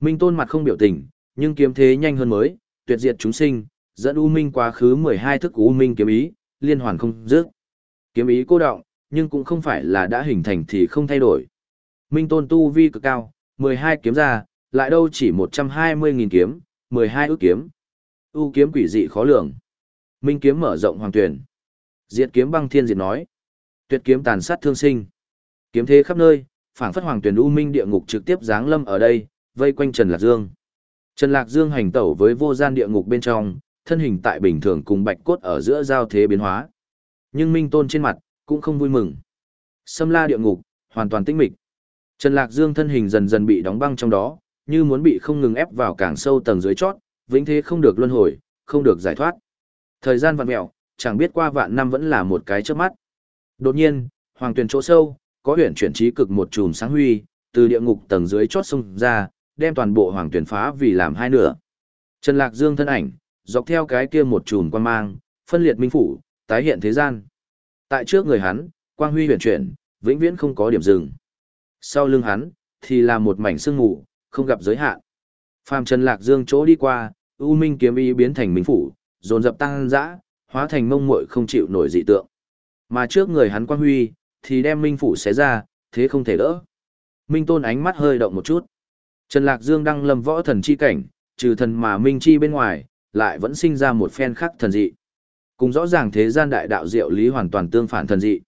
[SPEAKER 1] Minh tôn mặt không biểu tình, nhưng kiếm thế nhanh hơn mới, tuyệt diệt chúng sinh, dẫn U Minh quá khứ 12 thức U Minh kiếm ý, liên hoàn không dứt. Kiếm ý cô động, nhưng cũng không phải là đã hình thành thì không thay đổi. Minh tôn tu vi cực cao, 12 kiếm ra, lại đâu chỉ 120.000 kiếm, 12 ước kiếm. U kiếm quỷ dị khó lường. Minh kiếm mở rộng hoàng tuyển. Diệt kiếm băng thiên diệt nói. Tuyệt kiếm tàn sát thương sinh. Kiếm thế khắp nơi, phảng phất hoàng tuyển u minh địa ngục trực tiếp giáng lâm ở đây, vây quanh Trần Lạc Dương. Trần Lạc Dương hành tẩu với vô gian địa ngục bên trong, thân hình tại bình thường cùng bạch cốt ở giữa giao thế biến hóa. Nhưng Minh Tôn trên mặt, cũng không vui mừng. Xâm la địa ngục, hoàn toàn tĩnh mịch. Trần Lạc Dương thân hình dần dần bị đóng băng trong đó, như muốn bị không ngừng ép vào càng sâu tầng dưới chót, vĩnh thế không được luân hồi, không được giải thoát. Thời gian vặn mẹo, chẳng biết qua vạn năm vẫn là một cái chớp mắt. Đột nhiên, hoàng tuyển chỗ sâu, có huyền chuyển trí cực một chùm sáng huy, từ địa ngục tầng dưới chót xung ra, đem toàn bộ hoàng tuyển phá vì làm hai nửa. Trần Lạc Dương thân ảnh, dọc theo cái kia một chùm quan mang, phân liệt minh phủ, tái hiện thế gian. Tại trước người hắn, quang huy huyền chuyển, vĩnh viễn không có điểm dừng. Sau lưng hắn, thì là một mảnh sương mù, không gặp giới hạn. Phàm Trần Lạc Dương chỗ đi qua, U Minh kiếm ý biến thành minh phủ, dồn dập tăng dã, hóa thành mông muội không chịu nổi dị tượng. Mà trước người hắn quang huy, thì đem minh phủ xé ra, thế không thể đỡ. Minh Tôn ánh mắt hơi động một chút. Trần Lạc Dương đang lâm võ thần chi cảnh, trừ thần mà minh chi bên ngoài, lại vẫn sinh ra một phen khác thần dị. Cùng rõ ràng thế gian đại đạo diệu lý hoàn toàn tương phản thần dị.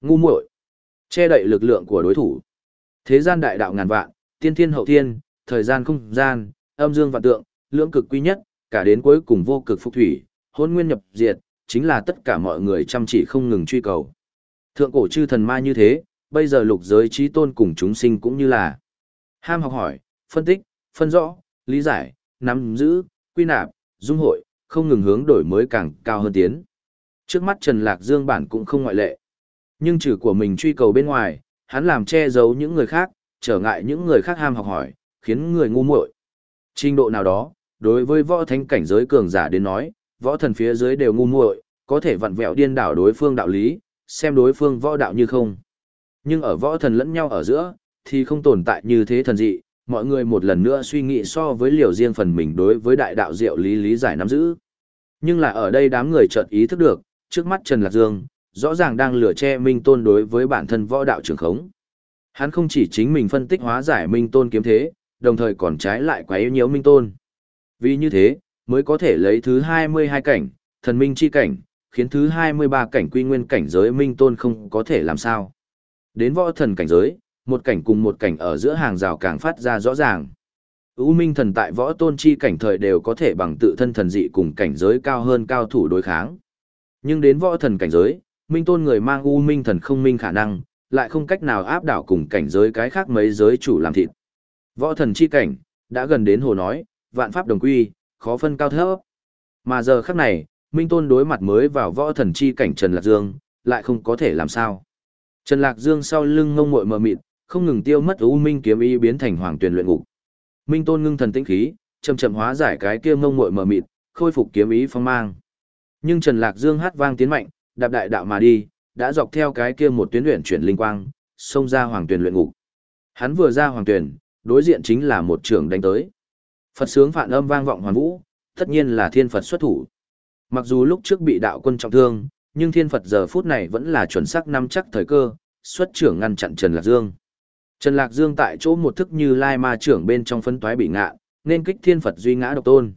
[SPEAKER 1] Ngu muội, che đậy lực lượng của đối thủ. Thế gian đại đạo ngàn vạn, tiên thiên hậu thiên, thời gian không gian, âm dương vạn tượng, lưỡng cực quy nhất, cả đến cuối cùng vô cực phục thủy, hôn nguyên nhập diệt, chính là tất cả mọi người chăm chỉ không ngừng truy cầu. Thượng cổ chư thần ma như thế, bây giờ lục giới trí tôn cùng chúng sinh cũng như là ham học hỏi, phân tích, phân rõ, lý giải, nắm giữ, quy nạp, dung hội, không ngừng hướng đổi mới càng cao hơn tiến. Trước mắt Trần Lạc Dương bản cũng không ngoại lệ. Nhưng trừ của mình truy cầu bên ngoài, hắn làm che giấu những người khác, trở ngại những người khác ham học hỏi, khiến người ngu muội. Trình độ nào đó, đối với võ thánh cảnh giới cường giả đến nói, võ thần phía dưới đều ngu muội, có thể vặn vẹo điên đảo đối phương đạo lý, xem đối phương võ đạo như không. Nhưng ở võ thần lẫn nhau ở giữa, thì không tồn tại như thế thần dị, mọi người một lần nữa suy nghĩ so với liều riêng phần mình đối với đại đạo diệu lý lý giải nắm giữ. Nhưng là ở đây đám người chợt ý thức được, trước mắt Trần Lạc Dương, rõ ràng đang lửa che Minh Tôn đối với bản thân võ đạo trường khống. Hắn không chỉ chính mình phân tích hóa giải Minh Tôn kiếm thế, đồng thời còn trái lại quá yếu nhiễu Minh Tôn. Vì như thế, mới có thể lấy thứ 22 cảnh, thần minh chi cảnh, khiến thứ 23 cảnh quy nguyên cảnh giới Minh Tôn không có thể làm sao. Đến võ thần cảnh giới, một cảnh cùng một cảnh ở giữa hàng rào càng phát ra rõ ràng. U Minh thần tại võ tôn chi cảnh thời đều có thể bằng tự thân thần dị cùng cảnh giới cao hơn cao thủ đối kháng. Nhưng đến võ thần cảnh giới, Minh tôn người mang U Minh thần không minh khả năng, lại không cách nào áp đảo cùng cảnh giới cái khác mấy giới chủ làm thịt. Võ thần chi cảnh, đã gần đến hồ nói, vạn pháp đồng quy, khó phân cao thấp. Mà giờ khắc này, Minh tôn đối mặt mới vào võ thần chi cảnh Trần Lạc Dương, lại không có thể làm sao. Trần Lạc Dương sau lưng ngông muội mờ mịt, không ngừng tiêu mất u minh kiếm ý biến thành hoàng Tuyền luyện ngục. Minh Tôn ngưng thần tĩnh khí, chậm chậm hóa giải cái kia ngông muội mờ mịt, khôi phục kiếm ý phong mang. Nhưng Trần Lạc Dương hát vang tiến mạnh, đạp đại đạo mà đi, đã dọc theo cái kia một tuyến luyện chuyển linh quang, xông ra hoàng Tuyền luyện ngục. Hắn vừa ra hoàng Tuyền đối diện chính là một trưởng đánh tới. Phật sướng phản âm vang vọng hoàn vũ, tất nhiên là thiên Phật xuất thủ. Mặc dù lúc trước bị đạo quân trọng thương, nhưng thiên Phật giờ phút này vẫn là chuẩn xác nắm chắc thời cơ, xuất trưởng ngăn chặn Trần Lạc Dương. Trần Lạc Dương tại chỗ một thức như lai ma trưởng bên trong phân toái bị ngạ, nên kích thiên Phật duy ngã độc tôn.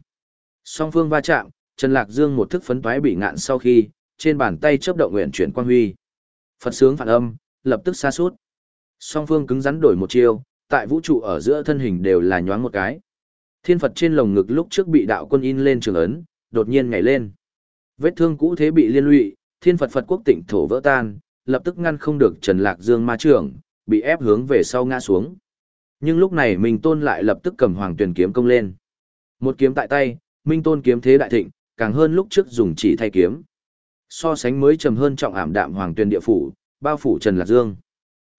[SPEAKER 1] Song phương va chạm, Trần Lạc Dương một thức phấn toái bị ngạn sau khi, trên bàn tay chớp động nguyện chuyển quang huy. Phật sướng phản âm, lập tức xa suốt. Song phương cứng rắn đổi một chiêu, tại vũ trụ ở giữa thân hình đều là nhoáng một cái. Thiên Phật trên lồng ngực lúc trước bị đạo quân in lên trường ấn, đột nhiên nhảy lên. Vết thương cũ thế bị liên lụy, thiên Phật Phật quốc tỉnh thổ vỡ tan, lập tức ngăn không được Trần Lạc Dương ma trưởng, bị ép hướng về sau ngã xuống. Nhưng lúc này Minh Tôn lại lập tức cầm Hoàng Tuyền kiếm công lên. Một kiếm tại tay, Minh Tôn kiếm thế đại thịnh, càng hơn lúc trước dùng chỉ thay kiếm. So sánh mới trầm hơn trọng ảm đạm Hoàng Tuyền địa phủ, bao phủ Trần Lạc Dương.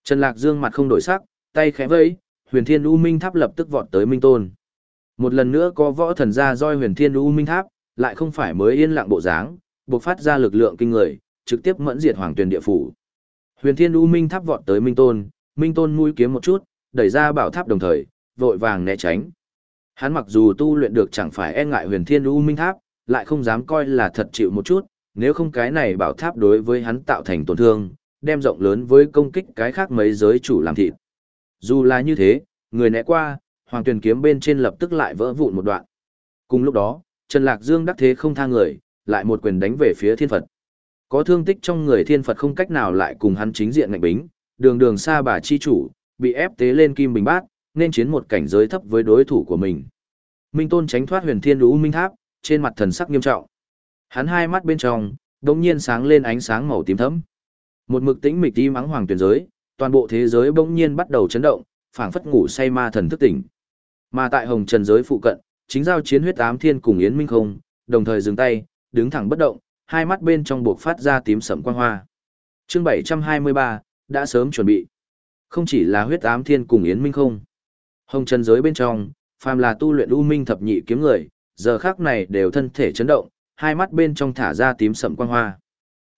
[SPEAKER 1] Trần Lạc Dương mặt không đổi sắc, tay khẽ vẫy, Huyền Thiên U Minh Tháp lập tức vọt tới Minh Tôn. Một lần nữa có võ thần ra roi Huyền Thiên U Minh Tháp, lại không phải mới yên lặng bộ dáng, bộc phát ra lực lượng kinh người, trực tiếp mẫn diệt Hoàng Tuyền địa phủ. Huyền Thiên U Minh Tháp vọt tới Minh Tôn, Minh Tôn mũi kiếm một chút, đẩy ra bảo tháp đồng thời, vội vàng né tránh. Hắn mặc dù tu luyện được chẳng phải e ngại Huyền Thiên U Minh Tháp, lại không dám coi là thật chịu một chút, nếu không cái này bảo tháp đối với hắn tạo thành tổn thương, đem rộng lớn với công kích cái khác mấy giới chủ làm thịt. Dù là như thế, người né qua, Hoàng Tuyền kiếm bên trên lập tức lại vỡ vụn một đoạn. Cùng lúc đó, Trần Lạc Dương đắc thế không tha người, lại một quyền đánh về phía thiên Phật. Có thương tích trong người thiên Phật không cách nào lại cùng hắn chính diện ngạnh bính, đường đường xa bà chi chủ, bị ép tế lên kim bình bát, nên chiến một cảnh giới thấp với đối thủ của mình. Minh Tôn tránh thoát huyền thiên lũ minh tháp, trên mặt thần sắc nghiêm trọng. Hắn hai mắt bên trong, đống nhiên sáng lên ánh sáng màu tím thẫm. Một mực tĩnh mịch đi mắng hoàng tuyển giới, toàn bộ thế giới bỗng nhiên bắt đầu chấn động, phảng phất ngủ say ma thần thức tỉnh. Mà tại hồng trần giới phụ cận, chính giao chiến huyết ám thiên cùng yến minh không, đồng thời dừng tay, đứng thẳng bất động, hai mắt bên trong buộc phát ra tím sẫm quang hoa. Chương 723, đã sớm chuẩn bị. Không chỉ là huyết ám thiên cùng Yến Minh không. Hồng chân giới bên trong, phàm là tu luyện u minh thập nhị kiếm người, giờ khác này đều thân thể chấn động, hai mắt bên trong thả ra tím sậm quang hoa.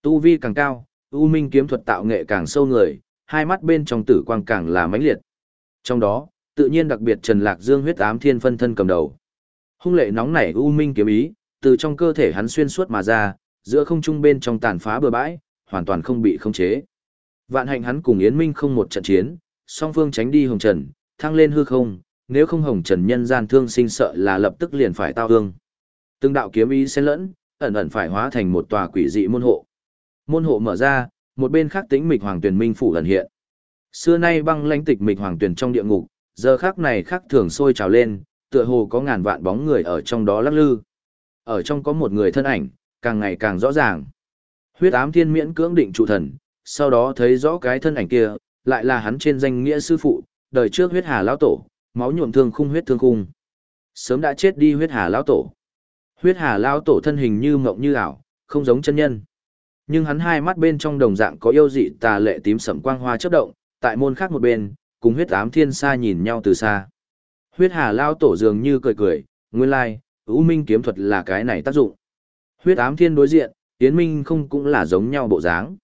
[SPEAKER 1] Tu vi càng cao, u minh kiếm thuật tạo nghệ càng sâu người, hai mắt bên trong tử quang càng là mãnh liệt. Trong đó, tự nhiên đặc biệt Trần Lạc Dương huyết ám thiên phân thân cầm đầu. Hung lệ nóng nảy u minh kiếm ý, từ trong cơ thể hắn xuyên suốt mà ra, giữa không trung bên trong tàn phá bừa bãi, hoàn toàn không bị khống chế. Vạn hạnh hắn cùng Yến Minh không một trận chiến, song phương tránh đi hồng trần, thăng lên hư không, nếu không hồng trần nhân gian thương sinh sợ là lập tức liền phải tao hương. Từng đạo kiếm ý xen lẫn, ẩn ẩn phải hóa thành một tòa quỷ dị môn hộ. Môn hộ mở ra, một bên khác tĩnh mịch hoàng tuyển minh phủ ẩn hiện. Xưa nay băng lãnh tịch mịch hoàng tuyển trong địa ngục, giờ khác này khác thường sôi trào lên, tựa hồ có ngàn vạn bóng người ở trong đó lắc lư. Ở trong có một người thân ảnh, càng ngày càng rõ ràng. Huyết ám thiên miễn cưỡng định trụ thần, sau đó thấy rõ cái thân ảnh kia, lại là hắn trên danh nghĩa sư phụ, đời trước huyết hà lão tổ, máu nhuộm thương khung huyết thương khung. Sớm đã chết đi huyết hà lão tổ. Huyết hà lão tổ thân hình như mộng như ảo, không giống chân nhân. Nhưng hắn hai mắt bên trong đồng dạng có yêu dị tà lệ tím sẫm quang hoa chớp động, tại môn khác một bên, cùng huyết ám thiên xa nhìn nhau từ xa. Huyết hà lão tổ dường như cười cười, nguyên lai, like, U Minh kiếm thuật là cái này tác dụng. Huyết ám thiên đối diện, Yến Minh không cũng là giống nhau bộ dáng.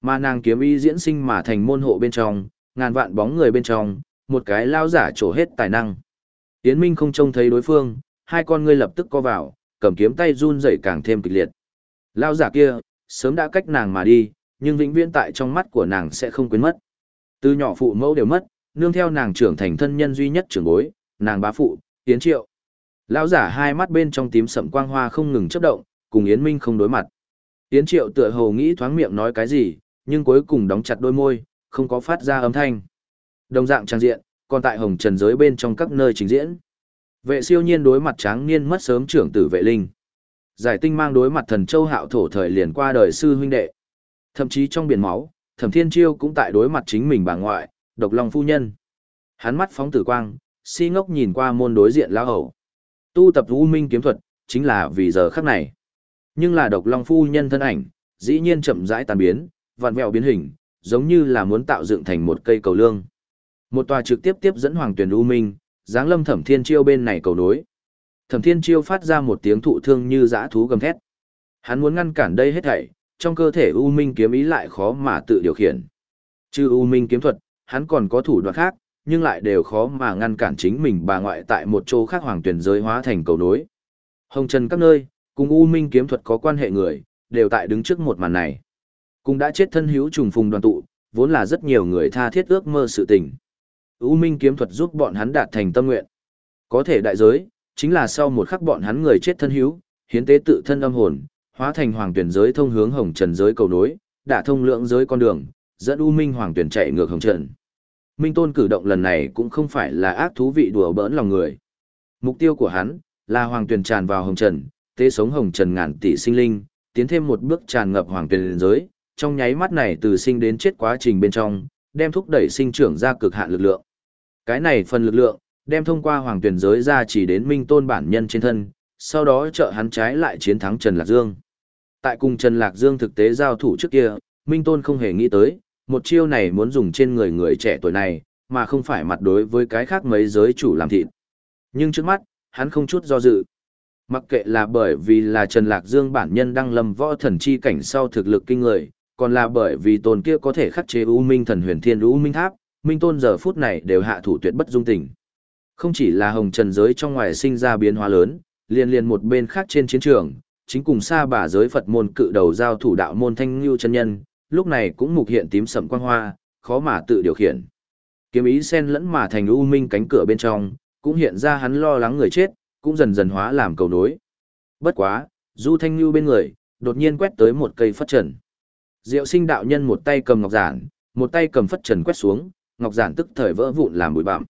[SPEAKER 1] Mà nàng kiếm ý diễn sinh mà thành môn hộ bên trong, ngàn vạn bóng người bên trong, một cái lao giả trổ hết tài năng. Yến Minh không trông thấy đối phương, hai con ngươi lập tức co vào, cầm kiếm tay run rẩy càng thêm kịch liệt. Lao giả kia, sớm đã cách nàng mà đi, nhưng vĩnh viễn tại trong mắt của nàng sẽ không quên mất. Từ nhỏ phụ mẫu đều mất, nương theo nàng trưởng thành thân nhân duy nhất trưởng bối, nàng bá phụ, Yến Triệu. Lão giả hai mắt bên trong tím sậm quang hoa không ngừng chớp động, cùng Yến Minh không đối mặt. Yến Triệu tựa hồ nghĩ thoáng miệng nói cái gì, nhưng cuối cùng đóng chặt đôi môi, không có phát ra âm thanh. Đồng dạng trang diện, còn tại hồng trần giới bên trong các nơi trình diễn. Vệ siêu nhiên đối mặt tráng niên mất sớm trưởng tử vệ linh. Giải tinh mang đối mặt thần châu hạo thổ thời liền qua đời sư huynh đệ. Thậm chí trong biển máu, thẩm thiên chiêu cũng tại đối mặt chính mình bà ngoại, độc long phu nhân. Hắn mắt phóng tử quang, si ngốc nhìn qua môn đối diện lão hầu. Tu tập u minh kiếm thuật, chính là vì giờ khắc này. Nhưng là độc long phu nhân thân ảnh, dĩ nhiên chậm rãi tàn biến, vặn vẹo biến hình, giống như là muốn tạo dựng thành một cây cầu lương. Một tòa trực tiếp tiếp dẫn hoàng tuyển u minh, dáng lâm thẩm thiên chiêu bên này cầu nối. Thẩm thiên chiêu phát ra một tiếng thụ thương như dã thú gầm thét. Hắn muốn ngăn cản đây hết thảy, trong cơ thể u minh kiếm ý lại khó mà tự điều khiển. Trừ u minh kiếm thuật, hắn còn có thủ đoạn khác, nhưng lại đều khó mà ngăn cản chính mình bà ngoại tại một chỗ khác hoàng tuyển giới hóa thành cầu nối. Hồng Trần các nơi, cùng U Minh kiếm thuật có quan hệ người, đều tại đứng trước một màn này. Cũng đã chết thân hữu trùng phùng đoàn tụ, vốn là rất nhiều người tha thiết ước mơ sự tình. U Minh kiếm thuật giúp bọn hắn đạt thành tâm nguyện. Có thể đại giới, chính là sau một khắc bọn hắn người chết thân hữu, hiến tế tự thân âm hồn, hóa thành hoàng tuyển giới thông hướng hồng trần giới cầu nối, đã thông lượng giới con đường, dẫn U Minh hoàng tuyển chạy ngược hồng trần. Minh Tôn cử động lần này cũng không phải là ác thú vị đùa bỡn lòng người. Mục tiêu của hắn là hoàng tuyển tràn vào hồng trần, tế sống hồng trần ngàn tỷ sinh linh, tiến thêm một bước tràn ngập hoàng tuyển giới, trong nháy mắt này từ sinh đến chết quá trình bên trong, đem thúc đẩy sinh trưởng ra cực hạn lực lượng. Cái này phần lực lượng, đem thông qua hoàng tuyển giới ra chỉ đến minh tôn bản nhân trên thân, sau đó trợ hắn trái lại chiến thắng Trần Lạc Dương. Tại cùng Trần Lạc Dương thực tế giao thủ trước kia, Minh Tôn không hề nghĩ tới, một chiêu này muốn dùng trên người người trẻ tuổi này, mà không phải mặt đối với cái khác mấy giới chủ làm thịt. Nhưng trước mắt, hắn không chút do dự. Mặc kệ là bởi vì là Trần Lạc Dương bản nhân đang lâm võ thần chi cảnh sau thực lực kinh người, còn là bởi vì tôn kia có thể khắc chế U Minh thần huyền thiên U Minh tháp, Minh Tôn giờ phút này đều hạ thủ tuyệt bất dung tình. Không chỉ là hồng trần giới trong ngoài sinh ra biến hóa lớn, liền liền một bên khác trên chiến trường, chính cùng xa bà giới Phật môn cự đầu giao thủ đạo môn thanh Nưu chân nhân, lúc này cũng mục hiện tím sậm quang hoa, khó mà tự điều khiển. Kiếm ý sen lẫn mà thành u minh cánh cửa bên trong, cũng hiện ra hắn lo lắng người chết, cũng dần dần hóa làm cầu nối. Bất quá, Du Thanh Nưu bên người, đột nhiên quét tới một cây phất trần. Diệu sinh đạo nhân một tay cầm ngọc giản, một tay cầm phất trần quét xuống, ngọc giản tức thời vỡ vụn làm bụi bặm.